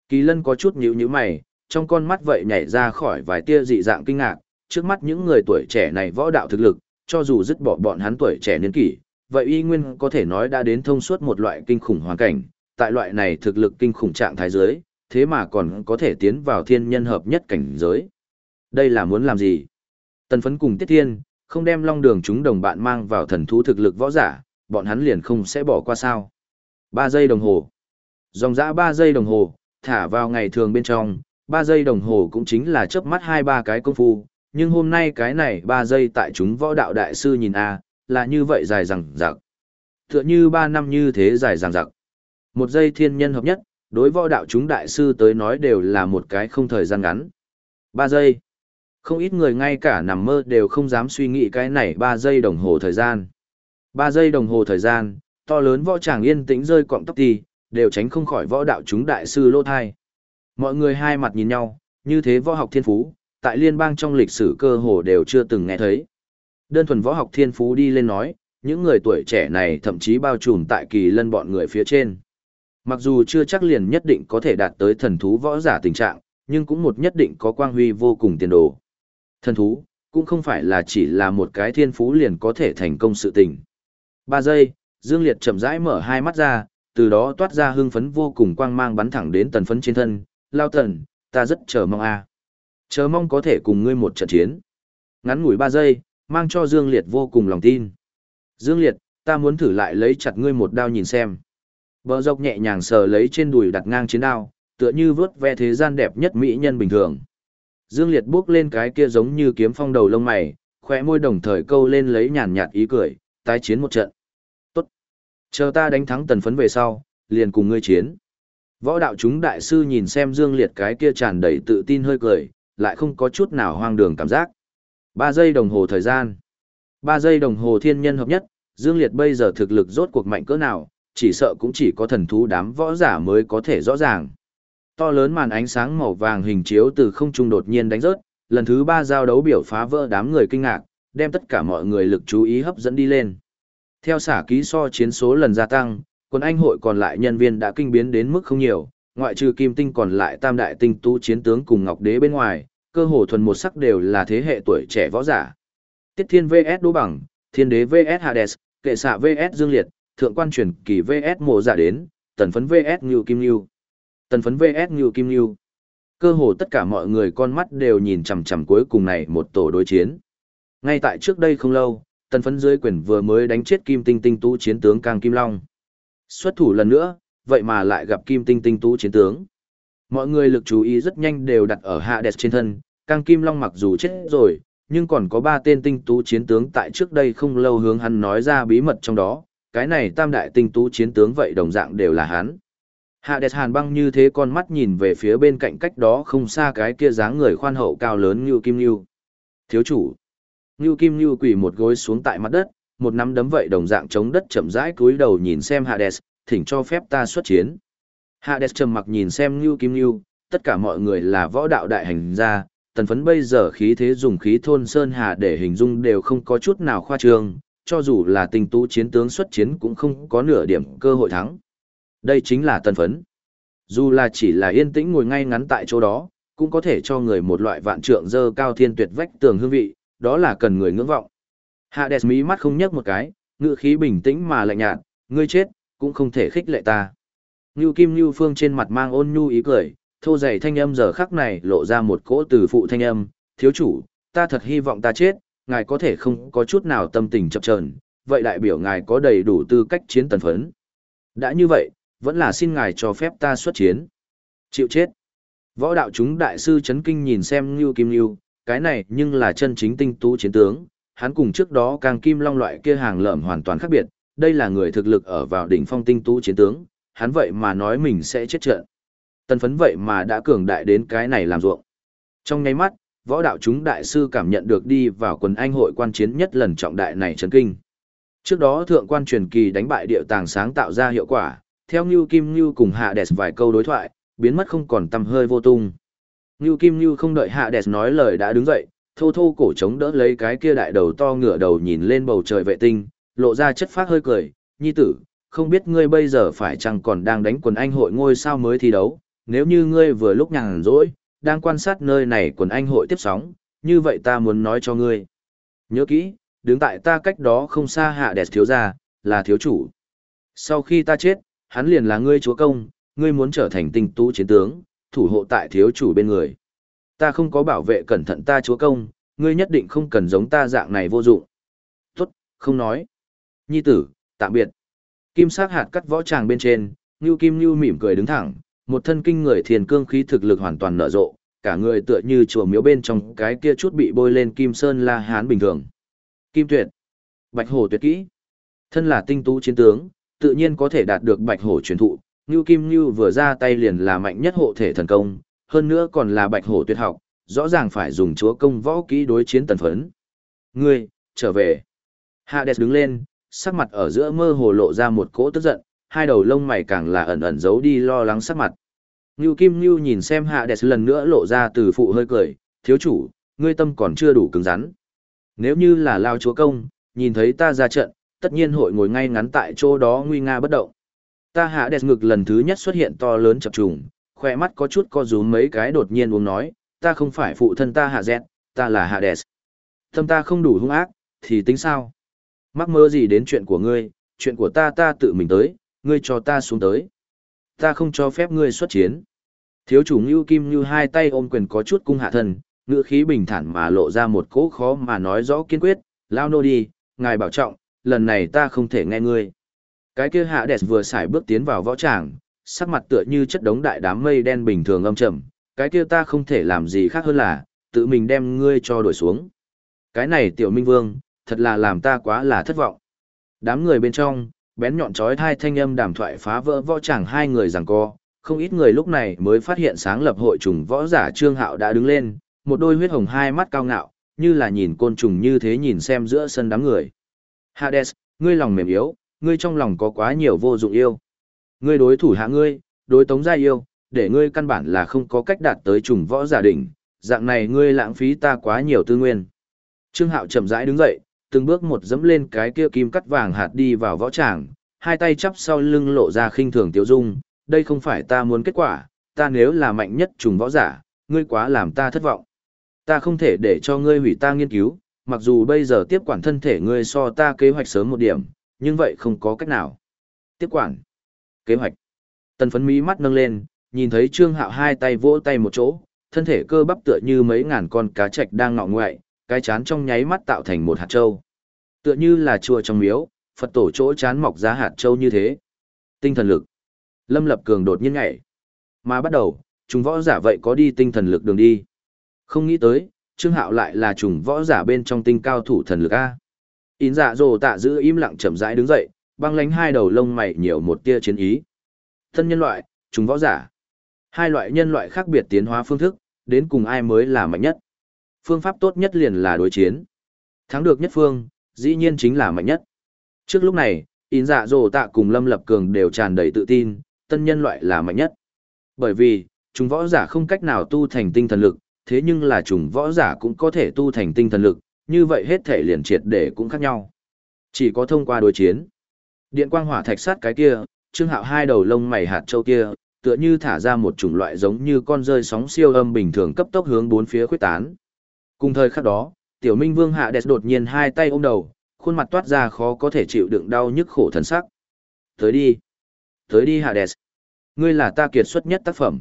[SPEAKER 1] Kỳ lân có chút nhíu nhíu mày, trong con mắt vậy nhảy ra khỏi vài tia dị dạng kinh ngạc, trước mắt những người tuổi trẻ này võ đạo thực lực, cho dù dứt bỏ bọn hắn tuổi trẻ niên kỷ, vậy y nguyên có thể nói đã đến thông suốt một loại kinh khủng hoàn cảnh, tại loại này thực lực kinh khủng trạng thái giới, thế mà còn có thể tiến vào thiên nhân hợp nhất cảnh giới. Đây là muốn làm gì? Tần phấn cùng Tiết Thiên, không đem long đường chúng đồng bạn mang vào thần thú thực lực võ giả, bọn hắn liền không sẽ bỏ qua sao. 3 giây đồng hồ. Dòng dã 3 giây đồng hồ, thả vào ngày thường bên trong, Ba giây đồng hồ cũng chính là chớp mắt hai ba cái công phu, nhưng hôm nay cái này ba giây tại chúng võ đạo đại sư nhìn a, là như vậy dài rằng rặc. Tựa như ba năm như thế dài rằng rặc. Một giây thiên nhân hợp nhất, đối võ đạo chúng đại sư tới nói đều là một cái không thời gian ngắn. Ba giây. Không ít người ngay cả nằm mơ đều không dám suy nghĩ cái này ba giây đồng hồ thời gian. Ba giây đồng hồ thời gian, to lớn võ tràng yên tĩnh rơi cọng tóc ti, đều tránh không khỏi võ đạo chúng đại sư lô thai. Mọi người hai mặt nhìn nhau, như thế võ học thiên phú, tại liên bang trong lịch sử cơ hồ đều chưa từng nghe thấy. Đơn thuần võ học thiên phú đi lên nói, những người tuổi trẻ này thậm chí bao trùm tại kỳ lân bọn người phía trên. Mặc dù chưa chắc liền nhất định có thể đạt tới thần thú võ giả tình trạng, nhưng cũng một nhất định có quang huy vô cùng tiền đồ. Thần thú, cũng không phải là chỉ là một cái thiên phú liền có thể thành công sự tình. Ba giây, Dương Liệt chậm rãi mở hai mắt ra, từ đó toát ra hưng phấn vô cùng quang mang bắn thẳng đến tần phấn trên thân. Lao tần, ta rất chờ mong a Chờ mong có thể cùng ngươi một trận chiến. Ngắn ngủi ba giây, mang cho Dương Liệt vô cùng lòng tin. Dương Liệt, ta muốn thử lại lấy chặt ngươi một đao nhìn xem. Bờ dọc nhẹ nhàng sờ lấy trên đùi đặt ngang chiến đao, tựa như vớt ve thế gian đẹp nhất mỹ nhân bình thường. Dương Liệt bước lên cái kia giống như kiếm phong đầu lông mày, khỏe môi đồng thời câu lên lấy nhàn nhạt ý cười, tái chiến một trận. Tốt. Chờ ta đánh thắng tần phấn về sau, liền cùng ngươi chiến. Võ đạo chúng đại sư nhìn xem Dương Liệt cái kia tràn đầy tự tin hơi cười, lại không có chút nào hoang đường cảm giác. Ba giây đồng hồ thời gian. Ba giây đồng hồ thiên nhân hợp nhất, Dương Liệt bây giờ thực lực rốt cuộc mạnh cỡ nào, chỉ sợ cũng chỉ có thần thú đám võ giả mới có thể rõ ràng. To lớn màn ánh sáng màu vàng hình chiếu từ không trung đột nhiên đánh rớt, lần thứ ba giao đấu biểu phá vỡ đám người kinh ngạc, đem tất cả mọi người lực chú ý hấp dẫn đi lên. Theo xả ký so chiến số lần gia tăng, quân anh hội còn lại nhân viên đã kinh biến đến mức không nhiều, ngoại trừ kim tinh còn lại tam đại tinh tu chiến tướng cùng ngọc đế bên ngoài, cơ hồ thuần một sắc đều là thế hệ tuổi trẻ võ giả. Tiết Thiên VS Đỗ Bằng, Thiên Đế VS Hades, Kệ xạ VS Dương Liệt, Thượng quan truyền kỳ VS Mộ Giả đến, Tần phấn VS Ngưu Kim Ngưu. Tần phấn VS Ngưu Kim Ngưu. Cơ hồ tất cả mọi người con mắt đều nhìn chằm chằm cuối cùng này một tổ đối chiến. Ngay tại trước đây không lâu, tần phấn dưới quyền vừa mới đánh chết Kim Tinh Tinh tu chiến tướng Càng Kim Long. Xuất thủ lần nữa, vậy mà lại gặp Kim Tinh Tinh Tú chiến tướng. Mọi người lực chú ý rất nhanh đều đặt ở hạ đẹp trên thân, Càng Kim Long mặc dù chết rồi, nhưng còn có ba tên tinh tú chiến tướng tại trước đây không lâu hướng hắn nói ra bí mật trong đó, cái này tam đại tinh tú chiến tướng vậy đồng dạng đều là hắn. Hạ đẹp hàn băng như thế con mắt nhìn về phía bên cạnh cách đó không xa cái kia dáng người khoan hậu cao lớn như kim như. Thiếu chủ. Như kim như quỳ một gối xuống tại mặt đất, một nắm đấm vậy đồng dạng chống đất chậm rãi cúi đầu nhìn xem Hades, thỉnh cho phép ta xuất chiến. Hades trầm mặc nhìn xem Ngưu Kim Ngưu, tất cả mọi người là võ đạo đại hành gia, tần phấn bây giờ khí thế dùng khí thôn sơn hà để hình dung đều không có chút nào khoa trương, cho dù là tinh tú chiến tướng xuất chiến cũng không có nửa điểm cơ hội thắng. Đây chính là tần phấn. Dù là chỉ là yên tĩnh ngồi ngay ngắn tại chỗ đó, cũng có thể cho người một loại vạn trượng dơ cao thiên tuyệt vách tường hương vị, đó là cần người ngưỡng vọng. Hạ Hades mí mắt không nhấc một cái, ngựa khí bình tĩnh mà lạnh nhạt, ngươi chết, cũng không thể khích lệ ta. Ngưu Kim Ngưu Phương trên mặt mang ôn nhu ý cười, thô dày thanh âm giờ khắc này lộ ra một cỗ từ phụ thanh âm, thiếu chủ, ta thật hy vọng ta chết, ngài có thể không có chút nào tâm tình chập chờn, vậy đại biểu ngài có đầy đủ tư cách chiến tần phấn. Đã như vậy, vẫn là xin ngài cho phép ta xuất chiến. Chịu chết. Võ đạo chúng đại sư chấn kinh nhìn xem Ngưu Kim Ngưu, cái này nhưng là chân chính tinh tú chiến tướng, hắn cùng trước đó càng kim long loại kia hàng lợm hoàn toàn khác biệt, đây là người thực lực ở vào đỉnh phong tinh tú chiến tướng, hắn vậy mà nói mình sẽ chết trận. Tần phấn vậy mà đã cường đại đến cái này làm ruộng. Trong ngay mắt, võ đạo chúng đại sư cảm nhận được đi vào quần anh hội quan chiến nhất lần trọng đại này chấn kinh. Trước đó thượng quan truyền kỳ đánh bại điệu tàng sáng tạo ra hiệu quả, theo Ngưu Kim Ngưu cùng Hạ Đès vài câu đối thoại, biến mất không còn tăm hơi vô tung. Ngưu Kim Ngưu không đợi Hạ Đès nói lời đã đứng dậy, thô thô cổ chống đỡ lấy cái kia đại đầu to ngửa đầu nhìn lên bầu trời vệ tinh, lộ ra chất phát hơi cười, nhi tử, không biết ngươi bây giờ phải chăng còn đang đánh quần anh hội ngôi sao mới thi đấu, nếu như ngươi vừa lúc nhàn rỗi, đang quan sát nơi này quần anh hội tiếp sóng, như vậy ta muốn nói cho ngươi. Nhớ kỹ, đứng tại ta cách đó không xa hạ đẹp thiếu gia, là thiếu chủ. Sau khi ta chết, hắn liền là ngươi chúa công, ngươi muốn trở thành tinh tú chiến tướng, thủ hộ tại thiếu chủ bên người. Ta không có bảo vệ cẩn thận ta chúa công, ngươi nhất định không cần giống ta dạng này vô dụng. Tốt, không nói. Nhi tử, tạm biệt. Kim sát hạt cắt võ tràng bên trên, Ngưu Kim Ngưu mỉm cười đứng thẳng, một thân kinh người thiền cương khí thực lực hoàn toàn nở rộ, cả người tựa như chùa miếu bên trong cái kia chút bị bôi lên kim sơn la hán bình thường. Kim tuyệt, bạch hổ tuyệt kỹ, thân là tinh tú chiến tướng, tự nhiên có thể đạt được bạch hổ truyền thụ, Ngưu Kim Ngưu vừa ra tay liền là mạnh nhất hộ thể thần công, hơn nữa còn là bạch hổ tuyệt học, rõ ràng phải dùng chúa công võ kỹ đối chiến tần phấn. Ngươi, trở về. Hades đứng lên, sắc mặt ở giữa mơ hồ lộ ra một cỗ tức giận, hai đầu lông mày càng là ẩn ẩn giấu đi lo lắng sắc mặt. Ngưu Kim Ngưu nhìn xem Hades lần nữa lộ ra từ phụ hơi cười, thiếu chủ, ngươi tâm còn chưa đủ cứng rắn. Nếu như là lao chúa công, nhìn thấy ta ra trận, tất nhiên hội ngồi ngay ngắn tại chỗ đó nguy nga bất động. Ta hạ đẹp ngực lần thứ nhất xuất hiện to lớn chập trùng, khoe mắt có chút co rúm mấy cái đột nhiên uống nói, ta không phải phụ thân ta hạ dẹt, ta là hạ đẹt. Tâm ta không đủ hung ác, thì tính sao? Mắc mơ gì đến chuyện của ngươi, chuyện của ta ta tự mình tới, ngươi cho ta xuống tới. Ta không cho phép ngươi xuất chiến. Thiếu chủ Ngưu Kim Như hai tay ôm quyền có chút cung hạ thân, ngữ khí bình thản mà lộ ra một cỗ khó mà nói rõ kiên quyết, lao nô đi, ngài bảo trọng, lần này ta không thể nghe ngươi. Cái kia hạ đẹp vừa xài bước tiến vào võ tràng, sắc mặt tựa như chất đống đại đám mây đen bình thường âm trầm, cái kia ta không thể làm gì khác hơn là, tự mình đem ngươi cho đuổi xuống. Cái này tiểu minh vương, thật là làm ta quá là thất vọng. Đám người bên trong, bén nhọn chói thai thanh âm đàm thoại phá vỡ võ tràng hai người giằng co, không ít người lúc này mới phát hiện sáng lập hội trùng võ giả Trương Hạo đã đứng lên, một đôi huyết hồng hai mắt cao ngạo, như là nhìn côn trùng như thế nhìn xem giữa sân đám người. Hades, ngươi lòng mềm yếu, ngươi trong lòng có quá nhiều vô dụng yêu. Ngươi đối thủ hạ ngươi, đối tống gia yêu, để ngươi căn bản là không có cách đạt tới trùng võ giả đỉnh, dạng này ngươi lãng phí ta quá nhiều tư nguyên. Trương Hạo chậm rãi đứng dậy, từng bước một dẫm lên cái kia kim cắt vàng hạt đi vào võ tràng, hai tay chắp sau lưng lộ ra khinh thường tiêu dung, đây không phải ta muốn kết quả, ta nếu là mạnh nhất trùng võ giả, ngươi quá làm ta thất vọng. Ta không thể để cho ngươi hủy ta nghiên cứu, mặc dù bây giờ tiếp quản thân thể ngươi so ta kế hoạch sớm một điểm, nhưng vậy không có cách nào. Tiếp quản. Kế hoạch. Tần phấn mỹ mắt nâng lên, nhìn thấy Trương Hạo hai tay vỗ tay một chỗ, thân thể cơ bắp tựa như mấy ngàn con cá trạch đang ngọ ngoại, cái chán trong nháy mắt tạo thành một hạt châu. Tựa như là chùa trong miếu, Phật tổ chỗ chán mọc ra hạt châu như thế. Tinh thần lực. Lâm Lập Cường đột nhiên nhảy. Mà bắt đầu, chúng võ giả vậy có đi tinh thần lực đường đi. Không nghĩ tới, Trương Hạo lại là trùng võ giả bên trong tinh cao thủ thần lực A. Ín dạ dồ tạ giữ im lặng chậm rãi đứng dậy, băng lánh hai đầu lông mày nhiều một tia chiến ý. Thân nhân loại, trùng võ giả. Hai loại nhân loại khác biệt tiến hóa phương thức, đến cùng ai mới là mạnh nhất. Phương pháp tốt nhất liền là đối chiến. Thắng được nhất phương, dĩ nhiên chính là mạnh nhất. Trước lúc này, in dạ dồ tạ cùng Lâm Lập Cường đều tràn đầy tự tin, tân nhân loại là mạnh nhất. Bởi vì, chúng võ giả không cách nào tu thành tinh thần lực, thế nhưng là trùng võ giả cũng có thể tu thành tinh thần lực, như vậy hết thể liền triệt để cũng khác nhau. Chỉ có thông qua đối chiến. Điện quang hỏa thạch sát cái kia, Trương Hạo hai đầu lông mày hạt châu kia, tựa như thả ra một chủng loại giống như con rơi sóng siêu âm bình thường cấp tốc hướng bốn phía khuếch tán. Cùng thời khắc đó, Tiểu Minh Vương Hạ Đẹp đột nhiên hai tay ôm đầu, khuôn mặt toát ra khó có thể chịu đựng đau nhức khổ thần sắc. Tới đi. Tới đi Hạ Đẹp. Ngươi là ta kiệt xuất nhất tác phẩm.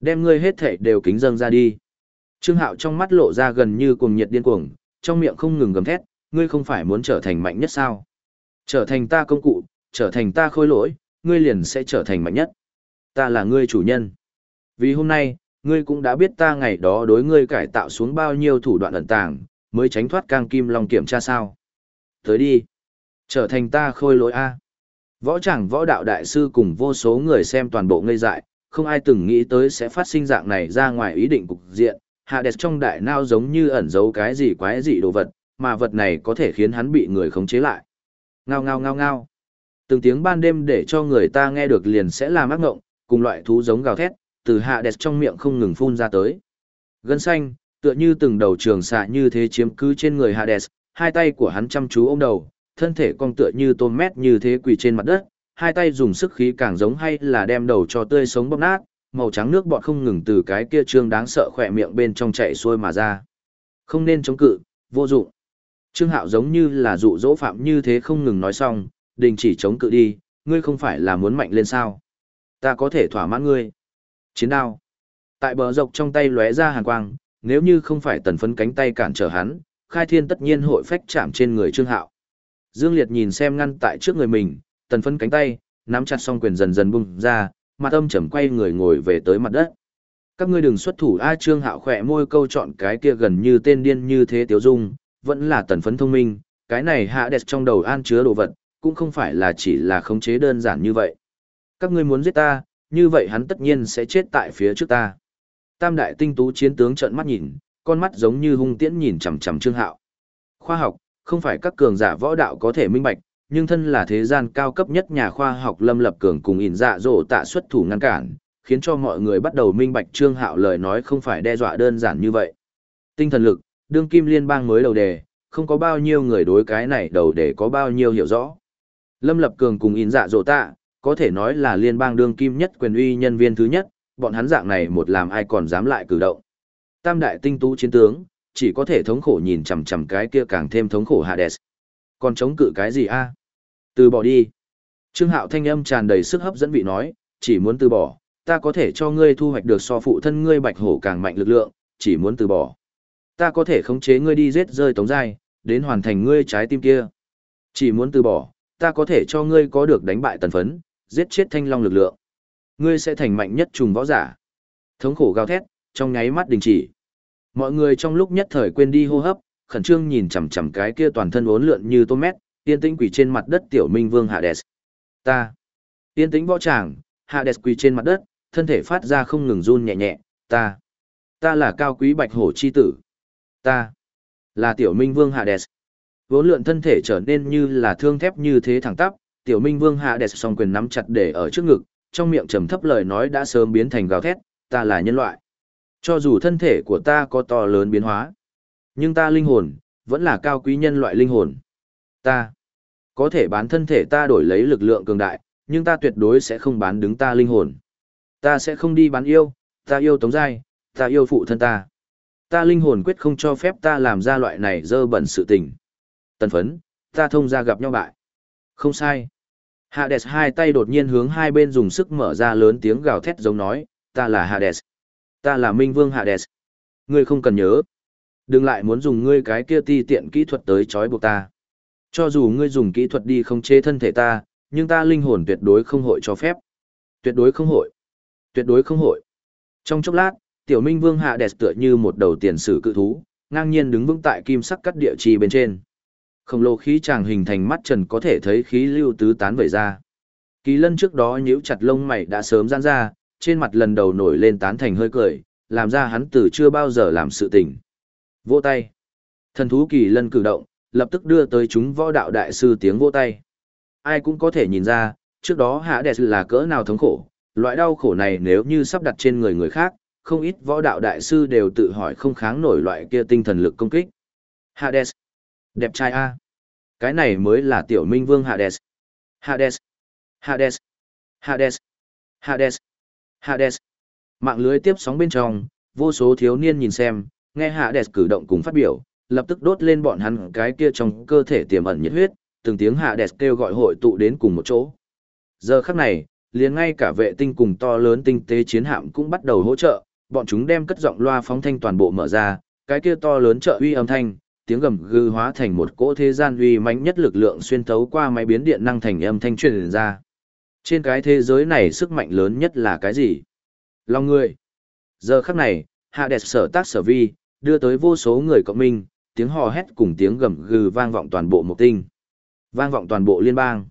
[SPEAKER 1] Đem ngươi hết thể đều kính dâng ra đi. Trương Hạo trong mắt lộ ra gần như cuồng nhiệt điên cuồng, trong miệng không ngừng gầm thét, ngươi không phải muốn trở thành mạnh nhất sao? Trở thành ta công cụ, trở thành ta khôi lỗi, ngươi liền sẽ trở thành mạnh nhất. Ta là ngươi chủ nhân. Vì hôm nay, ngươi cũng đã biết ta ngày đó đối ngươi cải tạo xuống bao nhiêu thủ đoạn ẩn tàng, mới tránh thoát cang kim long kiểm tra sao. Tới đi. Trở thành ta khôi lỗi A. Võ chẳng võ đạo đại sư cùng vô số người xem toàn bộ ngây dại, không ai từng nghĩ tới sẽ phát sinh dạng này ra ngoài ý định cục diện. Hạ đẹp trong đại nao giống như ẩn giấu cái gì quái dị đồ vật, mà vật này có thể khiến hắn bị người khống chế lại. Ngao ngao ngao ngao. Từng tiếng ban đêm để cho người ta nghe được liền sẽ làm ác ngộng, cùng loại thú giống gào thét, từ hạ đẹp trong miệng không ngừng phun ra tới. Gân xanh, tựa như từng đầu trường xạ như thế chiếm cứ trên người Hades, hai tay của hắn chăm chú ôm đầu, thân thể cong tựa như tôm mét như thế quỳ trên mặt đất, hai tay dùng sức khí càng giống hay là đem đầu cho tươi sống bóp nát, màu trắng nước bọt không ngừng từ cái kia trương đáng sợ khỏe miệng bên trong chạy xuôi mà ra. Không nên chống cự, vô dụng. Trương Hạo giống như là dụ dỗ phạm như thế không ngừng nói xong, đình chỉ chống cự đi, ngươi không phải là muốn mạnh lên sao? Ta có thể thỏa mãn ngươi. Chiến đao. Tại bờ dọc trong tay lóe ra hàn quang, nếu như không phải tần phấn cánh tay cản trở hắn, khai thiên tất nhiên hội phách chạm trên người Trương Hạo. Dương Liệt nhìn xem ngăn tại trước người mình, tần phấn cánh tay, nắm chặt song quyền dần dần bung ra, mặt âm trầm quay người ngồi về tới mặt đất. Các ngươi đừng xuất thủ A Trương Hạo khỏe môi câu chọn cái kia gần như tên điên như thế tiếu dung, vẫn là tần phấn thông minh, cái này hạ đẹp trong đầu an chứa đồ vật, cũng không phải là chỉ là khống chế đơn giản như vậy. Các ngươi muốn giết ta, như vậy hắn tất nhiên sẽ chết tại phía trước ta. Tam đại tinh tú chiến tướng trợn mắt nhìn, con mắt giống như hung tiễn nhìn chằm chằm Trương Hạo. Khoa học, không phải các cường giả võ đạo có thể minh bạch, nhưng thân là thế gian cao cấp nhất nhà khoa học Lâm Lập Cường cùng ỉn dạ dỗ tạ xuất thủ ngăn cản, khiến cho mọi người bắt đầu minh bạch Trương Hạo lời nói không phải đe dọa đơn giản như vậy. Tinh thần lực, đương kim liên bang mới đầu đề, không có bao nhiêu người đối cái này đầu đề có bao nhiêu hiểu rõ. Lâm Lập Cường cùng in dạ dỗ tạ, có thể nói là liên bang đương kim nhất quyền uy nhân viên thứ nhất, bọn hắn dạng này một làm ai còn dám lại cử động. Tam đại tinh tú chiến tướng, chỉ có thể thống khổ nhìn chằm chằm cái kia càng thêm thống khổ Hades. Còn chống cự cái gì a? Từ bỏ đi. Trương Hạo thanh âm tràn đầy sức hấp dẫn vị nói, chỉ muốn từ bỏ, ta có thể cho ngươi thu hoạch được so phụ thân ngươi bạch hổ càng mạnh lực lượng, chỉ muốn từ bỏ. Ta có thể khống chế ngươi đi giết rơi tống giai, đến hoàn thành ngươi trái tim kia. Chỉ muốn từ bỏ, ta có thể cho ngươi có được đánh bại tần phấn, giết chết thanh long lực lượng. Ngươi sẽ thành mạnh nhất trùng võ giả. Thống khổ gào thét, trong nháy mắt đình chỉ. Mọi người trong lúc nhất thời quên đi hô hấp, khẩn trương nhìn chằm chằm cái kia toàn thân uốn lượn như tô mét, tiên tĩnh quỷ trên mặt đất tiểu minh vương Hades. Ta. Tiên tĩnh võ tràng, Hades quỳ trên mặt đất, thân thể phát ra không ngừng run nhẹ nhẹ, ta. Ta là cao quý bạch hổ chi tử. Ta. Là tiểu minh vương Hades. Vốn lượn thân thể trở nên như là thương thép như thế thẳng tắp, tiểu minh vương Hades song quyền nắm chặt để ở trước ngực, trong miệng trầm thấp lời nói đã sớm biến thành gào thét, ta là nhân loại. Cho dù thân thể của ta có to lớn biến hóa, nhưng ta linh hồn, vẫn là cao quý nhân loại linh hồn. Ta có thể bán thân thể ta đổi lấy lực lượng cường đại, nhưng ta tuyệt đối sẽ không bán đứng ta linh hồn. Ta sẽ không đi bán yêu, ta yêu tống giai, ta yêu phụ thân ta. Ta linh hồn quyết không cho phép ta làm ra loại này dơ bẩn sự tình. Tần phấn, ta thông ra gặp nhau bại. Không sai. Hades hai tay đột nhiên hướng hai bên dùng sức mở ra lớn tiếng gào thét giống nói, ta là Hades. Ta là Minh Vương Hades. Ngươi không cần nhớ. Đừng lại muốn dùng ngươi cái kia ti tiện kỹ thuật tới trói buộc ta. Cho dù ngươi dùng kỹ thuật đi không chế thân thể ta, nhưng ta linh hồn tuyệt đối không hội cho phép. Tuyệt đối không hội. Tuyệt đối không hội. Trong chốc lát, tiểu minh vương hạ đẹp tựa như một đầu tiền sử cự thú, ngang nhiên đứng vững tại kim sắc cắt địa chi bên trên. Khổng lồ khí tràng hình thành mắt trần có thể thấy khí lưu tứ tán vẩy ra. Kỳ lân trước đó nhíu chặt lông mày đã sớm giãn ra, trên mặt lần đầu nổi lên tán thành hơi cười, làm ra hắn từ chưa bao giờ làm sự tình. Vỗ tay. Thần thú kỳ lân cử động, lập tức đưa tới chúng võ đạo đại sư tiếng vỗ tay. Ai cũng có thể nhìn ra, trước đó hạ đẹp là cỡ nào thống khổ, loại đau khổ này nếu như sắp đặt trên người người khác, không ít võ đạo đại sư đều tự hỏi không kháng nổi loại kia tinh thần lực công kích. Hades. Đẹp trai A. Cái này mới là tiểu minh vương Hades. Hades. Hades. Hades. Hades. Hades. Mạng lưới tiếp sóng bên trong, vô số thiếu niên nhìn xem, nghe Hades cử động cùng phát biểu, lập tức đốt lên bọn hắn cái kia trong cơ thể tiềm ẩn nhiệt huyết, từng tiếng Hades kêu gọi hội tụ đến cùng một chỗ. Giờ khắc này, liền ngay cả vệ tinh cùng to lớn tinh tế chiến hạm cũng bắt đầu hỗ trợ, bọn chúng đem cất giọng loa phóng thanh toàn bộ mở ra, cái kia to lớn trợ uy âm thanh, tiếng gầm gừ hóa thành một cỗ thế gian uy mãnh nhất lực lượng xuyên thấu qua máy biến điện năng thành âm thanh truyền ra. Trên cái thế giới này sức mạnh lớn nhất là cái gì? Lòng người. Giờ khắc này, hạ đẹp sở tác sở vi, đưa tới vô số người cộng minh, tiếng hò hét cùng tiếng gầm gừ vang vọng toàn bộ một tinh. Vang vọng toàn bộ liên bang.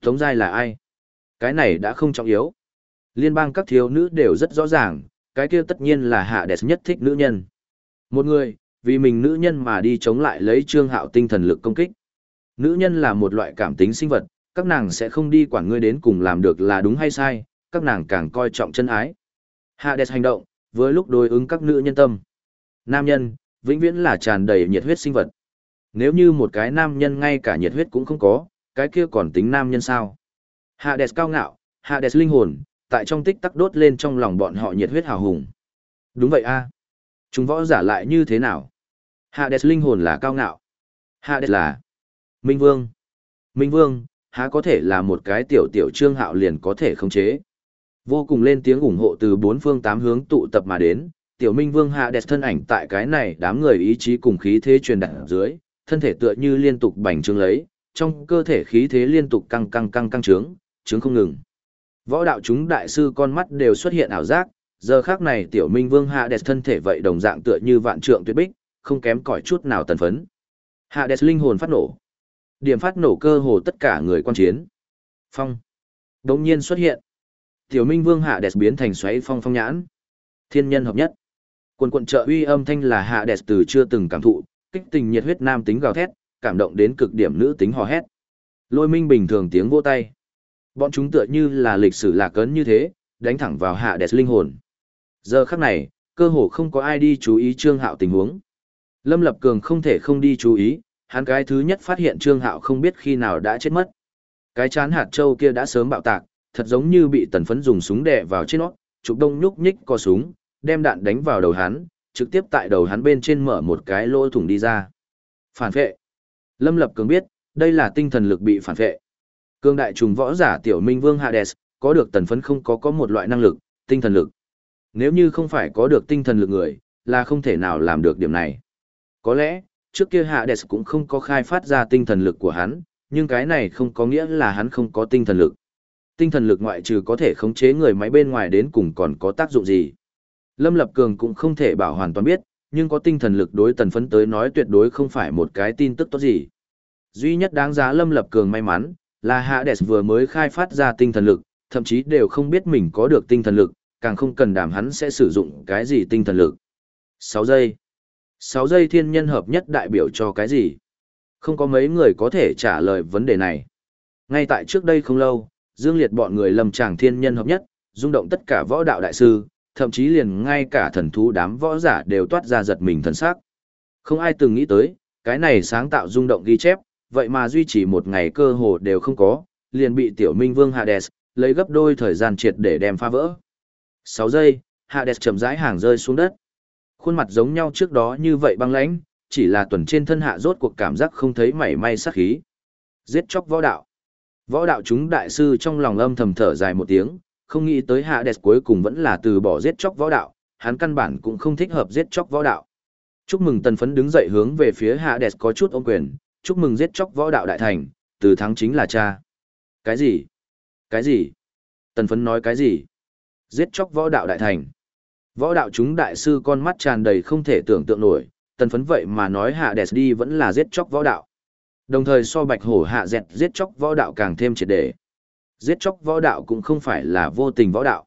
[SPEAKER 1] Tống giai là ai? Cái này đã không trọng yếu. Liên bang các thiếu nữ đều rất rõ ràng, cái kia tất nhiên là hạ đẹp nhất thích nữ nhân. Một người, vì mình nữ nhân mà đi chống lại lấy trương hạo tinh thần lực công kích. Nữ nhân là một loại cảm tính sinh vật, các nàng sẽ không đi quản ngươi đến cùng làm được là đúng hay sai, các nàng càng coi trọng chân ái. Hạ đẹp hành động, với lúc đối ứng các nữ nhân tâm. Nam nhân, vĩnh viễn là tràn đầy nhiệt huyết sinh vật. Nếu như một cái nam nhân ngay cả nhiệt huyết cũng không có, cái kia còn tính nam nhân sao? Hades cao ngạo, Hades linh hồn, tại trong tích tắc đốt lên trong lòng bọn họ nhiệt huyết hào hùng. Đúng vậy a. À. Chúng võ giả lại như thế nào? Hades linh hồn là cao ngạo. Hades là Minh Vương. Minh Vương, há có thể là một cái tiểu tiểu trương hạo liền có thể khống chế. Vô cùng lên tiếng ủng hộ từ bốn phương tám hướng tụ tập mà đến, tiểu Minh Vương Hades thân ảnh tại cái này đám người ý chí cùng khí thế truyền đạt dưới, thân thể tựa như liên tục bành trướng lấy, trong cơ thể khí thế liên tục căng căng căng căng trướng, trướng không ngừng. Võ đạo chúng đại sư con mắt đều xuất hiện ảo giác, giờ khác này tiểu minh vương hạ đẹp thân thể vậy đồng dạng tựa như vạn trượng tuyệt bích, không kém cỏi chút nào tần phấn. Hạ đẹp linh hồn phát nổ. Điểm phát nổ cơ hồ tất cả người quan chiến. Phong. Đống nhiên xuất hiện. Tiểu minh vương hạ đẹp biến thành xoáy phong phong nhãn. Thiên nhân hợp nhất. Quần quận trợ uy âm thanh là hạ đẹp từ chưa từng cảm thụ, kích tình nhiệt huyết nam tính gào thét, cảm động đến cực điểm nữ tính hò hét. Lôi minh bình thường tiếng vỗ tay. Bọn chúng tựa như là lịch sử lạc cấn như thế, đánh thẳng vào hạ đẹp linh hồn. Giờ khắc này, cơ hồ không có ai đi chú ý Trương Hạo tình huống. Lâm Lập Cường không thể không đi chú ý, hắn cái thứ nhất phát hiện Trương Hạo không biết khi nào đã chết mất. Cái chán hạt châu kia đã sớm bạo tạc, thật giống như bị tần phấn dùng súng đè vào trên nó, chụp đông nhúc nhích co súng, đem đạn đánh vào đầu hắn, trực tiếp tại đầu hắn bên trên mở một cái lỗ thủng đi ra. Phản vệ. Lâm Lập Cường biết, đây là tinh thần lực bị phản vệ. Cương đại trùng võ giả tiểu minh vương Hades, có được tần phấn không có có một loại năng lực, tinh thần lực. Nếu như không phải có được tinh thần lực người, là không thể nào làm được điểm này. Có lẽ, trước kia Hades cũng không có khai phát ra tinh thần lực của hắn, nhưng cái này không có nghĩa là hắn không có tinh thần lực. Tinh thần lực ngoại trừ có thể khống chế người máy bên ngoài đến cùng còn có tác dụng gì. Lâm Lập Cường cũng không thể bảo hoàn toàn biết, nhưng có tinh thần lực đối tần phấn tới nói tuyệt đối không phải một cái tin tức tốt gì. Duy nhất đáng giá Lâm Lập Cường may mắn, là Hades vừa mới khai phát ra tinh thần lực, thậm chí đều không biết mình có được tinh thần lực, càng không cần đảm hắn sẽ sử dụng cái gì tinh thần lực. 6 giây. 6 giây thiên nhân hợp nhất đại biểu cho cái gì? Không có mấy người có thể trả lời vấn đề này. Ngay tại trước đây không lâu, Dương Liệt bọn người lầm tràng thiên nhân hợp nhất, rung động tất cả võ đạo đại sư, thậm chí liền ngay cả thần thú đám võ giả đều toát ra giật mình thần sắc. Không ai từng nghĩ tới, cái này sáng tạo rung động ghi chép, vậy mà duy trì một ngày cơ hồ đều không có, liền bị tiểu minh vương Hades, lấy gấp đôi thời gian triệt để đem phá vỡ. 6 giây, Hades chậm rãi hàng rơi xuống đất. Khuôn mặt giống nhau trước đó như vậy băng lãnh, chỉ là tuần trên thân hạ rốt cuộc cảm giác không thấy mảy may sát khí. Giết chóc võ đạo. Võ đạo chúng đại sư trong lòng âm thầm thở dài một tiếng, không nghĩ tới Hades cuối cùng vẫn là từ bỏ giết chóc võ đạo, hắn căn bản cũng không thích hợp giết chóc võ đạo. Chúc mừng tần phấn đứng dậy hướng về phía Hades có chút ôm quyền, chúc mừng giết chóc võ đạo đại thành, từ thắng chính là cha. Cái gì? Cái gì? Tần phấn nói cái gì? Giết chóc võ đạo đại thành. Võ đạo chúng đại sư con mắt tràn đầy không thể tưởng tượng nổi, tần phấn vậy mà nói hạ đẹp đi vẫn là giết chóc võ đạo. Đồng thời so bạch hổ hạ dẹt giết chóc võ đạo càng thêm triệt đề. Giết chóc võ đạo cũng không phải là vô tình võ đạo.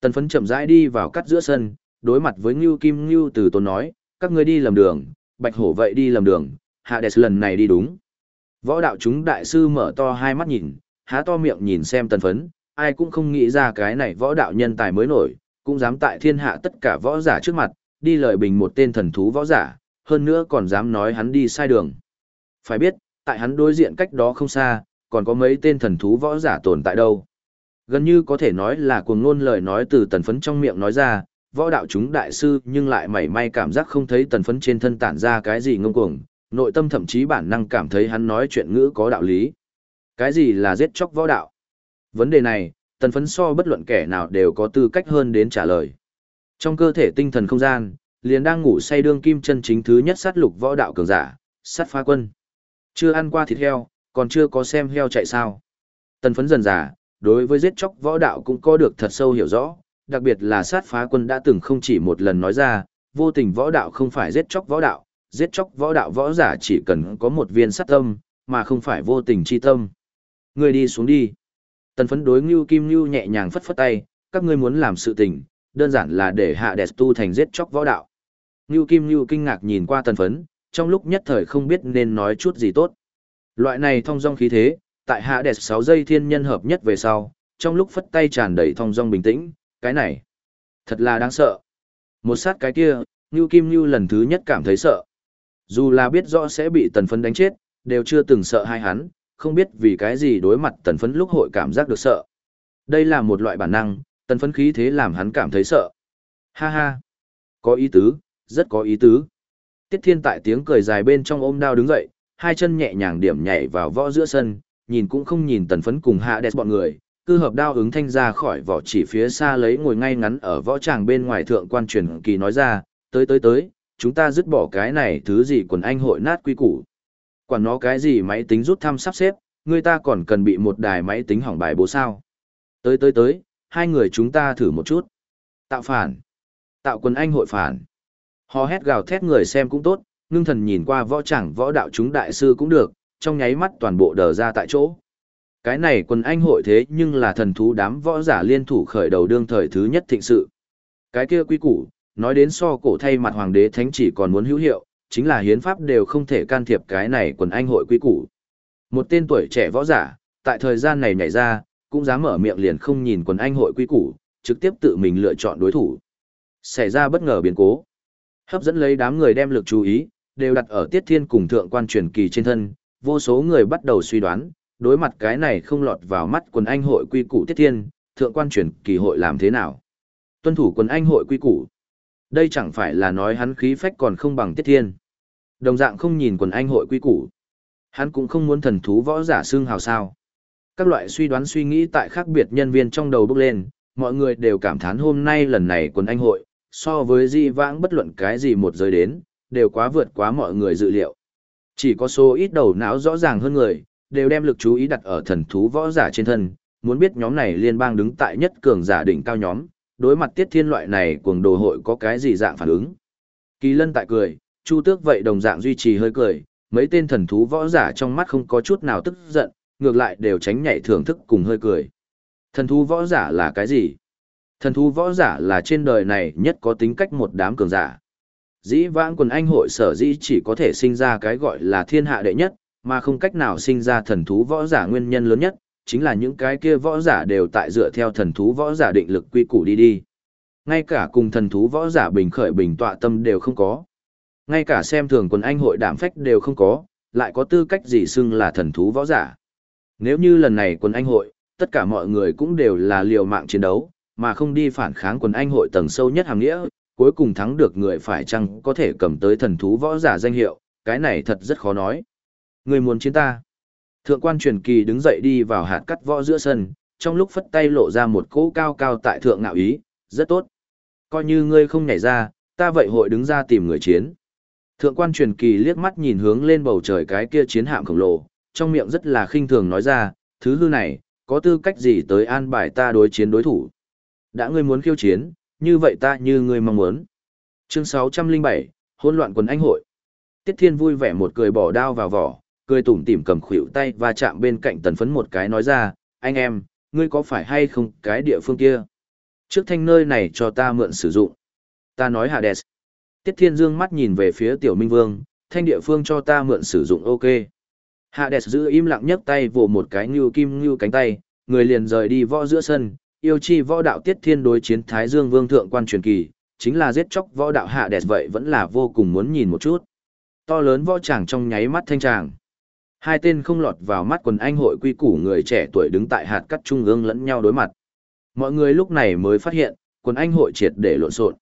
[SPEAKER 1] Tần phấn chậm rãi đi vào cắt giữa sân, đối mặt với Ngưu Kim Ngưu từ tôn nói, các ngươi đi lầm đường, bạch hổ vậy đi lầm đường, Hades lần này đi đúng. Võ đạo chúng đại sư mở to hai mắt nhìn, há to miệng nhìn xem tần phấn, ai cũng không nghĩ ra cái này võ đạo nhân tài mới nổi, cũng dám tại thiên hạ tất cả võ giả trước mặt, đi lời bình một tên thần thú võ giả, hơn nữa còn dám nói hắn đi sai đường. Phải biết, tại hắn đối diện cách đó không xa, còn có mấy tên thần thú võ giả tồn tại đâu. Gần như có thể nói là cuồng ngôn lời nói từ tần phấn trong miệng nói ra, võ đạo chúng đại sư nhưng lại mảy may cảm giác không thấy tần phấn trên thân tản ra cái gì ngông cuồng, nội tâm thậm chí bản năng cảm thấy hắn nói chuyện ngữ có đạo lý. Cái gì là giết chóc võ đạo? Vấn đề này, tần phấn so bất luận kẻ nào đều có tư cách hơn đến trả lời. Trong cơ thể tinh thần không gian, liền đang ngủ say đương kim chân chính thứ nhất sát lục võ đạo cường giả, sát phá quân. Chưa ăn qua thịt heo, còn chưa có xem heo chạy sao. Tần phấn dần giả, đối với giết chóc võ đạo cũng có được thật sâu hiểu rõ, đặc biệt là sát phá quân đã từng không chỉ một lần nói ra, vô tình võ đạo không phải giết chóc võ đạo, giết chóc võ đạo võ giả chỉ cần có một viên sát tâm, mà không phải vô tình chi tâm. Ngươi đi xuống đi. Tần phấn đối Ngưu Kim Ngưu nhẹ nhàng phất phất tay, các ngươi muốn làm sự tình, đơn giản là để hạ đẹp tu thành giết chóc võ đạo. Ngưu Kim Ngưu kinh ngạc nhìn qua tần phấn, trong lúc nhất thời không biết nên nói chút gì tốt. Loại này thông dong khí thế, tại hạ đẹp 6 giây thiên nhân hợp nhất về sau, trong lúc phất tay tràn đầy thông dong bình tĩnh, cái này, thật là đáng sợ. Một sát cái kia, Ngưu Kim Ngưu lần thứ nhất cảm thấy sợ. Dù là biết rõ sẽ bị tần phấn đánh chết, đều chưa từng sợ hai hắn, không biết vì cái gì đối mặt tần phấn lúc hội cảm giác được sợ. Đây là một loại bản năng, tần phấn khí thế làm hắn cảm thấy sợ. Ha ha, có ý tứ, rất có ý tứ. Tiết thiên tại tiếng cười dài bên trong ôm đao đứng dậy, hai chân nhẹ nhàng điểm nhảy vào võ giữa sân, nhìn cũng không nhìn tần phấn cùng hạ đẹp bọn người, cư hợp đao ứng thanh ra khỏi vỏ chỉ phía xa lấy ngồi ngay ngắn ở võ tràng bên ngoài thượng quan truyền kỳ nói ra, tới tới tới, chúng ta dứt bỏ cái này thứ gì quần anh hội nát quy củ. Quản nó cái gì máy tính rút thăm sắp xếp, người ta còn cần bị một đài máy tính hỏng bài bố sao. Tới tới tới, hai người chúng ta thử một chút. Tạo phản. Tạo quần anh hội phản. Hò hét gào thét người xem cũng tốt, ngưng thần nhìn qua võ chẳng võ đạo chúng đại sư cũng được, trong nháy mắt toàn bộ đờ ra tại chỗ. Cái này quần anh hội thế nhưng là thần thú đám võ giả liên thủ khởi đầu đương thời thứ nhất thịnh sự. Cái kia quy củ, nói đến so cổ thay mặt hoàng đế thánh chỉ còn muốn hữu hiệu, chính là hiến pháp đều không thể can thiệp cái này quần anh hội quy củ. Một tên tuổi trẻ võ giả, tại thời gian này nhảy ra, cũng dám mở miệng liền không nhìn quần anh hội quy củ, trực tiếp tự mình lựa chọn đối thủ. Xảy ra bất ngờ biến cố. Hấp dẫn lấy đám người đem lực chú ý, đều đặt ở Tiết Thiên cùng thượng quan truyền kỳ trên thân, vô số người bắt đầu suy đoán, đối mặt cái này không lọt vào mắt quần anh hội quy củ Tiết Thiên, thượng quan truyền kỳ hội làm thế nào? Tuân thủ quần anh hội quy củ. Đây chẳng phải là nói hắn khí phách còn không bằng Tiết Thiên. Đồng dạng không nhìn quần anh hội quy củ. Hắn cũng không muốn thần thú võ giả xương hào sao. Các loại suy đoán suy nghĩ tại khác biệt nhân viên trong đầu bốc lên, mọi người đều cảm thán hôm nay lần này quần anh hội, so với di vãng bất luận cái gì một giới đến, đều quá vượt quá mọi người dự liệu. Chỉ có số ít đầu não rõ ràng hơn người, đều đem lực chú ý đặt ở thần thú võ giả trên thân, muốn biết nhóm này liên bang đứng tại nhất cường giả đỉnh cao nhóm, đối mặt tiết thiên loại này cuồng đồ hội có cái gì dạng phản ứng. Kỳ lân tại cười, chu tước vậy đồng dạng duy trì hơi cười, mấy tên thần thú võ giả trong mắt không có chút nào tức giận, ngược lại đều tránh nhảy thưởng thức cùng hơi cười. Thần thú võ giả là cái gì? Thần thú võ giả là trên đời này nhất có tính cách một đám cường giả. Dĩ vãng quần anh hội sở dĩ chỉ có thể sinh ra cái gọi là thiên hạ đệ nhất, mà không cách nào sinh ra thần thú võ giả nguyên nhân lớn nhất, chính là những cái kia võ giả đều tại dựa theo thần thú võ giả định lực quy củ đi đi. Ngay cả cùng thần thú võ giả bình khởi bình tọa tâm đều không có. Ngay cả xem thường quần anh hội đảm phách đều không có, lại có tư cách gì xưng là thần thú võ giả. Nếu như lần này quần anh hội, tất cả mọi người cũng đều là liều mạng chiến đấu, mà không đi phản kháng quần anh hội tầng sâu nhất hàng nghĩa, cuối cùng thắng được người phải chăng có thể cầm tới thần thú võ giả danh hiệu, cái này thật rất khó nói. Người muốn chiến ta. Thượng quan truyền kỳ đứng dậy đi vào hạt cắt võ giữa sân, trong lúc phất tay lộ ra một cỗ cao cao tại thượng ngạo ý, rất tốt. Coi như ngươi không nhảy ra, ta vậy hội đứng ra tìm người chiến. Thượng quan truyền kỳ liếc mắt nhìn hướng lên bầu trời cái kia chiến hạm khổng lồ, trong miệng rất là khinh thường nói ra, thứ hư này, có tư cách gì tới an bài ta đối chiến đối thủ. Đã ngươi muốn khiêu chiến, như vậy ta như ngươi mong muốn. Chương 607, hỗn loạn quần anh hội. Tiết Thiên vui vẻ một cười bỏ đao vào vỏ, cười tủm tỉm cầm khuỷu tay và chạm bên cạnh tần phấn một cái nói ra, anh em, ngươi có phải hay không cái địa phương kia? Trước thanh nơi này cho ta mượn sử dụng. Ta nói Hades. Tiết Thiên Dương mắt nhìn về phía Tiểu Minh Vương, thanh địa phương cho ta mượn sử dụng ok. Hades giữ im lặng nhấc tay vồ một cái như kim như cánh tay, người liền rời đi võ giữa sân, yêu chi võ đạo tiết thiên đối chiến Thái Dương Vương thượng quan truyền kỳ, chính là giết chóc võ đạo hạ vậy vẫn là vô cùng muốn nhìn một chút. To lớn võ tràng trong nháy mắt thanh tràng. Hai tên không lọt vào mắt quần anh hội quy củ người trẻ tuổi đứng tại hạt cắt trung ương lẫn nhau đối mặt. Mọi người lúc này mới phát hiện, quần anh hội triệt để lộn xộn.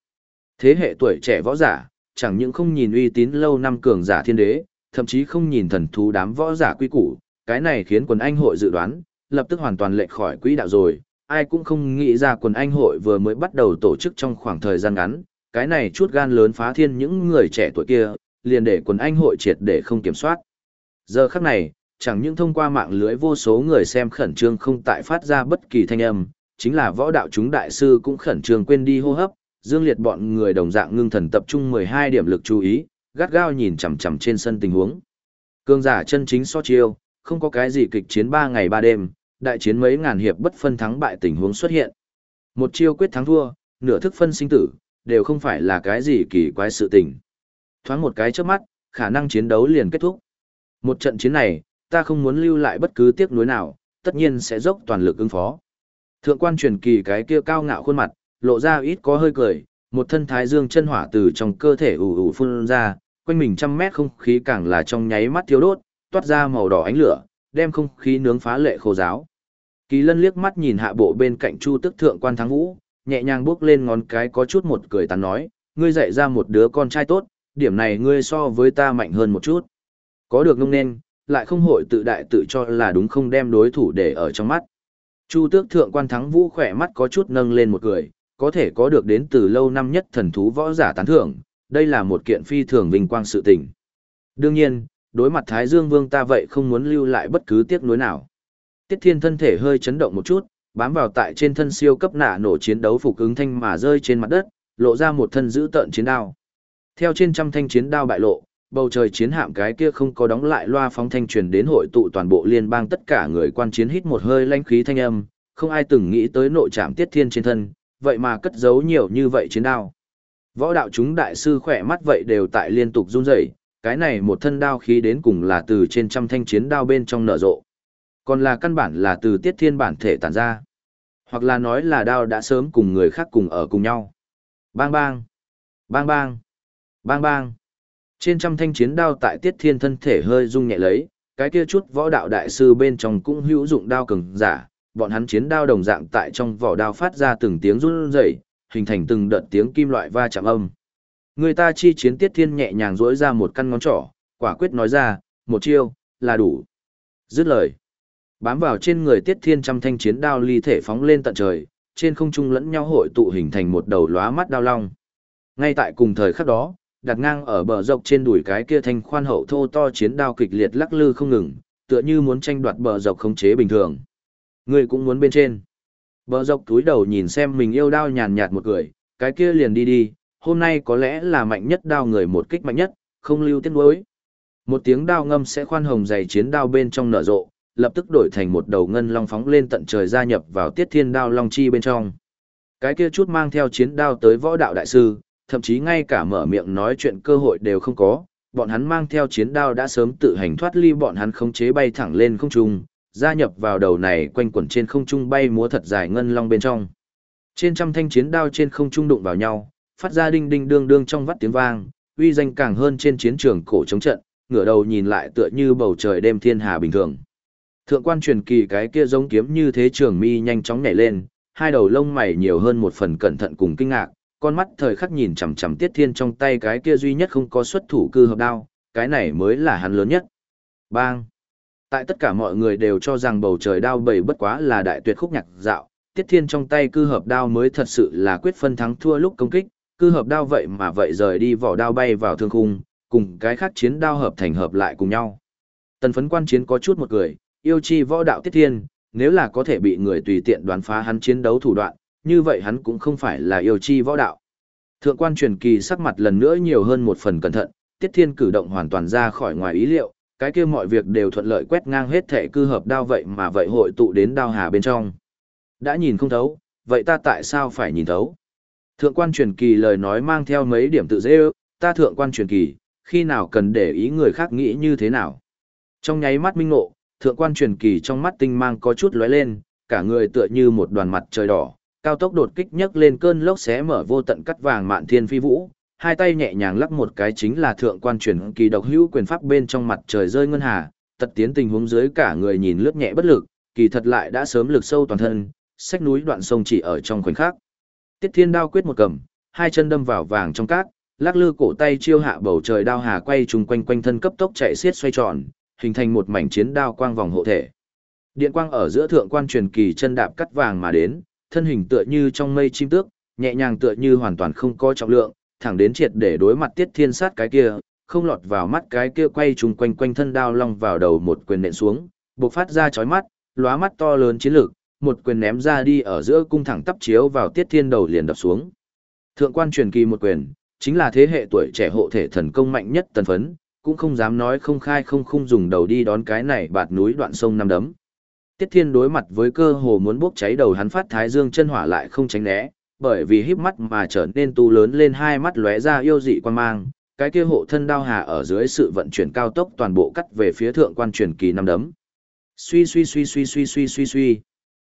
[SPEAKER 1] Thế hệ tuổi trẻ võ giả, chẳng những không nhìn uy tín lâu năm cường giả thiên đế, thậm chí không nhìn thần thú đám võ giả quy củ, cái này khiến quần anh hội dự đoán, lập tức hoàn toàn lệch khỏi quỹ đạo rồi, ai cũng không nghĩ ra quần anh hội vừa mới bắt đầu tổ chức trong khoảng thời gian ngắn, cái này chút gan lớn phá thiên những người trẻ tuổi kia, liền để quần anh hội triệt để không kiểm soát. Giờ khắc này, chẳng những thông qua mạng lưới vô số người xem khẩn trương không tại phát ra bất kỳ thanh âm, chính là võ đạo chúng đại sư cũng khẩn trương quên đi hô hấp, dương liệt bọn người đồng dạng ngưng thần tập trung 12 điểm lực chú ý, gắt gao nhìn chằm chằm trên sân tình huống. Cương giả chân chính so chiêu, không có cái gì kịch chiến 3 ngày 3 đêm, đại chiến mấy ngàn hiệp bất phân thắng bại tình huống xuất hiện. Một chiêu quyết thắng thua, nửa thức phân sinh tử, đều không phải là cái gì kỳ quái sự tình. Thoáng một cái trước mắt, khả năng chiến đấu liền kết thúc. Một trận chiến này, ta không muốn lưu lại bất cứ tiếc nuối nào, tất nhiên sẽ dốc toàn lực ứng phó. Thượng quan truyền kỳ cái kia cao ngạo khuôn mặt, lộ ra ít có hơi cười, một thân thái dương chân hỏa từ trong cơ thể ù ù phun ra, quanh mình trăm mét không khí càng là trong nháy mắt thiếu đốt, toát ra màu đỏ ánh lửa, đem không khí nướng phá lệ khô giáo. Kỳ lân liếc mắt nhìn hạ bộ bên cạnh chu tức thượng quan thắng vũ, nhẹ nhàng bước lên ngón cái có chút một cười tàn nói, ngươi dạy ra một đứa con trai tốt, điểm này ngươi so với ta mạnh hơn một chút. Có được ngông nên, lại không hội tự đại tự cho là đúng không đem đối thủ để ở trong mắt. Chu tước thượng quan thắng vũ khỏe mắt có chút nâng lên một cười, có thể có được đến từ lâu năm nhất thần thú võ giả tán thưởng, đây là một kiện phi thường vinh quang sự tình. Đương nhiên, đối mặt Thái Dương Vương ta vậy không muốn lưu lại bất cứ tiếc nuối nào. Tiết Thiên thân thể hơi chấn động một chút, bám vào tại trên thân siêu cấp nạ nổ chiến đấu phục ứng thanh mà rơi trên mặt đất, lộ ra một thân giữ tợn chiến đao. Theo trên trăm thanh chiến đao bại lộ, bầu trời chiến hạm cái kia không có đóng lại loa phóng thanh truyền đến hội tụ toàn bộ liên bang tất cả người quan chiến hít một hơi lãnh khí thanh âm, không ai từng nghĩ tới nội trạm Tiết Thiên trên thân, vậy mà cất giấu nhiều như vậy chiến đao. Võ đạo chúng đại sư khỏe mắt vậy đều tại liên tục run rẩy, cái này một thân đao khí đến cùng là từ trên trăm thanh chiến đao bên trong nở rộ. Còn là căn bản là từ tiết thiên bản thể tản ra. Hoặc là nói là đao đã sớm cùng người khác cùng ở cùng nhau. Bang bang, bang bang, bang bang. Trên trăm thanh chiến đao tại tiết thiên thân thể hơi rung nhẹ lấy, cái kia chút võ đạo đại sư bên trong cũng hữu dụng đao cường giả, bọn hắn chiến đao đồng dạng tại trong vỏ đao phát ra từng tiếng run rẩy, hình thành từng đợt tiếng kim loại va chạm âm. Người ta chi chiến tiết thiên nhẹ nhàng duỗi ra một căn ngón trỏ, quả quyết nói ra, một chiêu, là đủ. Dứt lời. Bám vào trên người tiết thiên trăm thanh chiến đao ly thể phóng lên tận trời, trên không trung lẫn nhau hội tụ hình thành một đầu lóa mắt đao long. Ngay tại cùng thời khắc đó, đặt ngang ở bờ dọc trên đùi cái kia thanh khoan hậu thô to chiến đao kịch liệt lắc lư không ngừng, tựa như muốn tranh đoạt bờ dọc khống chế bình thường. Người cũng muốn bên trên. Bờ dọc túi đầu nhìn xem mình yêu đao nhàn nhạt một cười, cái kia liền đi đi, hôm nay có lẽ là mạnh nhất đao người một kích mạnh nhất, không lưu tiết nuối. Một tiếng đao ngâm sẽ khoan hồng dày chiến đao bên trong nở rộ, lập tức đổi thành một đầu ngân long phóng lên tận trời gia nhập vào tiết thiên đao long chi bên trong. Cái kia chút mang theo chiến đao tới võ đạo đại sư, thậm chí ngay cả mở miệng nói chuyện cơ hội đều không có, bọn hắn mang theo chiến đao đã sớm tự hành thoát ly bọn hắn khống chế bay thẳng lên không trung, gia nhập vào đầu này quanh quẩn trên không trung bay múa thật dài ngân long bên trong. Trên trăm thanh chiến đao trên không trung đụng vào nhau, phát ra đinh đinh đương đương trong vắt tiếng vang, uy danh càng hơn trên chiến trường cổ chống trận, ngửa đầu nhìn lại tựa như bầu trời đêm thiên hà bình thường. Thượng quan truyền kỳ cái kia giống kiếm như thế trường mi nhanh chóng nhảy lên, hai đầu lông mày nhiều hơn một phần cẩn thận cùng kinh ngạc, con mắt thời khắc nhìn chằm chằm Tiết Thiên trong tay cái kia duy nhất không có xuất thủ cư hợp đao, cái này mới là hắn lớn nhất. Bang! Tại tất cả mọi người đều cho rằng bầu trời đao bầy bất quá là đại tuyệt khúc nhạc dạo, Tiết Thiên trong tay cư hợp đao mới thật sự là quyết phân thắng thua lúc công kích, cư hợp đao vậy mà vậy rời đi vỏ đao bay vào thương khung, cùng cái khác chiến đao hợp thành hợp lại cùng nhau. Tần phấn quan chiến có chút một cười, yêu chi võ đạo tiết thiên, nếu là có thể bị người tùy tiện đoán phá hắn chiến đấu thủ đoạn, như vậy hắn cũng không phải là yêu chi võ đạo. Thượng quan truyền kỳ sắc mặt lần nữa nhiều hơn một phần cẩn thận, tiết thiên cử động hoàn toàn ra khỏi ngoài ý liệu, cái kia mọi việc đều thuận lợi quét ngang hết thể cư hợp đao vậy mà vậy hội tụ đến đao hà bên trong. Đã nhìn không thấu, vậy ta tại sao phải nhìn thấu? Thượng quan truyền kỳ lời nói mang theo mấy điểm tự dễ ước, ta thượng quan truyền kỳ, khi nào cần để ý người khác nghĩ như thế nào. Trong nháy mắt minh ngộ, thượng quan truyền kỳ trong mắt tinh mang có chút lóe lên, cả người tựa như một đoàn mặt trời đỏ, cao tốc đột kích nhấc lên cơn lốc xé mở vô tận cắt vàng mạn thiên phi vũ, hai tay nhẹ nhàng lắc một cái chính là thượng quan truyền kỳ độc hữu quyền pháp bên trong mặt trời rơi ngân hà, tật tiến tình huống dưới cả người nhìn lướt nhẹ bất lực, kỳ thật lại đã sớm lực sâu toàn thân, sách núi đoạn sông chỉ ở trong khoảnh khắc. Tiết Thiên đao quyết một cầm, hai chân đâm vào vàng trong cát, lắc lư cổ tay chiêu hạ bầu trời đao hà quay chung quanh quanh thân cấp tốc chạy xiết xoay tròn, hình thành một mảnh chiến đao quang vòng hộ thể. Điện quang ở giữa thượng quan truyền kỳ chân đạp cắt vàng mà đến, thân hình tựa như trong mây chim tước, nhẹ nhàng tựa như hoàn toàn không có trọng lượng, thẳng đến triệt để đối mặt tiết thiên sát cái kia, không lọt vào mắt cái kia quay trùng quanh quanh thân đao long vào đầu một quyền nện xuống, bộc phát ra chói mắt, lóa mắt to lớn chiến lược, một quyền ném ra đi ở giữa cung thẳng tắp chiếu vào tiết thiên đầu liền đập xuống. Thượng quan truyền kỳ một quyền, chính là thế hệ tuổi trẻ hộ thể thần công mạnh nhất tần phấn, cũng không dám nói không khai không khung dùng đầu đi đón cái này bạt núi đoạn sông năm đấm. Tiết Thiên đối mặt với cơ hồ muốn bốc cháy đầu hắn phát thái dương chân hỏa lại không tránh né, bởi vì híp mắt mà trở nên tu lớn lên hai mắt lóe ra yêu dị quan mang, cái kia hộ thân đao hà ở dưới sự vận chuyển cao tốc toàn bộ cắt về phía thượng quan truyền kỳ năm đấm. Suy suy suy suy suy suy suy suy.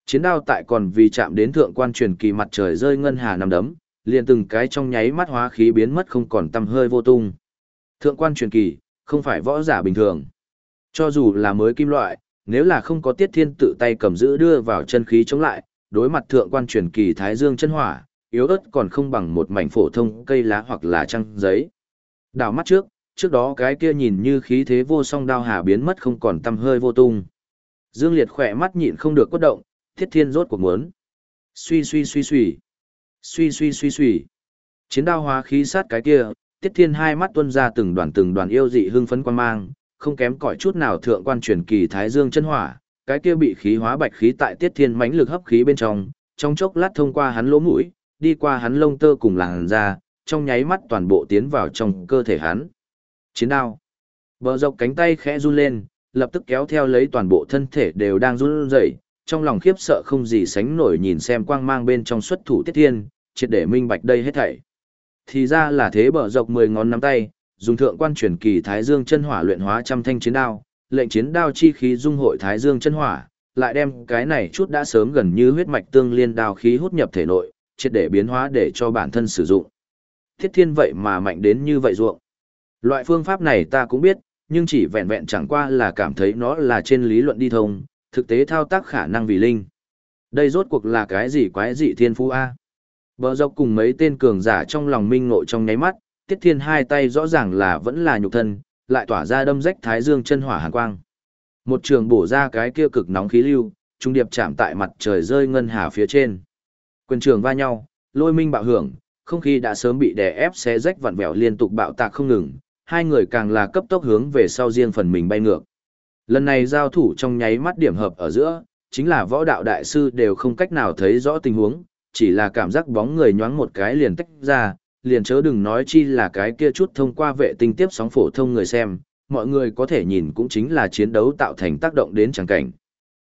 [SPEAKER 1] Chiến đao tại còn vì chạm đến thượng quan truyền kỳ mặt trời rơi ngân hà năm đấm, liền từng cái trong nháy mắt hóa khí biến mất không còn tăm hơi vô tung. Thượng quan truyền kỳ, không phải võ giả bình thường. Cho dù là mới kim loại, nếu là không có tiết thiên tự tay cầm giữ đưa vào chân khí chống lại, đối mặt thượng quan truyền kỳ thái dương chân hỏa, yếu ớt còn không bằng một mảnh phổ thông cây lá hoặc là trăng giấy. Đào mắt trước, trước đó cái kia nhìn như khí thế vô song đao hà biến mất không còn tăm hơi vô tung. Dương Liệt khỏe mắt nhịn không được quất động, thiết thiên rốt cuộc muốn. Suy suy suy suy. Suy suy suy suy. Chiến đao hóa khí sát cái kia, tiết thiên hai mắt tuân ra từng đoàn từng đoàn yêu dị hưng phấn quan mang, không kém cỏi chút nào thượng quan truyền kỳ thái dương chân hỏa, cái kia bị khí hóa bạch khí tại tiết thiên mãnh lực hấp khí bên trong, trong chốc lát thông qua hắn lỗ mũi, đi qua hắn lông tơ cùng làn da, trong nháy mắt toàn bộ tiến vào trong cơ thể hắn. Chiến đao. Bờ dọc cánh tay khẽ run lên, lập tức kéo theo lấy toàn bộ thân thể đều đang run rẩy, trong lòng khiếp sợ không gì sánh nổi nhìn xem quang mang bên trong xuất thủ tiết thiên, triệt để minh bạch đây hết thảy. Thì ra là thế bờ dọc 10 ngón nắm tay, dùng thượng quan truyền kỳ Thái Dương chân hỏa luyện hóa trăm thanh chiến đao, lệnh chiến đao chi khí dung hội Thái Dương chân hỏa, lại đem cái này chút đã sớm gần như huyết mạch tương liên đao khí hút nhập thể nội, triệt để biến hóa để cho bản thân sử dụng. Thiết thiên vậy mà mạnh đến như vậy ruộng. Loại phương pháp này ta cũng biết, nhưng chỉ vẹn vẹn chẳng qua là cảm thấy nó là trên lý luận đi thông, thực tế thao tác khả năng vì linh. Đây rốt cuộc là cái gì quái dị thiên phú A? Bờ dọc cùng mấy tên cường giả trong lòng minh ngộ trong nháy mắt, tiết thiên hai tay rõ ràng là vẫn là nhục thân, lại tỏa ra đâm rách thái dương chân hỏa hàn quang. Một trường bổ ra cái kia cực nóng khí lưu, trung điệp chạm tại mặt trời rơi ngân hà phía trên. Quyền trường va nhau, lôi minh bạo hưởng, không khí đã sớm bị đè ép xé rách vặn vẹo liên tục bạo tạc không ngừng, hai người càng là cấp tốc hướng về sau riêng phần mình bay ngược. Lần này giao thủ trong nháy mắt điểm hợp ở giữa, chính là võ đạo đại sư đều không cách nào thấy rõ tình huống, chỉ là cảm giác bóng người nhoáng một cái liền tách ra, liền chớ đừng nói chi là cái kia chút thông qua vệ tinh tiếp sóng phổ thông người xem, mọi người có thể nhìn cũng chính là chiến đấu tạo thành tác động đến chẳng cảnh.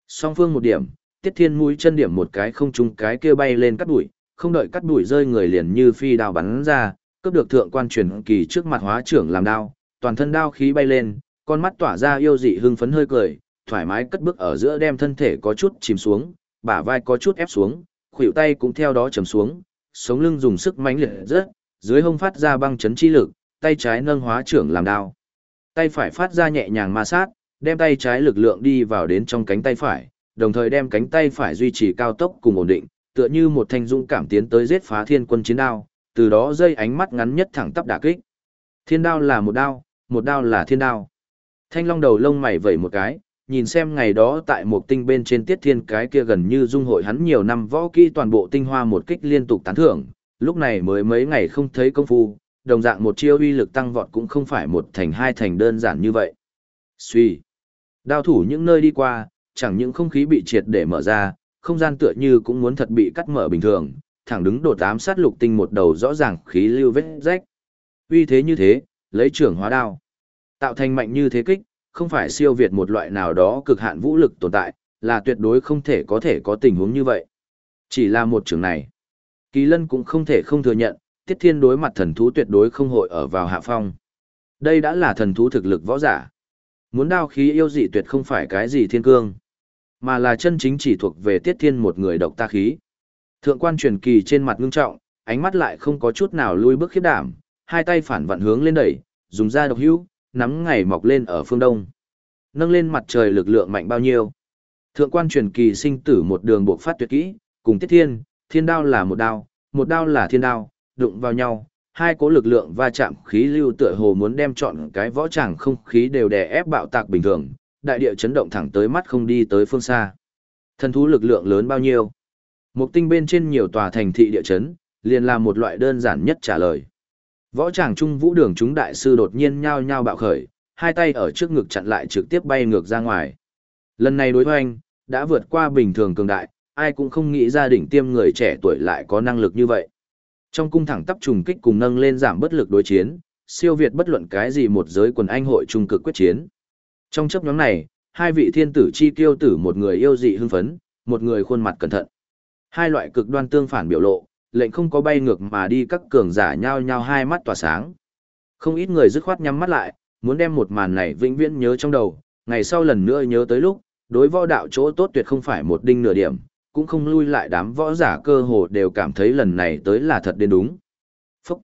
[SPEAKER 1] Song phương một điểm, tiết thiên mũi chân điểm một cái không chung cái kia bay lên cắt đuổi, không đợi cắt đuổi rơi người liền như phi đao bắn ra, cướp được thượng quan truyền kỳ trước mặt hóa trưởng làm đao, toàn thân đao khí bay lên, con mắt tỏa ra yêu dị hưng phấn hơi cười, thoải mái cất bước ở giữa đem thân thể có chút chìm xuống, bả vai có chút ép xuống, khuỷu tay cũng theo đó trầm xuống, sống lưng dùng sức mãnh liệt rất, dưới hông phát ra băng chấn chi lực, tay trái nâng hóa trưởng làm đao. Tay phải phát ra nhẹ nhàng ma sát, đem tay trái lực lượng đi vào đến trong cánh tay phải, đồng thời đem cánh tay phải duy trì cao tốc cùng ổn định, tựa như một thanh dũng cảm tiến tới giết phá thiên quân chiến đao, từ đó dây ánh mắt ngắn nhất thẳng tắp đả kích. Thiên đao là một đao, một đao là thiên đao. Thanh long đầu lông mày vẩy một cái, nhìn xem ngày đó tại một tinh bên trên tiết thiên cái kia gần như dung hội hắn nhiều năm võ kỹ toàn bộ tinh hoa một kích liên tục tán thưởng, lúc này mới mấy ngày không thấy công phu, đồng dạng một chiêu uy lực tăng vọt cũng không phải một thành hai thành đơn giản như vậy. Suy. Đao thủ những nơi đi qua, chẳng những không khí bị triệt để mở ra, không gian tựa như cũng muốn thật bị cắt mở bình thường, thẳng đứng đột ám sát lục tinh một đầu rõ ràng khí lưu vết rách. Uy thế như thế, lấy trưởng hóa đao. Tạo thành mạnh như thế kích, không phải siêu việt một loại nào đó cực hạn vũ lực tồn tại, là tuyệt đối không thể có thể có tình huống như vậy. Chỉ là một trường này. Kỳ lân cũng không thể không thừa nhận, tiết thiên đối mặt thần thú tuyệt đối không hội ở vào hạ phong. Đây đã là thần thú thực lực võ giả. Muốn đao khí yêu dị tuyệt không phải cái gì thiên cương, mà là chân chính chỉ thuộc về Tiết Thiên một người độc ta khí. Thượng quan truyền kỳ trên mặt ngưng trọng, ánh mắt lại không có chút nào lui bước khiếp đảm, hai tay phản vặn hướng lên đẩy, dùng ra độc hữu, nắm ngày mọc lên ở phương đông. Nâng lên mặt trời lực lượng mạnh bao nhiêu. Thượng quan truyền kỳ sinh tử một đường buộc phát tuyệt kỹ, cùng Tiết Thiên, thiên đao là một đao, một đao là thiên đao, đụng vào nhau, hai cỗ lực lượng va chạm khí lưu tựa hồ muốn đem chọn cái võ tràng không khí đều đè ép bạo tạc bình thường, đại địa chấn động thẳng tới mắt không đi tới phương xa. Thần thú lực lượng lớn bao nhiêu? Một tinh bên trên nhiều tòa thành thị địa chấn, liền là một loại đơn giản nhất trả lời. Võ tràng trung vũ đường chúng đại sư đột nhiên nhao nhao bạo khởi, hai tay ở trước ngực chặn lại trực tiếp bay ngược ra ngoài. Lần này đối hoành, đã vượt qua bình thường cường đại, ai cũng không nghĩ gia đình tiêm người trẻ tuổi lại có năng lực như vậy. Trong cung thẳng tắp trùng kích cùng nâng lên giảm bất lực đối chiến, siêu việt bất luận cái gì một giới quần anh hội trung cực quyết chiến. Trong chấp nhóm này, hai vị thiên tử chi tiêu tử một người yêu dị hưng phấn, một người khuôn mặt cẩn thận. Hai loại cực đoan tương phản biểu lộ, lệnh không có bay ngược mà đi các cường giả nhao nhao hai mắt tỏa sáng. Không ít người dứt khoát nhắm mắt lại, muốn đem một màn này vĩnh viễn nhớ trong đầu, ngày sau lần nữa nhớ tới lúc, đối võ đạo chỗ tốt tuyệt không phải một đinh nửa điểm, cũng không lui lại đám võ giả cơ hồ đều cảm thấy lần này tới là thật đến đúng. Phúc!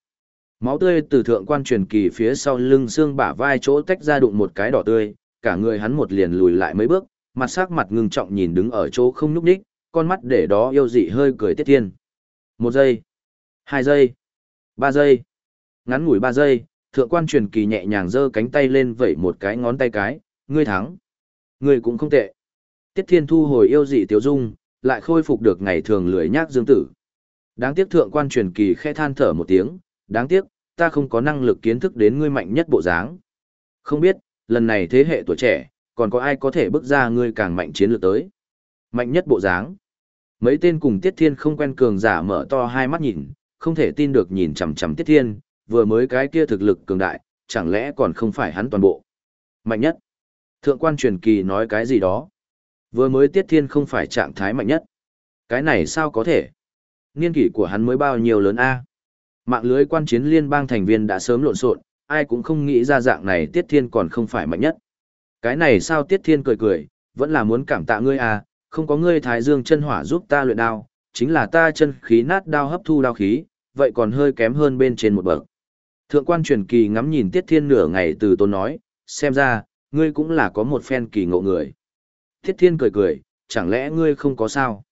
[SPEAKER 1] Máu tươi từ thượng quan truyền kỳ phía sau lưng xương bả vai chỗ tách ra đụng một cái đỏ tươi, cả người hắn một liền lùi lại mấy bước, mặt sắc mặt ngưng trọng nhìn đứng ở chỗ không nhúc nhích, con mắt để đó yêu dị hơi cười tiết thiên. Một giây, hai giây, ba giây, ngắn ngủi ba giây, thượng quan truyền kỳ nhẹ nhàng giơ cánh tay lên vẩy một cái ngón tay cái, ngươi thắng. Ngươi cũng không tệ. Tiết thiên thu hồi yêu dị tiểu dung, lại khôi phục được ngày thường lười nhác dương tử. Đáng tiếc thượng quan truyền kỳ khẽ than thở một tiếng, đáng tiếc, ta không có năng lực kiến thức đến ngươi mạnh nhất bộ dáng. Không biết, lần này thế hệ tuổi trẻ, còn có ai có thể bước ra ngươi càng mạnh chiến lược tới. Mạnh nhất bộ dáng. Mấy tên cùng Tiết Thiên không quen cường giả mở to hai mắt nhìn, không thể tin được nhìn chằm chằm Tiết Thiên, vừa mới cái kia thực lực cường đại, chẳng lẽ còn không phải hắn toàn bộ. Mạnh nhất. Thượng quan truyền kỳ nói cái gì đó. Vừa mới Tiết Thiên không phải trạng thái mạnh nhất. Cái này sao có thể? Niên kỷ của hắn mới bao nhiêu lớn a? Mạng lưới quan chiến liên bang thành viên đã sớm lộn xộn, ai cũng không nghĩ ra dạng này Tiết Thiên còn không phải mạnh nhất. Cái này sao Tiết Thiên cười cười, vẫn là muốn cảm tạ ngươi à, không có ngươi Thái Dương chân hỏa giúp ta luyện đao, chính là ta chân khí nát đao hấp thu đao khí, vậy còn hơi kém hơn bên trên một bậc. Thượng quan truyền kỳ ngắm nhìn Tiết Thiên nửa ngày từ tôn nói, xem ra, ngươi cũng là có một phen kỳ ngộ người. Thiết Thiên cười cười, chẳng lẽ ngươi không có sao?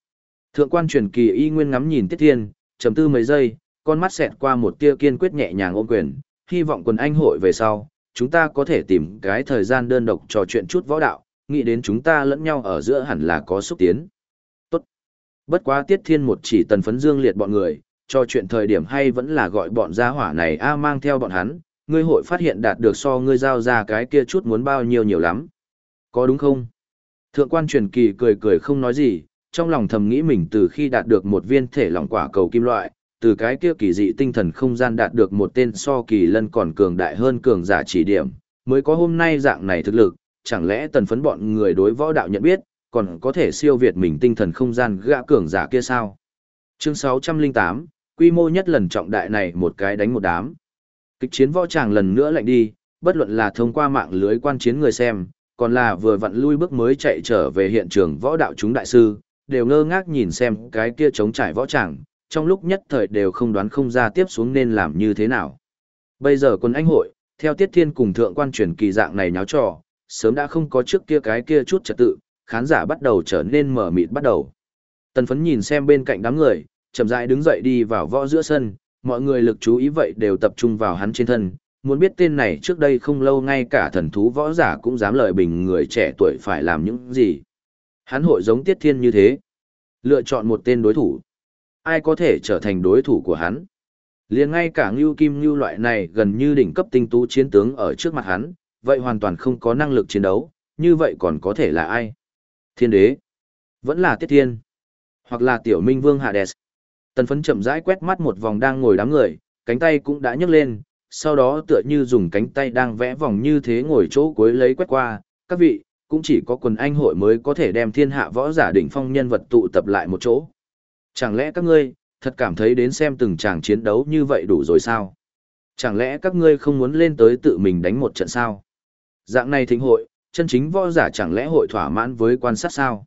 [SPEAKER 1] Thượng quan truyền kỳ y nguyên ngắm nhìn Tiết Thiên, trầm tư mấy giây, con mắt xẹt qua một tia kiên quyết nhẹ nhàng ôm quyền, hy vọng quần anh hội về sau, chúng ta có thể tìm cái thời gian đơn độc trò chuyện chút võ đạo, nghĩ đến chúng ta lẫn nhau ở giữa hẳn là có xúc tiến. Tốt. Bất quá Tiết Thiên một chỉ tần phấn dương liệt bọn người, trò chuyện thời điểm hay vẫn là gọi bọn gia hỏa này a mang theo bọn hắn, ngươi hội phát hiện đạt được so ngươi giao ra cái kia chút muốn bao nhiêu nhiều lắm. Có đúng không? Thượng quan truyền kỳ cười cười không nói gì, trong lòng thầm nghĩ mình từ khi đạt được một viên thể lỏng quả cầu kim loại, từ cái kia kỳ dị tinh thần không gian đạt được một tên so kỳ lân còn cường đại hơn cường giả chỉ điểm, mới có hôm nay dạng này thực lực, chẳng lẽ tần phấn bọn người đối võ đạo nhận biết, còn có thể siêu việt mình tinh thần không gian gã cường giả kia sao? Chương 608, quy mô nhất lần trọng đại này một cái đánh một đám. Kịch chiến võ tràng lần nữa lạnh đi, bất luận là thông qua mạng lưới quan chiến người xem, còn là vừa vặn lui bước mới chạy trở về hiện trường võ đạo chúng đại sư, đều ngơ ngác nhìn xem cái kia chống trải võ tràng, trong lúc nhất thời đều không đoán không ra tiếp xuống nên làm như thế nào. Bây giờ quân anh hội, theo Tiết Thiên cùng thượng quan truyền kỳ dạng này nháo trò, sớm đã không có trước kia cái kia chút trật tự, khán giả bắt đầu trở nên mở mịt bắt đầu. Tần phấn nhìn xem bên cạnh đám người, chậm rãi đứng dậy đi vào võ giữa sân, mọi người lực chú ý vậy đều tập trung vào hắn trên thân, muốn biết tên này trước đây không lâu ngay cả thần thú võ giả cũng dám lợi bình người trẻ tuổi phải làm những gì. Hắn hội giống Tiết Thiên như thế. Lựa chọn một tên đối thủ. Ai có thể trở thành đối thủ của hắn? liền ngay cả Ngưu Kim Ngưu loại này gần như đỉnh cấp tinh tú chiến tướng ở trước mặt hắn, vậy hoàn toàn không có năng lực chiến đấu, như vậy còn có thể là ai? Thiên đế? Vẫn là Tiết Thiên? Hoặc là Tiểu Minh Vương Hades? Tần phấn chậm rãi quét mắt một vòng đang ngồi đám người, cánh tay cũng đã nhấc lên, sau đó tựa như dùng cánh tay đang vẽ vòng như thế ngồi chỗ cuối lấy quét qua, các vị, cũng chỉ có quần anh hội mới có thể đem thiên hạ võ giả đỉnh phong nhân vật tụ tập lại một chỗ. Chẳng lẽ các ngươi, thật cảm thấy đến xem từng tràng chiến đấu như vậy đủ rồi sao? Chẳng lẽ các ngươi không muốn lên tới tự mình đánh một trận sao? Dạng này thính hội, chân chính võ giả chẳng lẽ hội thỏa mãn với quan sát sao?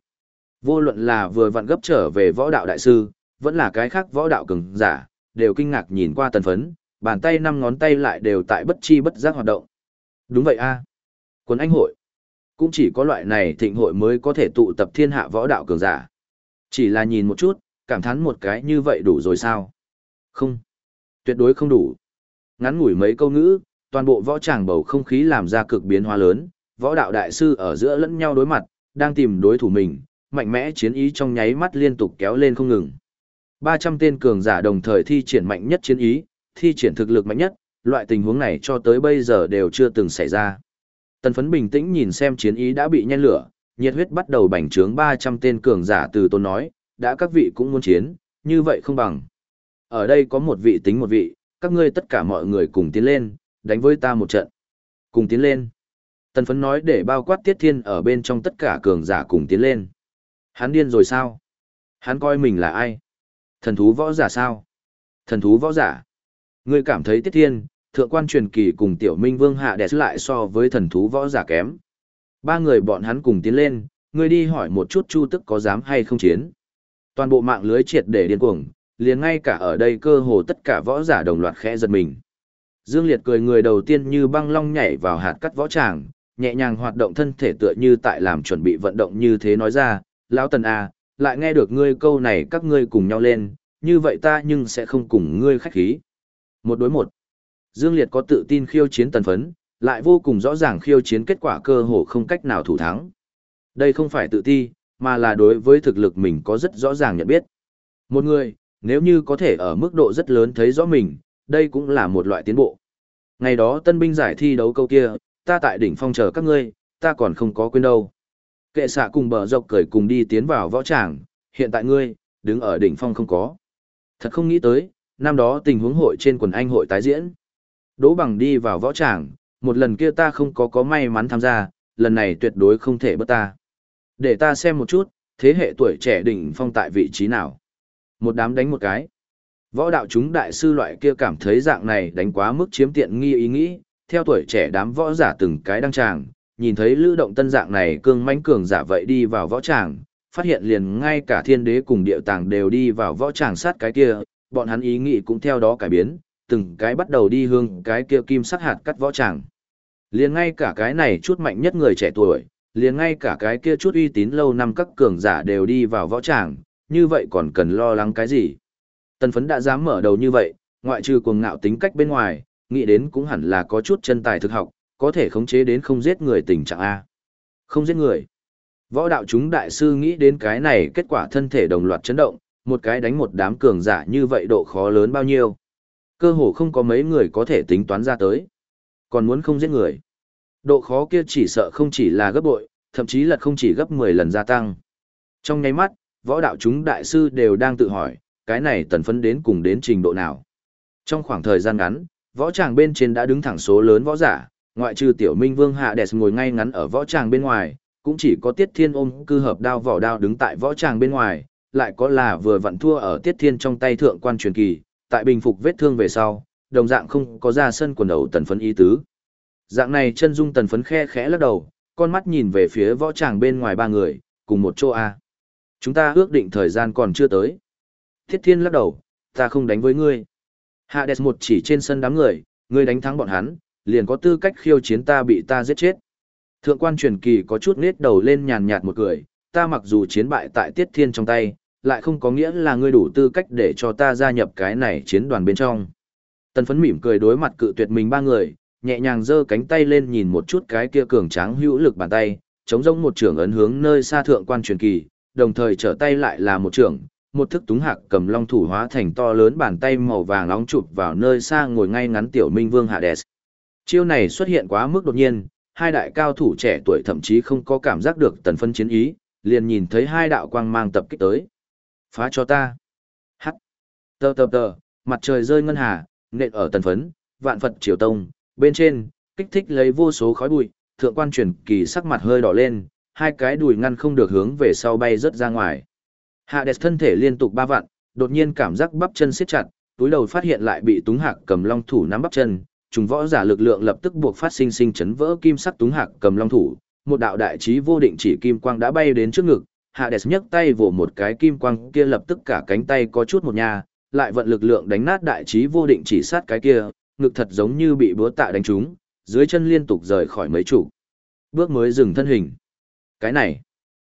[SPEAKER 1] Vô luận là vừa vặn gấp trở về võ đạo đại sư, vẫn là cái khác võ đạo cường giả, đều kinh ngạc nhìn qua tần phấn, bàn tay năm ngón tay lại đều tại bất chi bất giác hoạt động. Đúng vậy a Quân anh hội. Cũng chỉ có loại này thịnh hội mới có thể tụ tập thiên hạ võ đạo cường giả. Chỉ là nhìn một chút, cảm thán một cái như vậy đủ rồi sao? Không. Tuyệt đối không đủ. Ngắn ngủi mấy câu ngữ, toàn bộ võ tràng bầu không khí làm ra cực biến hóa lớn, võ đạo đại sư ở giữa lẫn nhau đối mặt, đang tìm đối thủ mình, mạnh mẽ chiến ý trong nháy mắt liên tục kéo lên không ngừng. 300 tên cường giả đồng thời thi triển mạnh nhất chiến ý, thi triển thực lực mạnh nhất, loại tình huống này cho tới bây giờ đều chưa từng xảy ra. Tần phấn bình tĩnh nhìn xem chiến ý đã bị nhen lửa, nhiệt huyết bắt đầu bành trướng 300 tên cường giả từ tôn nói, đã các vị cũng muốn chiến, như vậy không bằng. Ở đây có một vị tính một vị, các ngươi tất cả mọi người cùng tiến lên, đánh với ta một trận. Cùng tiến lên. Tần phấn nói để bao quát tiết thiên ở bên trong tất cả cường giả cùng tiến lên. Hắn điên rồi sao? Hắn coi mình là ai? Thần thú võ giả sao? Thần thú võ giả. Ngươi cảm thấy tiết thiên, thượng quan truyền kỳ cùng tiểu minh vương hạ đẹp lại so với thần thú võ giả kém. Ba người bọn hắn cùng tiến lên, ngươi đi hỏi một chút chu tức có dám hay không chiến. Toàn bộ mạng lưới triệt để điên cuồng, liền ngay cả ở đây cơ hồ tất cả võ giả đồng loạt khẽ giật mình. Dương Liệt cười người đầu tiên như băng long nhảy vào hạt cắt võ tràng, nhẹ nhàng hoạt động thân thể tựa như tại làm chuẩn bị vận động như thế nói ra, lão tần à, lại nghe được ngươi câu này các ngươi cùng nhau lên, như vậy ta nhưng sẽ không cùng ngươi khách khí. Một đối một. Dương Liệt có tự tin khiêu chiến tần phấn, lại vô cùng rõ ràng khiêu chiến kết quả cơ hồ không cách nào thủ thắng. Đây không phải tự ti, mà là đối với thực lực mình có rất rõ ràng nhận biết. Một người, nếu như có thể ở mức độ rất lớn thấy rõ mình, đây cũng là một loại tiến bộ. Ngày đó tân binh giải thi đấu câu kia, ta tại đỉnh phong chờ các ngươi, ta còn không có quên đâu. Kệ xạ cùng bờ dọc cởi cùng đi tiến vào võ tràng, hiện tại ngươi, đứng ở đỉnh phong không có. Thật không nghĩ tới, năm đó tình huống hội trên quần anh hội tái diễn. Đỗ bằng đi vào võ tràng, một lần kia ta không có có may mắn tham gia, lần này tuyệt đối không thể bất ta. Để ta xem một chút, thế hệ tuổi trẻ đỉnh phong tại vị trí nào. Một đám đánh một cái. Võ đạo chúng đại sư loại kia cảm thấy dạng này đánh quá mức chiếm tiện nghi ý nghĩ, theo tuổi trẻ đám võ giả từng cái đăng tràng, nhìn thấy lữ động tân dạng này cương mãnh cường giả vậy đi vào võ tràng, phát hiện liền ngay cả thiên đế cùng địa tàng đều đi vào võ tràng sát cái kia, bọn hắn ý nghĩ cũng theo đó cải biến, từng cái bắt đầu đi hương cái kia kim sắc hạt cắt võ tràng. Liền ngay cả cái này chút mạnh nhất người trẻ tuổi, liền ngay cả cái kia chút uy tín lâu năm các cường giả đều đi vào võ tràng, như vậy còn cần lo lắng cái gì? Tần phấn đã dám mở đầu như vậy, ngoại trừ cuồng ngạo tính cách bên ngoài, nghĩ đến cũng hẳn là có chút chân tài thực học, có thể khống chế đến không giết người tình trạng A. Không giết người. Võ đạo chúng đại sư nghĩ đến cái này kết quả thân thể đồng loạt chấn động, một cái đánh một đám cường giả như vậy độ khó lớn bao nhiêu. Cơ hồ không có mấy người có thể tính toán ra tới. Còn muốn không giết người. Độ khó kia chỉ sợ không chỉ là gấp bội, thậm chí là không chỉ gấp 10 lần gia tăng. Trong nháy mắt, võ đạo chúng đại sư đều đang tự hỏi, cái này tần phấn đến cùng đến trình độ nào. Trong khoảng thời gian ngắn, võ tràng bên trên đã đứng thẳng số lớn võ giả, ngoại trừ tiểu minh vương hạ đẹp ngồi ngay ngắn ở võ tràng bên ngoài, cũng chỉ có tiết thiên ôm cư hợp đao vỏ đao đứng tại võ tràng bên ngoài, lại có là vừa vặn thua ở tiết thiên trong tay thượng quan truyền kỳ, tại bình phục vết thương về sau, đồng dạng không có ra sân quần đầu tần phấn ý tứ. Dạng này chân dung tần phấn khe khẽ lắc đầu, con mắt nhìn về phía võ tràng bên ngoài ba người, cùng một chỗ A. Chúng ta ước định thời gian còn chưa tới. Thiết thiên lắc đầu, ta không đánh với ngươi. hạ Hades một chỉ trên sân đám người, ngươi đánh thắng bọn hắn, liền có tư cách khiêu chiến ta bị ta giết chết. Thượng quan truyền kỳ có chút nết đầu lên nhàn nhạt một cười, ta mặc dù chiến bại tại tiết thiên trong tay, lại không có nghĩa là ngươi đủ tư cách để cho ta gia nhập cái này chiến đoàn bên trong. Tần phấn mỉm cười đối mặt cự tuyệt mình ba người, nhẹ nhàng giơ cánh tay lên nhìn một chút cái kia cường tráng hữu lực bàn tay, chống rông một trưởng ấn hướng nơi xa thượng quan truyền kỳ, đồng thời trở tay lại là một trưởng, một thức túng hạc cầm long thủ hóa thành to lớn bàn tay màu vàng nóng chụp vào nơi xa ngồi ngay ngắn tiểu minh vương Hades. Chiêu này xuất hiện quá mức đột nhiên, hai đại cao thủ trẻ tuổi thậm chí không có cảm giác được tần phân chiến ý, liền nhìn thấy hai đạo quang mang tập kích tới. Phá cho ta. Hắt. Tờ tờ tờ, mặt trời rơi ngân hà, nện ở tần phấn, vạn Phật triều tông, bên trên, kích thích lấy vô số khói bụi, thượng quan truyền kỳ sắc mặt hơi đỏ lên, hai cái đùi ngăn không được hướng về sau bay rớt ra ngoài. Hạ đẹp thân thể liên tục ba vạn, đột nhiên cảm giác bắp chân siết chặt, túi đầu phát hiện lại bị túng hạc cầm long thủ nắm bắp chân, trùng võ giả lực lượng lập tức buộc phát sinh sinh chấn vỡ kim sắc túng hạc cầm long thủ, một đạo đại trí vô định chỉ kim quang đã bay đến trước ngực, Hades nhấc tay vỗ một cái kim quang kia lập tức cả cánh tay có chút một nhà, lại vận lực lượng đánh nát đại trí vô định chỉ sát cái kia, ngực thật giống như bị búa tạ đánh trúng, dưới chân liên tục rời khỏi mấy chủ. Bước mới dừng thân hình. Cái này,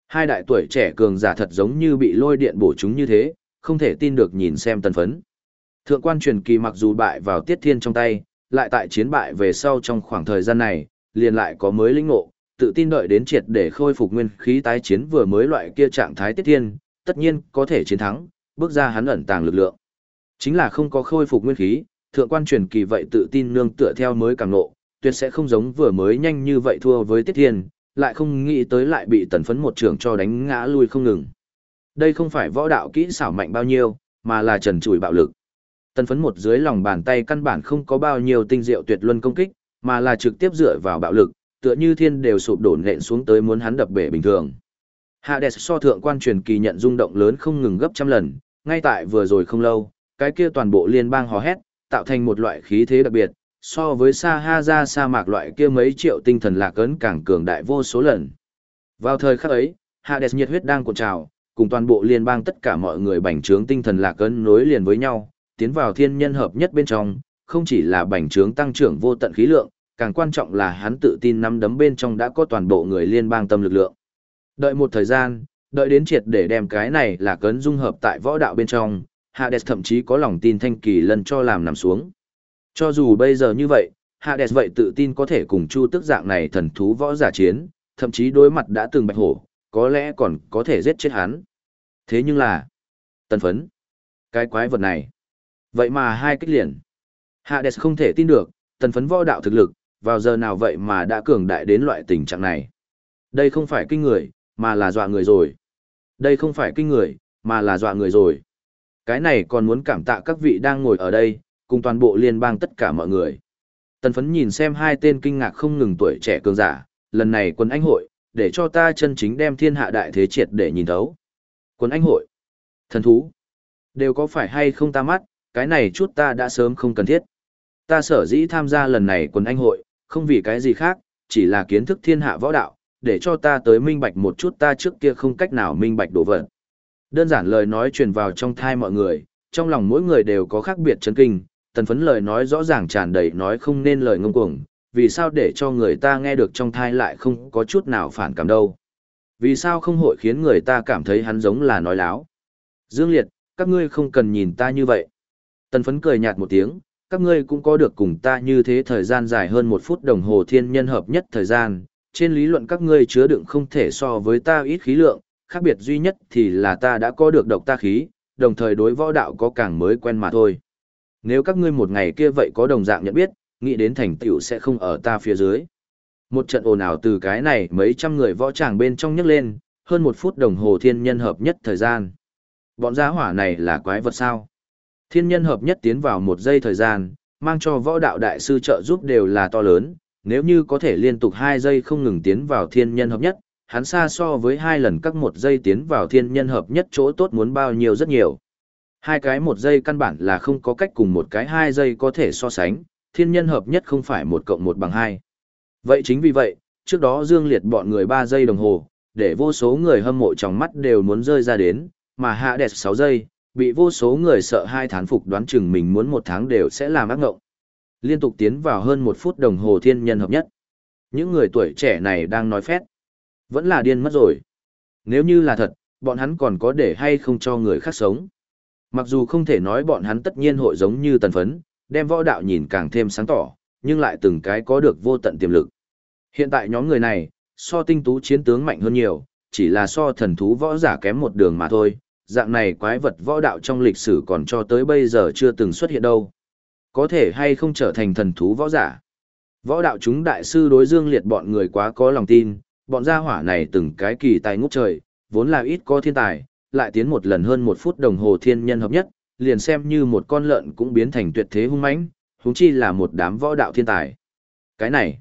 [SPEAKER 1] hai đại tuổi trẻ cường giả thật giống như bị lôi điện bổ chúng như thế, không thể tin được nhìn xem tần phấn. Thượng quan truyền kỳ mặc dù bại vào tiết thiên trong tay, lại tại chiến bại về sau trong khoảng thời gian này, liền lại có mới lĩnh ngộ, tự tin đợi đến triệt để khôi phục nguyên khí tái chiến vừa mới loại kia trạng thái tiết thiên, tất nhiên có thể chiến thắng, bước ra hắn ẩn tàng lực lượng. Chính là không có khôi phục nguyên khí, thượng quan truyền kỳ vậy tự tin nương tựa theo mới càng nộ, tuyệt sẽ không giống vừa mới nhanh như vậy thua với tiết thiên, lại không nghĩ tới lại bị tần phấn một trường cho đánh ngã lui không ngừng. Đây không phải võ đạo kỹ xảo mạnh bao nhiêu, mà là trần trùi bạo lực. Tần phấn một dưới lòng bàn tay căn bản không có bao nhiêu tinh diệu tuyệt luân công kích, mà là trực tiếp dựa vào bạo lực, tựa như thiên đều sụp đổ nện xuống tới muốn hắn đập bể bình thường. Hades so thượng quan truyền kỳ nhận rung động lớn không ngừng gấp trăm lần, ngay tại vừa rồi không lâu, cái kia toàn bộ liên bang hò hét, tạo thành một loại khí thế đặc biệt, so với sa ha ra sa mạc loại kia mấy triệu tinh thần lạc ấn càng cường đại vô số lần. Vào thời khắc ấy, Hades nhiệt huyết đang cuộn trào, cùng toàn bộ liên bang tất cả mọi người bành trướng tinh thần lạc ấn nối liền với nhau, tiến vào thiên nhân hợp nhất bên trong, không chỉ là bành trướng tăng trưởng vô tận khí lượng, càng quan trọng là hắn tự tin nắm đấm bên trong đã có toàn bộ người liên bang tâm lực lượng. Đợi một thời gian, đợi đến triệt để đem cái này là cấn dung hợp tại võ đạo bên trong, Hades thậm chí có lòng tin thanh kỳ lần cho làm nằm xuống. Cho dù bây giờ như vậy, Hades vậy tự tin có thể cùng Chu Tức dạng này thần thú võ giả chiến, thậm chí đối mặt đã từng bạch hổ, có lẽ còn có thể giết chết hắn. Thế nhưng là, tần phấn, cái quái vật này, vậy mà hai kích liền. Hades không thể tin được, tần phấn võ đạo thực lực, vào giờ nào vậy mà đã cường đại đến loại tình trạng này. Đây không phải kinh người, mà là dọa người rồi. Đây không phải kinh người, mà là dọa người rồi. Cái này còn muốn cảm tạ các vị đang ngồi ở đây, cùng toàn bộ liên bang tất cả mọi người. Tần phấn nhìn xem hai tên kinh ngạc không ngừng tuổi trẻ cường giả, lần này quân anh hội, để cho ta chân chính đem thiên hạ đại thế triệt để nhìn thấu. Quân anh hội, thần thú, đều có phải hay không ta mắt, cái này chút ta đã sớm không cần thiết. Ta sở dĩ tham gia lần này quân anh hội, không vì cái gì khác, chỉ là kiến thức thiên hạ võ đạo, để cho ta tới minh bạch một chút ta trước kia không cách nào minh bạch đổ vật. Đơn giản lời nói truyền vào trong thai mọi người, trong lòng mỗi người đều có khác biệt chấn kinh, tần phấn lời nói rõ ràng tràn đầy nói không nên lời ngông cuồng, vì sao để cho người ta nghe được trong thai lại không có chút nào phản cảm đâu. Vì sao không hội khiến người ta cảm thấy hắn giống là nói láo. Dương Liệt, các ngươi không cần nhìn ta như vậy. Tần phấn cười nhạt một tiếng, các ngươi cũng có được cùng ta như thế thời gian dài hơn một phút đồng hồ thiên nhân hợp nhất thời gian, trên lý luận các ngươi chứa đựng không thể so với ta ít khí lượng, khác biệt duy nhất thì là ta đã có được độc ta khí, đồng thời đối võ đạo có càng mới quen mà thôi. Nếu các ngươi một ngày kia vậy có đồng dạng nhận biết, nghĩ đến thành tựu sẽ không ở ta phía dưới. Một trận ồn ào từ cái này mấy trăm người võ tràng bên trong nhấc lên, hơn một phút đồng hồ thiên nhân hợp nhất thời gian. Bọn giá hỏa này là quái vật sao? Thiên nhân hợp nhất tiến vào một giây thời gian, mang cho võ đạo đại sư trợ giúp đều là to lớn, nếu như có thể liên tục hai giây không ngừng tiến vào thiên nhân hợp nhất, hắn xa so với hai lần các một giây tiến vào thiên nhân hợp nhất chỗ tốt muốn bao nhiêu rất nhiều. Hai cái một giây căn bản là không có cách cùng một cái hai giây có thể so sánh, thiên nhân hợp nhất không phải một cộng một bằng hai. Vậy chính vì vậy, trước đó Dương Liệt bọn người ba giây đồng hồ, để vô số người hâm mộ trong mắt đều muốn rơi ra đến, mà hạ đẹp 6 giây, bị vô số người sợ hai thán phục đoán chừng mình muốn một tháng đều sẽ làm ác ngộng. Liên tục tiến vào hơn một phút đồng hồ thiên nhân hợp nhất. Những người tuổi trẻ này đang nói phét. Vẫn là điên mất rồi. Nếu như là thật, bọn hắn còn có để hay không cho người khác sống. Mặc dù không thể nói bọn hắn tất nhiên hội giống như tần phấn, đem võ đạo nhìn càng thêm sáng tỏ, nhưng lại từng cái có được vô tận tiềm lực. Hiện tại nhóm người này, so tinh tú chiến tướng mạnh hơn nhiều, chỉ là so thần thú võ giả kém một đường mà thôi, dạng này quái vật võ đạo trong lịch sử còn cho tới bây giờ chưa từng xuất hiện đâu. Có thể hay không trở thành thần thú võ giả. Võ đạo chúng đại sư đối dương liệt bọn người quá có lòng tin, bọn gia hỏa này từng cái kỳ tài ngút trời, vốn là ít có thiên tài, lại tiến một lần hơn một phút đồng hồ thiên nhân hợp nhất, liền xem như một con lợn cũng biến thành tuyệt thế hung mãnh, huống chi là một đám võ đạo thiên tài. Cái này,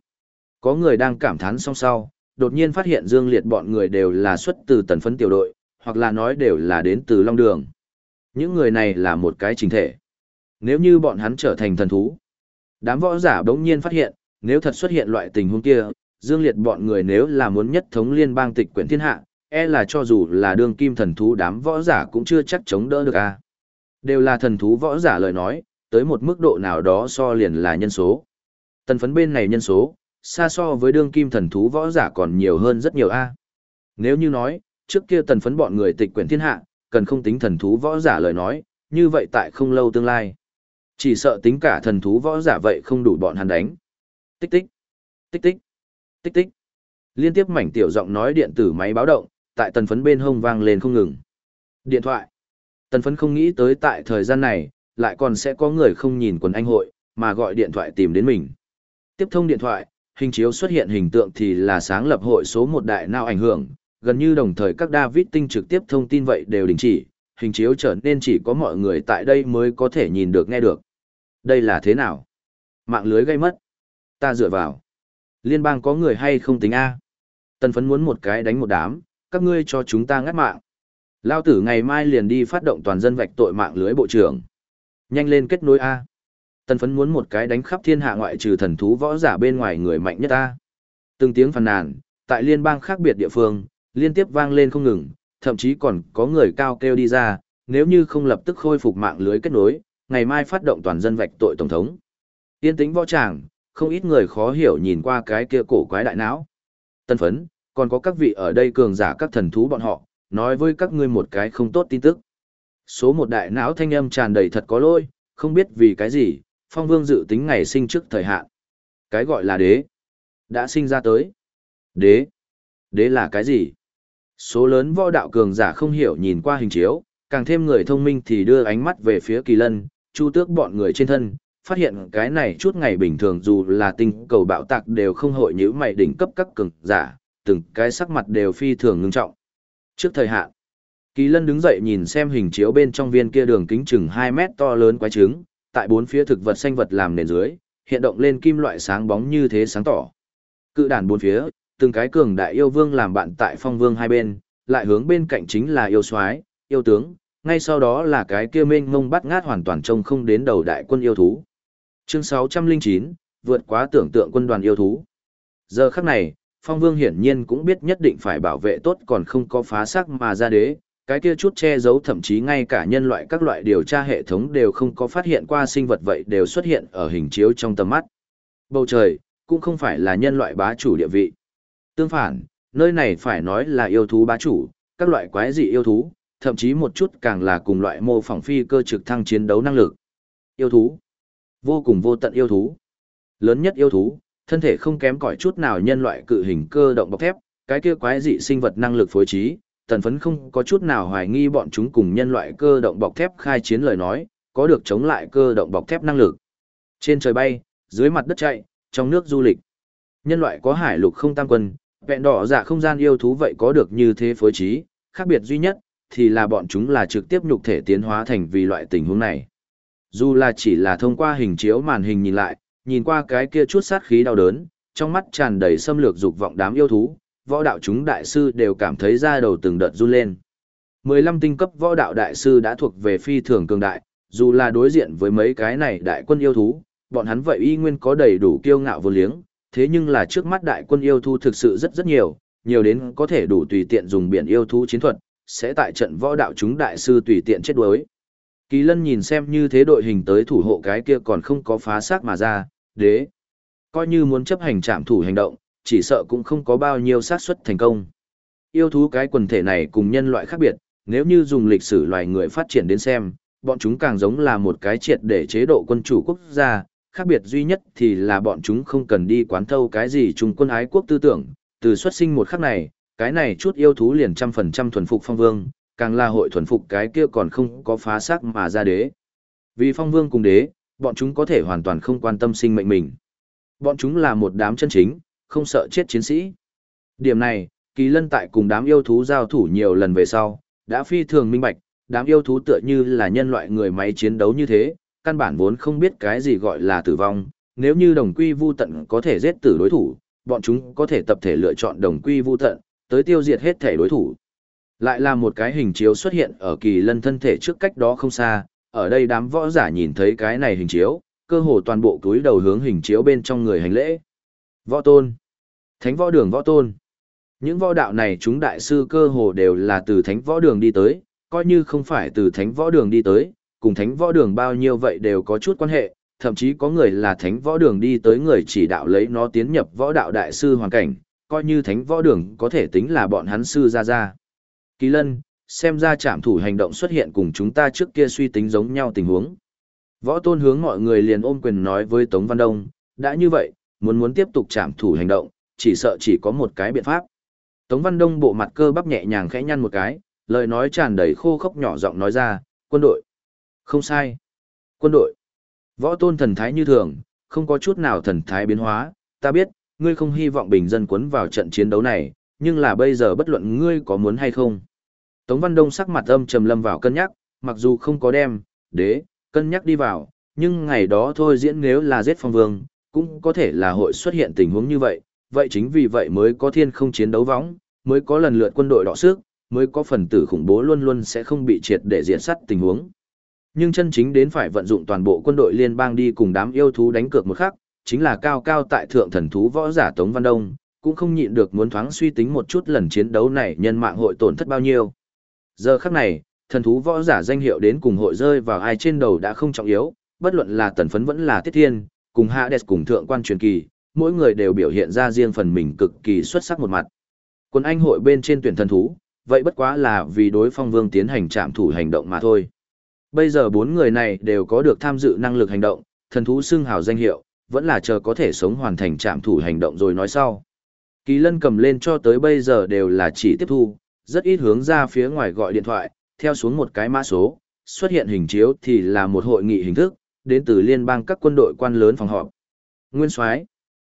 [SPEAKER 1] có người đang cảm thán song sau, đột nhiên phát hiện Dương Liệt bọn người đều là xuất từ tần phấn tiểu đội, hoặc là nói đều là đến từ Long Đường. Những người này là một cái trình thể. Nếu như bọn hắn trở thành thần thú, đám võ giả đống nhiên phát hiện, nếu thật xuất hiện loại tình huống kia, Dương Liệt bọn người nếu là muốn nhất thống liên bang tịch quyển thiên hạ, e là cho dù là đương kim thần thú đám võ giả cũng chưa chắc chống đỡ được a. Đều là thần thú võ giả lời nói, tới một mức độ nào đó so liền là nhân số. Tần phấn bên này nhân số, xa so với đương kim thần thú võ giả còn nhiều hơn rất nhiều a. Nếu như nói, trước kia tần phấn bọn người tịch quyển thiên hạ, cần không tính thần thú võ giả lời nói, như vậy tại không lâu tương lai. Chỉ sợ tính cả thần thú võ giả vậy không đủ bọn hắn đánh. Tích tích, tích tích, tích tích. Liên tiếp mảnh tiểu giọng nói điện tử máy báo động, tại tần phấn bên hông vang lên không ngừng. Điện thoại. Tần phấn không nghĩ tới tại thời gian này, lại còn sẽ có người không nhìn quần anh hội, mà gọi điện thoại tìm đến mình. Tiếp thông điện thoại, hình chiếu xuất hiện hình tượng thì là sáng lập hội số một đại nào ảnh hưởng, gần như đồng thời các David tinh trực tiếp thông tin vậy đều đình chỉ, hình chiếu trở nên chỉ có mọi người tại đây mới có thể nhìn được nghe được. Đây là thế nào? Mạng lưới gây mất. Ta dựa vào. Liên bang có người hay không tính A? Tần phấn muốn một cái đánh một đám, các ngươi cho chúng ta ngắt mạng. Lao tử ngày mai liền đi phát động toàn dân vạch tội mạng lưới bộ trưởng. Nhanh lên kết nối A. Tần phấn muốn một cái đánh khắp thiên hạ ngoại trừ thần thú võ giả bên ngoài người mạnh nhất A. Từng tiếng phàn nàn, tại liên bang khác biệt địa phương, liên tiếp vang lên không ngừng, thậm chí còn có người cao kêu đi ra, nếu như không lập tức khôi phục mạng lưới kết nối, ngày mai phát động toàn dân vạch tội tổng thống. Yên tĩnh võ tràng, không ít người khó hiểu nhìn qua cái kia cổ quái đại não. Tân phấn, còn có các vị ở đây cường giả các thần thú bọn họ, nói với các ngươi một cái không tốt tin tức. Số một đại não thanh âm tràn đầy thật có lỗi, không biết vì cái gì, phong vương dự tính ngày sinh trước thời hạn. Cái gọi là đế, đã sinh ra tới. Đế, đế là cái gì? Số lớn võ đạo cường giả không hiểu nhìn qua hình chiếu, càng thêm người thông minh thì đưa ánh mắt về phía kỳ lân, chu tước bọn người trên thân, phát hiện cái này chút ngày bình thường dù là tinh cầu bạo tạc đều không hội nhữ mày đỉnh cấp các cường giả, từng cái sắc mặt đều phi thường ngưng trọng. Trước thời hạn, kỳ lân đứng dậy nhìn xem hình chiếu bên trong viên kia đường kính chừng 2 mét to lớn quái trứng, tại bốn phía thực vật xanh vật làm nền dưới, hiện động lên kim loại sáng bóng như thế sáng tỏ. Cự đàn bốn phía, từng cái cường đại yêu vương làm bạn tại phong vương hai bên, lại hướng bên cạnh chính là yêu soái, yêu tướng, ngay sau đó là cái kia mênh mông bắt ngát hoàn toàn trông không đến đầu đại quân yêu thú. Chương 609, vượt quá tưởng tượng quân đoàn yêu thú. Giờ khắc này, Phong Vương hiển nhiên cũng biết nhất định phải bảo vệ tốt còn không có phá xác mà ra đế, cái kia chút che giấu thậm chí ngay cả nhân loại các loại điều tra hệ thống đều không có phát hiện qua sinh vật vậy đều xuất hiện ở hình chiếu trong tầm mắt. Bầu trời, cũng không phải là nhân loại bá chủ địa vị. Tương phản, nơi này phải nói là yêu thú bá chủ, các loại quái dị yêu thú, thậm chí một chút càng là cùng loại mô phỏng phi cơ trực thăng chiến đấu năng lực. Yêu thú. Vô cùng vô tận yêu thú. Lớn nhất yêu thú, thân thể không kém cỏi chút nào nhân loại cự hình cơ động bọc thép, cái kia quái dị sinh vật năng lực phối trí, tần phấn không có chút nào hoài nghi bọn chúng cùng nhân loại cơ động bọc thép khai chiến lời nói, có được chống lại cơ động bọc thép năng lực. Trên trời bay, dưới mặt đất chạy, trong nước du lịch. Nhân loại có hải lục không tam quân, vẹn đỏ dạ không gian yêu thú vậy có được như thế phối trí, khác biệt duy nhất, thì là bọn chúng là trực tiếp nhục thể tiến hóa thành vì loại tình huống này. Dù là chỉ là thông qua hình chiếu màn hình nhìn lại, nhìn qua cái kia chút sát khí đau đớn, trong mắt tràn đầy xâm lược dục vọng đám yêu thú, võ đạo chúng đại sư đều cảm thấy da đầu từng đợt run lên. 15 tinh cấp võ đạo đại sư đã thuộc về phi thường cường đại, dù là đối diện với mấy cái này đại quân yêu thú, bọn hắn vậy y nguyên có đầy đủ kiêu ngạo vô liếng, thế nhưng là trước mắt đại quân yêu thú thực sự rất rất nhiều, nhiều đến có thể đủ tùy tiện dùng biển yêu thú chiến thuật, sẽ tại trận võ đạo chúng đại sư tùy tiện chết đuối. Kỳ lân nhìn xem như thế đội hình tới thủ hộ cái kia còn không có phá xác mà ra, đế. Coi như muốn chấp hành trạm thủ hành động, chỉ sợ cũng không có bao nhiêu xác suất thành công. Yêu thú cái quần thể này cùng nhân loại khác biệt, nếu như dùng lịch sử loài người phát triển đến xem, bọn chúng càng giống là một cái triệt để chế độ quân chủ quốc gia, khác biệt duy nhất thì là bọn chúng không cần đi quán thâu cái gì chung quân ái quốc tư tưởng, từ xuất sinh một khắc này, cái này chút yêu thú liền trăm phần trăm thuần phục phong vương, càng là hội thuần phục cái kia còn không có phá xác mà ra đế. Vì phong vương cùng đế, bọn chúng có thể hoàn toàn không quan tâm sinh mệnh mình. Bọn chúng là một đám chân chính, không sợ chết chiến sĩ. Điểm này, kỳ lân tại cùng đám yêu thú giao thủ nhiều lần về sau, đã phi thường minh bạch, đám yêu thú tựa như là nhân loại người máy chiến đấu như thế, căn bản vốn không biết cái gì gọi là tử vong, nếu như đồng quy vu tận có thể giết tử đối thủ, bọn chúng có thể tập thể lựa chọn đồng quy vu tận, tới tiêu diệt hết thể đối thủ. Lại là một cái hình chiếu xuất hiện ở kỳ lân thân thể trước cách đó không xa, ở đây đám võ giả nhìn thấy cái này hình chiếu, cơ hồ toàn bộ túi đầu hướng hình chiếu bên trong người hành lễ. Võ tôn. Thánh võ đường võ tôn. Những võ đạo này chúng đại sư cơ hồ đều là từ thánh võ đường đi tới, coi như không phải từ thánh võ đường đi tới, cùng thánh võ đường bao nhiêu vậy đều có chút quan hệ, thậm chí có người là thánh võ đường đi tới người chỉ đạo lấy nó tiến nhập võ đạo đại sư hoàn cảnh, coi như thánh võ đường có thể tính là bọn hắn sư ra ra. Kỳ lân, xem ra trạm thủ hành động xuất hiện cùng chúng ta trước kia suy tính giống nhau tình huống. Võ tôn hướng mọi người liền ôm quyền nói với Tống Văn Đông, đã như vậy, muốn muốn tiếp tục trạm thủ hành động, chỉ sợ chỉ có một cái biện pháp. Tống Văn Đông bộ mặt cơ bắp nhẹ nhàng khẽ nhăn một cái, lời nói tràn đầy khô khốc nhỏ giọng nói ra, quân đội. Không sai. Quân đội. Võ tôn thần thái như thường, không có chút nào thần thái biến hóa, ta biết, ngươi không hy vọng bình dân quấn vào trận chiến đấu này, nhưng là bây giờ bất luận ngươi có muốn hay không. Tống Văn Đông sắc mặt âm trầm lâm vào cân nhắc, mặc dù không có đem, đế, cân nhắc đi vào, nhưng ngày đó thôi diễn nếu là giết phong vương, cũng có thể là hội xuất hiện tình huống như vậy, vậy chính vì vậy mới có thiên không chiến đấu võng, mới có lần lượt quân đội đọ sức, mới có phần tử khủng bố luôn luôn sẽ không bị triệt để diện sắt tình huống. Nhưng chân chính đến phải vận dụng toàn bộ quân đội liên bang đi cùng đám yêu thú đánh cược một khắc, chính là cao cao tại thượng thần thú võ giả Tống Văn Đông, cũng không nhịn được muốn thoáng suy tính một chút lần chiến đấu này nhân mạng hội tổn thất bao nhiêu. Giờ khắc này, thần thú võ giả danh hiệu đến cùng hội rơi vào ai trên đầu đã không trọng yếu, bất luận là tần phấn vẫn là tiết thiên, cùng hạ đẹp cùng thượng quan truyền kỳ, mỗi người đều biểu hiện ra riêng phần mình cực kỳ xuất sắc một mặt. Quân anh hội bên trên tuyển thần thú, vậy bất quá là vì đối phong vương tiến hành trạm thủ hành động mà thôi. Bây giờ bốn người này đều có được tham dự năng lực hành động, thần thú xưng hào danh hiệu, vẫn là chờ có thể sống hoàn thành trạm thủ hành động rồi nói sau. Kỳ lân cầm lên cho tới bây giờ đều là chỉ tiếp thu, rất ít hướng ra phía ngoài gọi điện thoại, theo xuống một cái mã số, xuất hiện hình chiếu thì là một hội nghị hình thức, đến từ liên bang các quân đội quan lớn phòng họp. Nguyên soái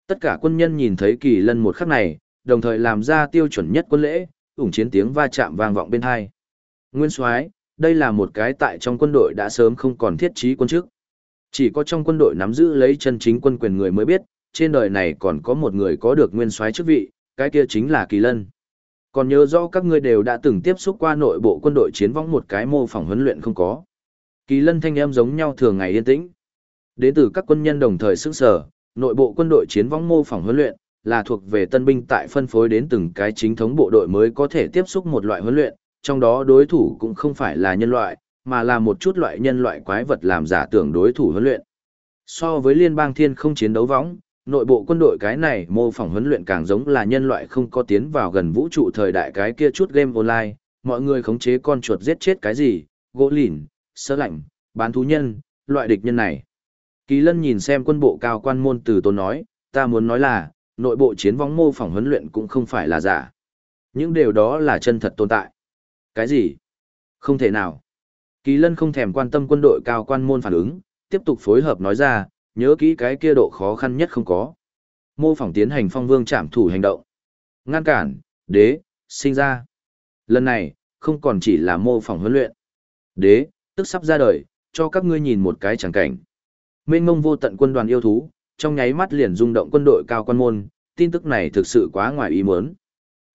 [SPEAKER 1] Tất cả quân nhân nhìn thấy kỳ lân một khắc này, đồng thời làm ra tiêu chuẩn nhất quân lễ, ủng chiến tiếng va chạm vang vọng bên hai. Nguyên soái đây là một cái tại trong quân đội đã sớm không còn thiết trí quân chức. Chỉ có trong quân đội nắm giữ lấy chân chính quân quyền người mới biết, trên đời này còn có một người có được nguyên soái chức vị, cái kia chính là Kỳ Lân. Còn nhớ rõ các ngươi đều đã từng tiếp xúc qua nội bộ quân đội chiến võng một cái mô phỏng huấn luyện không có. Kỳ Lân thanh em giống nhau thường ngày yên tĩnh. Đến từ các quân nhân đồng thời sức sở, nội bộ quân đội chiến võng mô phỏng huấn luyện là thuộc về tân binh tại phân phối đến từng cái chính thống bộ đội mới có thể tiếp xúc một loại huấn luyện, trong đó đối thủ cũng không phải là nhân loại, mà là một chút loại nhân loại quái vật làm giả tưởng đối thủ huấn luyện. So với liên bang thiên không chiến đấu võng, nội bộ quân đội cái này mô phỏng huấn luyện càng giống là nhân loại không có tiến vào gần vũ trụ thời đại cái kia chút game online, mọi người khống chế con chuột giết chết cái gì, gỗ lìn, sơ lạnh, bán thú nhân, loại địch nhân này. Kỳ lân nhìn xem quân bộ cao quan môn từ tôn nói, ta muốn nói là, nội bộ chiến võng mô phỏng huấn luyện cũng không phải là giả. Những điều đó là chân thật tồn tại. Cái gì? Không thể nào. Kỳ lân không thèm quan tâm quân đội cao quan môn phản ứng, tiếp tục phối hợp nói ra, nhớ kỹ cái kia độ khó khăn nhất không có. Mô phỏng tiến hành phong vương trảm thủ hành động. Ngăn cản, đế, sinh ra. Lần này, không còn chỉ là mô phỏng huấn luyện. Đế, tức sắp ra đời, cho các ngươi nhìn một cái chẳng cảnh. Mênh mông vô tận quân đoàn yêu thú, trong nháy mắt liền rung động quân đội cao quan môn, tin tức này thực sự quá ngoài ý muốn.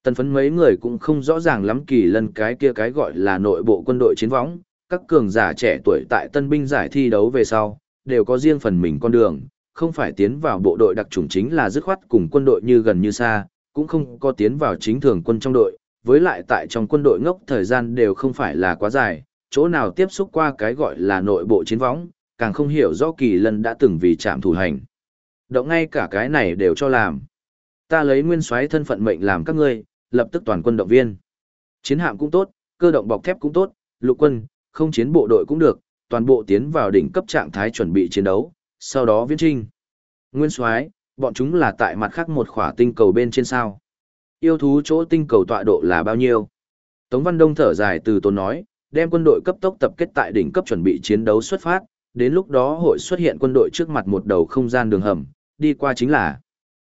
[SPEAKER 1] Tần phấn mấy người cũng không rõ ràng lắm kỳ lân cái kia cái gọi là nội bộ quân đội chiến võng, các cường giả trẻ tuổi tại tân binh giải thi đấu về sau, đều có riêng phần mình con đường, không phải tiến vào bộ đội đặc chủng chính là dứt khoát cùng quân đội như gần như xa, cũng không có tiến vào chính thường quân trong đội, với lại tại trong quân đội ngốc thời gian đều không phải là quá dài, chỗ nào tiếp xúc qua cái gọi là nội bộ chiến võng, càng không hiểu rõ kỳ lân đã từng vì chạm thủ hành. Động ngay cả cái này đều cho làm. Ta lấy nguyên soái thân phận mệnh làm các ngươi, lập tức toàn quân động viên. Chiến hạm cũng tốt, cơ động bọc thép cũng tốt, lục quân, không chiến bộ đội cũng được, toàn bộ tiến vào đỉnh cấp trạng thái chuẩn bị chiến đấu, sau đó viễn trinh. Nguyên soái, bọn chúng là tại mặt khác một khỏa tinh cầu bên trên sao. Yêu thú chỗ tinh cầu tọa độ là bao nhiêu? Tống Văn Đông thở dài từ tốn nói, đem quân đội cấp tốc tập kết tại đỉnh cấp chuẩn bị chiến đấu xuất phát, đến lúc đó hội xuất hiện quân đội trước mặt một đầu không gian đường hầm, đi qua chính là.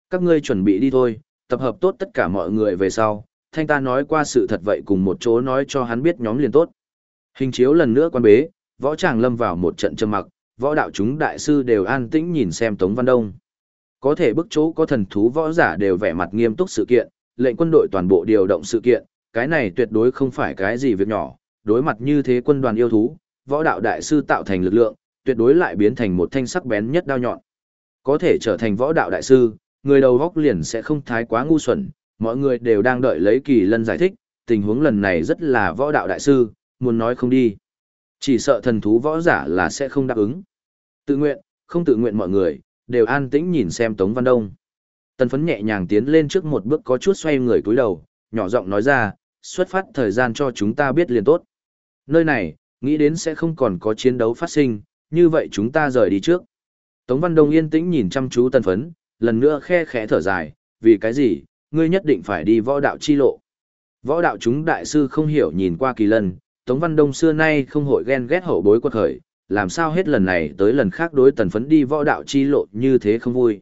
[SPEAKER 1] Các ngươi chuẩn bị đi thôi, tập hợp tốt tất cả mọi người về sau, thanh ta nói qua sự thật vậy cùng một chỗ nói cho hắn biết nhóm liền tốt. Hình chiếu lần nữa quan bế, võ tràng lâm vào một trận trầm mặc, võ đạo chúng đại sư đều an tĩnh nhìn xem Tống Văn Đông. Có thể bức chỗ có thần thú võ giả đều vẻ mặt nghiêm túc sự kiện, lệnh quân đội toàn bộ điều động sự kiện, cái này tuyệt đối không phải cái gì việc nhỏ, đối mặt như thế quân đoàn yêu thú, võ đạo đại sư tạo thành lực lượng, tuyệt đối lại biến thành một thanh sắc bén nhất đao nhọn. Có thể trở thành võ đạo đại sư, người đầu góc liền sẽ không thái quá ngu xuẩn, mọi người đều đang đợi lấy kỳ lân giải thích, tình huống lần này rất là võ đạo đại sư, muốn nói không đi. Chỉ sợ thần thú võ giả là sẽ không đáp ứng. Tự nguyện, không tự nguyện mọi người, đều an tĩnh nhìn xem Tống Văn Đông. Tần phấn nhẹ nhàng tiến lên trước một bước có chút xoay người cúi đầu, nhỏ giọng nói ra, xuất phát thời gian cho chúng ta biết liền tốt. Nơi này, nghĩ đến sẽ không còn có chiến đấu phát sinh, như vậy chúng ta rời đi trước. Tống Văn Đông yên tĩnh nhìn chăm chú tần phấn, lần nữa khe khẽ thở dài, vì cái gì, ngươi nhất định phải đi võ đạo chi lộ. Võ đạo chúng đại sư không hiểu nhìn qua kỳ lân, Tống Văn Đông xưa nay không hội ghen ghét hậu bối quật khởi, làm sao hết lần này tới lần khác đối tần phấn đi võ đạo chi lộ như thế không vui.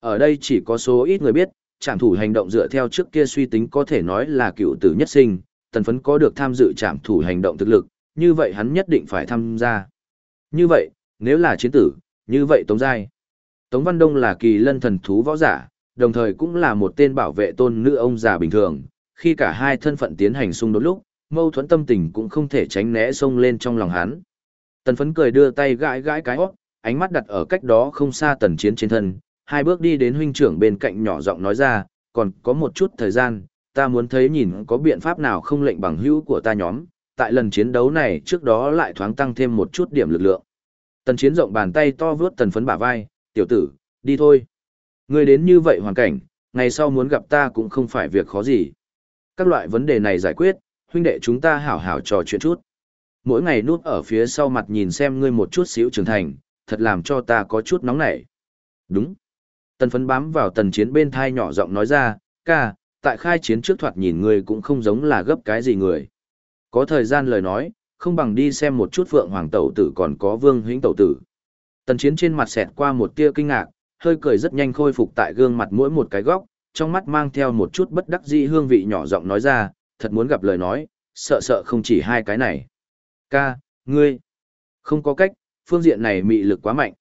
[SPEAKER 1] Ở đây chỉ có số ít người biết, trảm thủ hành động dựa theo trước kia suy tính có thể nói là cựu tử nhất sinh, tần phấn có được tham dự trảm thủ hành động thực lực, như vậy hắn nhất định phải tham gia. Như vậy, nếu là chiến tử, như vậy Tống Giai. Tống Văn Đông là kỳ lân thần thú võ giả, đồng thời cũng là một tên bảo vệ tôn nữ ông già bình thường, khi cả hai thân phận tiến hành xung đột lúc, mâu thuẫn tâm tình cũng không thể tránh né xông lên trong lòng hắn. Tần phấn cười đưa tay gãi gãi cái hót, ánh mắt đặt ở cách đó không xa tần chiến trên thân, hai bước đi đến huynh trưởng bên cạnh nhỏ giọng nói ra, còn có một chút thời gian, ta muốn thấy nhìn có biện pháp nào không lệnh bằng hữu của ta nhóm, tại lần chiến đấu này trước đó lại thoáng tăng thêm một chút điểm lực lượng. Tần chiến rộng bàn tay to vướt tần phấn bả vai, tiểu tử, đi thôi. Ngươi đến như vậy hoàn cảnh, ngày sau muốn gặp ta cũng không phải việc khó gì. Các loại vấn đề này giải quyết, huynh đệ chúng ta hảo hảo trò chuyện chút. Mỗi ngày núp ở phía sau mặt nhìn xem ngươi một chút xíu trưởng thành, thật làm cho ta có chút nóng nảy. Đúng. Tần phấn bám vào tần chiến bên thai nhỏ giọng nói ra, ca, tại khai chiến trước thoạt nhìn ngươi cũng không giống là gấp cái gì người. Có thời gian lời nói, không bằng đi xem một chút vượng hoàng tẩu tử còn có vương huynh tẩu tử. Tần chiến trên mặt xẹt qua một tia kinh ngạc, hơi cười rất nhanh khôi phục tại gương mặt mỗi một cái góc, trong mắt mang theo một chút bất đắc dĩ hương vị nhỏ giọng nói ra, thật muốn gặp lời nói, sợ sợ không chỉ hai cái này. Ca, ngươi, không có cách, phương diện này mị lực quá mạnh.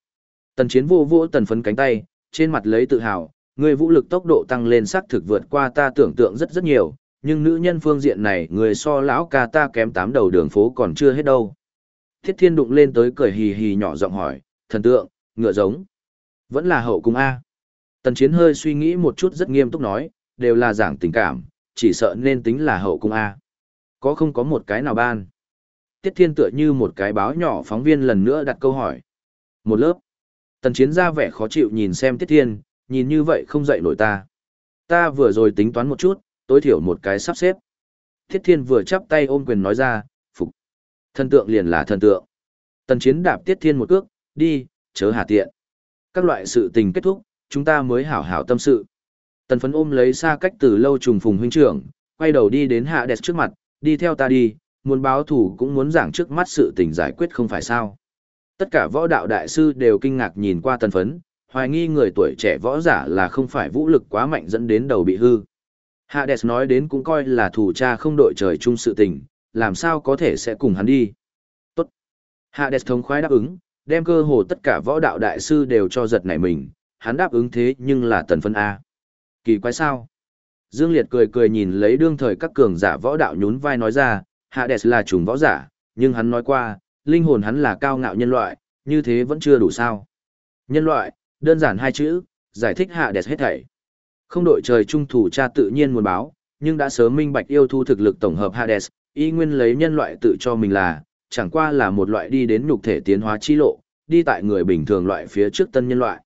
[SPEAKER 1] Tần chiến vô vô tần phấn cánh tay, trên mặt lấy tự hào, ngươi vũ lực tốc độ tăng lên xác thực vượt qua ta tưởng tượng rất rất nhiều, nhưng nữ nhân phương diện này người so lão ca ta kém tám đầu đường phố còn chưa hết đâu. Thiết thiên đụng lên tới cười hì hì nhỏ giọng hỏi, thần tượng, ngựa giống. Vẫn là hậu cung A. Tần chiến hơi suy nghĩ một chút rất nghiêm túc nói, đều là giảng tình cảm, chỉ sợ nên tính là hậu cung A. Có không có một cái nào ban? Tiết thiên tựa như một cái báo nhỏ phóng viên lần nữa đặt câu hỏi. Một lớp. Tần chiến ra vẻ khó chịu nhìn xem tiết thiên, nhìn như vậy không dậy nổi ta. Ta vừa rồi tính toán một chút, tối thiểu một cái sắp xếp. Tiết thiên vừa chắp tay ôm quyền nói ra, phục. Thần tượng liền là thần tượng. Tần chiến đạp tiết thiên một cước, đi, chớ hà tiện. Các loại sự tình kết thúc, chúng ta mới hảo hảo tâm sự. Tần phấn ôm lấy xa cách từ lâu trùng phùng huynh trưởng, quay đầu đi đến hạ đẹp trước mặt, đi theo ta đi, muốn báo thủ cũng muốn giảng trước mắt sự tình giải quyết không phải sao. Tất cả võ đạo đại sư đều kinh ngạc nhìn qua tần phấn, hoài nghi người tuổi trẻ võ giả là không phải vũ lực quá mạnh dẫn đến đầu bị hư. Hades nói đến cũng coi là thủ cha không đội trời chung sự tình, làm sao có thể sẽ cùng hắn đi. Tốt. Hades thống khoái đáp ứng, đem cơ hồ tất cả võ đạo đại sư đều cho giật nảy mình, hắn đáp ứng thế nhưng là tần phân A. Kỳ quái sao? Dương Liệt cười cười nhìn lấy đương thời các cường giả võ đạo nhún vai nói ra, Hades là chủng võ giả, nhưng hắn nói qua, linh hồn hắn là cao ngạo nhân loại, như thế vẫn chưa đủ sao. Nhân loại, đơn giản hai chữ, giải thích Hades hết thảy. Không đội trời trung thủ cha tự nhiên muốn báo, nhưng đã sớm minh bạch yêu thu thực lực tổng hợp Hades, y nguyên lấy nhân loại tự cho mình là, chẳng qua là một loại đi đến nhục thể tiến hóa chi lộ, đi tại người bình thường loại phía trước tân nhân loại.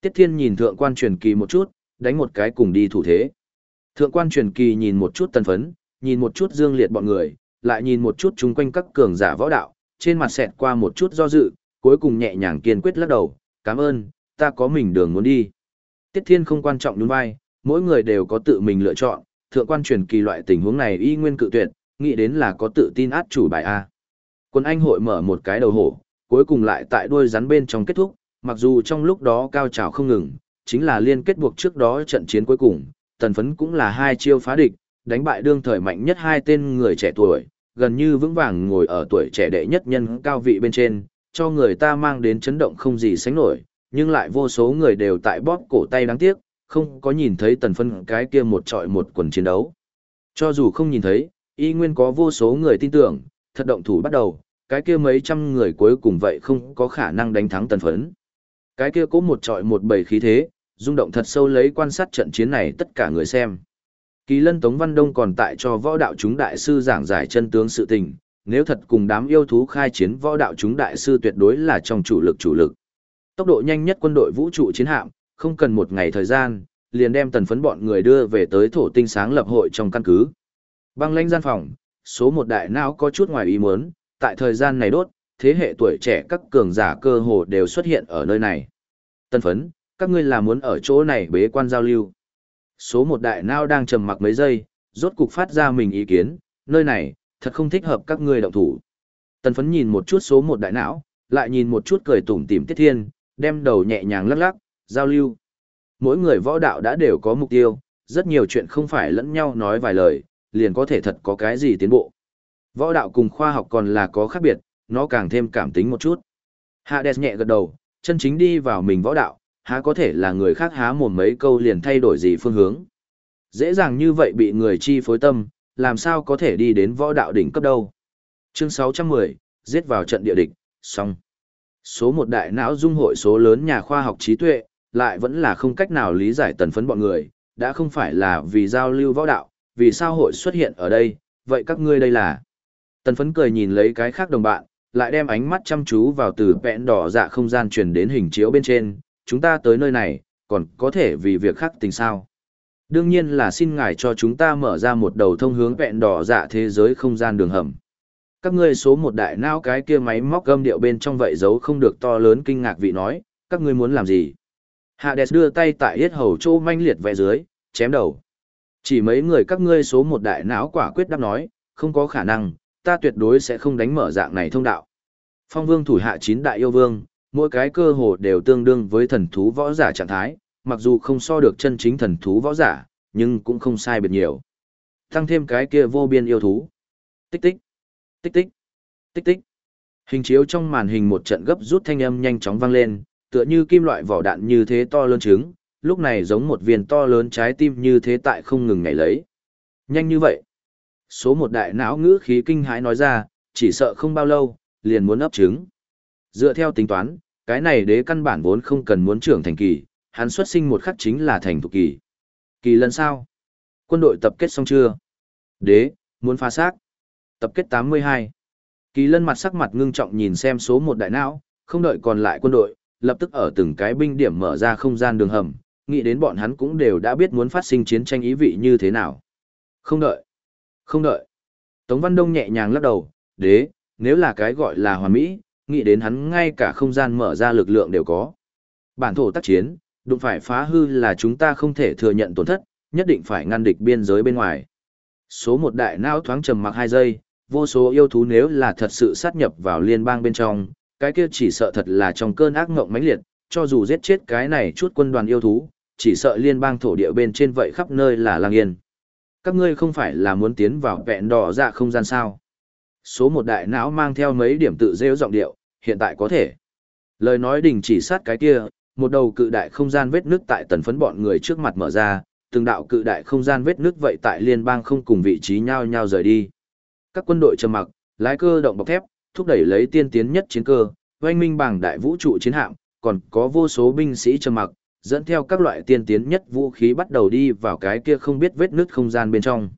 [SPEAKER 1] Tiết Thiên nhìn thượng quan truyền kỳ một chút, đánh một cái cùng đi thủ thế. Thượng quan truyền kỳ nhìn một chút tân phấn, nhìn một chút dương liệt bọn người, lại nhìn một chút chung quanh các cường giả võ đạo, trên mặt xẹt qua một chút do dự, cuối cùng nhẹ nhàng kiên quyết lắc đầu, cảm ơn, ta có mình đường muốn đi. Tiết Thiên không quan trọng đúng vai, mỗi người đều có tự mình lựa chọn, thượng quan truyền kỳ loại tình huống này y nguyên cự tuyệt, nghĩ đến là có tự tin át chủ bài A. Quân Anh hội mở một cái đầu hổ, cuối cùng lại tại đuôi rắn bên trong kết thúc, mặc dù trong lúc đó cao trào không ngừng, chính là liên kết buộc trước đó trận chiến cuối cùng, tần phấn cũng là hai chiêu phá địch, đánh bại đương thời mạnh nhất hai tên người trẻ tuổi, gần như vững vàng ngồi ở tuổi trẻ đệ nhất nhân cao vị bên trên, cho người ta mang đến chấn động không gì sánh nổi, nhưng lại vô số người đều tại bóp cổ tay đáng tiếc, không có nhìn thấy tần phân cái kia một trọi một quần chiến đấu. Cho dù không nhìn thấy, y nguyên có vô số người tin tưởng, thật động thủ bắt đầu, cái kia mấy trăm người cuối cùng vậy không có khả năng đánh thắng tần phấn. Cái kia cố một trọi một bầy khí thế, rung động thật sâu lấy quan sát trận chiến này tất cả người xem. Kỳ lân Tống Văn Đông còn tại cho võ đạo chúng đại sư giảng giải chân tướng sự tình, nếu thật cùng đám yêu thú khai chiến võ đạo chúng đại sư tuyệt đối là trong chủ lực chủ lực. Tốc độ nhanh nhất quân đội vũ trụ chiến hạm, không cần một ngày thời gian, liền đem tần phấn bọn người đưa về tới thổ tinh sáng lập hội trong căn cứ. Băng lãnh gian phòng, số một đại não có chút ngoài ý muốn, tại thời gian này đốt, thế hệ tuổi trẻ các cường giả cơ hồ đều xuất hiện ở nơi này. Tân phấn, các ngươi là muốn ở chỗ này bế quan giao lưu. Số một đại não đang trầm mặc mấy giây, rốt cục phát ra mình ý kiến, nơi này, thật không thích hợp các ngươi động thủ. Tân phấn nhìn một chút số một đại não, lại nhìn một chút cười tủm tỉm tiết thiên, đem đầu nhẹ nhàng lắc lắc, giao lưu. Mỗi người võ đạo đã đều có mục tiêu, rất nhiều chuyện không phải lẫn nhau nói vài lời, liền có thể thật có cái gì tiến bộ. Võ đạo cùng khoa học còn là có khác biệt, nó càng thêm cảm tính một chút. Hades nhẹ gật đầu, chân chính đi vào mình võ đạo, há có thể là người khác há mồm mấy câu liền thay đổi gì phương hướng. Dễ dàng như vậy bị người chi phối tâm, làm sao có thể đi đến võ đạo đỉnh cấp đâu. Chương 610, giết vào trận địa địch, xong. Số một đại não dung hội số lớn nhà khoa học trí tuệ, lại vẫn là không cách nào lý giải tần phấn bọn người, đã không phải là vì giao lưu võ đạo, vì sao hội xuất hiện ở đây, vậy các ngươi đây là. Tần phấn cười nhìn lấy cái khác đồng bạn, lại đem ánh mắt chăm chú vào từ vẹn đỏ dạ không gian truyền đến hình chiếu bên trên, chúng ta tới nơi này, còn có thể vì việc khác tình sao. Đương nhiên là xin ngài cho chúng ta mở ra một đầu thông hướng vẹn đỏ dạ thế giới không gian đường hầm. Các ngươi số một đại não cái kia máy móc gâm điệu bên trong vậy giấu không được to lớn kinh ngạc vị nói, các ngươi muốn làm gì? Hades đưa tay tại yết hầu chỗ manh liệt vẽ dưới, chém đầu. Chỉ mấy người các ngươi số một đại não quả quyết đáp nói, không có khả năng, ta tuyệt đối sẽ không đánh mở dạng này thông đạo. Phong vương thủ hạ chín đại yêu vương, mỗi cái cơ hồ đều tương đương với thần thú võ giả trạng thái, mặc dù không so được chân chính thần thú võ giả, nhưng cũng không sai biệt nhiều. Tăng thêm cái kia vô biên yêu thú. Tích tích, tích tích, tích tích. Hình chiếu trong màn hình một trận gấp rút thanh âm nhanh chóng vang lên, tựa như kim loại vỏ đạn như thế to lớn trứng, lúc này giống một viên to lớn trái tim như thế tại không ngừng nhảy lấy. Nhanh như vậy. Số một đại não ngữ khí kinh hãi nói ra, chỉ sợ không bao lâu, liền muốn ấp trứng. Dựa theo tính toán, cái này đế căn bản vốn không cần muốn trưởng thành kỳ, hắn xuất sinh một khắc chính là thành thục kỳ. Kỳ lần sau. Quân đội tập kết xong chưa? Đế, muốn phá xác. Tập kết 82. Kỳ lân mặt sắc mặt ngưng trọng nhìn xem số một đại não, không đợi còn lại quân đội, lập tức ở từng cái binh điểm mở ra không gian đường hầm, nghĩ đến bọn hắn cũng đều đã biết muốn phát sinh chiến tranh ý vị như thế nào. Không đợi. Không đợi. Tống Văn Đông nhẹ nhàng lắc đầu, đế, nếu là cái gọi là hoàn mỹ, nghĩ đến hắn ngay cả không gian mở ra lực lượng đều có. Bản thổ tác chiến, đụng phải phá hư là chúng ta không thể thừa nhận tổn thất, nhất định phải ngăn địch biên giới bên ngoài. Số một đại não thoáng trầm mặc hai giây, vô số yêu thú nếu là thật sự sát nhập vào liên bang bên trong, cái kia chỉ sợ thật là trong cơn ác ngộng mãnh liệt, cho dù giết chết cái này chút quân đoàn yêu thú, chỉ sợ liên bang thổ địa bên trên vậy khắp nơi là lang yên. Các ngươi không phải là muốn tiến vào vẹn đỏ dạ không gian sao. Số một đại não mang theo mấy điểm tự rêu giọng điệu, hiện tại có thể. Lời nói đình chỉ sát cái kia, một đầu cự đại không gian vết nước tại tần phấn bọn người trước mặt mở ra, từng đạo cự đại không gian vết nước vậy tại liên bang không cùng vị trí nhau nhau rời đi. Các quân đội trầm mặc, lái cơ động bọc thép, thúc đẩy lấy tiên tiến nhất chiến cơ, oanh minh bằng đại vũ trụ chiến hạm, còn có vô số binh sĩ trầm mặc, dẫn theo các loại tiên tiến nhất vũ khí bắt đầu đi vào cái kia không biết vết nứt không gian bên trong.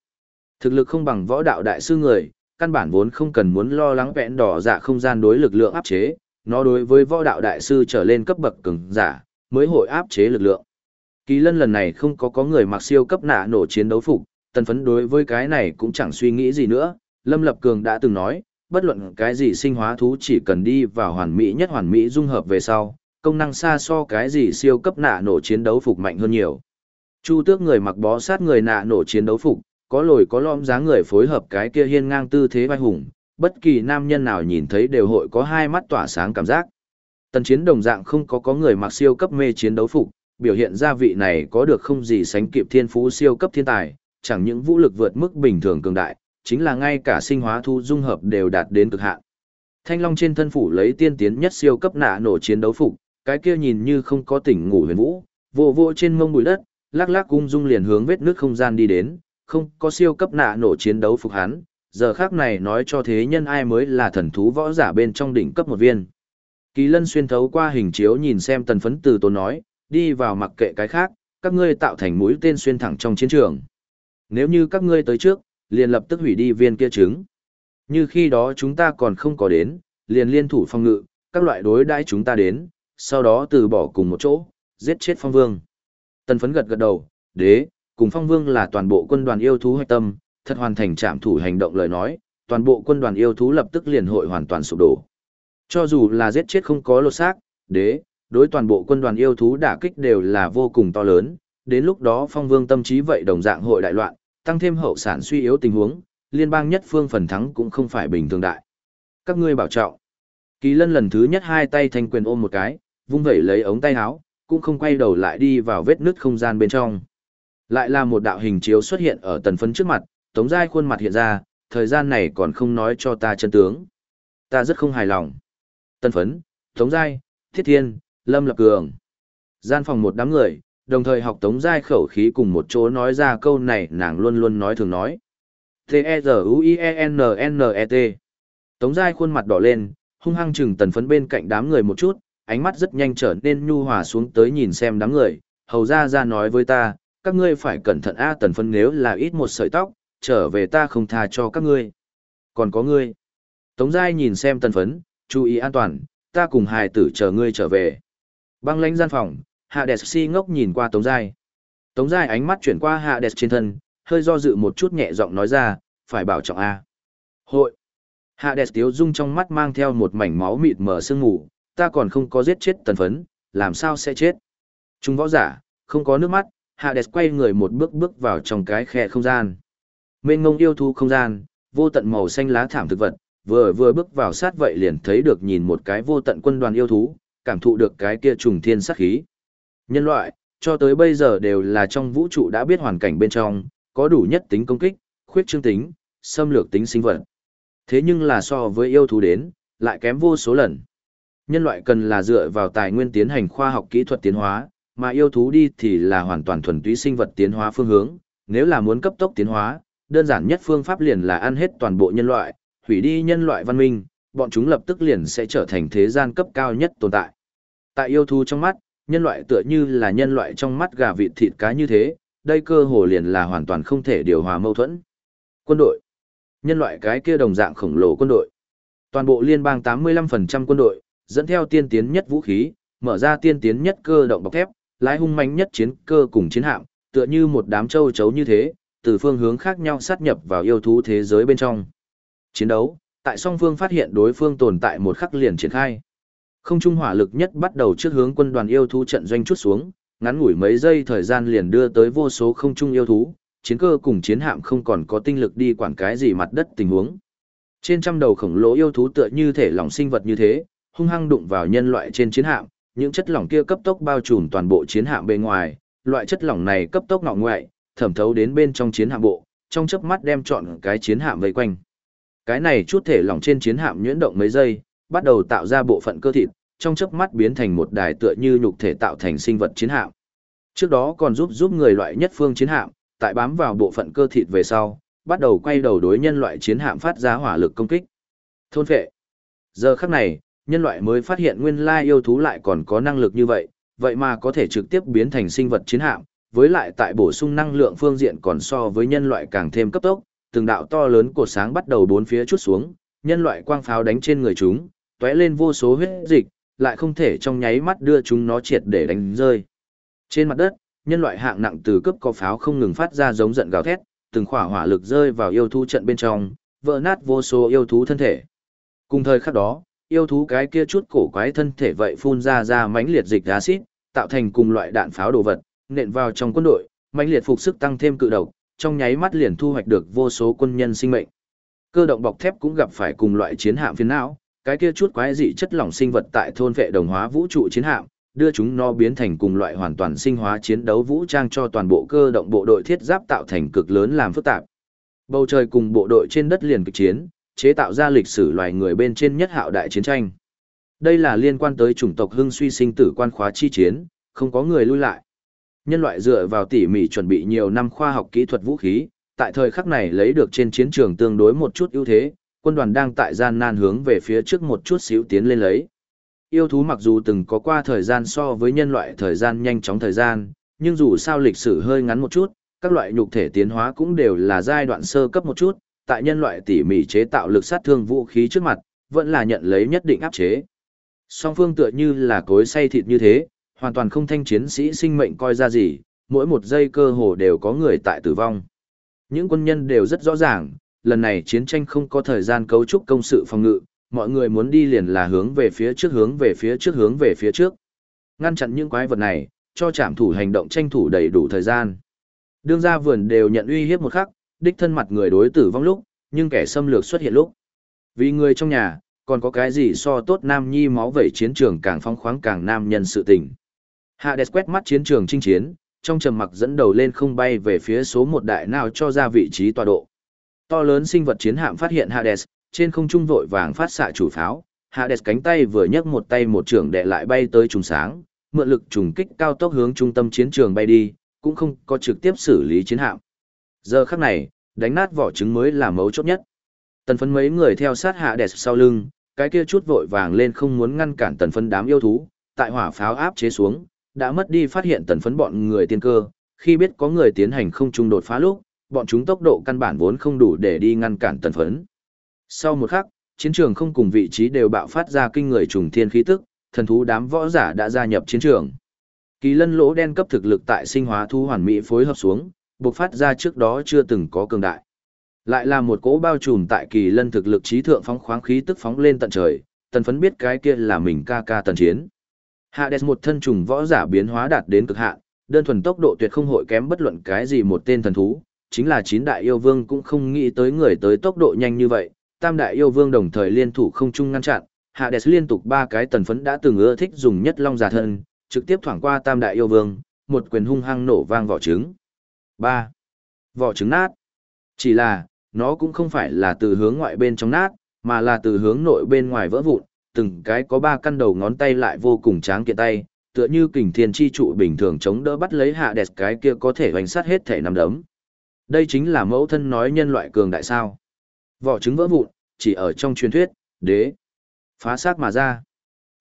[SPEAKER 1] Thực lực không bằng võ đạo đại sư người, căn bản vốn không cần muốn lo lắng vẹn đỏ dạ không gian đối lực lượng áp chế, nó đối với võ đạo đại sư trở lên cấp bậc cường giả, mới hội áp chế lực lượng. Kỳ lân lần này không có có người mặc siêu cấp nạ nổ chiến đấu phục, tần phấn đối với cái này cũng chẳng suy nghĩ gì nữa, Lâm Lập Cường đã từng nói, bất luận cái gì sinh hóa thú chỉ cần đi vào hoàn mỹ nhất hoàn mỹ dung hợp về sau, công năng xa so cái gì siêu cấp nạ nổ chiến đấu phục mạnh hơn nhiều. Chu tước người mặc bó sát người nạ nổ chiến đấu phục, có lồi có lõm dáng người phối hợp cái kia hiên ngang tư thế vai hùng, bất kỳ nam nhân nào nhìn thấy đều hội có hai mắt tỏa sáng cảm giác. Tần chiến đồng dạng không có có người mặc siêu cấp mê chiến đấu phục, biểu hiện ra vị này có được không gì sánh kịp thiên phú siêu cấp thiên tài, chẳng những vũ lực vượt mức bình thường cường đại, chính là ngay cả sinh hóa thu dung hợp đều đạt đến cực hạn. Thanh Long trên thân phủ lấy tiên tiến nhất siêu cấp nạ nổ chiến đấu phục, cái kia nhìn như không có tỉnh ngủ huyền vũ, vô vô trên mông bụi đất, lắc lắc cung dung liền hướng vết nước không gian đi đến, không có siêu cấp nạ nổ chiến đấu phục hắn, giờ khác này nói cho thế nhân ai mới là thần thú võ giả bên trong đỉnh cấp một viên. Kỳ lân xuyên thấu qua hình chiếu nhìn xem tần phấn từ tốn nói, đi vào mặc kệ cái khác, các ngươi tạo thành mũi tên xuyên thẳng trong chiến trường. Nếu như các ngươi tới trước, liền lập tức hủy đi viên kia trứng. Như khi đó chúng ta còn không có đến, liền liên thủ phong ngự, các loại đối đãi chúng ta đến, sau đó từ bỏ cùng một chỗ, giết chết phong vương. Tần phấn gật gật đầu, đế, cùng phong vương là toàn bộ quân đoàn yêu thú hoạch tâm, thật hoàn thành trạm thủ hành động lời nói, toàn bộ quân đoàn yêu thú lập tức liền hội hoàn toàn sụp đổ. Cho dù là giết chết không có lột xác, đế, đối toàn bộ quân đoàn yêu thú đả kích đều là vô cùng to lớn, đến lúc đó phong vương tâm trí vậy đồng dạng hội đại loạn, tăng thêm hậu sản suy yếu tình huống, liên bang nhất phương phần thắng cũng không phải bình thường đại. Các ngươi bảo trọng. Kỳ lân lần thứ nhất hai tay thanh quyền ôm một cái, vung vẩy lấy ống tay áo, cũng không quay đầu lại đi vào vết nứt không gian bên trong. Lại là một đạo hình chiếu xuất hiện ở tần phấn trước mặt, tống giai khuôn mặt hiện ra, thời gian này còn không nói cho ta chân tướng. Ta rất không hài lòng. Tần phấn, tống giai, thiết thiên, lâm lập cường. Gian phòng một đám người, đồng thời học tống giai khẩu khí cùng một chỗ nói ra câu này nàng luôn luôn nói thường nói. T-E-Z-U-I-E-N-N-E-T Tống giai khuôn mặt đỏ lên, hung hăng chừng tần phấn bên cạnh đám người một chút, ánh mắt rất nhanh trở nên nhu hòa xuống tới nhìn xem đám người, hầu ra ra nói với ta, các ngươi phải cẩn thận a tần phấn nếu là ít một sợi tóc, trở về ta không tha cho các ngươi. Còn có ngươi. Tống giai nhìn xem tần phấn, chú ý an toàn, ta cùng hài tử chờ ngươi trở về. Băng lãnh gian phòng, hạ đẹp si ngốc nhìn qua tống giai. Tống giai ánh mắt chuyển qua hạ đẹp trên thân, hơi do dự một chút nhẹ giọng nói ra, phải bảo trọng a. Hội. Hạ đẹp tiếu dung trong mắt mang theo một mảnh máu mịt mờ sương ngủ, ta còn không có giết chết tần phấn, làm sao sẽ chết. Trung võ giả, không có nước mắt, hạ đẹp quay người một bước bước vào trong cái khe không gian. Mênh ngông yêu thú không gian, vô tận màu xanh lá thảm thực vật, vừa vừa bước vào sát vậy liền thấy được nhìn một cái vô tận quân đoàn yêu thú, cảm thụ được cái kia trùng thiên sát khí. Nhân loại, cho tới bây giờ đều là trong vũ trụ đã biết hoàn cảnh bên trong, có đủ nhất tính công kích, khuyết trương tính, xâm lược tính sinh vật. Thế nhưng là so với yêu thú đến, lại kém vô số lần. Nhân loại cần là dựa vào tài nguyên tiến hành khoa học kỹ thuật tiến hóa, mà yêu thú đi thì là hoàn toàn thuần túy sinh vật tiến hóa phương hướng, nếu là muốn cấp tốc tiến hóa, đơn giản nhất phương pháp liền là ăn hết toàn bộ nhân loại, hủy đi nhân loại văn minh, bọn chúng lập tức liền sẽ trở thành thế gian cấp cao nhất tồn tại. Tại yêu thú trong mắt, nhân loại tựa như là nhân loại trong mắt gà vịt thịt cá như thế, đây cơ hồ liền là hoàn toàn không thể điều hòa mâu thuẫn. Quân đội. Nhân loại cái kia đồng dạng khổng lồ quân đội. Toàn bộ liên bang 85% quân đội, dẫn theo tiên tiến nhất vũ khí, mở ra tiên tiến nhất cơ động bọc thép, lái hung mãnh nhất chiến cơ cùng chiến hạm, tựa như một đám châu chấu như thế, từ phương hướng khác nhau sát nhập vào yêu thú thế giới bên trong. Chiến đấu, tại song phương phát hiện đối phương tồn tại một khắc liền triển khai. Không trung hỏa lực nhất bắt đầu trước hướng quân đoàn yêu thú trận doanh chút xuống, ngắn ngủi mấy giây thời gian liền đưa tới vô số không trung yêu thú, chiến cơ cùng chiến hạm không còn có tinh lực đi quản cái gì mặt đất tình huống. Trên trăm đầu khổng lồ yêu thú tựa như thể lỏng sinh vật như thế, hung hăng đụng vào nhân loại trên chiến hạm, những chất lỏng kia cấp tốc bao trùm toàn bộ chiến hạm bên ngoài, loại chất lỏng này cấp tốc ngọ ngoại, thẩm thấu đến bên trong chiến hạm bộ, trong chớp mắt đem trọn cái chiến hạm vây quanh. Cái này chút thể lỏng trên chiến hạm nhuyễn động mấy giây, bắt đầu tạo ra bộ phận cơ thịt, trong chớp mắt biến thành một đài tựa như nhục thể tạo thành sinh vật chiến hạm. Trước đó còn giúp giúp người loại nhất phương chiến hạm, tại bám vào bộ phận cơ thịt về sau, bắt đầu quay đầu đối nhân loại chiến hạm phát ra hỏa lực công kích. Thôn phệ. Giờ khắc này, nhân loại mới phát hiện nguyên lai yêu thú lại còn có năng lực như vậy, vậy mà có thể trực tiếp biến thành sinh vật chiến hạm, với lại tại bổ sung năng lượng phương diện còn so với nhân loại càng thêm cấp tốc, từng đạo to lớn cột sáng bắt đầu bốn phía chút xuống, nhân loại quang pháo đánh trên người chúng, tóe lên vô số huyết dịch, lại không thể trong nháy mắt đưa chúng nó triệt để đánh rơi. Trên mặt đất, nhân loại hạng nặng từ cấp có pháo không ngừng phát ra giống giận gào thét, từng khỏa hỏa lực rơi vào yêu thú trận bên trong, vỡ nát vô số yêu thú thân thể. Cùng thời khắc đó, yêu thú cái kia chút cổ quái thân thể vậy phun ra ra mãnh liệt dịch axit, tạo thành cùng loại đạn pháo đồ vật, nện vào trong quân đội, mãnh liệt phục sức tăng thêm cự độc, trong nháy mắt liền thu hoạch được vô số quân nhân sinh mệnh. Cơ động bọc thép cũng gặp phải cùng loại chiến hạm phiến não, cái kia chút quái dị chất lỏng sinh vật tại thôn vệ đồng hóa vũ trụ chiến hạm, đưa chúng nó biến thành cùng loại hoàn toàn sinh hóa chiến đấu vũ trang cho toàn bộ cơ động bộ đội thiết giáp tạo thành cực lớn làm phức tạp. Bầu trời cùng bộ đội trên đất liền kịch chiến, chế tạo ra lịch sử loài người bên trên nhất hạo đại chiến tranh. Đây là liên quan tới chủng tộc hưng suy sinh tử quan khóa chi chiến, không có người lui lại. Nhân loại dựa vào tỉ mỉ chuẩn bị nhiều năm khoa học kỹ thuật vũ khí, tại thời khắc này lấy được trên chiến trường tương đối một chút ưu thế, quân đoàn đang tại gian nan hướng về phía trước một chút xíu tiến lên lấy. Yêu thú mặc dù từng có qua thời gian so với nhân loại thời gian nhanh chóng thời gian, nhưng dù sao lịch sử hơi ngắn một chút, Các loại nhục thể tiến hóa cũng đều là giai đoạn sơ cấp một chút, tại nhân loại tỉ mỉ chế tạo lực sát thương vũ khí trước mặt, vẫn là nhận lấy nhất định áp chế. Song phương tựa như là cối xay thịt như thế, hoàn toàn không thanh chiến sĩ sinh mệnh coi ra gì, mỗi một giây cơ hồ đều có người tại tử vong. Những quân nhân đều rất rõ ràng, lần này chiến tranh không có thời gian cấu trúc công sự phòng ngự, mọi người muốn đi liền là hướng về phía trước hướng về phía trước hướng về phía trước. Ngăn chặn những quái vật này, cho trảm thủ hành động tranh thủ đầy đủ thời gian. Đương ra vườn đều nhận uy hiếp một khắc, đích thân mặt người đối tử vong lúc, nhưng kẻ xâm lược xuất hiện lúc. Vì người trong nhà, còn có cái gì so tốt nam nhi máu vẩy chiến trường càng phong khoáng càng nam nhân sự tình. Hades quét mắt chiến trường chinh chiến, trong trầm mặc dẫn đầu lên không bay về phía số một đại nào cho ra vị trí tọa độ. To lớn sinh vật chiến hạm phát hiện Hades, trên không trung vội vàng phát xạ chủ pháo, Hades cánh tay vừa nhấc một tay một trường đệ lại bay tới trùng sáng, mượn lực trùng kích cao tốc hướng trung tâm chiến trường bay đi, cũng không có trực tiếp xử lý chiến hạm. Giờ khắc này, đánh nát vỏ trứng mới là mấu chốt nhất. Tần phấn mấy người theo sát Hades sau lưng, cái kia chút vội vàng lên không muốn ngăn cản tần phấn đám yêu thú, tại hỏa pháo áp chế xuống, đã mất đi phát hiện tần phấn bọn người tiên cơ, khi biết có người tiến hành không trung đột phá lúc, bọn chúng tốc độ căn bản vốn không đủ để đi ngăn cản tần phấn. Sau một khắc, chiến trường không cùng vị trí đều bạo phát ra kinh người trùng thiên khí tức, thần thú đám võ giả đã gia nhập chiến trường. Kỳ lân lỗ đen cấp thực lực tại sinh hóa thu hoàn mỹ phối hợp xuống, bộc phát ra trước đó chưa từng có cường đại. Lại là một cỗ bao trùm tại kỳ lân thực lực trí thượng phóng khoáng khí tức phóng lên tận trời, tần phấn biết cái kia là mình ca ca tần chiến. Hades một thân trùng võ giả biến hóa đạt đến cực hạn, đơn thuần tốc độ tuyệt không hội kém bất luận cái gì một tên thần thú, chính là chín đại yêu vương cũng không nghĩ tới người tới tốc độ nhanh như vậy, tam đại yêu vương đồng thời liên thủ không chung ngăn chặn, Hades liên tục ba cái tần phấn đã từng ưa thích dùng nhất long giả thân, trực tiếp thoảng qua tam đại yêu vương, một quyền hung hăng nổ vang vỏ trứng. 3. Vỏ trứng nát. Chỉ là, nó cũng không phải là từ hướng ngoại bên trong nát, mà là từ hướng nội bên ngoài vỡ vụn, từng cái có ba căn đầu ngón tay lại vô cùng tráng kiện tay, tựa như kình thiên chi trụ bình thường chống đỡ bắt lấy hạ đẹp cái kia có thể hoành sát hết thể nằm đấm. Đây chính là mẫu thân nói nhân loại cường đại sao. Vỏ trứng vỡ vụn, chỉ ở trong truyền thuyết, đế. Phá xác mà ra.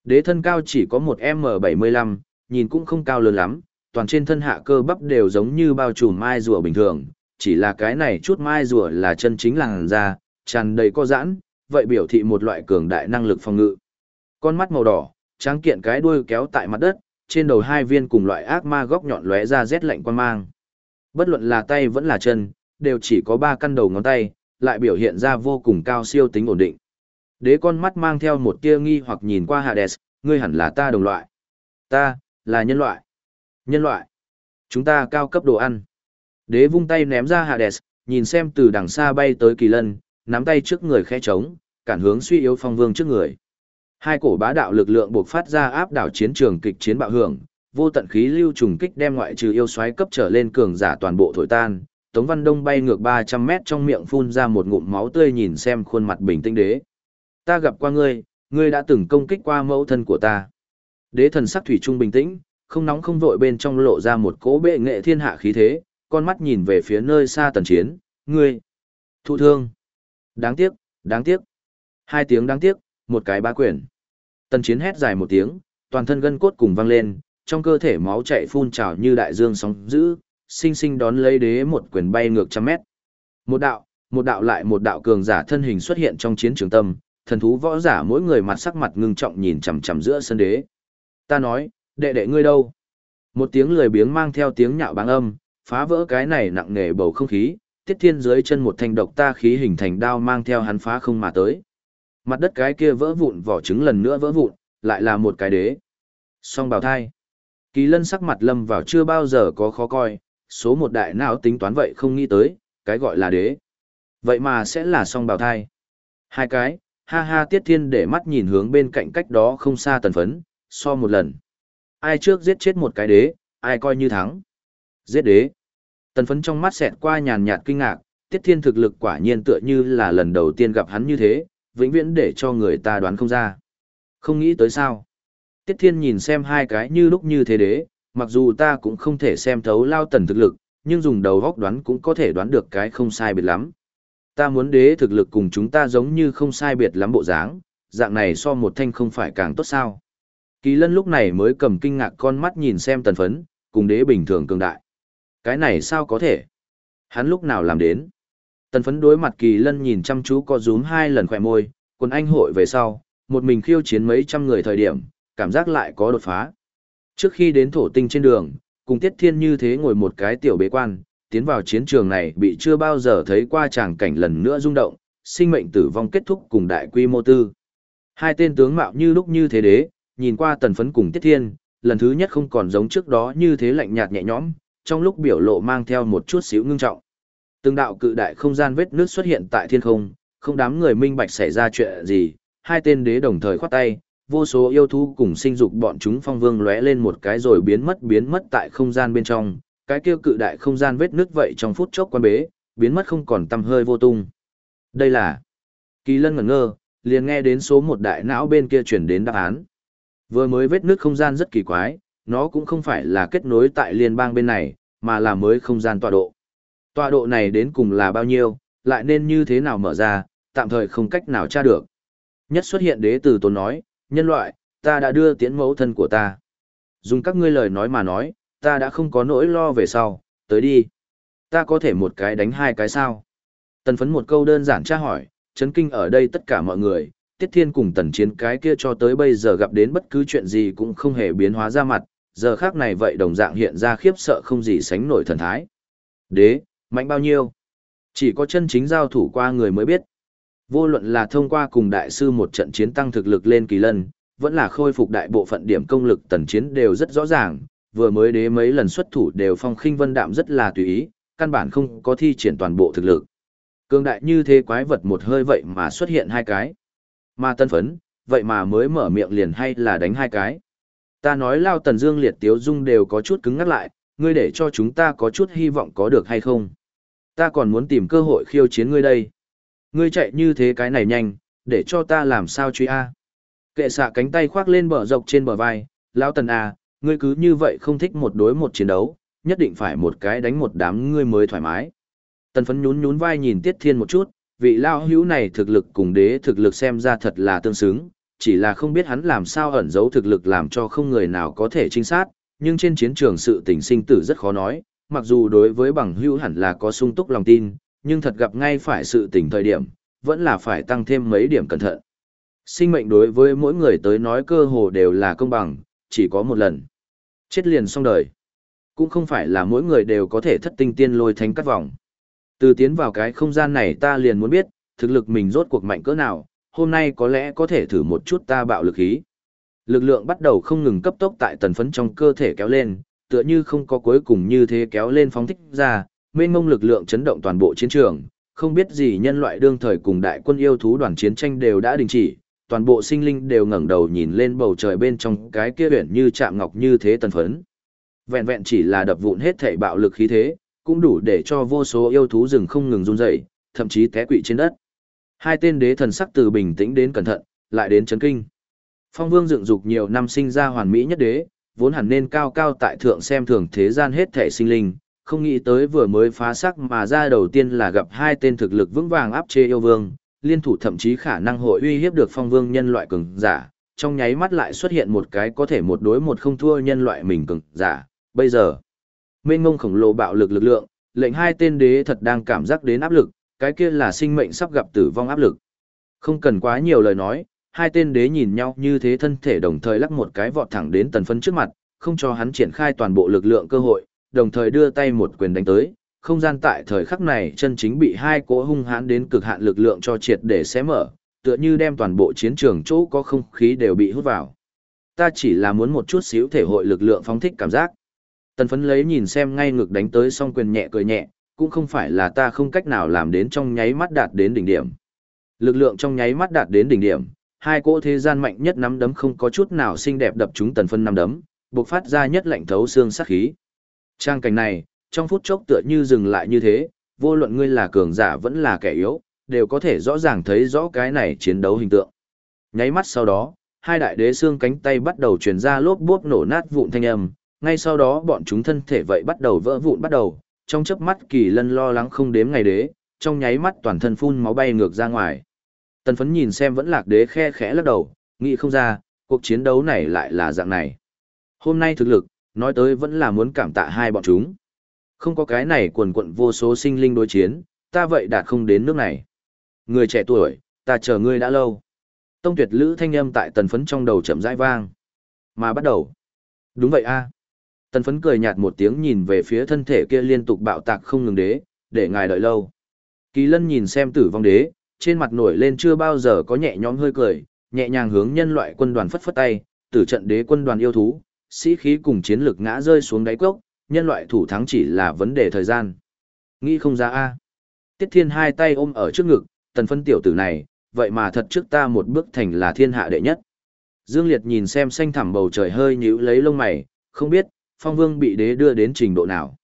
[SPEAKER 1] Đế thân cao chỉ có một M75, nhìn cũng không cao lớn lắm, toàn trên thân hạ cơ bắp đều giống như bao trùm mai rùa bình thường, chỉ là cái này chút mai rùa là chân chính làng da, tràn đầy co giãn, vậy biểu thị một loại cường đại năng lực phòng ngự. Con mắt màu đỏ, tráng kiện cái đuôi kéo tại mặt đất, trên đầu hai viên cùng loại ác ma góc nhọn lóe ra rét lạnh quan mang. Bất luận là tay vẫn là chân, đều chỉ có ba căn đầu ngón tay, lại biểu hiện ra vô cùng cao siêu tính ổn định. Đế con mắt mang theo một tia nghi hoặc nhìn qua Hades, ngươi hẳn là ta đồng loại. Ta, là nhân loại. Nhân loại. Chúng ta cao cấp đồ ăn. Đế vung tay ném ra Hades, nhìn xem từ đằng xa bay tới kỳ lân, nắm tay trước người khẽ trống, cản hướng suy yếu phong vương trước người. Hai cổ bá đạo lực lượng buộc phát ra áp đảo chiến trường kịch chiến bạo hưởng, vô tận khí lưu trùng kích đem ngoại trừ yêu xoáy cấp trở lên cường giả toàn bộ thổi tan. Tống Văn Đông bay ngược 300 mét trong miệng phun ra một ngụm máu tươi nhìn xem khuôn mặt bình tĩnh đế. Ta gặp qua ngươi, ngươi đã từng công kích qua mẫu thân của ta. Đế thần sắc thủy trung bình tĩnh, không nóng không vội bên trong lộ ra một cỗ bệ nghệ thiên hạ khí thế, con mắt nhìn về phía nơi xa tần chiến, ngươi. Thụ thương. Đáng tiếc, đáng tiếc. Hai tiếng đáng tiếc, một cái ba quyển. Tần chiến hét dài một tiếng, toàn thân gân cốt cùng vang lên, trong cơ thể máu chạy phun trào như đại dương sóng dữ, sinh sinh đón lấy đế một quyền bay ngược trăm mét. Một đạo, một đạo lại một đạo cường giả thân hình xuất hiện trong chiến trường tâm, thần thú võ giả mỗi người mặt sắc mặt ngưng trọng nhìn chằm chằm giữa sân đế. Ta nói, đệ đệ ngươi đâu? Một tiếng lười biếng mang theo tiếng nhạo báng âm, phá vỡ cái này nặng nề bầu không khí, tiết thiên dưới chân một thanh độc ta khí hình thành đao mang theo hắn phá không mà tới. Mặt đất cái kia vỡ vụn vỏ trứng lần nữa vỡ vụn, lại là một cái đế. Song bào thai. Kỳ lân sắc mặt lâm vào chưa bao giờ có khó coi, số một đại não tính toán vậy không nghĩ tới, cái gọi là đế. Vậy mà sẽ là song bào thai. Hai cái, ha ha tiết thiên để mắt nhìn hướng bên cạnh cách đó không xa tần phấn, so một lần. Ai trước giết chết một cái đế, ai coi như thắng. Giết đế. Tần phấn trong mắt xẹt qua nhàn nhạt kinh ngạc, tiết thiên thực lực quả nhiên tựa như là lần đầu tiên gặp hắn như thế, vĩnh viễn để cho người ta đoán không ra. Không nghĩ tới sao. Tiết thiên nhìn xem hai cái như lúc như thế đế, mặc dù ta cũng không thể xem thấu lao tần thực lực, nhưng dùng đầu góc đoán cũng có thể đoán được cái không sai biệt lắm. Ta muốn đế thực lực cùng chúng ta giống như không sai biệt lắm bộ dáng, dạng này so một thanh không phải càng tốt sao. Kỳ lân lúc này mới cầm kinh ngạc con mắt nhìn xem tần phấn, cùng đế bình thường cường đại. Cái này sao có thể? Hắn lúc nào làm đến? Tần phấn đối mặt kỳ lân nhìn chăm chú có rúm hai lần khỏe môi, quân anh hội về sau, một mình khiêu chiến mấy trăm người thời điểm, cảm giác lại có đột phá. Trước khi đến thổ tinh trên đường, cùng Tiết Thiên như thế ngồi một cái tiểu bế quan, tiến vào chiến trường này bị chưa bao giờ thấy qua tràng cảnh lần nữa rung động, sinh mệnh tử vong kết thúc cùng đại quy mô tư. Hai tên tướng mạo như lúc như thế đế, nhìn qua tần phấn cùng Tiết Thiên, lần thứ nhất không còn giống trước đó như thế lạnh nhạt nhẹ nhõm, trong lúc biểu lộ mang theo một chút xíu ngưng trọng. Từng đạo cự đại không gian vết nước xuất hiện tại thiên không, không đám người minh bạch xảy ra chuyện gì, hai tên đế đồng thời khoát tay, vô số yêu thú cùng sinh dục bọn chúng phong vương lóe lên một cái rồi biến mất biến mất tại không gian bên trong, cái kia cự đại không gian vết nước vậy trong phút chốc quan bế, biến mất không còn tăm hơi vô tung. Đây là Kỳ Lân ngẩn ngơ, liền nghe đến số một đại não bên kia chuyển đến đáp án. Vừa mới vết nước không gian rất kỳ quái, nó cũng không phải là kết nối tại liên bang bên này, mà là mới không gian tọa độ. Tọa độ này đến cùng là bao nhiêu, lại nên như thế nào mở ra, tạm thời không cách nào tra được. Nhất xuất hiện đế tử tốn nói, nhân loại, ta đã đưa tiến mẫu thân của ta. Dùng các ngươi lời nói mà nói, ta đã không có nỗi lo về sau, tới đi. Ta có thể một cái đánh hai cái sao? Tần phấn một câu đơn giản tra hỏi, chấn kinh ở đây tất cả mọi người, Tiết Thiên cùng tần chiến cái kia cho tới bây giờ gặp đến bất cứ chuyện gì cũng không hề biến hóa ra mặt, giờ khác này vậy đồng dạng hiện ra khiếp sợ không gì sánh nổi thần thái. Đế, mạnh bao nhiêu? Chỉ có chân chính giao thủ qua người mới biết. Vô luận là thông qua cùng đại sư một trận chiến tăng thực lực lên kỳ lân, vẫn là khôi phục đại bộ phận điểm công lực tần chiến đều rất rõ ràng, vừa mới đế mấy lần xuất thủ đều phong khinh vân đạm rất là tùy ý, căn bản không có thi triển toàn bộ thực lực. Cương đại như thế quái vật một hơi vậy mà xuất hiện hai cái. Mà tân phấn, vậy mà mới mở miệng liền hay là đánh hai cái. Ta nói lao tần dương liệt tiếu dung đều có chút cứng ngắt lại, ngươi để cho chúng ta có chút hy vọng có được hay không. Ta còn muốn tìm cơ hội khiêu chiến ngươi đây. Ngươi chạy như thế cái này nhanh, để cho ta làm sao truy A. Kệ xạ cánh tay khoác lên bờ dọc trên bờ vai, lao tần A, ngươi cứ như vậy không thích một đối một chiến đấu, nhất định phải một cái đánh một đám ngươi mới thoải mái. Tần phấn nhún nhún vai nhìn Tiết Thiên một chút, vị lao hữu này thực lực cùng đế thực lực xem ra thật là tương xứng, chỉ là không biết hắn làm sao ẩn giấu thực lực làm cho không người nào có thể trinh sát, nhưng trên chiến trường sự tình sinh tử rất khó nói, mặc dù đối với bằng hữu hẳn là có sung túc lòng tin, nhưng thật gặp ngay phải sự tình thời điểm, vẫn là phải tăng thêm mấy điểm cẩn thận. Sinh mệnh đối với mỗi người tới nói cơ hồ đều là công bằng, chỉ có một lần. Chết liền xong đời. Cũng không phải là mỗi người đều có thể thất tinh tiên lôi thánh cắt vòng. Từ tiến vào cái không gian này ta liền muốn biết, thực lực mình rốt cuộc mạnh cỡ nào, hôm nay có lẽ có thể thử một chút ta bạo lực khí. Lực lượng bắt đầu không ngừng cấp tốc tại tần phấn trong cơ thể kéo lên, tựa như không có cuối cùng như thế kéo lên phóng thích ra, mênh mông lực lượng chấn động toàn bộ chiến trường, không biết gì nhân loại đương thời cùng đại quân yêu thú đoàn chiến tranh đều đã đình chỉ, toàn bộ sinh linh đều ngẩng đầu nhìn lên bầu trời bên trong cái kia biển như chạm ngọc như thế tần phấn. Vẹn vẹn chỉ là đập vụn hết thể bạo lực khí thế, cũng đủ để cho vô số yêu thú rừng không ngừng run rẩy, thậm chí té quỵ trên đất. Hai tên đế thần sắc từ bình tĩnh đến cẩn thận, lại đến chấn kinh. Phong Vương dựng dục nhiều năm sinh ra hoàn mỹ nhất đế, vốn hẳn nên cao cao tại thượng xem thường thế gian hết thể sinh linh, không nghĩ tới vừa mới phá sắc mà ra đầu tiên là gặp hai tên thực lực vững vàng áp chế yêu vương, liên thủ thậm chí khả năng hội uy hiếp được Phong Vương nhân loại cường giả, trong nháy mắt lại xuất hiện một cái có thể một đối một không thua nhân loại mình cường giả. Bây giờ, mênh ngông khổng lồ bạo lực lực lượng, lệnh hai tên đế thật đang cảm giác đến áp lực, cái kia là sinh mệnh sắp gặp tử vong áp lực. Không cần quá nhiều lời nói, hai tên đế nhìn nhau như thế thân thể đồng thời lắc một cái vọt thẳng đến tần phấn trước mặt, không cho hắn triển khai toàn bộ lực lượng cơ hội, đồng thời đưa tay một quyền đánh tới. Không gian tại thời khắc này chân chính bị hai cỗ hung hãn đến cực hạn lực lượng cho triệt để xé mở, tựa như đem toàn bộ chiến trường chỗ có không khí đều bị hút vào. Ta chỉ là muốn một chút xíu thể hội lực lượng phóng thích cảm giác. Tần phấn lấy nhìn xem ngay ngực đánh tới song quyền nhẹ cười nhẹ, cũng không phải là ta không cách nào làm đến trong nháy mắt đạt đến đỉnh điểm. Lực lượng trong nháy mắt đạt đến đỉnh điểm, hai cỗ thế gian mạnh nhất nắm đấm không có chút nào xinh đẹp đập chúng tần phân nắm đấm, bộc phát ra nhất lạnh thấu xương sát khí. Trang cảnh này, trong phút chốc tựa như dừng lại như thế, vô luận ngươi là cường giả vẫn là kẻ yếu, đều có thể rõ ràng thấy rõ cái này chiến đấu hình tượng. Nháy mắt sau đó, hai đại đế xương cánh tay bắt đầu truyền ra lốp bốp nổ nát vụn thanh âm, ngay sau đó bọn chúng thân thể vậy bắt đầu vỡ vụn bắt đầu, trong chớp mắt kỳ lân lo lắng không đếm ngày đế, trong nháy mắt toàn thân phun máu bay ngược ra ngoài. Tần phấn nhìn xem vẫn lạc đế khe khẽ lắc đầu, nghĩ không ra, cuộc chiến đấu này lại là dạng này. Hôm nay thực lực, nói tới vẫn là muốn cảm tạ hai bọn chúng. Không có cái này quần quận vô số sinh linh đối chiến, ta vậy đạt không đến nước này. Người trẻ tuổi, ta chờ ngươi đã lâu. Tông tuyệt lữ thanh âm tại tần phấn trong đầu chậm rãi vang. Mà bắt đầu. Đúng vậy a Tần phấn cười nhạt một tiếng nhìn về phía thân thể kia liên tục bạo tạc không ngừng đế, để ngài đợi lâu. Kỳ lân nhìn xem tử vong đế, trên mặt nổi lên chưa bao giờ có nhẹ nhõm hơi cười, nhẹ nhàng hướng nhân loại quân đoàn phất phất tay, tử trận đế quân đoàn yêu thú, sĩ khí cùng chiến lực ngã rơi xuống đáy cốc, nhân loại thủ thắng chỉ là vấn đề thời gian. Nghĩ không ra a. Tiết Thiên hai tay ôm ở trước ngực, tần phân tiểu tử này, vậy mà thật trước ta một bước thành là thiên hạ đệ nhất. Dương Liệt nhìn xem xanh thẳm bầu trời hơi nhíu lấy lông mày, không biết, phong vương bị đế đưa đến trình độ nào.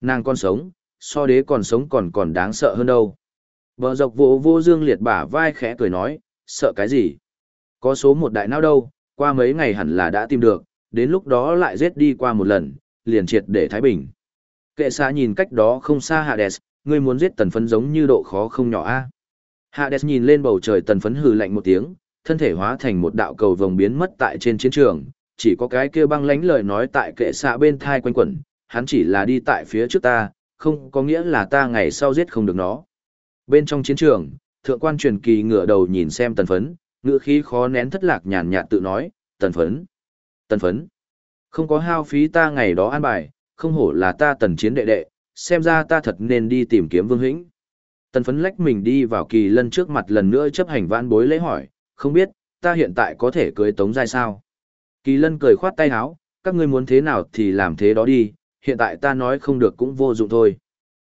[SPEAKER 1] Nàng con sống, so đế còn sống còn còn đáng sợ hơn đâu. Bờ dọc vô vô Dương Liệt bả vai khẽ cười nói, sợ cái gì? Có số một đại não đâu, qua mấy ngày hẳn là đã tìm được, đến lúc đó lại giết đi qua một lần, liền triệt để Thái Bình. Kệ xa nhìn cách đó không xa Hades, ngươi muốn giết tần phấn giống như độ khó không nhỏ a Hades nhìn lên bầu trời tần phấn hừ lạnh một tiếng, thân thể hóa thành một đạo cầu vồng biến mất tại trên chiến trường, chỉ có cái kia băng lánh lời nói tại kệ xa bên thai quanh quẩn, hắn chỉ là đi tại phía trước ta, không có nghĩa là ta ngày sau giết không được nó. Bên trong chiến trường, thượng quan truyền kỳ ngửa đầu nhìn xem tần phấn, ngựa khí khó nén thất lạc nhàn nhạt tự nói, tần phấn, tần phấn, không có hao phí ta ngày đó an bài, không hổ là ta tần chiến đệ đệ, xem ra ta thật nên đi tìm kiếm vương hĩnh. Tần phấn lách mình đi vào kỳ lân trước mặt lần nữa chấp hành vãn bối lễ hỏi, không biết, ta hiện tại có thể cưới tống giai sao? Kỳ lân cười khoát tay áo, các ngươi muốn thế nào thì làm thế đó đi, hiện tại ta nói không được cũng vô dụng thôi.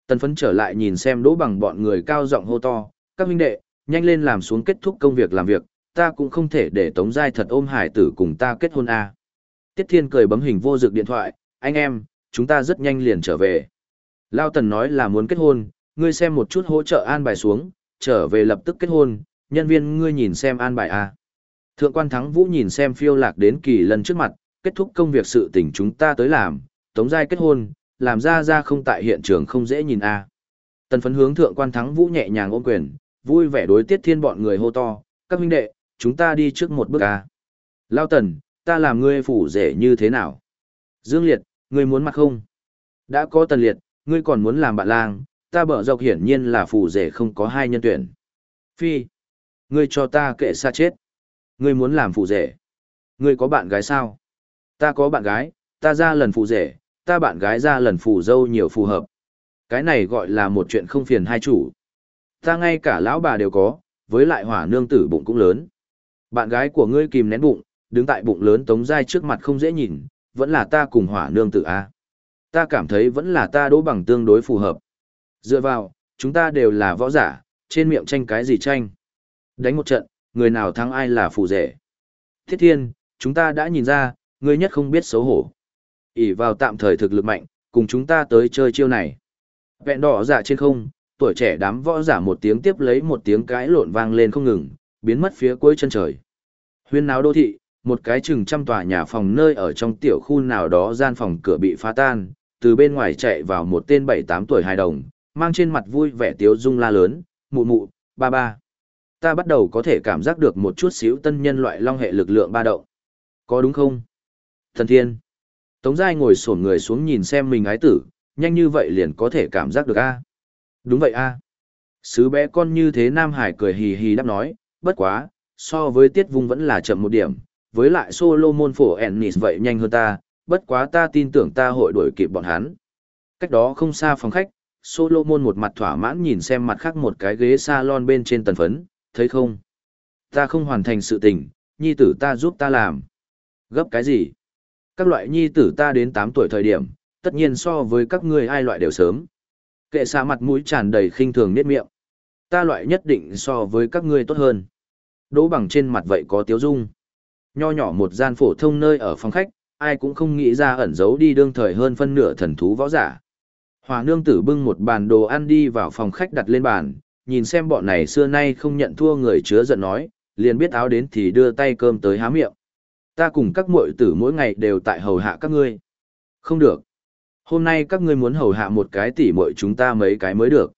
[SPEAKER 1] Tần phấn trở lại nhìn xem đỗ bằng bọn người cao giọng hô to, các huynh đệ, nhanh lên làm xuống kết thúc công việc làm việc, ta cũng không thể để tống giai thật ôm hải tử cùng ta kết hôn à. Tiết Thiên cười bấm hình vô dược điện thoại, anh em, chúng ta rất nhanh liền trở về. Lao Tần nói là muốn kết hôn, ngươi xem một chút hỗ trợ an bài xuống, trở về lập tức kết hôn, nhân viên ngươi nhìn xem an bài a. Thượng quan Thắng Vũ nhìn xem phiêu lạc đến kỳ lần trước mặt, kết thúc công việc sự tình chúng ta tới làm, tống giai kết hôn, làm ra ra không tại hiện trường không dễ nhìn a. À. Tần phấn hướng thượng quan Thắng Vũ nhẹ nhàng ôm quyền, vui vẻ đối tiết thiên bọn người hô to, các huynh đệ, chúng ta đi trước một bước a. Lao Tần, ta làm ngươi phủ rể như thế nào? Dương Liệt, ngươi muốn mặt không? Đã có Tần Liệt, ngươi còn muốn làm bạn lang, ta bở dọc hiển nhiên là phủ rể không có hai nhân tuyển. Phi, ngươi cho ta kệ xa chết. Ngươi muốn làm phụ rể. Ngươi có bạn gái sao? Ta có bạn gái, ta ra lần phụ rể, ta bạn gái ra lần phủ dâu nhiều phù hợp. Cái này gọi là một chuyện không phiền hai chủ. Ta ngay cả lão bà đều có, với lại hỏa nương tử bụng cũng lớn. Bạn gái của ngươi kìm nén bụng, đứng tại bụng lớn tống dai trước mặt không dễ nhìn, vẫn là ta cùng hỏa nương tử a. Ta cảm thấy vẫn là ta đỗ bằng tương đối phù hợp. Dựa vào, chúng ta đều là võ giả, trên miệng tranh cái gì tranh. Đánh một trận, người nào thắng ai là phù rể. Thiết thiên, chúng ta đã nhìn ra, ngươi nhất không biết xấu hổ. ỉ vào tạm thời thực lực mạnh, cùng chúng ta tới chơi chiêu này. Vẹn đỏ giả trên không, tuổi trẻ đám võ giả một tiếng tiếp lấy một tiếng cãi lộn vang lên không ngừng, biến mất phía cuối chân trời. Huyên náo đô thị, một cái chừng trăm tòa nhà phòng nơi ở trong tiểu khu nào đó gian phòng cửa bị phá tan, từ bên ngoài chạy vào một tên bảy tám tuổi hài đồng, mang trên mặt vui vẻ tiếu dung la lớn, mụ mụ, ba ba. Ta bắt đầu có thể cảm giác được một chút xíu tân nhân loại long hệ lực lượng ba động. Có đúng không? Thần thiên. Tống Giai ngồi sổn người xuống nhìn xem mình ái tử, nhanh như vậy liền có thể cảm giác được a Đúng vậy a Sứ bé con như thế Nam Hải cười hì hì đáp nói, bất quá, so với tiết vung vẫn là chậm một điểm, với lại Solomon phổ Ennis vậy nhanh hơn ta, bất quá ta tin tưởng ta hội đuổi kịp bọn hắn. Cách đó không xa phòng khách, Solomon một mặt thỏa mãn nhìn xem mặt khác một cái ghế salon bên trên tần phấn, thấy không? Ta không hoàn thành sự tình, nhi tử ta giúp ta làm. Gấp cái gì? Các loại nhi tử ta đến 8 tuổi thời điểm, tất nhiên so với các ngươi ai loại đều sớm. Kệ xa mặt mũi tràn đầy khinh thường niết miệng. Ta loại nhất định so với các ngươi tốt hơn. Đỗ bằng trên mặt vậy có tiếu dung. Nho nhỏ một gian phổ thông nơi ở phòng khách, ai cũng không nghĩ ra ẩn giấu đi đương thời hơn phân nửa thần thú võ giả. Hòa nương tử bưng một bàn đồ ăn đi vào phòng khách đặt lên bàn, nhìn xem bọn này xưa nay không nhận thua người chứa giận nói, liền biết áo đến thì đưa tay cơm tới há miệng. Ta cùng các muội tử mỗi ngày đều tại hầu hạ các ngươi. Không được. Hôm nay các ngươi muốn hầu hạ một cái tỉ muội chúng ta mấy cái mới được.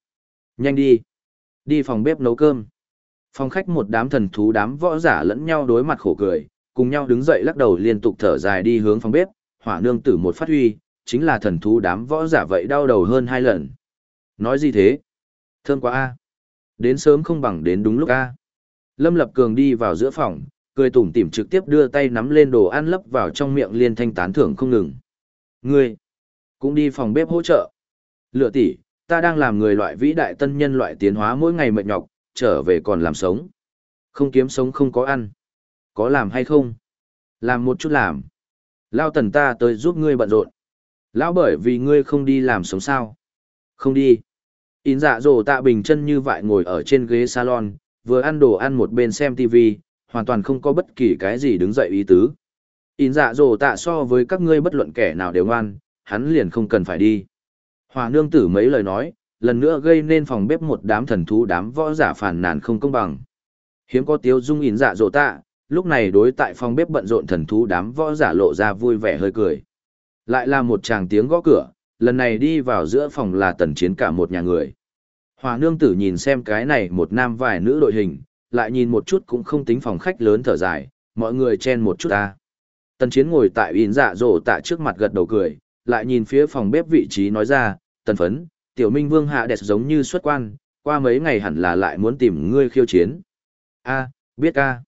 [SPEAKER 1] Nhanh đi. Đi phòng bếp nấu cơm. Phòng khách một đám thần thú đám võ giả lẫn nhau đối mặt khổ cười, cùng nhau đứng dậy lắc đầu liên tục thở dài đi hướng phòng bếp, hỏa nương tử một phát huy, chính là thần thú đám võ giả vậy đau đầu hơn hai lần. Nói gì thế? Thơm quá a. Đến sớm không bằng đến đúng lúc a. Lâm Lập Cường đi vào giữa phòng, cười tủm tỉm trực tiếp đưa tay nắm lên đồ ăn lấp vào trong miệng liên thanh tán thưởng không ngừng. Ngươi, cũng đi phòng bếp hỗ trợ. Lựa tỷ, ta đang làm người loại vĩ đại tân nhân loại tiến hóa mỗi ngày mệt nhọc, trở về còn làm sống. Không kiếm sống không có ăn. Có làm hay không? Làm một chút làm. Lao tần ta tới giúp ngươi bận rộn. Lão bởi vì ngươi không đi làm sống sao. Không đi. Ín dạ dồ tạ bình chân như vậy ngồi ở trên ghế salon, vừa ăn đồ ăn một bên xem TV, hoàn toàn không có bất kỳ cái gì đứng dậy ý tứ. Ín dạ dồ tạ so với các ngươi bất luận kẻ nào đều ngoan, hắn liền không cần phải đi. Hòa nương tử mấy lời nói, lần nữa gây nên phòng bếp một đám thần thú đám võ giả phản nàn không công bằng. Hiếm có tiêu dung ín dạ dồ tạ, lúc này đối tại phòng bếp bận rộn thần thú đám võ giả lộ ra vui vẻ hơi cười. Lại là một chàng tiếng gõ cửa, lần này đi vào giữa phòng là tần chiến cả một nhà người. Hòa nương tử nhìn xem cái này một nam vài nữ đội hình, lại nhìn một chút cũng không tính phòng khách lớn thở dài, mọi người chen một chút ta. Tần chiến ngồi tại in dạ rổ tạ trước mặt gật đầu cười, lại nhìn phía phòng bếp vị trí nói ra, tần phấn, tiểu minh vương hạ đẹp giống như xuất quan, qua mấy ngày hẳn là lại muốn tìm ngươi khiêu chiến. a biết ca.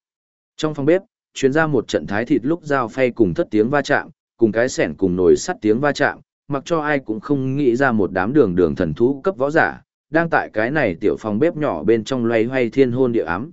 [SPEAKER 1] Trong phòng bếp, chuyến ra một trận thái thịt lúc dao phay cùng thất tiếng va chạm, cùng cái sẻn cùng nồi sắt tiếng va chạm, mặc cho ai cũng không nghĩ ra một đám đường đường thần thú cấp võ giả, đang tại cái này tiểu phòng bếp nhỏ bên trong loay hoay thiên hôn địa ám.